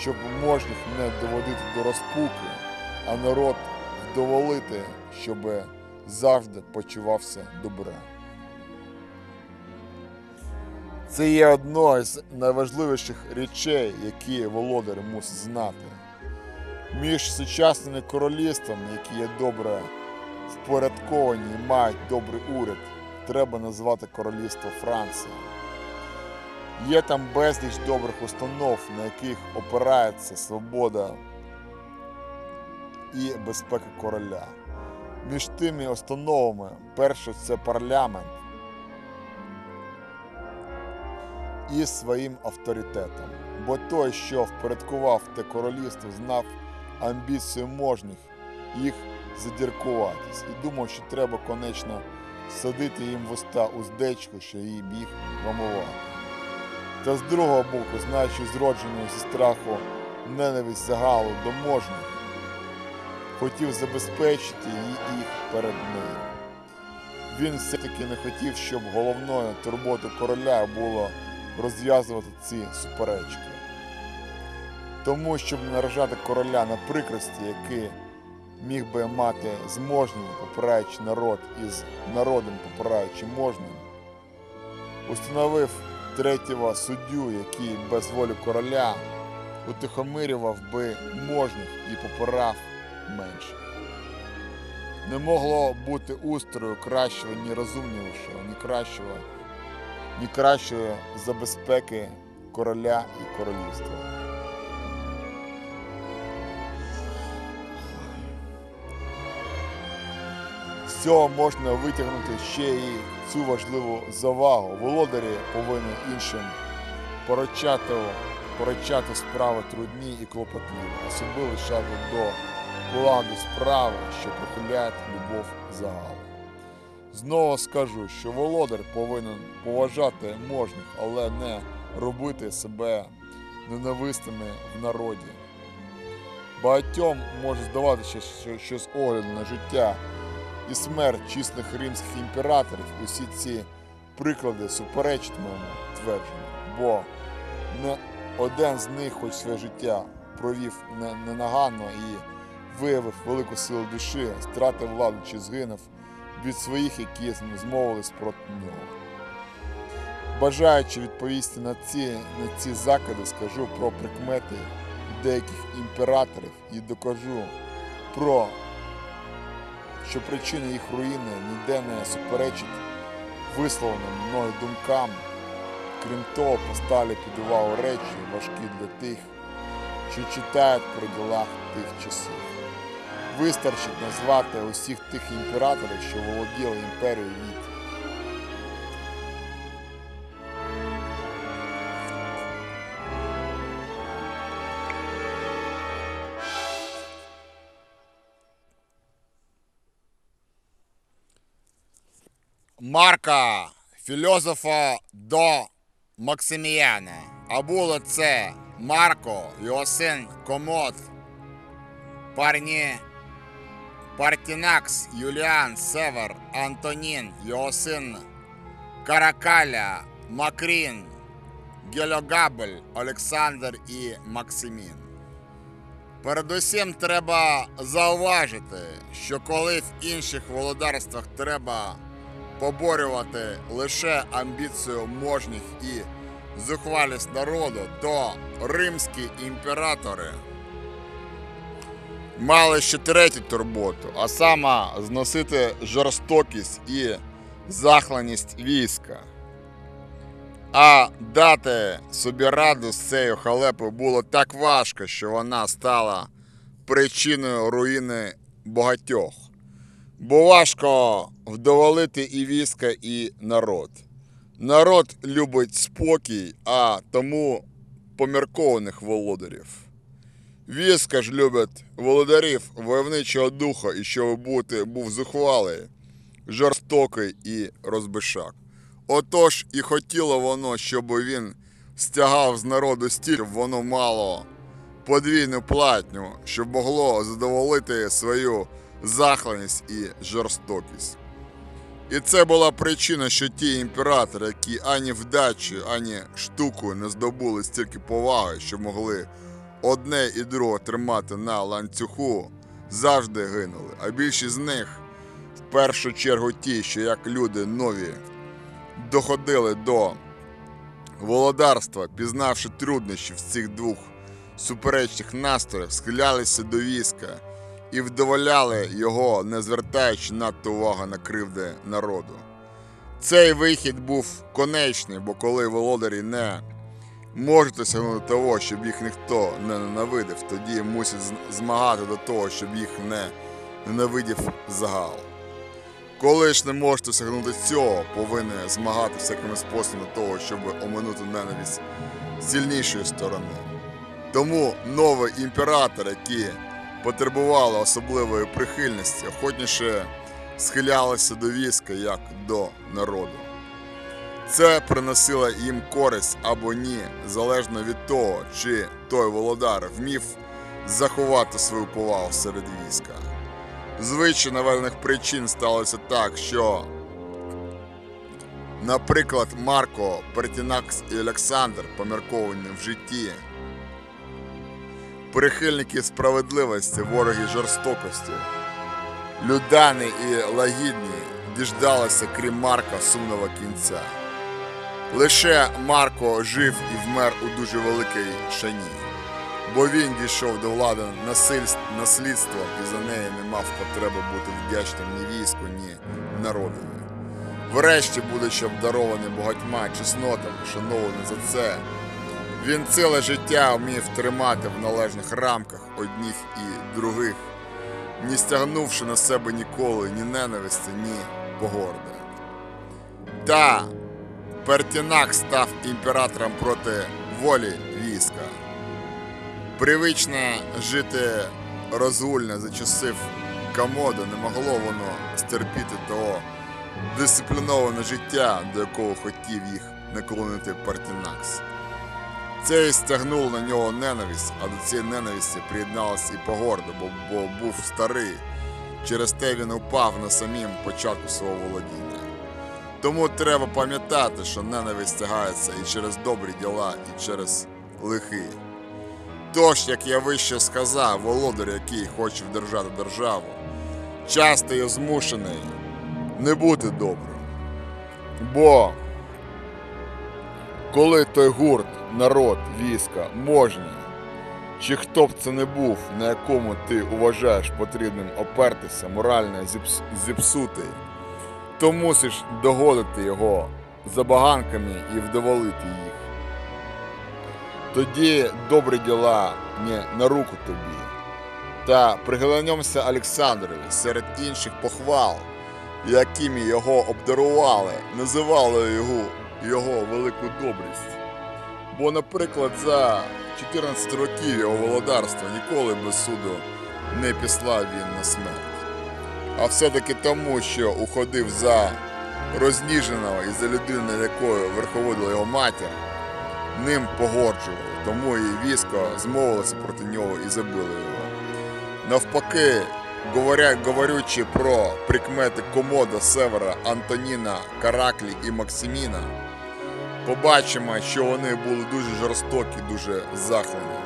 щоб можних не доводити до розпуки, а народ вдоволити, щоб завжди почувався добре. Це є одно з найважливіших речей, які володар мусить знати. Між сучасними королівствами, які є добре впорядковані і мають добрий уряд, треба назвати королівство Франції. Є там безліч добрих установ, на яких опирається свобода і безпека короля. Між тими установами, перше це парламент із своїм авторитетом. Бо той, що впорядкував те королівство, знав амбіцію можних їх задіркуватись і думав, що треба конечно садити їм в уста уздечку, що їм їх вамувати. Та з другого боку, знаючи зроджену зі страху ненависть загалу до можних, хотів забезпечити її- їх перед нею. Він все-таки не хотів, щоб головною турботою короля було розв'язувати ці суперечки. Тому, щоб наражати короля на прикрості, які міг би мати зможним, попираючи народ із народом, попираючи можним, установив третього суддю, який без волі короля утихомирював би можних і попирав менших. Не могло бути устрою кращого, ні розумнішого, ні кращого, ні кращої забезпеки короля і королівства. З цього можна витягнути ще й цю важливу завагу. Володарі повинні іншим поручати, поручати справи трудні і клопотливі, особливо шагу до влади справи, що прихиляють любов загалу. Знову скажу, що володар повинен поважати можних, але не робити себе ненависними в народі. Багатьом може здаватися, що з огляду на життя і смерть чисних римських імператорів усі ці приклади суперечать моєму твердженню, бо не один з них, хоч своє життя провів ненаганно і виявив велику силу душі, стратив владу чи згинув від своїх, які змовились проти нього. Бажаючи відповісти на ці, на ці закиди, скажу про прикмети деяких імператорів і докажу про що причина їх руїни ніде не суперечить висловленим мною думкам. Крім того, посталі під увагу речі важкі для тих, що читають про ділах тих часів. Вистачить назвати усіх тих імператорів, що володіли імперією Марка, філософа до Максиміяна. А було це Марко, його син Комод, Парні, Партінакс, Юліан, Север, Антонін, його син Каракаля, Макрін, Гельогабель, Олександр і Максимін. Передусім треба зауважити, що коли в інших володарствах треба поборювати лише амбіцію можних і зухвалість народу, то римські імператори мали ще третю турботу, а саме зносити жорстокість і захланість війська. А дати собі раду з цією халепою було так важко, що вона стала причиною руїни багатьох. Бо важко вдоволити і війська, і народ. Народ любить спокій, а тому поміркованих володарів. Війська ж любить володарів войовничого духа, і щоб бути був зухвалий, жорстокий і розбишак. Отож і хотіло воно, щоб він стягав з народу стіль, воно мало подвійну платню, щоб могло задоволити свою захланість і жорстокість. І це була причина, що ті імператори, які ані вдачі, ані штукою не здобули стільки поваги, що могли одне і друге тримати на ланцюгу, завжди гинули. А більшість з них, в першу чергу ті, що як люди нові, доходили до володарства, пізнавши труднощі в цих двох суперечних настроях, схилялися до війська і вдоволяли його, не звертаючи надто уваги на кривди народу. Цей вихід був конечний, бо коли володарі не можуть досягнути того, щоб їх ніхто не ненавидив, тоді мусять змагати до того, щоб їх не ненавидів загал. Коли ж не можете досягнути цього, повинні змагати всякими способами того, щоб оминути ненависть сильнішої сторони. Тому новий імператор, які потребували особливої прихильності, охотніше схилялися до війська як до народу. Це приносило їм користь або ні, залежно від того, чи той володар вмів заховати свою повагу серед війська. З вище наведених причин сталося так, що, наприклад, Марко, Пертінакс і Олександр, помірковані в житті, прихильники справедливості, вороги жорстокості, людани і лагідні діждалися, крім Марка, сумного кінця. Лише Марко жив і вмер у дуже великій шані, бо він дійшов до влади насильств, наслідством і за неї не мав потреби бути вдячним ні війську, ні народові. Врешті, будучи обдарований багатьма чеснотами, шанований за це, він ціле життя вмів тримати в належних рамках одних і других, не стягнувши на себе ніколи ні ненависті, ні погорди. Та Пертінак став імператором проти волі війська. Привичне жити розгульне за часів комоди не могло воно стерпіти того дисципліноване життя, до якого хотів їх наклонити Пертінакс. Це і стягнуло на нього ненависть, а до цієї ненависті приєдналася і погорда, бо, бо був старий. Через те він упав на самім початку свого володіння. Тому треба пам'ятати, що ненависть тягається і через добрі діла, і через лихі. Тож, як я вище сказав, володар, який хоче вдержати державу, часто є змушений не бути добрим. Бо коли той гурт, народ, війська, можні, чи хто б це не був, на якому ти вважаєш потрібним опертися, морально зіпс- зіпсутий, то мусиш догодити його забаганками і вдоволити їх. Тоді добрі діла не на руку тобі. Та приглянемося Олександрові серед інших похвал, якими його обдарували, називали його, його велику добрість. Бо, наприклад, за 14 років його володарства ніколи без суду не післав він на смерть а все-таки тому, що уходив за розніженого і за людиною, якою верховодила його матір, ним погоджували, тому і військо змовилося проти нього і забило його. Навпаки, говоря, говорючи про прикмети комода Севера, Антоніна, Караклі і Максиміна, побачимо, що вони були дуже жорстокі, дуже захлені.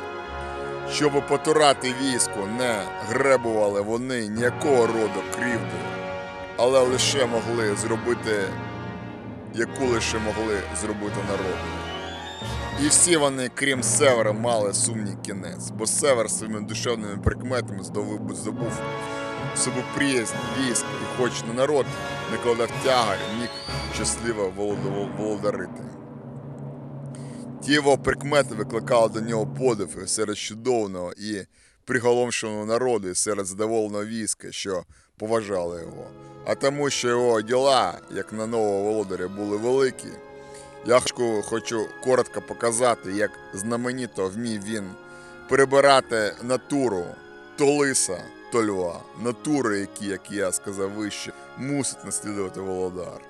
Щоб потурати військо, не гребували вони ніякого роду кривди, але лише могли зробити, яку лише могли зробити народу. І всі вони, крім севера, мали сумній кінець, бо север своїми душевними прикметами здобув, собі приязнь військ, і хоч на народ не кладав тягар, міг щасливо володарити. Ті його прикмети викликали до нього подив серед чудовного і приголомшеного народу, і серед задоволеного війська, що поважали його. А тому, що його діла, як на нового володаря, були великі, я хочу- коротко показати, як знаменито вмів він перебирати натуру то лиса, то льва, натури, які, як я сказав вище, мусить наслідувати володар.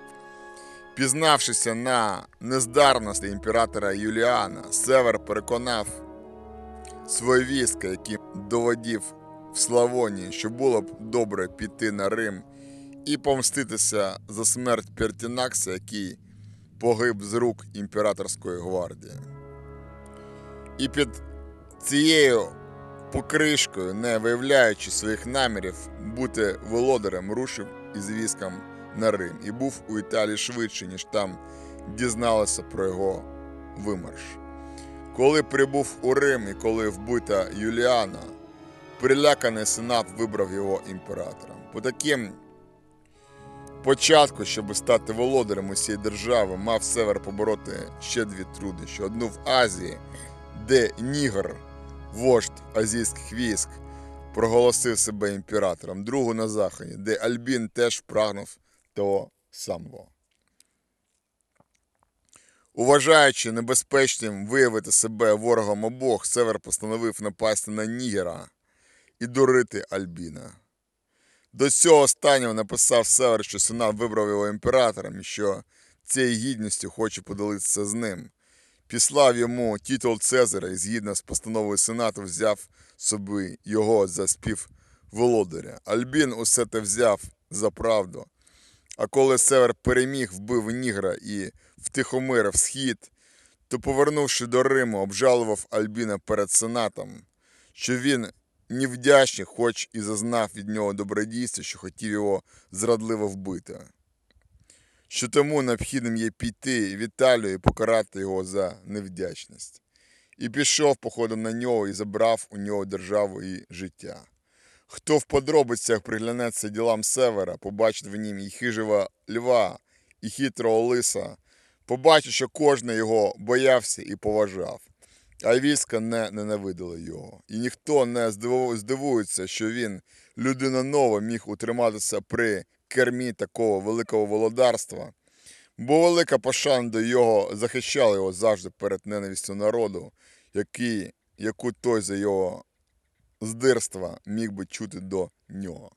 Пізнавшися на нездарності імператора Юліана, Север переконав своє військо, яким доводів в Славонії, що було б добре піти на Рим і помститися за смерть Пертінакса, який погиб з рук імператорської гвардії. І під цією покришкою, не виявляючи своїх намірів бути володарем, рушив із військом на Рим і був у Італії швидше, ніж там дізналися про його вимарш. Коли прибув у Рим і коли вбита Юліана, переляканий сенат вибрав його імператором. По таким Спочатку, щоб стати володарем усієї держави, мав север побороти ще дві труднощі. Одну в Азії, де Нігр, вождь азійських військ, проголосив себе імператором, другу на заході, де Альбін теж прагнув того самого. Уважаючи небезпечним виявити себе ворогом обох, Север постановив напасти на Нігера і дурити Альбіна. До цього останнього написав Север, що Сенат вибрав його імператором і що цією гідністю хоче поділитися з ним. Післав йому титул Цезаря і згідно з постановою Сенату взяв собі його за співволодаря. Альбін усе те взяв за правду. А коли Север переміг, вбив Нігра і втихомирив схід, то, повернувши до Риму, обжалував Альбіна перед Сенатом, що він невдячний, хоч і зазнав від нього добродійства, що хотів його зрадливо вбити. Що тому необхідним є піти в Італію і покарати його за невдячність. І пішов походом на нього і забрав у нього державу і життя. Хто в подробицях приглянеться ділам Севера, побачить в нім і хижого льва, і хитрого лиса, побачить, що кожен його боявся і поважав, а війська не ненавидили його. І ніхто не здивується, що він, людина нова, міг утриматися при кермі такого великого володарства, бо велика пошана до його захищала його завжди перед ненавистю народу, який, яку той за його здирства міг би чути до нього.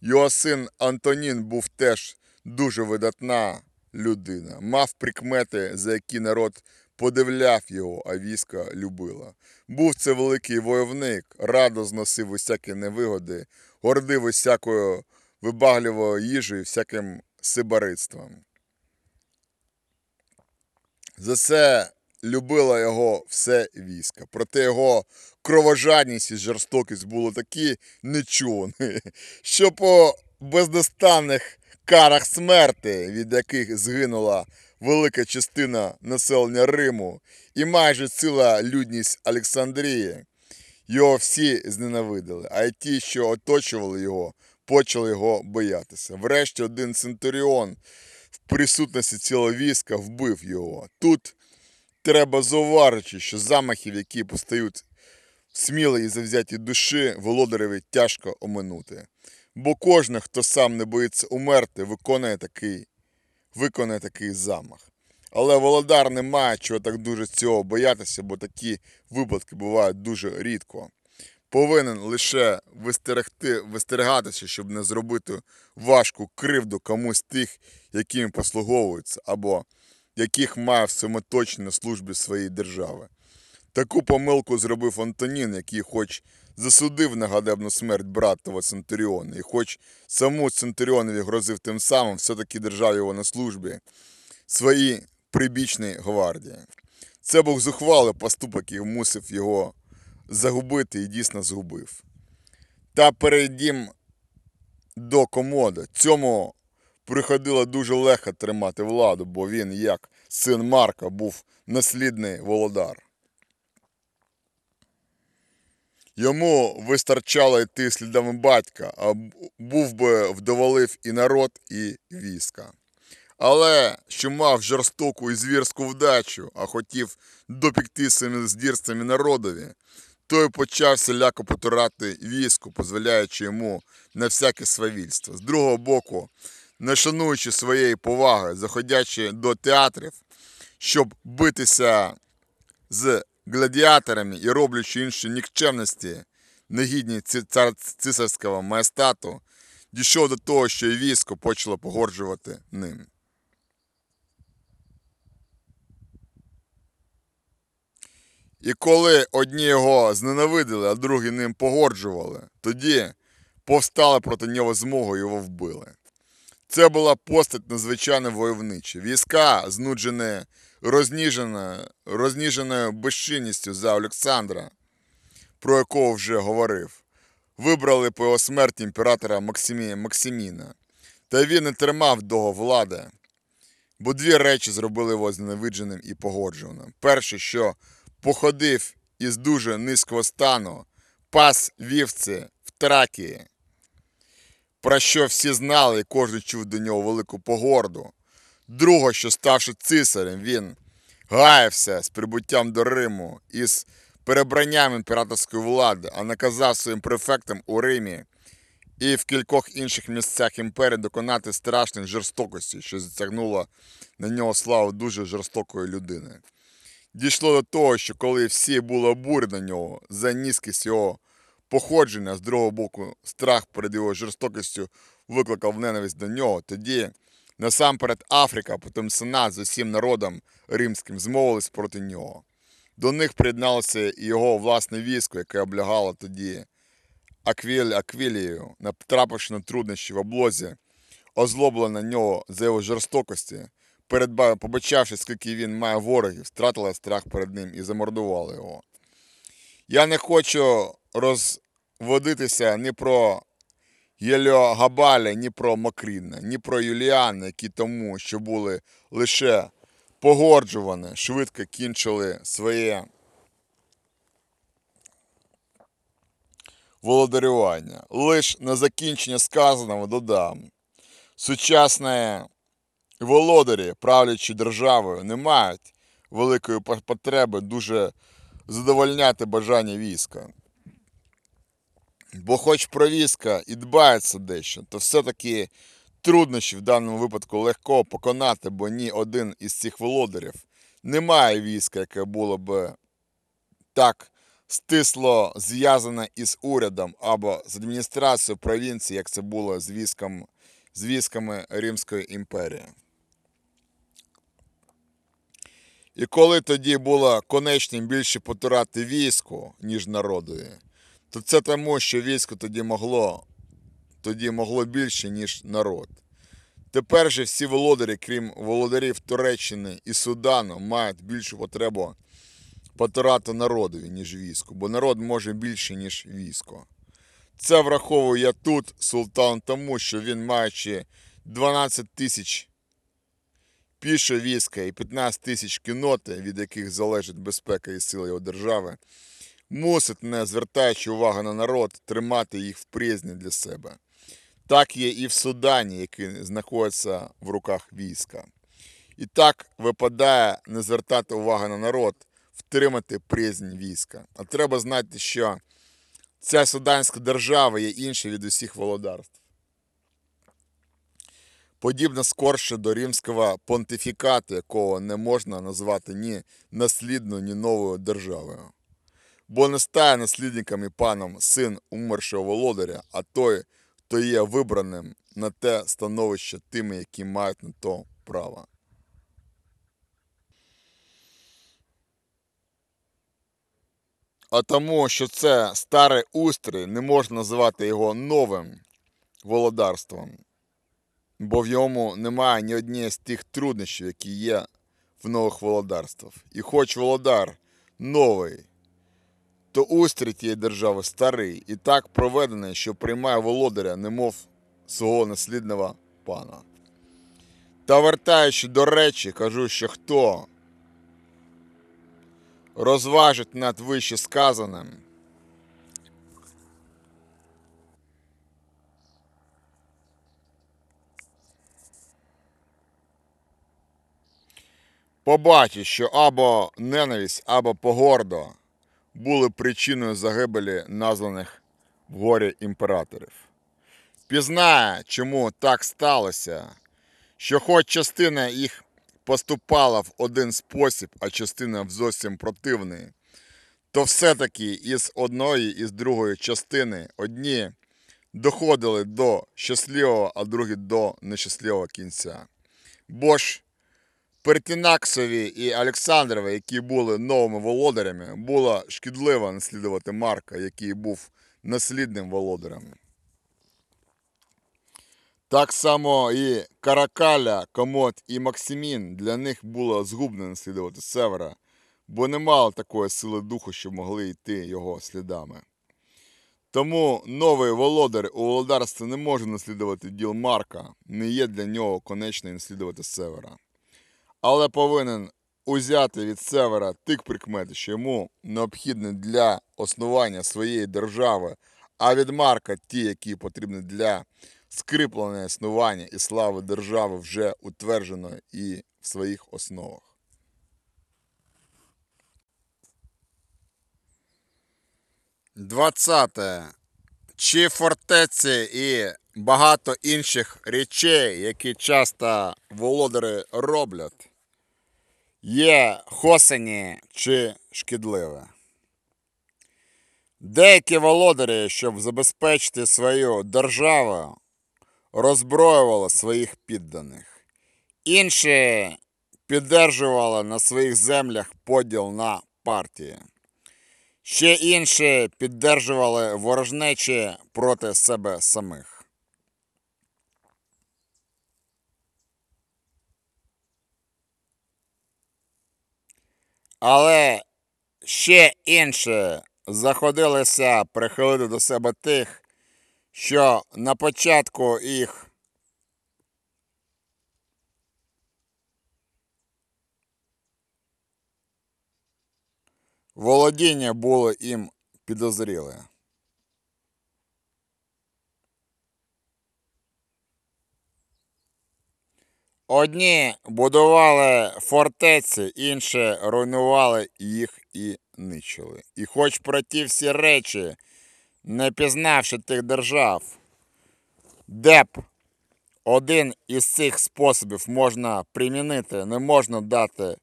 Його син Антонін був теж дуже видатна людина, мав прикмети, за які народ подивляв його, а війська любила. Був це великий войовник, радо зносив усякі невигоди, гордив усякою вибагливою їжею, всяким сибаритством. За це любило його все військо. Проте його кровожадність і жорстокість були такі нечувані, що по бездостанних карах смерти, від яких згинула велика частина населення Риму і майже ціла людність Олександрії, його всі зненавидили, а й ті, що оточували його, почали його боятися. Врешті один центуріон в присутності цілого війська вбив його. Тут треба зауважити, що замахів, які постають смілої завзяті душі, володареві тяжко оминути. Бо кожен, хто сам не боїться умерти, виконує такий, виконує такий замах. Але володар не має чого так дуже цього боятися, бо такі випадки бувають дуже рідко. Повинен лише вистерегти, вистерегатися, щоб не зробити важку кривду комусь тих, яким послуговується, або яких має в самоточній службі своєї держави. Таку помилку зробив Антонін, який хоч засудив на гадебну смерть братова Центуріона, і хоч саму Центуріонові грозив тим самим, все-таки держав його на службі своїй прибічній гвардії. Це був зухвалий поступок, який мусив його загубити і дійсно згубив. Та перейдім до комода. Цьому приходило дуже легко тримати владу, бо він, як син Марка, був наслідний володар. Йому вистачало йти слідами батька, а був би вдоволив і народ, і війська. Але що мав жорстоку і звірську вдачу, а хотів допікти своїми здірствами народові, той почав всіляко потурати війську, дозволяючи йому на всяке свавільство. З другого боку, не шануючи своєї поваги, заходячи до театрів, щоб битися з гладіаторами і роблячи інші нікчемності, негідні цисарського маєстату, дійшов до того, що і військо почало погорджувати ним. І коли одні його зненавиділи, а другі ним погорджували, тоді повстали проти нього змогу його вбили. Це була постать надзвичайно войовнича. Війська, знуджені розніженою, безчинністю за Олександра, про якого вже говорив, вибрали по його смерті імператора Максимі, Максиміна. Та він не тримав довго влади, бо дві речі зробили його зненавидженим і погоджуваним. Перше, що походив із дуже низького стану, пас вівці в Тракії, про що всі знали, і кожен чув до нього велику погорду. Друго, що ставши цисарем, він гаявся з прибуттям до Риму і з перебранням імператорської влади, а наказав своїм префектам у Римі і в кількох інших місцях імперії доконати страшних жорстокостей, що затягнуло на нього славу дуже жорстокої людини. Дійшло до того, що коли всі були обурені на нього за низькість його походження, з другого боку, страх перед його жорстокістю викликав ненависть до нього, тоді насамперед Африка, потім Сенат з усім народом римським змовились проти нього. До них приєдналося і його власне військо, яке облягало тоді Аквіль Аквілією, натрапивши на труднощі в облозі, озлоблена на нього за його жорстокості, передба- побачавши, скільки він має ворогів, стратила страх перед ним і замордувала його. Я не хочу розводитися ні про Єльогабаля, ні про Макріна, ні про Юліана, які тому, що були лише погорджувані, швидко кінчили своє володарювання. Лиш на закінчення сказаного додам. Сучасні володарі, правлячи державою, не мають великої потреби дуже задовольняти бажання війська. Бо хоч про війська і дбається дещо, то все-таки труднощі в даному випадку легко поконати, бо ні один із цих володарів не має війська, яке було б так стисло зв'язане із урядом або з адміністрацією провінції, як це було з, військом, з військами Римської імперії. І коли тоді було конечним більше потурати війську, ніж народові, то це тому, що військо тоді могло, тоді могло більше, ніж народ. Тепер же всі володарі, крім володарів Туреччини і Судану, мають більшу потребу потурати народові, ніж війську, бо народ може більше, ніж військо. Це враховую я тут, султан, тому що він, маючи 12 тисяч піше війська і 15 тисяч кіноти, від яких залежить безпека і сила його держави, мусить, не звертаючи увагу на народ, тримати їх в призні для себе. Так є і в Судані, який знаходиться в руках війська. І так випадає не звертати увагу на народ, втримати признь війська. А треба знати, що ця суданська держава є інша від усіх володарств. Подібно скорше до римського понтифікату, якого не можна назвати ні наслідною, ні новою державою. Бо не стає наслідником і паном син умершого володаря, а той, хто є вибраним на те становище тими, які мають на то право. А тому, що це старий устрій, не можна назвати його новим володарством, бо в йому немає ні однієї з тих труднощів, які є в нових володарствах. І хоч володар новий, то устрій тієї держави старий і так проведений, що приймає володаря, немов свого наслідного пана. Та вертаючи до речі, кажу, що хто розважить над вище сказаним, побачить, що або ненависть, або погордо були причиною загибелі названих вгорі імператорів. Пізнає, чому так сталося, що хоч частина їх поступала в один спосіб, а частина в зовсім противний, то все-таки із одної і з другої частини одні доходили до щасливого, а другі до нещасливого кінця. Бо ж Пертінаксові і Олександрові, які були новими володарями, було шкідливо наслідувати Марка, який був наслідним володарем. Так само і Каракаля, Комод і Максимін для них було згубно наслідувати Севера, бо не мали такої сили духу, що могли йти його слідами. Тому новий володар у володарстві не може наслідувати діл Марка, не є для нього конечним наслідувати Севера. Але повинен узяти від Севера тих прикмети, що йому необхідні для основання своєї держави а від Марка ті, які потрібні для скріплення існування і слави держави вже утверджено і в своїх основах. Двадцяте. Чи фортеці і багато інших речей, які часто володари роблять, є хосені чи шкідливе. Деякі володарі, щоб забезпечити свою державу, роззброювали своїх підданих. Інші піддержували на своїх землях поділ на партії. Ще інші піддержували ворожнечі проти себе самих. Але ще інші заходилися прихилити до себе тих, що на початку їх володіння було їм підозріле. Одні будували фортеці, інші руйнували їх і нищили. І хоч про ті всі речі, не пізнавши тих держав, де б один із цих способів можна примінити, не можна дати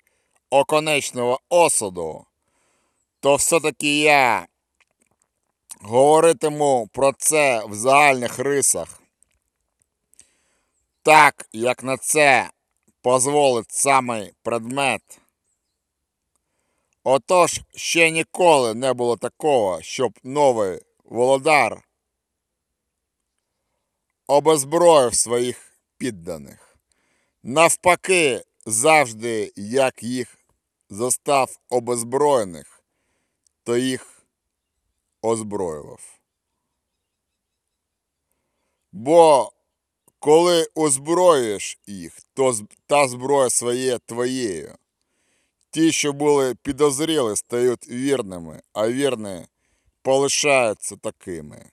оконечного осуду, то все-таки я говоритиму про це в загальних рисах, так, як на це дозволить самий предмет. Отож, ще ніколи не було такого, щоб новий володар обезброїв своїх підданих. Навпаки, завжди, як їх застав обезброєних, то їх озброював. Бо коли озброїш їх, то та зброя своє твоєю. Ті, що були підозріли, стають вірними, а вірні полишаються такими.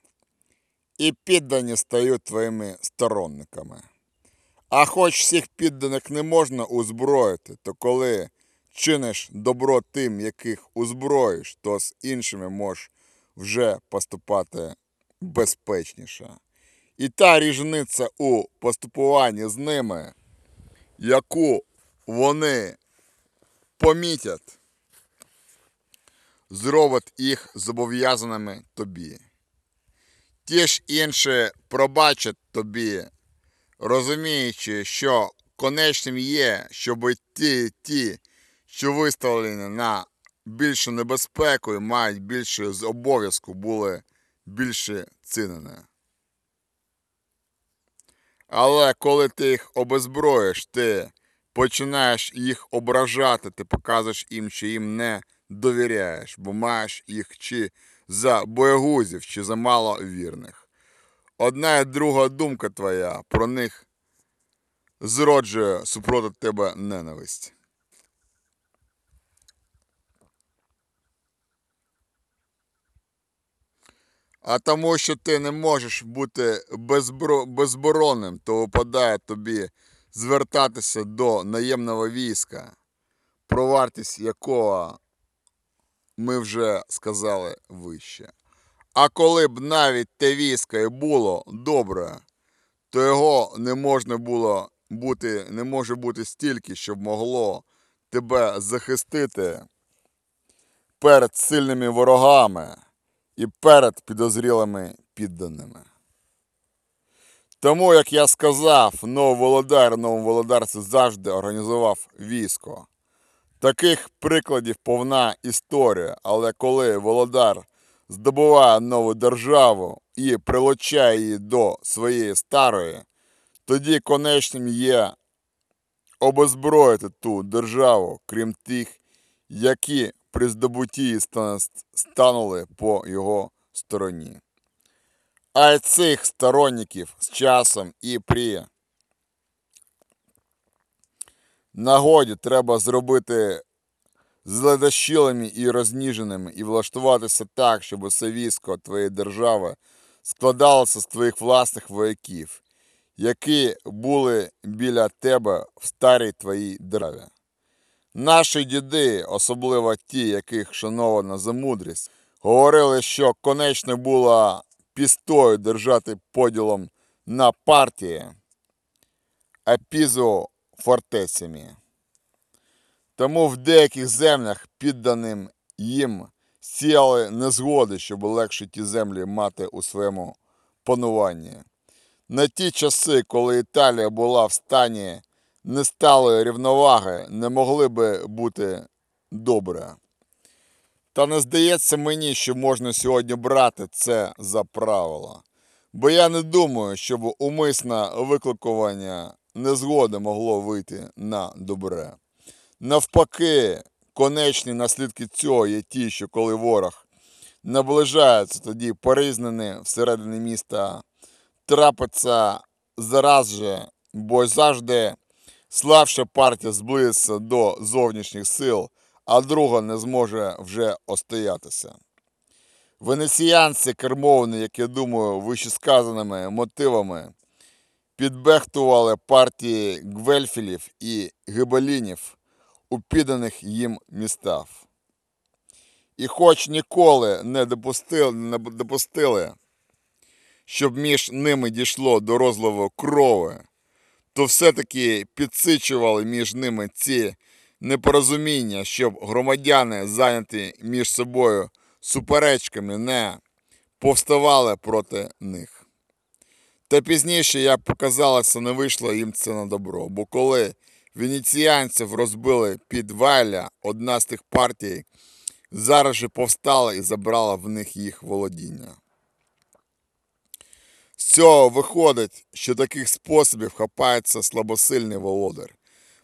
І піддані стають твоїми сторонниками. А хоч всіх підданих не можна озброїти, то коли чиниш добро тим, яких озброїш, то з іншими можеш вже поступати безпечніше. І та різниця у поступуванні з ними, яку вони помітять, зробить їх зобов'язаними тобі. Ті ж інші пробачать тобі, розуміючи, що конечним є, щоб ті, ті, що виставлені на більшу небезпеку і мають більше з обов'язку, були більше цінені. Але коли ти їх обезброїш, ти починаєш їх ображати, ти показуєш їм, що їм не довіряєш, бо маєш їх чи за боягузів, чи за мало вірних. Одна і друга думка твоя про них зроджує супроти тебе ненависть. А тому, що ти не можеш бути безбро... безборонним, то випадає тобі звертатися до наємного війська, про вартість якого ми вже сказали вище. А коли б навіть те військо і було добре, то його не можна було бути, не може бути стільки, щоб могло тебе захистити перед сильними ворогами і перед підозрілими підданими. Тому, як я сказав, новий володар новому володарці завжди організував військо. Таких прикладів повна історія, але коли володар здобуває нову державу і прилучає її до своєї старої, тоді конечним є обезброїти ту державу, крім тих, які при здобутті станули по його стороні. А й цих сторонників з часом і при нагоді треба зробити зледощилими і розніженими, і влаштуватися так, щоб усе військо твоєї держави складалося з твоїх власних вояків, які були біля тебе в старій твоїй державі. Наші діди, особливо ті, яких шанована за мудрість, говорили, що конечно було пістою держати поділом на партії, а пізу фортецями. Тому в деяких землях, підданим їм, сіяли незгоди, щоб легше ті землі мати у своєму пануванні. На ті часи, коли Італія була в стані несталої рівноваги, не могли би бути добре. Та не здається мені, що можна сьогодні брати це за правило. Бо я не думаю, щоб умисне викликування незгоди могло вийти на добре. Навпаки, конечні наслідки цього є ті, що коли ворог наближається, тоді порізнений всередині міста трапиться зараз же, бо завжди слабша партія зблизиться до зовнішніх сил, а друга не зможе вже остоятися. Венеціянці кермовані, як я думаю, вищесказаними мотивами, підбехтували партії гвельфілів і гибелінів у підданих їм містах. І хоч ніколи не допустили, не допустили, щоб між ними дійшло до розливу крови, то все-таки підсичували між ними ці непорозуміння, щоб громадяни, зайняті між собою суперечками, не повставали проти них. Та пізніше, як показалося, не вийшло їм це на добро, бо коли венеціянців розбили під Вайля, одна з тих партій зараз же повстала і забрала в них їх володіння. Цього виходить, що таких способів хапається слабосильний володар,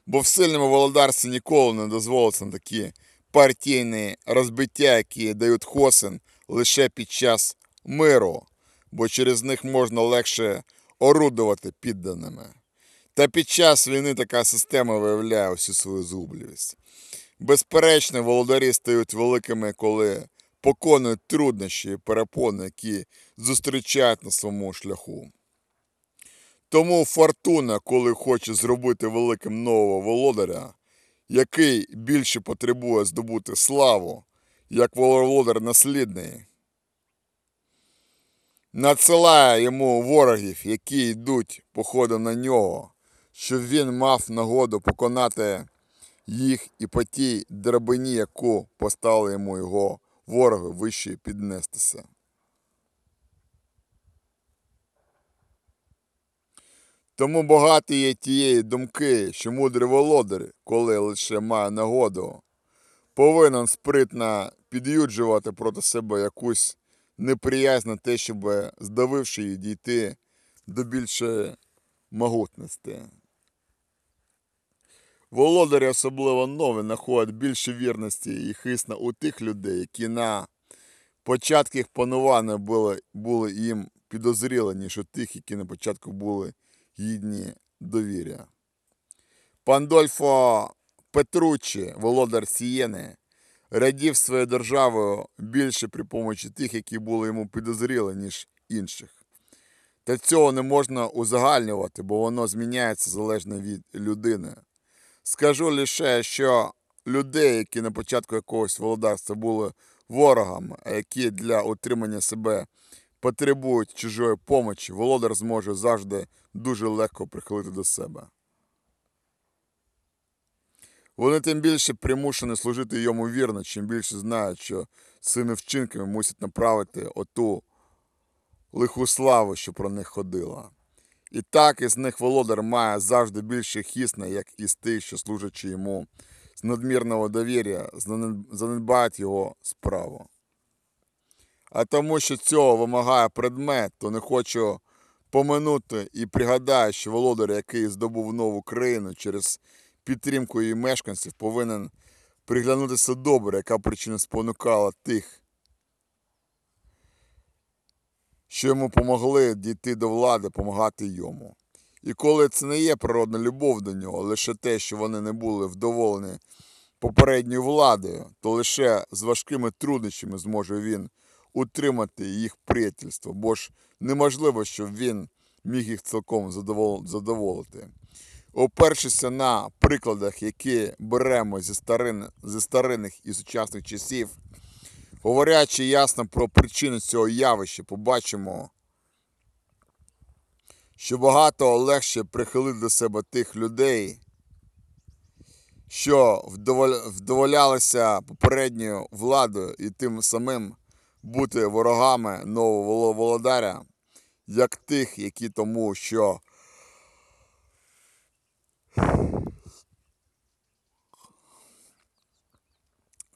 бо в сильному володарстві ніколи не дозволиться на такі партійні розбиття, які дають хосен лише під час миру, бо через них можна легше орудувати підданими. Та під час війни така система виявляє всю свою згубливість. Безперечно, володарі стають великими, коли поконують труднощі і перепони, які зустрічають на своєму шляху. Тому фортуна, коли хоче зробити великим нового володаря, який більше потребує здобути славу, як володар наслідний, надсилає йому ворогів, які йдуть походом на нього, щоб він мав нагоду поконати їх і по тій драбині, яку поставили йому його вороги вище піднестися. Тому багато є тієї думки, що мудрий володар, коли лише має нагоду, повинен спритно під'юджувати проти себе якусь неприязнь на те, щоб, здавивши її, дійти до більшої могутності. Володарі, особливо нові, знаходять більше вірності і хисна у тих людей, які на початку їх панування були, були їм підозріли, ніж у тих, які на початку були гідні довір'я. Пандольфо Петруччі, володар Сієни, радів своєю державою більше при помочі тих, які були йому підозріли, ніж інших. Та цього не можна узагальнювати, бо воно зміняється залежно від людини. Скажу лише, що людей, які на початку якогось володарства були ворогами, а які для утримання себе потребують чужої помочі, володар зможе завжди дуже легко прихилити до себе. Вони тим більше примушені служити йому вірно, чим більше знають, що своїми вчинками мусять направити оту лиху славу, що про них ходила. І так із них володар має завжди більше хісне, як із тих, що служачи йому з надмірного довір'я, занедбають його справу. А тому, що цього вимагає предмет, то не хочу поминути і пригадаю, що володар, який здобув нову країну через підтримку її мешканців, повинен приглянутися добре, яка причина спонукала тих, що йому помогли дійти до влади, помагати йому. І коли це не є природна любов до нього, лише те, що вони не були вдоволені попередньою владою, то лише з важкими труднощами зможе він утримати їх приятельство, бо ж неможливо, щоб він міг їх цілком задоволити. Опершися на прикладах, які беремо зі, старин, старинних і сучасних часів, говорячи ясно про причину цього явища, побачимо, що багато легше прихилити до себе тих людей, що вдоволялися попередньою владою і тим самим бути ворогами нового володаря, як тих, які тому, що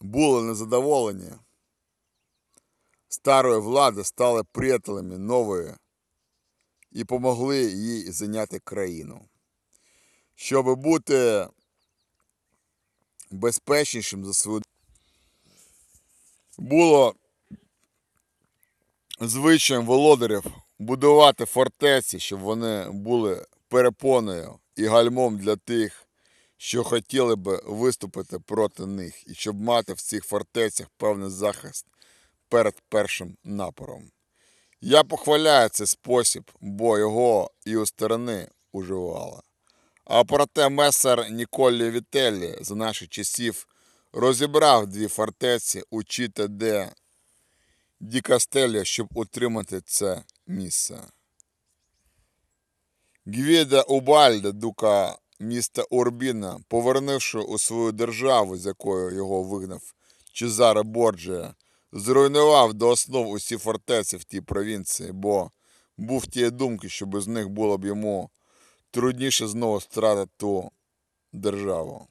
були незадоволені старої влади, стали приятелями нової і помогли їй зайняти країну. Щоб бути безпечнішим за свою було звичаєм володарів будувати фортеці, щоб вони були перепоною і гальмом для тих, що хотіли би виступити проти них, і щоб мати в цих фортецях певний захист перед першим напором. Я похваляю цей спосіб, бо його і у сторони уживала. А проте месер Ніколі Вітеллі за наших часів розібрав дві фортеці у Чіті ді Кастелло, щоб утримати це місце. Гвіда Убальда, дука міста Урбіна, повернувши у свою державу, з якою його вигнав Чезаре Борджія, зруйнував до основ усі фортеці в тій провінції, бо був тієї думки, що без них було б йому трудніше знову стратити ту державу.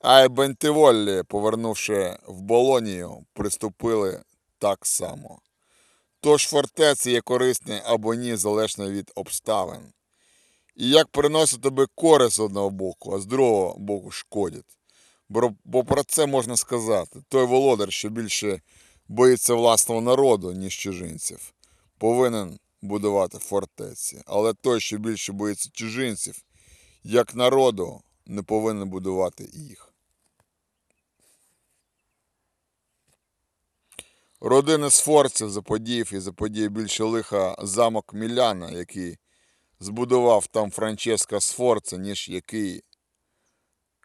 А й Бентиволлі, повернувши в Болонію, приступили так само. Тож фортеці є корисні або ні, залежно від обставин. І як приносить тобі користь з одного боку, а з другого боку шкодять. Бо, бо про це можна сказати. Той володар, що більше боїться власного народу, ніж чужинців, повинен будувати фортеці. Але той, що більше боїться чужинців, як народу, не повинен будувати їх. Родини Сфорців заподіяв і заподіяв більше лиха замок Міляна, який збудував там Франческо Сфорца, ніж який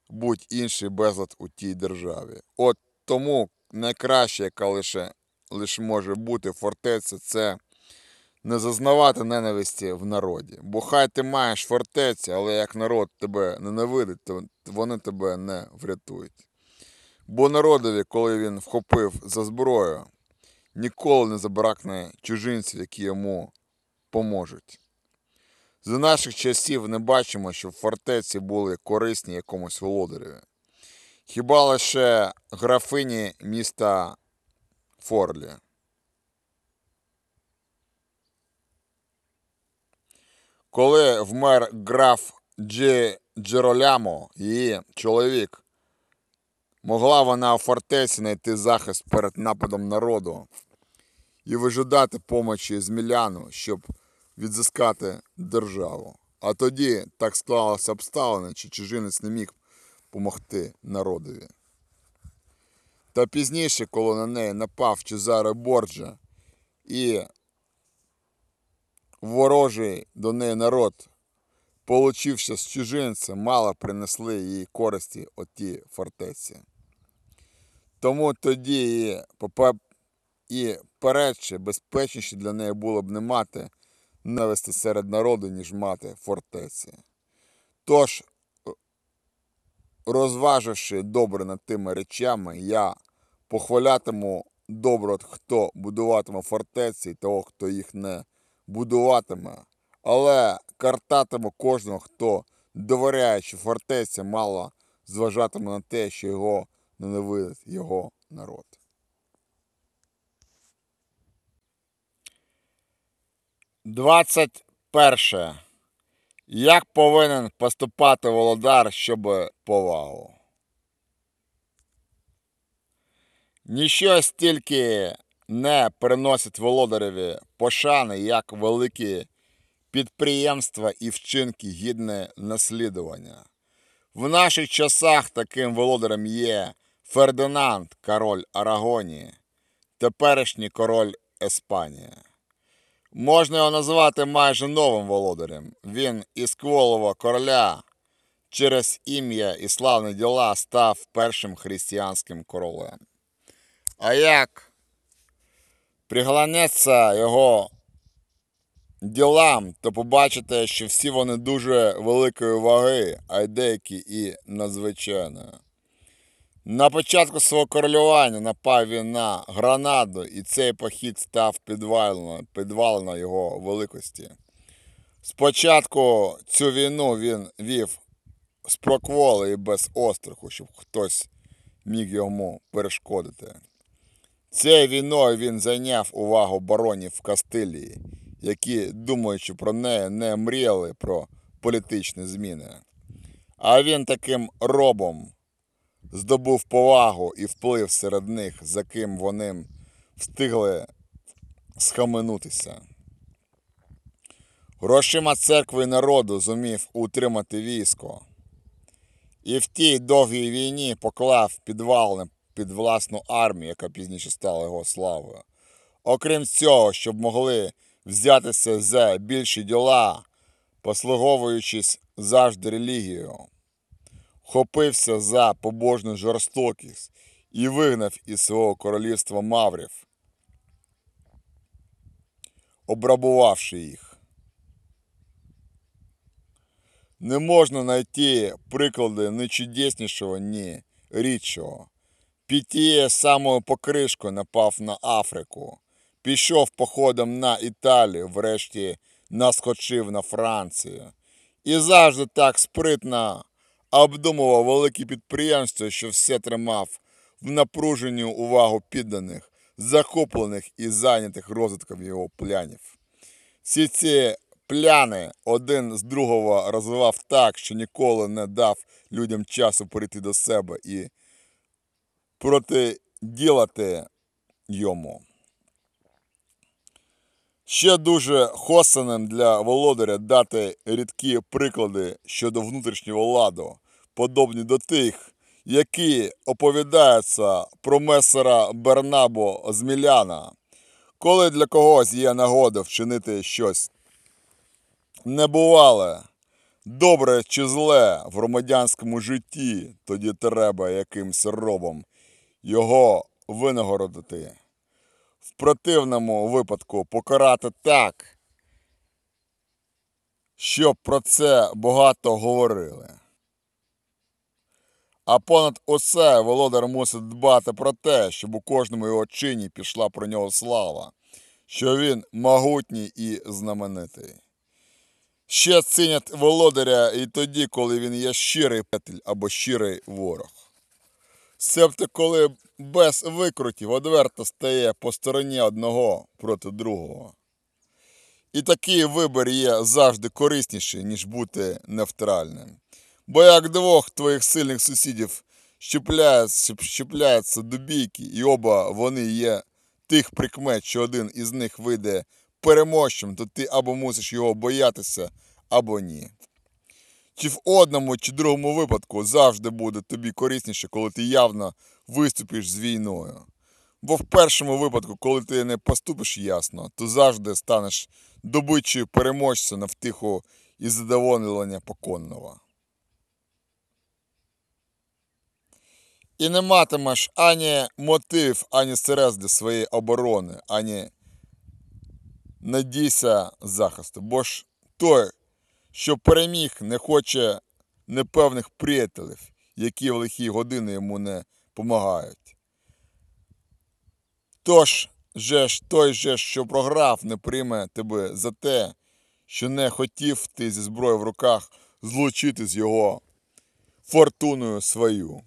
будь-інший безлад у тій державі. От тому найкраще, яка лише, лише може бути фортеця, це не зазнавати ненависті в народі. Бо хай ти маєш фортеці, але як народ тебе ненавидить, то вони тебе не врятують. Бо народові, коли він вхопив за зброю, ніколи не забракне чужинців, які йому поможуть. За наших часів не бачимо, щоб фортеці були корисні якомусь володареві. Хіба лише графині міста Форлі. Коли вмер граф Джі Джеролямо, її чоловік, могла вона у фортеці знайти захист перед нападом народу і вижидати помочі з Міляну, щоб відзискати державу. А тоді так склалося обставини, що чужинець не міг помогти народові. Та пізніше, коли на неї напав Чезаре Борджа і ворожий до неї народ, получивши з чужинця, мало принесли їй користі оті фортеці. Тому тоді і, і передче безпечніше для неї було б не мати навести серед народу, ніж мати фортеці. Тож, розваживши добре над тими речами, я похвалятиму добро, хто будуватиме фортеці, і того, хто їх не будуватиме, але картатиму кожного, хто довіряє, що фортеця мало зважатиме на те, що його ненавидить його народ. Двадцять перше. Як повинен поступати володар, щоб повагу? Ніщо стільки не приносить володареві пошани, як великі підприємства і вчинки гідне наслідування. В наших часах таким володарем є Фердинанд, король Арагонії, теперішній король Еспанії. Можна його назвати майже новим володарем. Він із кволого короля через ім'я і славні діла став першим християнським королем. А як приглянеться його ділам, то побачите, що всі вони дуже великої ваги, а й деякі і надзвичайної. На початку свого королювання напав він на Гранаду, і цей похід став підвалено, його великості. Спочатку цю війну він вів з прокволи і без остраху, щоб хтось міг йому перешкодити. Цією війною він зайняв увагу баронів в Кастилії, які, думаючи про неї, не мріяли про політичні зміни. А він таким робом здобув повагу і вплив серед них, за ким вони встигли схаменутися. Грошима церкви і народу зумів утримати військо. І в тій довгій війні поклав підвал під власну армію, яка пізніше стала його славою. Окрім цього, щоб могли взятися за більші діла, послуговуючись завжди релігією, хопився за побожну жорстокість і вигнав із свого королівства маврів, обрабувавши їх. Не можна знайти приклади ні чудеснішого, ні рідшого. Під тією самою покришкою напав на Африку, пішов походом на Італію, врешті наскочив на Францію. І завжди так спритно обдумував великі підприємства, що все тримав в напруженні увагу підданих, захоплених і зайнятих розвитком його плянів. Всі ці пляни один з другого розвивав так, що ніколи не дав людям часу прийти до себе і протиділати йому. Ще дуже хосаним для володаря дати рідкі приклади щодо внутрішнього ладу, подобні до тих, які оповідаються про месера Бернабо Зміляна, коли для когось є нагода вчинити щось небувале, добре чи зле в громадянському житті, тоді треба якимсь робом його винагородити. В противному випадку покарати так, щоб про це багато говорили. А понад усе володар мусить дбати про те, щоб у кожному його чині пішла про нього слава, що він могутній і знаменитий. Ще цінять володаря і тоді, коли він є щирий петель або щирий ворог. Себто, коли без викрутів одверто стає по стороні одного проти другого. І такий вибір є завжди корисніший, ніж бути невтральним. Бо як двох твоїх сильних сусідів щепляються, щепляються до бійки, і оба вони є тих прикмет, що один із них вийде переможцем, то ти або мусиш його боятися, або ні. Чи в одному чи другому випадку завжди буде тобі корисніше, коли ти явно виступиш з війною. Бо в першому випадку, коли ти не поступиш ясно, то завжди станеш добичою переможця на втиху і задоволення поконного. І не матимеш ані мотив, ані стерез для своєї оборони, ані надійся захисту. Бо ж той, що переміг, не хоче непевних приятелів, які в лихі години йому не помагають. Тож же ж той же, що програв, не прийме тебе за те, що не хотів ти зі зброєю в руках злучити з його фортуною свою.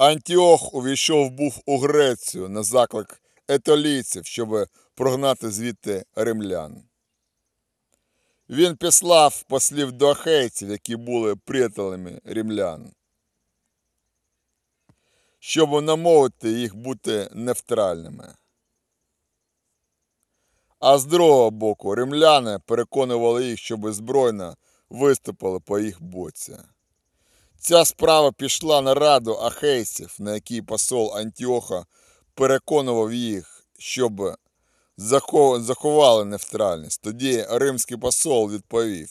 Антіох увійшов був у Грецію на заклик етолійців, щоб прогнати звідти римлян. Він післав послів до ахейців, які були приятелями римлян, щоб намовити їх бути невтральними. А з другого боку, римляни переконували їх, щоб збройно виступили по їх боці. Ця справа пішла на раду ахейців, на якій посол Антіоха переконував їх, щоб заховали нейтральність. Тоді римський посол відповів,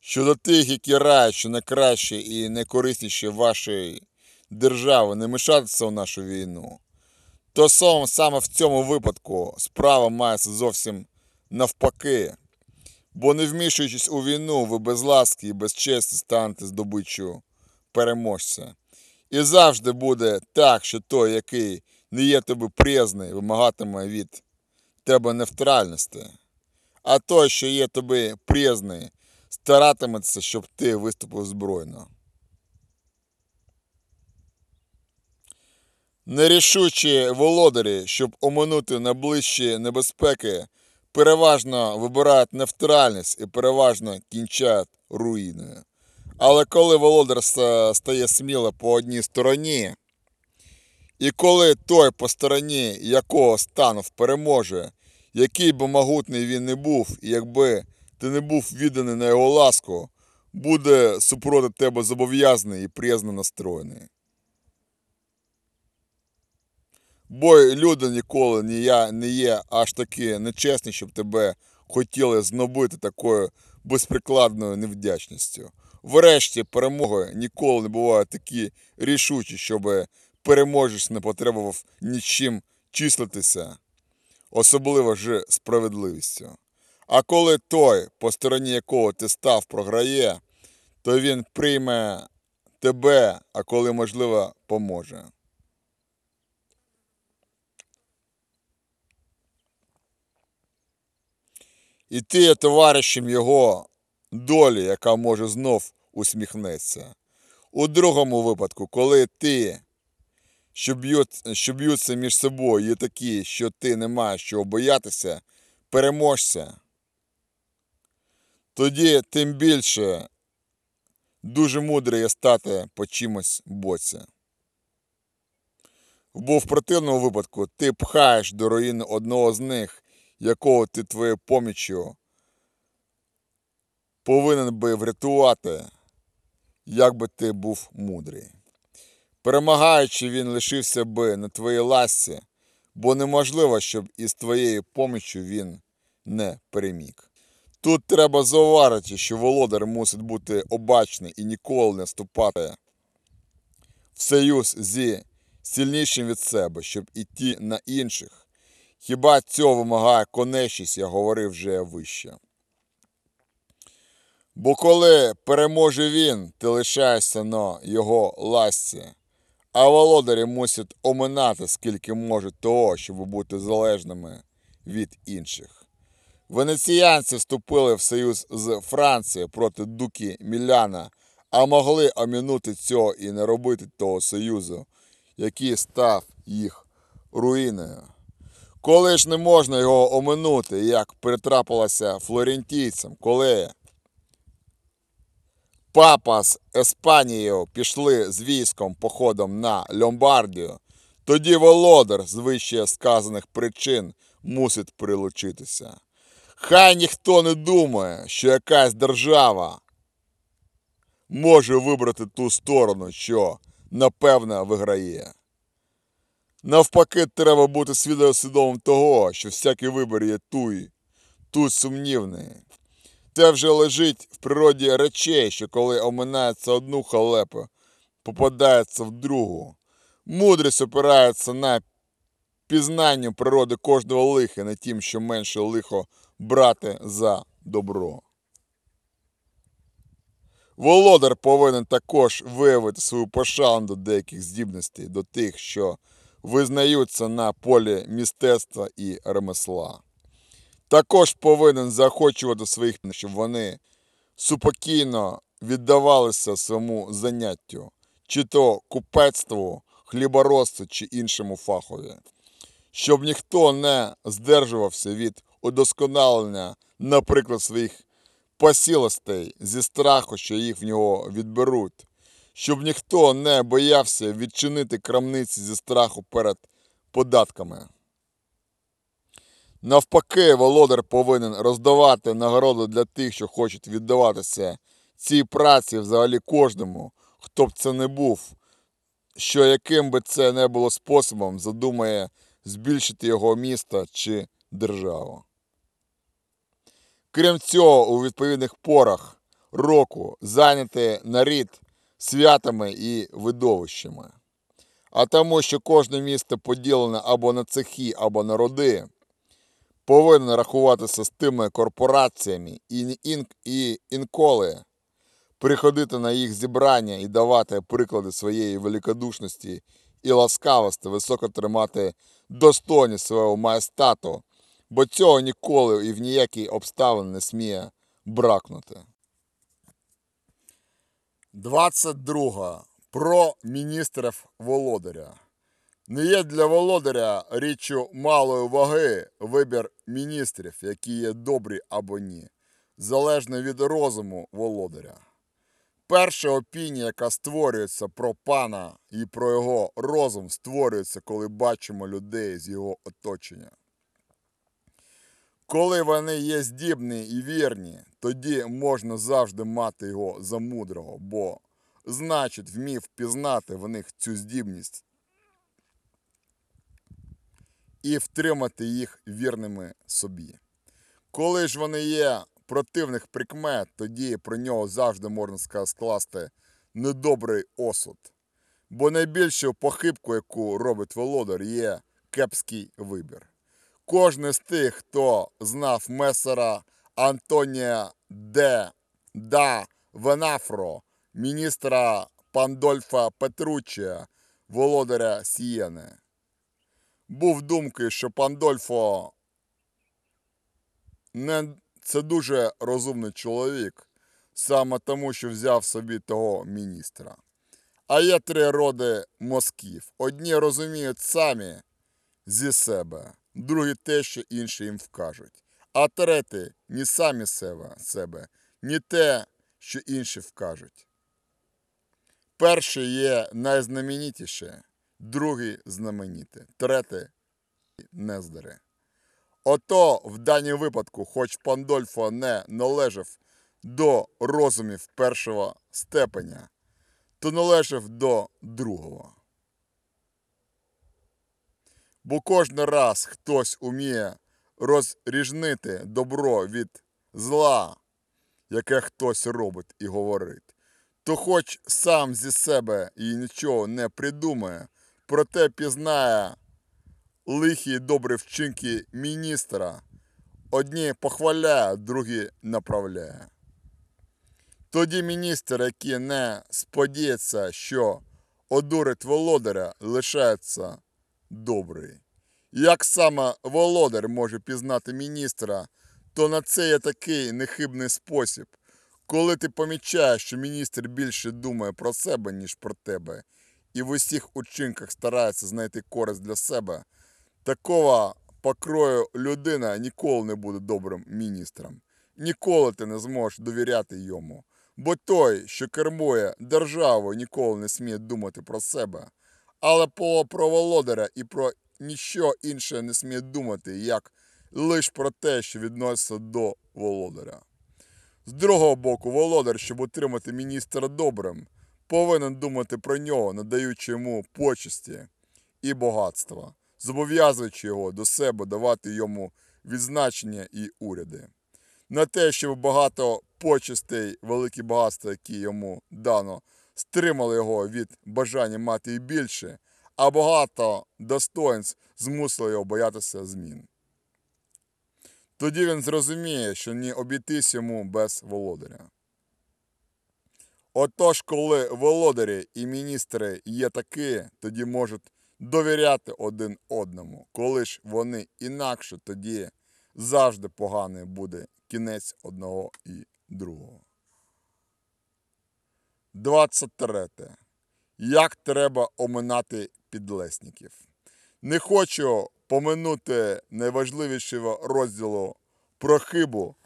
що до тих, які рають, що найкраще і найкорисніше вашої держави не мішатися у нашу війну, то саме в цьому випадку справа мається зовсім навпаки. Бо не вмішуючись у війну, ви без ласки і без честі станете здобиччю переможця. І завжди буде так, що той, який не є тобі приязний, вимагатиме від тебе невтральності, а той, що є тобі приязний, старатиметься, щоб ти виступив збройно. Нерішучі володарі, щоб оминути найближчі небезпеки, переважно вибирають невтральність і переважно кінчають руїною. Але коли володар стає сміло по одній стороні, і коли той, по стороні якого станув переможе, який би могутний він не був, і якби ти не був відданий на його ласку, буде супроти тебе зобов'язаний і приязно настроєний. Бо люди ніколи не, я, не є аж таки нечесні, щоб тебе хотіли знобити такою безприкладною невдячністю. Врешті перемоги ніколи не бувають такі рішучі, щоб переможець не потребував нічим числитися, особливо ж справедливістю. А коли той, по стороні якого ти став, програє, то він прийме тебе, а коли можливо, поможе. І ти є товаришем його долі, яка може знов усміхнеться. У другому випадку, коли ти, що, б'ють, що б'ються між собою, є такі, що ти не маєш чого боятися, переможця, тоді тим більше дуже мудро є стати по чимось боці. Бо в противному випадку ти пхаєш до руїни одного з них, якого ти твоєю поміччю повинен би врятувати, як би ти був мудрий. Перемагаючи, він лишився би на твоїй ласці, бо неможливо, щоб із твоєю поміччю він не переміг. Тут треба зауважити, що володар мусить бути обачний і ніколи не вступати в союз зі сильнішим від себе, щоб іти на інших. Хіба цього вимагає конечність, я говорив вже вище. Бо коли переможе він, ти лишаєшся на його ласці, а володарі мусять оминати скільки можуть того, щоб бути залежними від інших. Венеціянці вступили в союз з Францією проти дуки Міляна, а могли оминути цього і не робити того союзу, який став їх руїною. Коли ж не можна його оминути, як притрапилося флорентійцям, коли папа з Еспанією пішли з військом походом на Ломбардію, тоді володар з вище сказаних причин мусить прилучитися. Хай ніхто не думає, що якась держава може вибрати ту сторону, що напевно виграє. Навпаки, треба бути свідо- свідомим того, що всякий вибір є туй, тут сумнівний. Це вже лежить в природі речей, що коли оминається одну халепу, попадається в другу. Мудрість опирається на пізнанню природи кожного лиха, не тим, що менше лихо брати за добро. Володар повинен також виявити свою пошану до деяких здібностей, до тих, що визнаються на полі мистецтва і ремесла. Також повинен заохочувати своїх, щоб вони супокійно віддавалися своєму заняттю, чи то купецтву, хліборозцю чи іншому фахові, щоб ніхто не здержувався від удосконалення, наприклад, своїх посілостей зі страху, що їх в нього відберуть, щоб ніхто не боявся відчинити крамниці зі страху перед податками. Навпаки, володар повинен роздавати нагороду для тих, що хочуть віддаватися цій праці взагалі кожному, хто б це не був, що яким би це не було способом задумає збільшити його місто чи державу. Крім цього, у відповідних порах року зайняти нарід святами і видовищами. А тому, що кожне місто поділене або на цехи, або на роди, повинен рахуватися з тими корпораціями і, ін, і інколи приходити на їх зібрання і давати приклади своєї великодушності і ласкавості, високо тримати достойність свого майстату, бо цього ніколи і в ніякій обставини не сміє бракнути. 22. Про міністрів володаря. Не є для володаря річчю малої ваги вибір міністрів, які є добрі або ні, залежно від розуму володаря. Перша опінія, яка створюється про пана і про його розум, створюється, коли бачимо людей з його оточення. Коли вони є здібні і вірні, тоді можна завжди мати його за мудрого, бо, значить, вмів пізнати в них цю здібність і втримати їх вірними собі. Коли ж вони є противних прикмет, тоді про нього завжди можна скласти недобрий осуд. Бо найбільшою похибкою, яку робить володар, є кепський вибір. Кожен з тих, хто знав месера Антонія де да Венафро, міністра Пандольфа Петруччія, володаря Сієни, був думки, що Пандольфо не це дуже розумний чоловік, саме тому, що взяв собі того міністра. А є три роди мозків. Одні розуміють самі зі себе, другі те, що інші їм вкажуть. А треті ні самі себе, себе, ні те, що інші вкажуть. Перший є найзнаменітіше, другий знаменіте, третє нездаре. Ото в даному випадку, хоч Пандольфо не належав до розумів першого степеня, то належав до другого. Бо кожен раз хтось уміє розріжнити добро від зла, яке хтось робить і говорить, то хоч сам зі себе і нічого не придумає, проте пізнає лихі добрі вчинки міністра, одні похваляє, другі направляє. Тоді міністр, який не сподіється, що одурить володаря, лишається добрий. Як саме володар може пізнати міністра, то на це є такий нехибний спосіб, коли ти помічаєш, що міністр більше думає про себе, ніж про тебе, і в усіх учинках старається знайти користь для себе, такого покрою людина ніколи не буде добрим міністром. Ніколи ти не зможеш довіряти йому. Бо той, що кермує державою, ніколи не сміє думати про себе, але про володаря і про ніщо інше не сміє думати, як лише про те, що відноситься до володаря. З другого боку, володар, щоб утримати міністра добрим, повинен думати про нього, надаючи йому почесті і багатства, зобов'язуючи його до себе давати йому відзначення і уряди. На те, щоб багато почестей, великі багатства, які йому дано, стримали його від бажання мати і більше, а багато достоинств змусили його боятися змін. Тоді він зрозуміє, що не обійтись йому без володаря. Отож, коли володарі і міністри є такі, тоді можуть довіряти один одному. Коли ж вони інакше, тоді завжди поганий буде кінець одного і другого. 23. Як треба оминати підлесників? Не хочу поминути найважливішого розділу про хибу,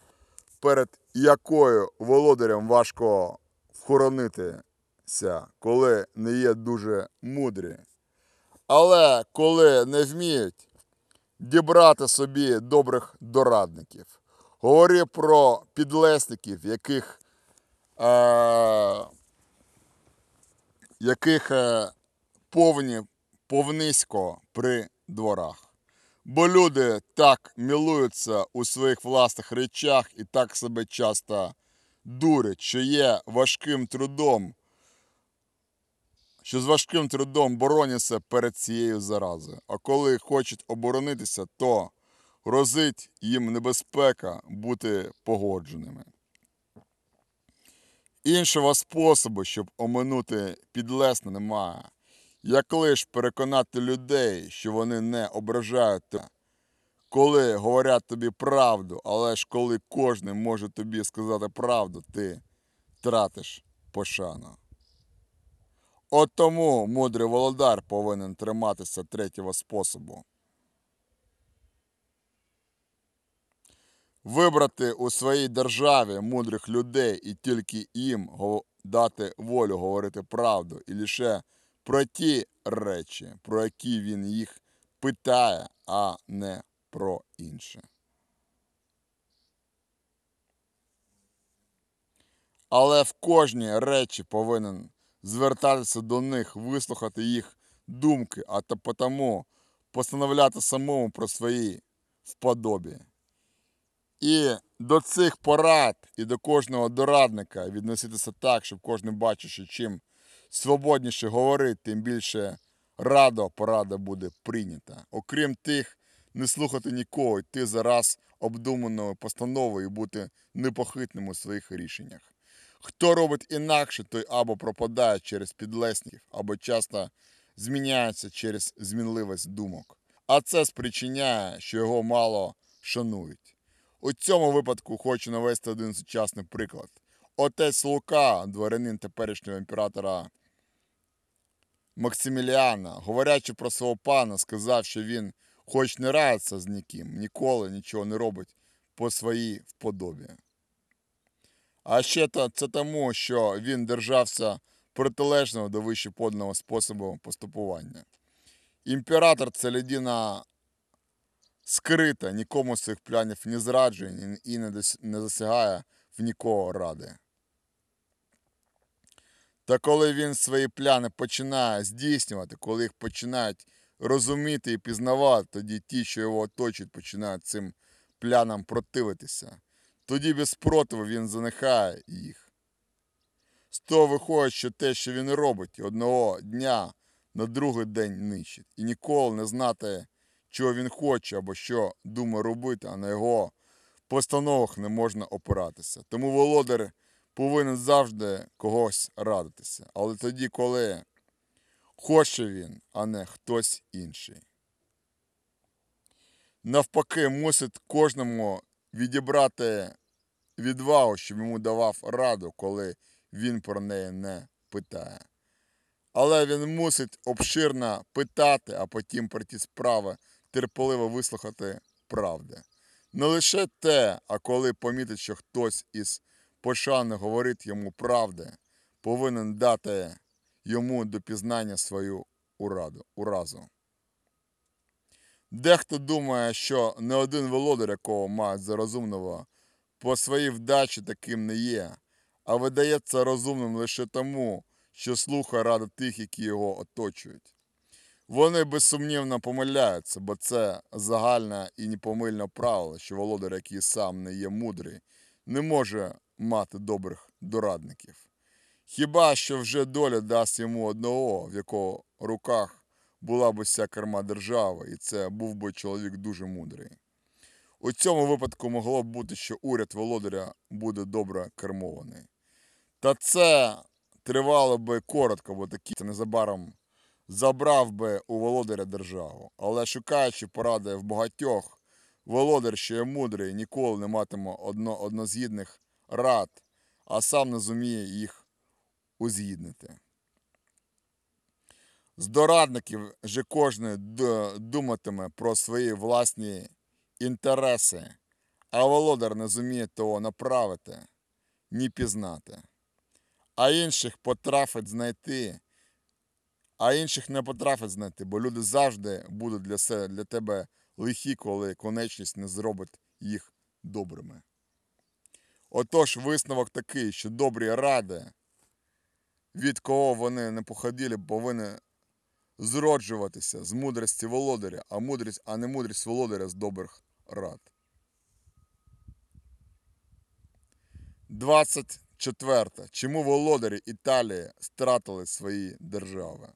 перед якою володарям важко вхоронитися, коли не є дуже мудрі. Але коли не вміють дібрати собі добрих дорадників. Говори про підлесників, яких е, яких е, повні, повнисько при дворах. Бо люди так мілуються у своїх власних речах і так себе часто дурять, що є важким трудом, що з важким трудом бороняться перед цією заразою. А коли хочуть оборонитися, то грозить їм небезпека бути погодженими. Іншого способу, щоб оминути підлесне, немає. Як лиш переконати людей, що вони не ображають тебе, коли говорять тобі правду, але ж коли кожен може тобі сказати правду, ти тратиш пошану. От тому мудрий володар повинен триматися третього способу. Вибрати у своїй державі мудрих людей і тільки їм дати волю говорити правду і лише про ті речі, про які він їх питає, а не про інше. Але в кожній речі повинен звертатися до них, вислухати їх думки, а то потому постановляти самому про свої вподобі. І до цих порад, і до кожного дорадника відноситися так, щоб кожен бачив, що чим свободніше говорить, тим більше радо порада буде прийнята. Окрім тих, не слухати нікого, йти зараз обдуманою постановою і бути непохитним у своїх рішеннях. Хто робить інакше, той або пропадає через підлесників, або часто зміняється через змінливість думок. А це спричиняє, що його мало шанують. У цьому випадку хочу навести один сучасний приклад. Отець Лука, дворянин теперішнього імператора Максиміліана, говорячи про свого пана, сказав, що він, хоч не рається з ніким, ніколи нічого не робить по своїй вподобі. А ще це тому, що він держався протилежного до вище поданого способу поступування. Імператор це людина скрита, нікому з своїх планів не зраджує і не засягає в нікого ради. Та коли він свої пляни починає здійснювати, коли їх починають розуміти і пізнавати, тоді ті, що його оточують, починають цим плянам противитися. Тоді без спротиву він занихає їх. З того виходить, що те, що він робить, одного дня на другий день нищить. І ніколи не знати, чого він хоче або що думає робити, а на його постановах не можна опиратися. Тому володар повинен завжди когось радитися. Але тоді, коли хоче він, а не хтось інший. Навпаки, мусить кожному відібрати відвагу, щоб йому давав раду, коли він про неї не питає. Але він мусить обширно питати, а потім про ті справи терпеливо вислухати правди. Не лише те, а коли помітить, що хтось із пошани говорить йому правди, повинен дати йому до пізнання свою ураду, уразу. Дехто думає, що не один володар, якого мають за розумного, по своїй вдачі таким не є, а видається розумним лише тому, що слухає ради тих, які його оточують. Вони безсумнівно помиляються, бо це загальне і непомильне правило, що володар, який сам не є мудрий, не може мати добрих дорадників. Хіба що вже доля дасть йому одного, в якого руках була б уся керма держави, і це був би чоловік дуже мудрий. У цьому випадку могло б бути, що уряд володаря буде добре кермований. Та це тривало би коротко, бо такий незабаром забрав би у володаря державу. Але шукаючи поради в багатьох, володар, що є мудрий, ніколи не матиме одно, однозгідних рад, а сам не зуміє їх узгіднити. З дорадників же кожен думатиме про свої власні інтереси, а володар не зуміє того направити, ні пізнати. А інших потрафить знайти, а інших не потрафить знайти, бо люди завжди будуть для, себе, для тебе лихі, коли конечність не зробить їх добрими. Отож, висновок такий, що добрі ради, від кого вони не походили, повинні зроджуватися з мудрості володаря, а мудрість, а не мудрість володаря з добрих рад. 24. Чому володарі Італії стратили свої держави?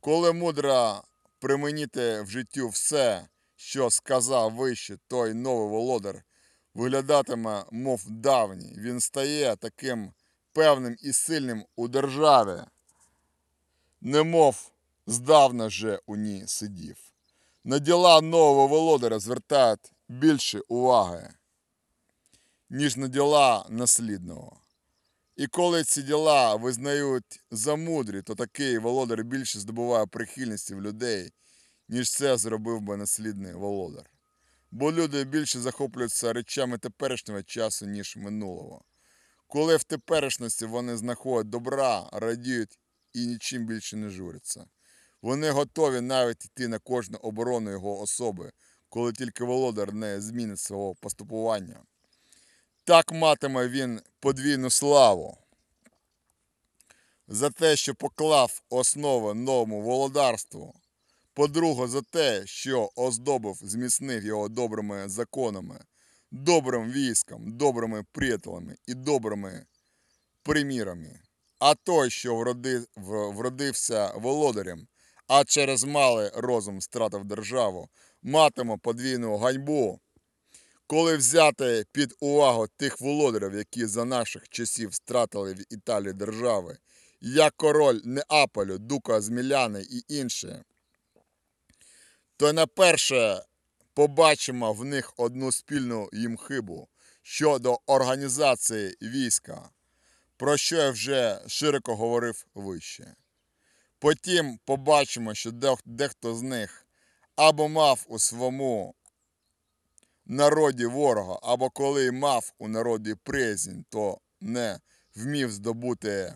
Коли мудро примінити в життю все, що сказав вище, той новий володар виглядатиме, мов давній. Він стає таким певним і сильним у державі, немов здавна же у ній сидів. На діла нового володаря звертають більше уваги, ніж на діла наслідного. І коли ці діла визнають за мудрі, то такий володар більше здобуває прихильності в людей, ніж це зробив би наслідний володар. Бо люди більше захоплюються речами теперішнього часу, ніж минулого. Коли в теперішності вони знаходять добра, радіють і нічим більше не журяться. Вони готові навіть йти на кожну оборону його особи, коли тільки володар не змінить свого поступування. Так матиме він подвійну славу за те, що поклав основи новому володарству. По-друге, за те, що оздобив, зміцнив його добрими законами, добрим військом, добрими приятелями і добрими примірами. А той, що вроди, вродився володарем, а через малий розум стратив державу, матиме подвійну ганьбу. Коли взяти під увагу тих володарів, які за наших часів стратили в Італії держави, як король Неаполю, Дука Зміляни і інші, то наперше побачимо в них одну спільну їм хибу щодо організації війська, про що я вже широко говорив вище. Потім побачимо, що дехто з них або мав у своєму народі ворога, або коли мав у народі приязнь, то не вмів здобути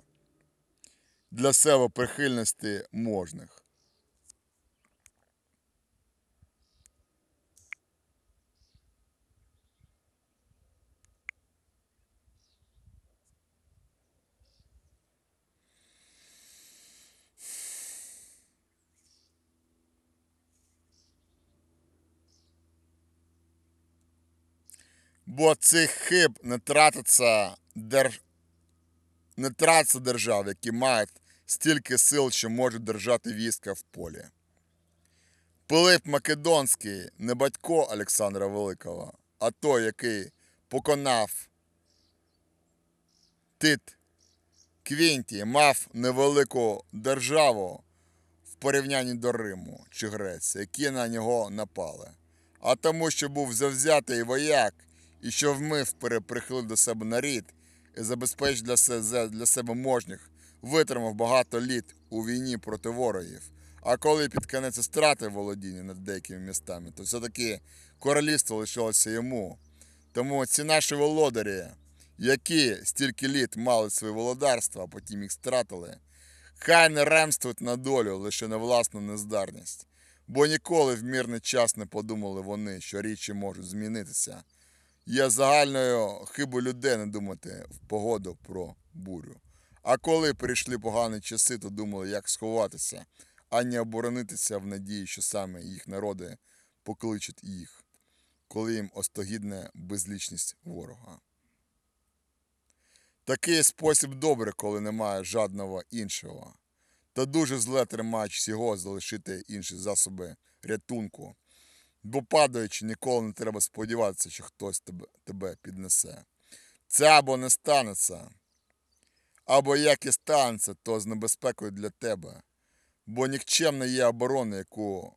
для себе прихильності можних. Бо цих хиб не тратиться держ... не тратиться держав, які мають стільки сил, що можуть держати війська в полі. Пилип Македонський не батько Олександра Великого, а той, який поконав Тит Квінтій, мав невелику державу в порівнянні до Риму чи Греції, які на нього напали. А тому, що був завзятий вояк і що вмив переприхилив до себе нарід і забезпечив для себе, для себе можних, витримав багато літ у війні проти ворогів. А коли під кінець стратив володіння над деякими містами, то все-таки королівство лишилося йому. Тому ці наші володарі, які стільки літ мали своє володарство, а потім їх стратили, хай не ремствують на долю лише на власну нездарність. Бо ніколи в мирний час не подумали вони, що річі можуть змінитися. Є загальною хибою людей не думати в погоду про бурю. А коли прийшли погані часи, то думали, як сховатися, а не оборонитися в надії, що саме їх народи покличуть їх, коли їм остогідне безлічність ворога. Такий спосіб добре, коли немає жодного іншого. Та дуже зле тримаючи всього залишити інші засоби рятунку. Бо падаючи, ніколи не треба сподіватися, що хтось тебе, тебе піднесе. Це або не станеться, або як і станеться, то з небезпекою для тебе. Бо нікчемна є оборона, яку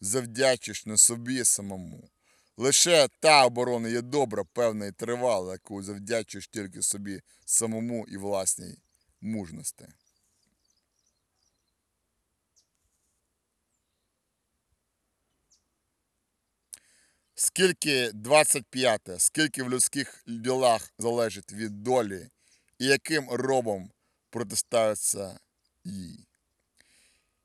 завдячиш не собі самому. Лише та оборона є добра, певна і тривала, яку завдячуєш тільки собі самому і власній мужності. Скільки 25, скільки в людських ділах залежить від долі і яким робом протистаються їй.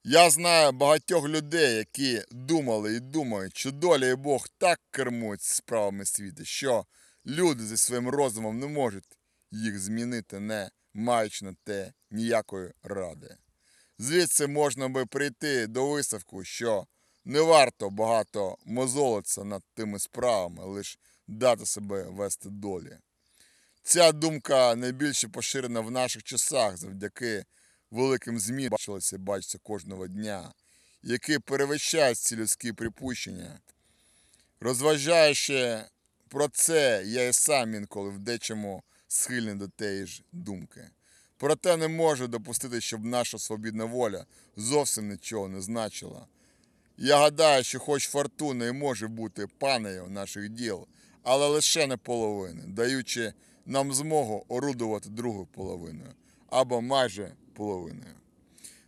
Я знаю багатьох людей, які думали і думають, що доля і Бог так кермують справами світу, що люди зі своїм розумом не можуть їх змінити, не маючи на те ніякої ради. Звідси можна би прийти до висновку, що не варто багато мозолитися над тими справами, лише дати себе вести долі. Ця думка найбільше поширена в наших часах завдяки великим змінам, бачилося, бачиться кожного дня, які перевищають ці людські припущення. Розважаючи про це, я і сам інколи в дечому схильний до тієї ж думки. Проте не можу допустити, щоб наша свобідна воля зовсім нічого не значила. Я гадаю, що хоч фортуна і може бути панею наших діл, але лише не половини, даючи нам змогу орудувати другою половиною або майже половиною.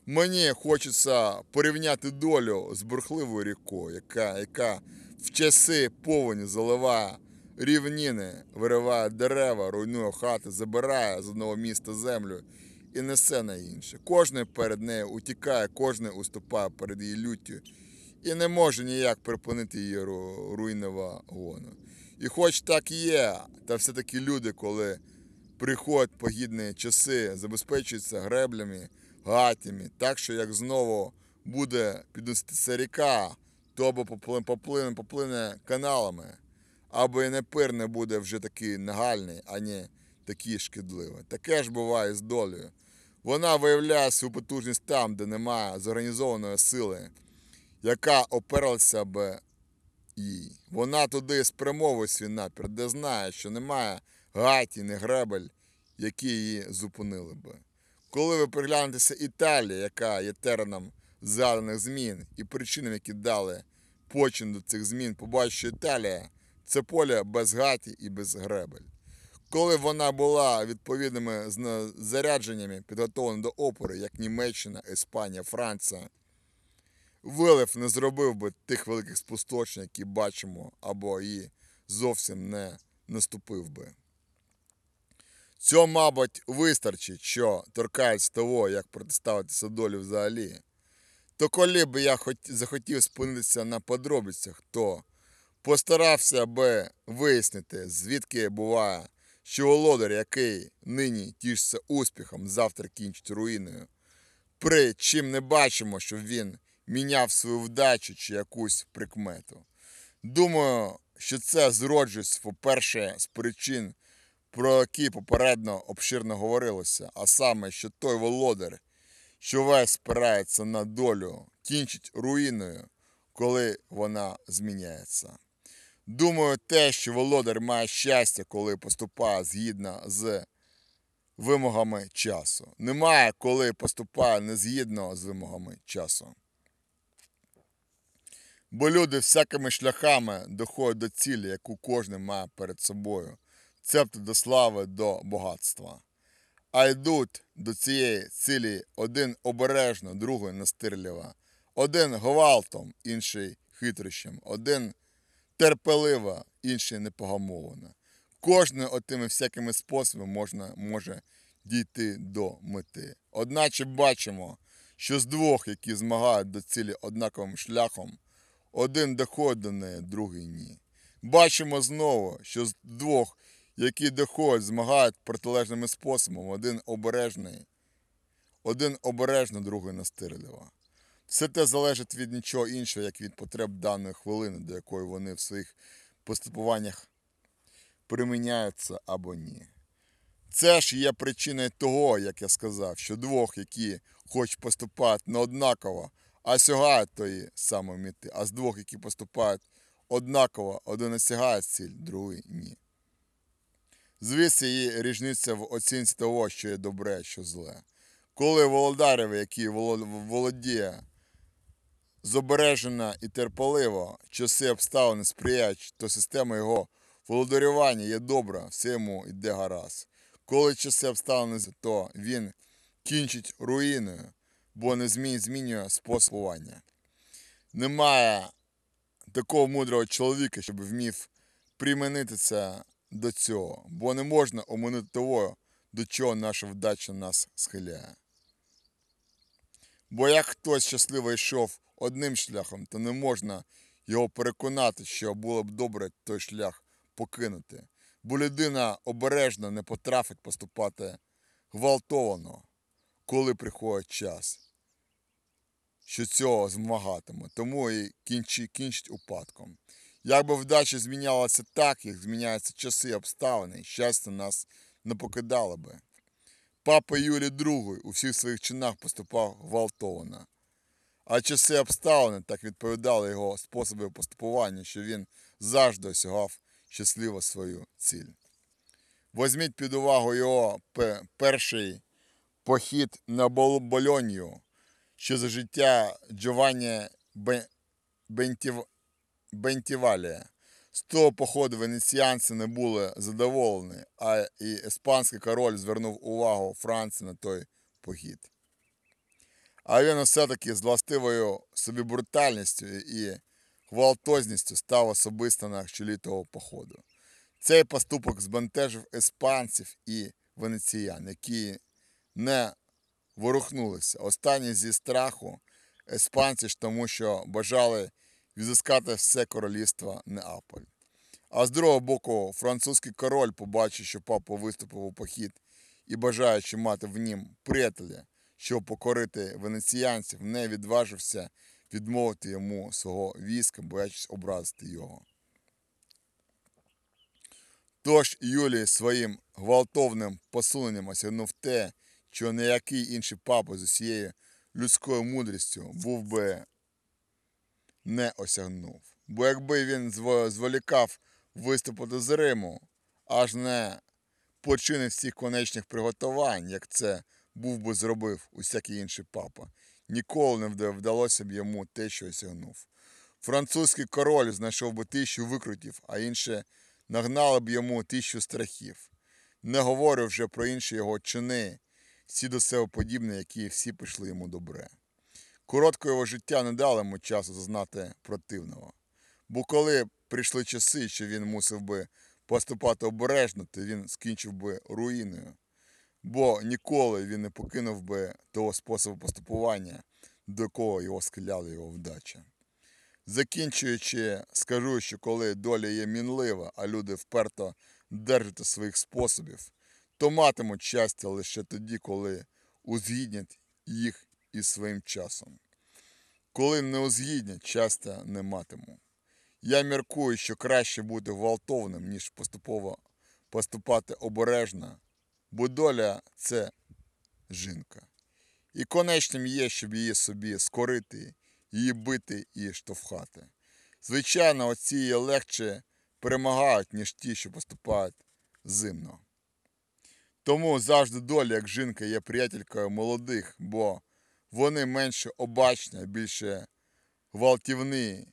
Мені хочеться порівняти долю з бурхливою рікою, яка, яка в часи повені заливає рівніни, вириває дерева, руйнує хати, забирає з одного міста землю і несе на інше. Кожний перед нею утікає, кожний уступає перед її люттю і не може ніяк припинити її руйнова гону. І хоч так є, та все-таки люди, коли приходять погідні часи, забезпечуються греблями, гатями, так що як знову буде підноситися ріка, то або поплине, поплине, каналами, або і непир не буде вже такий нагальний, а не такий шкідливий. Таке ж буває з долею. Вона виявляє свою потужність там, де немає зорганізованої сили, яка опиралася б їй. Вона туди спрямовує свій напір, де знає, що немає гаті, не гребель, які її зупинили би. Коли ви приглянетеся Італії, яка є тереном згаданих змін і причинам, які дали почин до цих змін, побачите, що Італія це поле без гаті і без гребель. Коли вона була відповідними зарядженнями підготовлена до опори, як Німеччина, Іспанія, Франція, вилив не зробив би тих великих спустошень, які бачимо, або і зовсім не наступив би. Цього, мабуть, вистачить, що торкається того, як протиставитися долі взагалі. То коли б я хот- захотів спинитися на подробицях, то постарався би вияснити, звідки буває, що володар, який нині тішиться успіхом, завтра кінчить руїною. При чим не бачимо, щоб він міняв свою вдачу чи якусь прикмету. Думаю, що це зроджується, по-перше, з причин, про які попередньо обширно говорилося, а саме, що той володар, що весь спирається на долю, кінчить руїною, коли вона зміняється. Думаю, те, що володар має щастя, коли поступає згідно з вимогами часу. Немає, коли поступає незгідно з вимогами часу. Бо люди всякими шляхами доходять до цілі, яку кожен має перед собою, цебто до слави, до багатства. А йдуть до цієї цілі один обережно, другий настирливо, один гвалтом, інший хитрощем, один терпеливо, інший непогамовано. Кожним отими всякими способами можна може дійти до мети. Одначе бачимо, що з двох, які змагають до цілі однаковим шляхом, один доходить до неї, другий ні. Бачимо знову, що з двох, які доходять, змагають протилежними способами, один обережний, один обережно, другий настирливо. Все те залежить від нічого іншого, як від потреб даної хвилини, до якої вони в своїх поступуваннях приміняються або ні. Це ж є причиною того, як я сказав, що двох, які хоч поступають не однаково, а сягають тої самої мети, а з двох, які поступають однаково, один осягає ціль, другий ні. Звідси є різниця в оцінці того, що є добре, що зле. Коли володарів, який володіє зобережено і терпеливо, часи обставини сприяють, то система його володарювання є добра, все йому йде гаразд. Коли часи обставини, то він кінчить руїною, бо не змінює способування. Немає такого мудрого чоловіка, щоб вмів примінитися до цього, бо не можна оминути того, до чого наша вдача нас схиляє. Бо як хтось щасливо йшов одним шляхом, то не можна його переконати, що було б добре той шлях покинути. бо людина обережно не потрафить поступати гвалтовано, коли приходить час, що цього змагатиме, тому і кінчи, кінчить упадком. Якби вдача змінялася так, як зміняються часи обставини, щастя нас не покидало би. Папа Юлій II у всіх своїх чинах поступав гвалтовано. А часи обставини так відповідали його способи поступування, що він завжди осягав щасливо свою ціль. Возьміть під увагу його перший похід на Бол- Болонью, що за життя Джованні Бентів... Бентівалія. З того походу венеціанці не були задоволені, а і іспанський король звернув увагу Франції на той похід. А він все-таки з властивою собі брутальністю і гвалтозністю став особисто на чолі того походу. Цей поступок збентежив іспанців і венеціян, які не ворухнулися. Останні зі страху іспанці ж тому, що бажали відіскати все королівство Неаполь. А з другого боку, французький король побачив, що папа виступив у похід і бажаючи мати в нім приятеля, щоб покорити венеціянців, не відважився відмовити йому свого війська, боячись образити його. Тож Юлій своїм гвалтовним посуненням осягнув те, що ніякий інший папа з усією людською мудрістю був би не осягнув. Бо якби він зволікав виступити з Риму, аж не починив всіх конечних приготувань, як це був би зробив усякий інший папа, ніколи не вдалося б йому те, що осягнув. Французький король знайшов би тисячу викрутів, а інше нагнали б йому тисячу страхів. Не говорю вже про інші його чини, всі до себе подібні, які всі пішли йому добре. Коротке його життя не дало йому часу зазнати противного. Бо коли прийшли часи, що він мусив би поступати обережно, то він скінчив би руїною. Бо ніколи він не покинув би того способу поступування, до якого його схиляла його вдача. Закінчуючи, скажу, що коли доля є мінлива, а люди вперто держаться своїх способів, то матимуть щастя лише тоді, коли узгіднять їх із своїм часом. Коли не узгіднять, щастя не матиму. Я міркую, що краще бути гвалтовним, ніж поступово поступати обережно, бо доля це жінка. І конечним є, щоб її собі скорити, її бити і штовхати. Звичайно, оці її легше перемагають, ніж ті, що поступають зимно. Тому завжди доля, як жінка, є приятелькою молодих, бо вони менше обачні, більше гвалтівні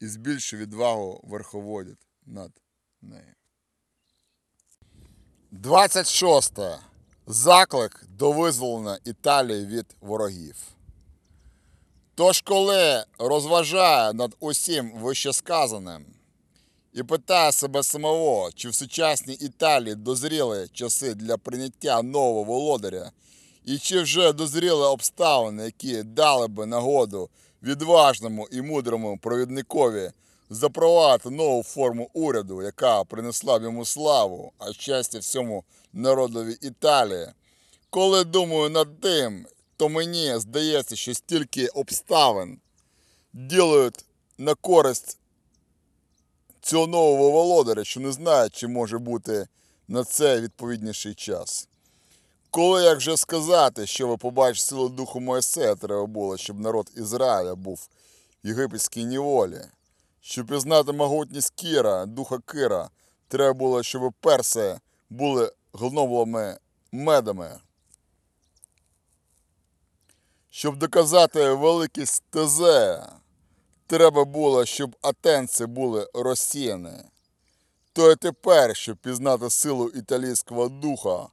і з більшою відвагу верховодять над нею. 26. Заклик до визволення Італії від ворогів. Тож, коли розважає над усім вищесказаним і питає себе самого, чи в сучасній Італії дозріли часи для прийняття нового володаря, і чи вже дозріли обставини, які дали би нагоду відважному і мудрому провідникові запровадити нову форму уряду, яка принесла б йому славу, а щастя всьому народові Італії. Коли думаю над тим, то мені здається, що стільки обставин ділають на користь цього нового володаря, що не знаю, чи може бути на це відповідніший час. Коли як вже сказати, що ви побачите силу духу Моїсея, треба було, щоб народ Ізраїля був в єгипетській неволі. Щоб пізнати могутність Кіра, духа Кира, треба було, щоб перси були гноблими медами. Щоб доказати великість Тезе, треба було, щоб атенці були розсіяні. То й тепер, щоб пізнати силу італійського духа,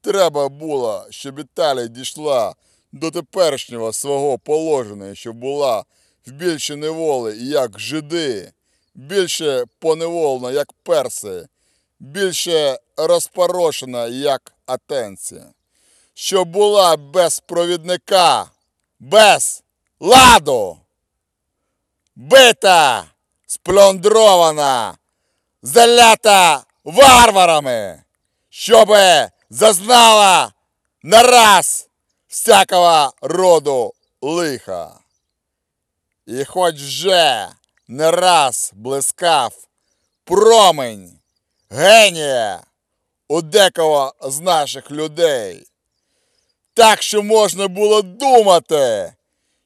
треба було, щоб Італія дійшла до теперішнього свого положення, щоб була в більше неволі, як жиди, більше поневолена, як перси, більше розпорошена, як атенці, щоб була без провідника, без ладу, бита, сплюндрована, залята варварами, щоби зазнала нараз всякого роду лиха. І хоч вже не раз блискав промень генія у декого з наших людей, так що можна було думати,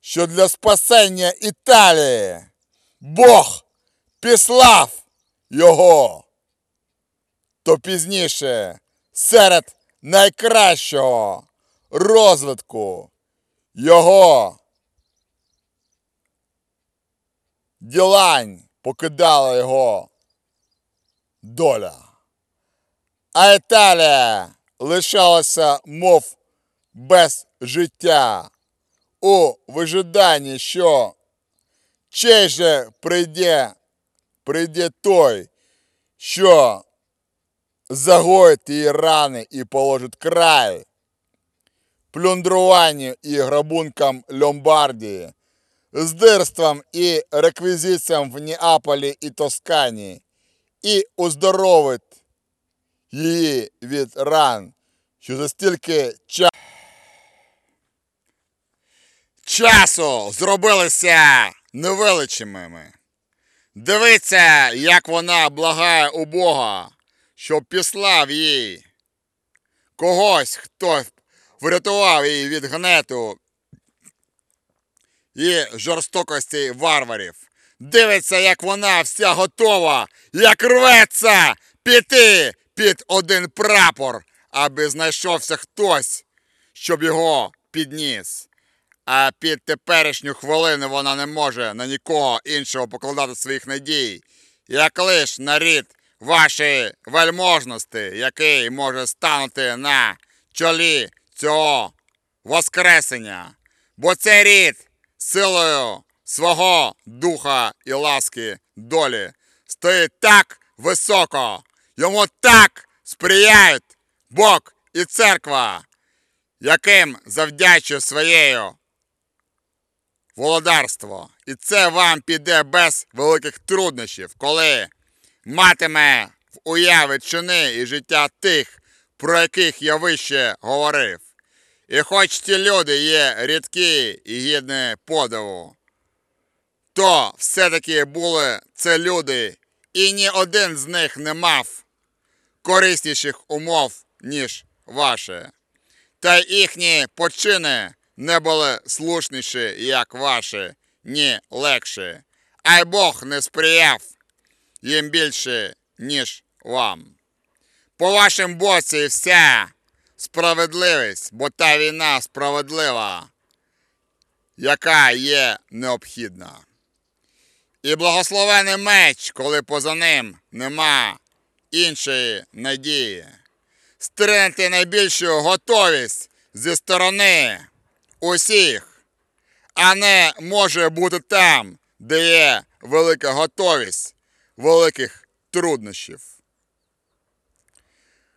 що для спасення Італії Бог післав його, то пізніше серед найкращого розвитку його ділань покидала його доля. А Італія лишалася, мов без життя у вижиданні, що чей же прийде, прийде той, що загоїть її рани і положить край плюндруванню і грабункам Ломбардії, здирствам і реквізиціям в Неаполі і Тоскані, і оздоровить її від ран, що за стільки часу часу зробилися невеличимими. Дивиться, як вона благає у Бога, щоб післав їй когось, хто врятував її від гнету і жорстокості варварів. Дивиться, як вона вся готова, як рветься піти під один прапор, аби знайшовся хтось, щоб його підніс. А під теперішню хвилину вона не може на нікого іншого покладати своїх надій, як лиш на рід вашої вельможності, який може станути на чолі цього воскресення. Бо цей рід силою свого духа і ласки долі стоїть так високо, йому так сприяють Бог і церква, яким завдячує своєю володарство. І це вам піде без великих труднощів, коли матиме в уяві чини і життя тих, про яких я вище говорив. І хоч ті люди є рідкі і гідні подиву, то все-таки були це люди, і ні один з них не мав корисніших умов, ніж ваші. Та їхні почини не були слушніші, як ваші, ні легші, а й Бог не сприяв їм більше, ніж вам. По вашим боці вся справедливість, бо та війна справедлива, яка є необхідна. І благословений меч, коли поза ним нема іншої надії. Стринути найбільшу готовість зі сторони усіх, а не може бути там, де є велика готовість великих труднощів.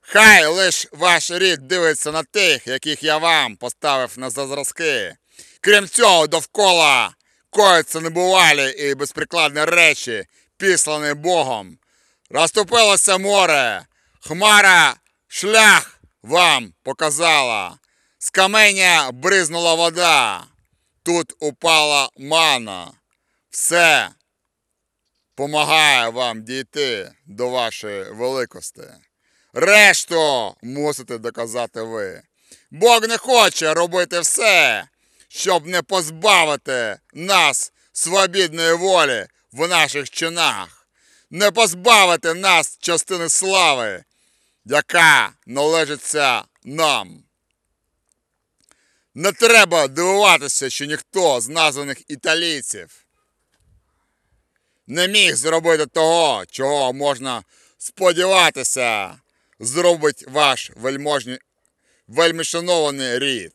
Хай лиш ваш рід дивиться на тих, яких я вам поставив на зразки. Крім цього, довкола кояться небувалі і безприкладні речі, післані Богом. Розступилося море, хмара шлях вам показала, з каменя бризнула вода, тут упала мана. Все помагає вам дійти до вашої великості. Решту мусите доказати ви. Бог не хоче робити все, щоб не позбавити нас свобідної волі в наших чинах, не позбавити нас частини слави, яка належиться нам. Не треба дивуватися, що ніхто з названих італійців не міг зробити того, чого можна сподіватися, зробить ваш вельможний, вельми рід.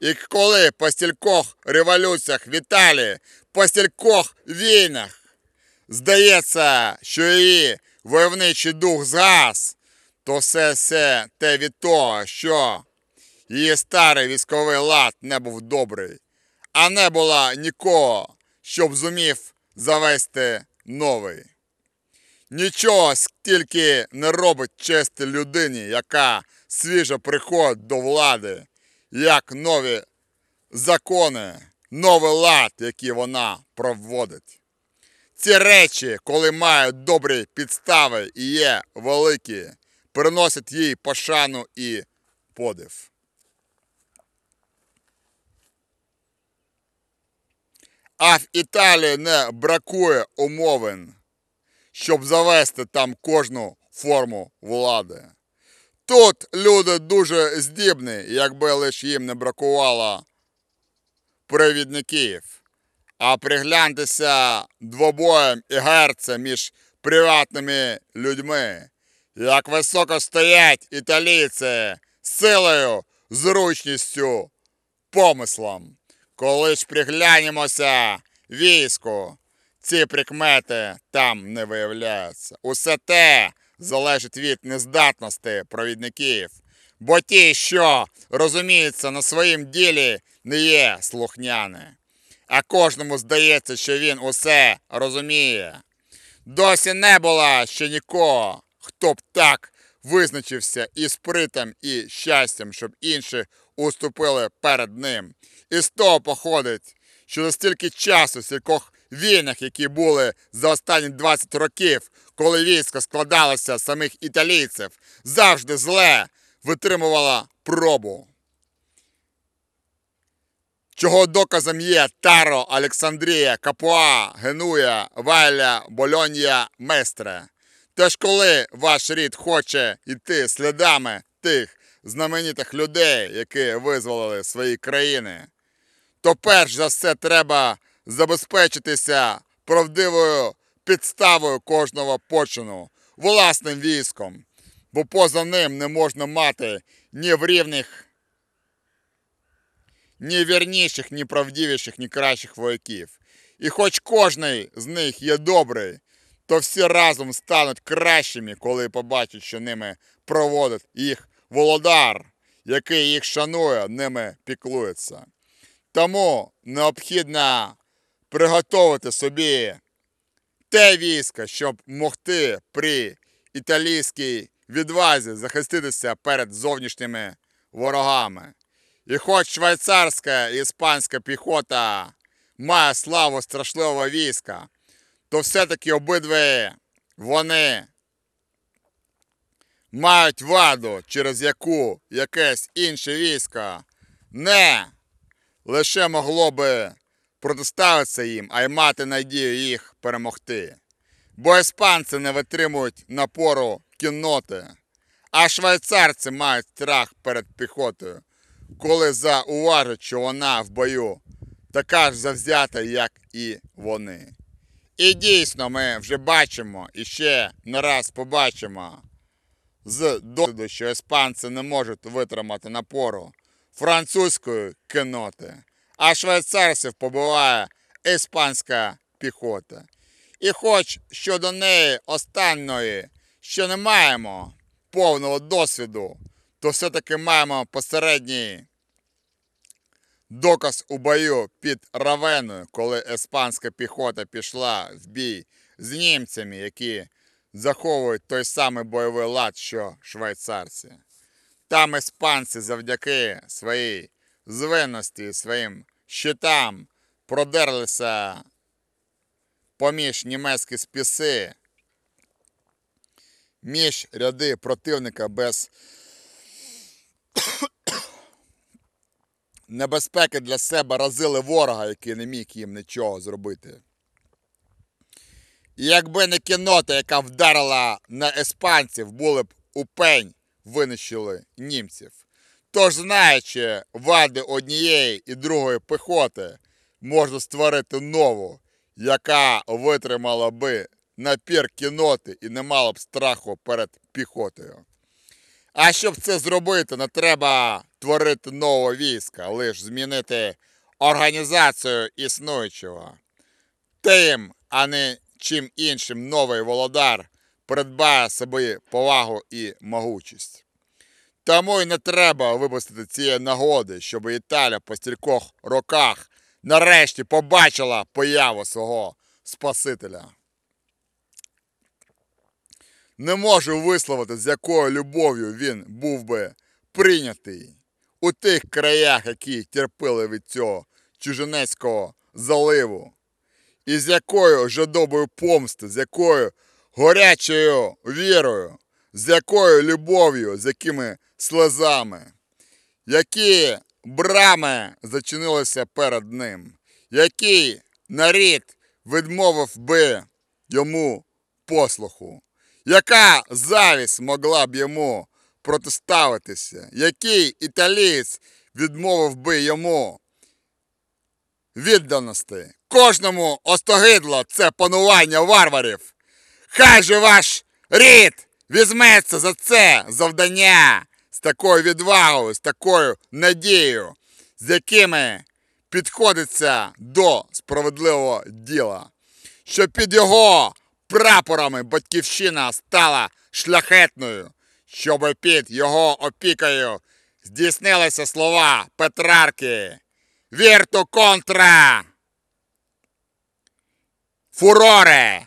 І коли по стількох революціях в Італії, по стількох війнах, здається, що її войовничий дух згас, то все все те від того, що її старий військовий лад не був добрий, а не було нікого, щоб зумів завести новий. нічого стільки не робить чести людині, яка свіжо приходить до влади, як нові закони, новий лад, який вона проводить. Ці речі, коли мають добрі підстави і є великі, приносять їй пошану і подив. А в Італії не бракує умовин, щоб завести там кожну форму влади. Тут люди дуже здібні, якби лише їм не бракувало провідників. А пригляньтеся двобоєм і герцем між приватними людьми, як високо стоять італійці силою, зручністю, помислом. Коли ж приглянемося війську, ці прикмети там не виявляються. Усе те залежить від нездатності провідників, бо ті, що розуміються на своїм ділі, не є слухняні. А кожному здається, що він усе розуміє. Досі не було ще нікого, хто б так визначився і спритом, і щастям, щоб інші уступили перед ним. І того походить, що за стільки часу, в стількох війнах, які були за останні 20 років, коли військо складалося з самих італійців, завжди зле витримувало пробу. Чого доказом є Таро, Олександрія, Капуа, Генуя, Вайля, Больонія, Местре. Тож коли ваш рід хоче йти слідами тих знаменитих людей, які визволили свої країни, то перш за все треба забезпечитися правдивою підставою кожного почину, власним військом, бо поза ним не можна мати ні в рівних ні вірніших, ні правдивіших, ні кращих вояків. І хоч кожний з них є добрий, то всі разом стануть кращими, коли побачать, що ними проводить їх володар, який їх шанує, ними піклується. Тому необхідно приготувати собі те військо, щоб могти при італійській відвазі захиститися перед зовнішніми ворогами. І хоч швейцарська і іспанська піхота має славу страшливого війська, то все-таки обидві вони мають ваду, через яку якесь інше військо не лише могло би протиставитися їм, а й мати надію їх перемогти. Бо іспанці не витримують напору кінноти, а швейцарці мають страх перед піхотою коли зауважать, що вона в бою така ж завзята, як і вони. І дійсно ми вже бачимо і ще не раз побачимо з досвіду, що іспанці не можуть витримати напору французької кіноти, а швейцарців побиває іспанська піхота. І хоч щодо неї останньої ще не маємо повного досвіду, то все-таки маємо посередній доказ у бою під Равеною, коли іспанська піхота пішла в бій з німцями, які заховують той самий бойовий лад, що швейцарці. Там іспанці завдяки своїй звинності своїм щитам продерлися поміж німецькі спіси, між ряди противника без небезпеки для себе разили ворога, який не міг їм нічого зробити. І якби не кінота, яка вдарила на іспанців, були б у пень винищили німців. Тож, знаючи вади однієї і другої піхоти, можна створити нову, яка витримала би напір кіноти і не мала б страху перед піхотою. А щоб це зробити, не треба творити нове війська, лише змінити організацію існуючого. Тим, а не чим іншим новий володар придбає собі повагу і могучість. Тому й не треба випустити цієї нагоди, щоб Італія по стількох роках нарешті побачила появу свого Спасителя. не можу висловити, з якою любов'ю він був би прийнятий у тих краях, які терпили від цього чужинецького заливу, і з якою жадобою помсти, з якою горячою вірою, з якою любов'ю, з якими слезами, які брами зачинилися перед ним, який нарід відмовив би йому послуху, яка завість могла б йому протиставитися, який італієць відмовив би йому відданості. Кожному остогидло це панування варварів. Хай же ваш рід візьметься за це завдання з такою відвагою, з такою надією, з якими підходиться до справедливого діла, що під його прапорами батьківщина стала шляхетною, щоб під його опікою здійснилися слова Петрарки «Вірту контра фуроре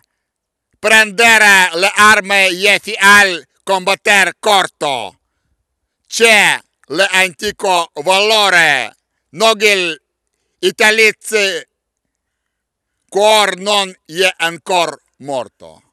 prendere le armi yeti al combattere corto. C'è l'antico valore, nogil il cuor non è ancora morto.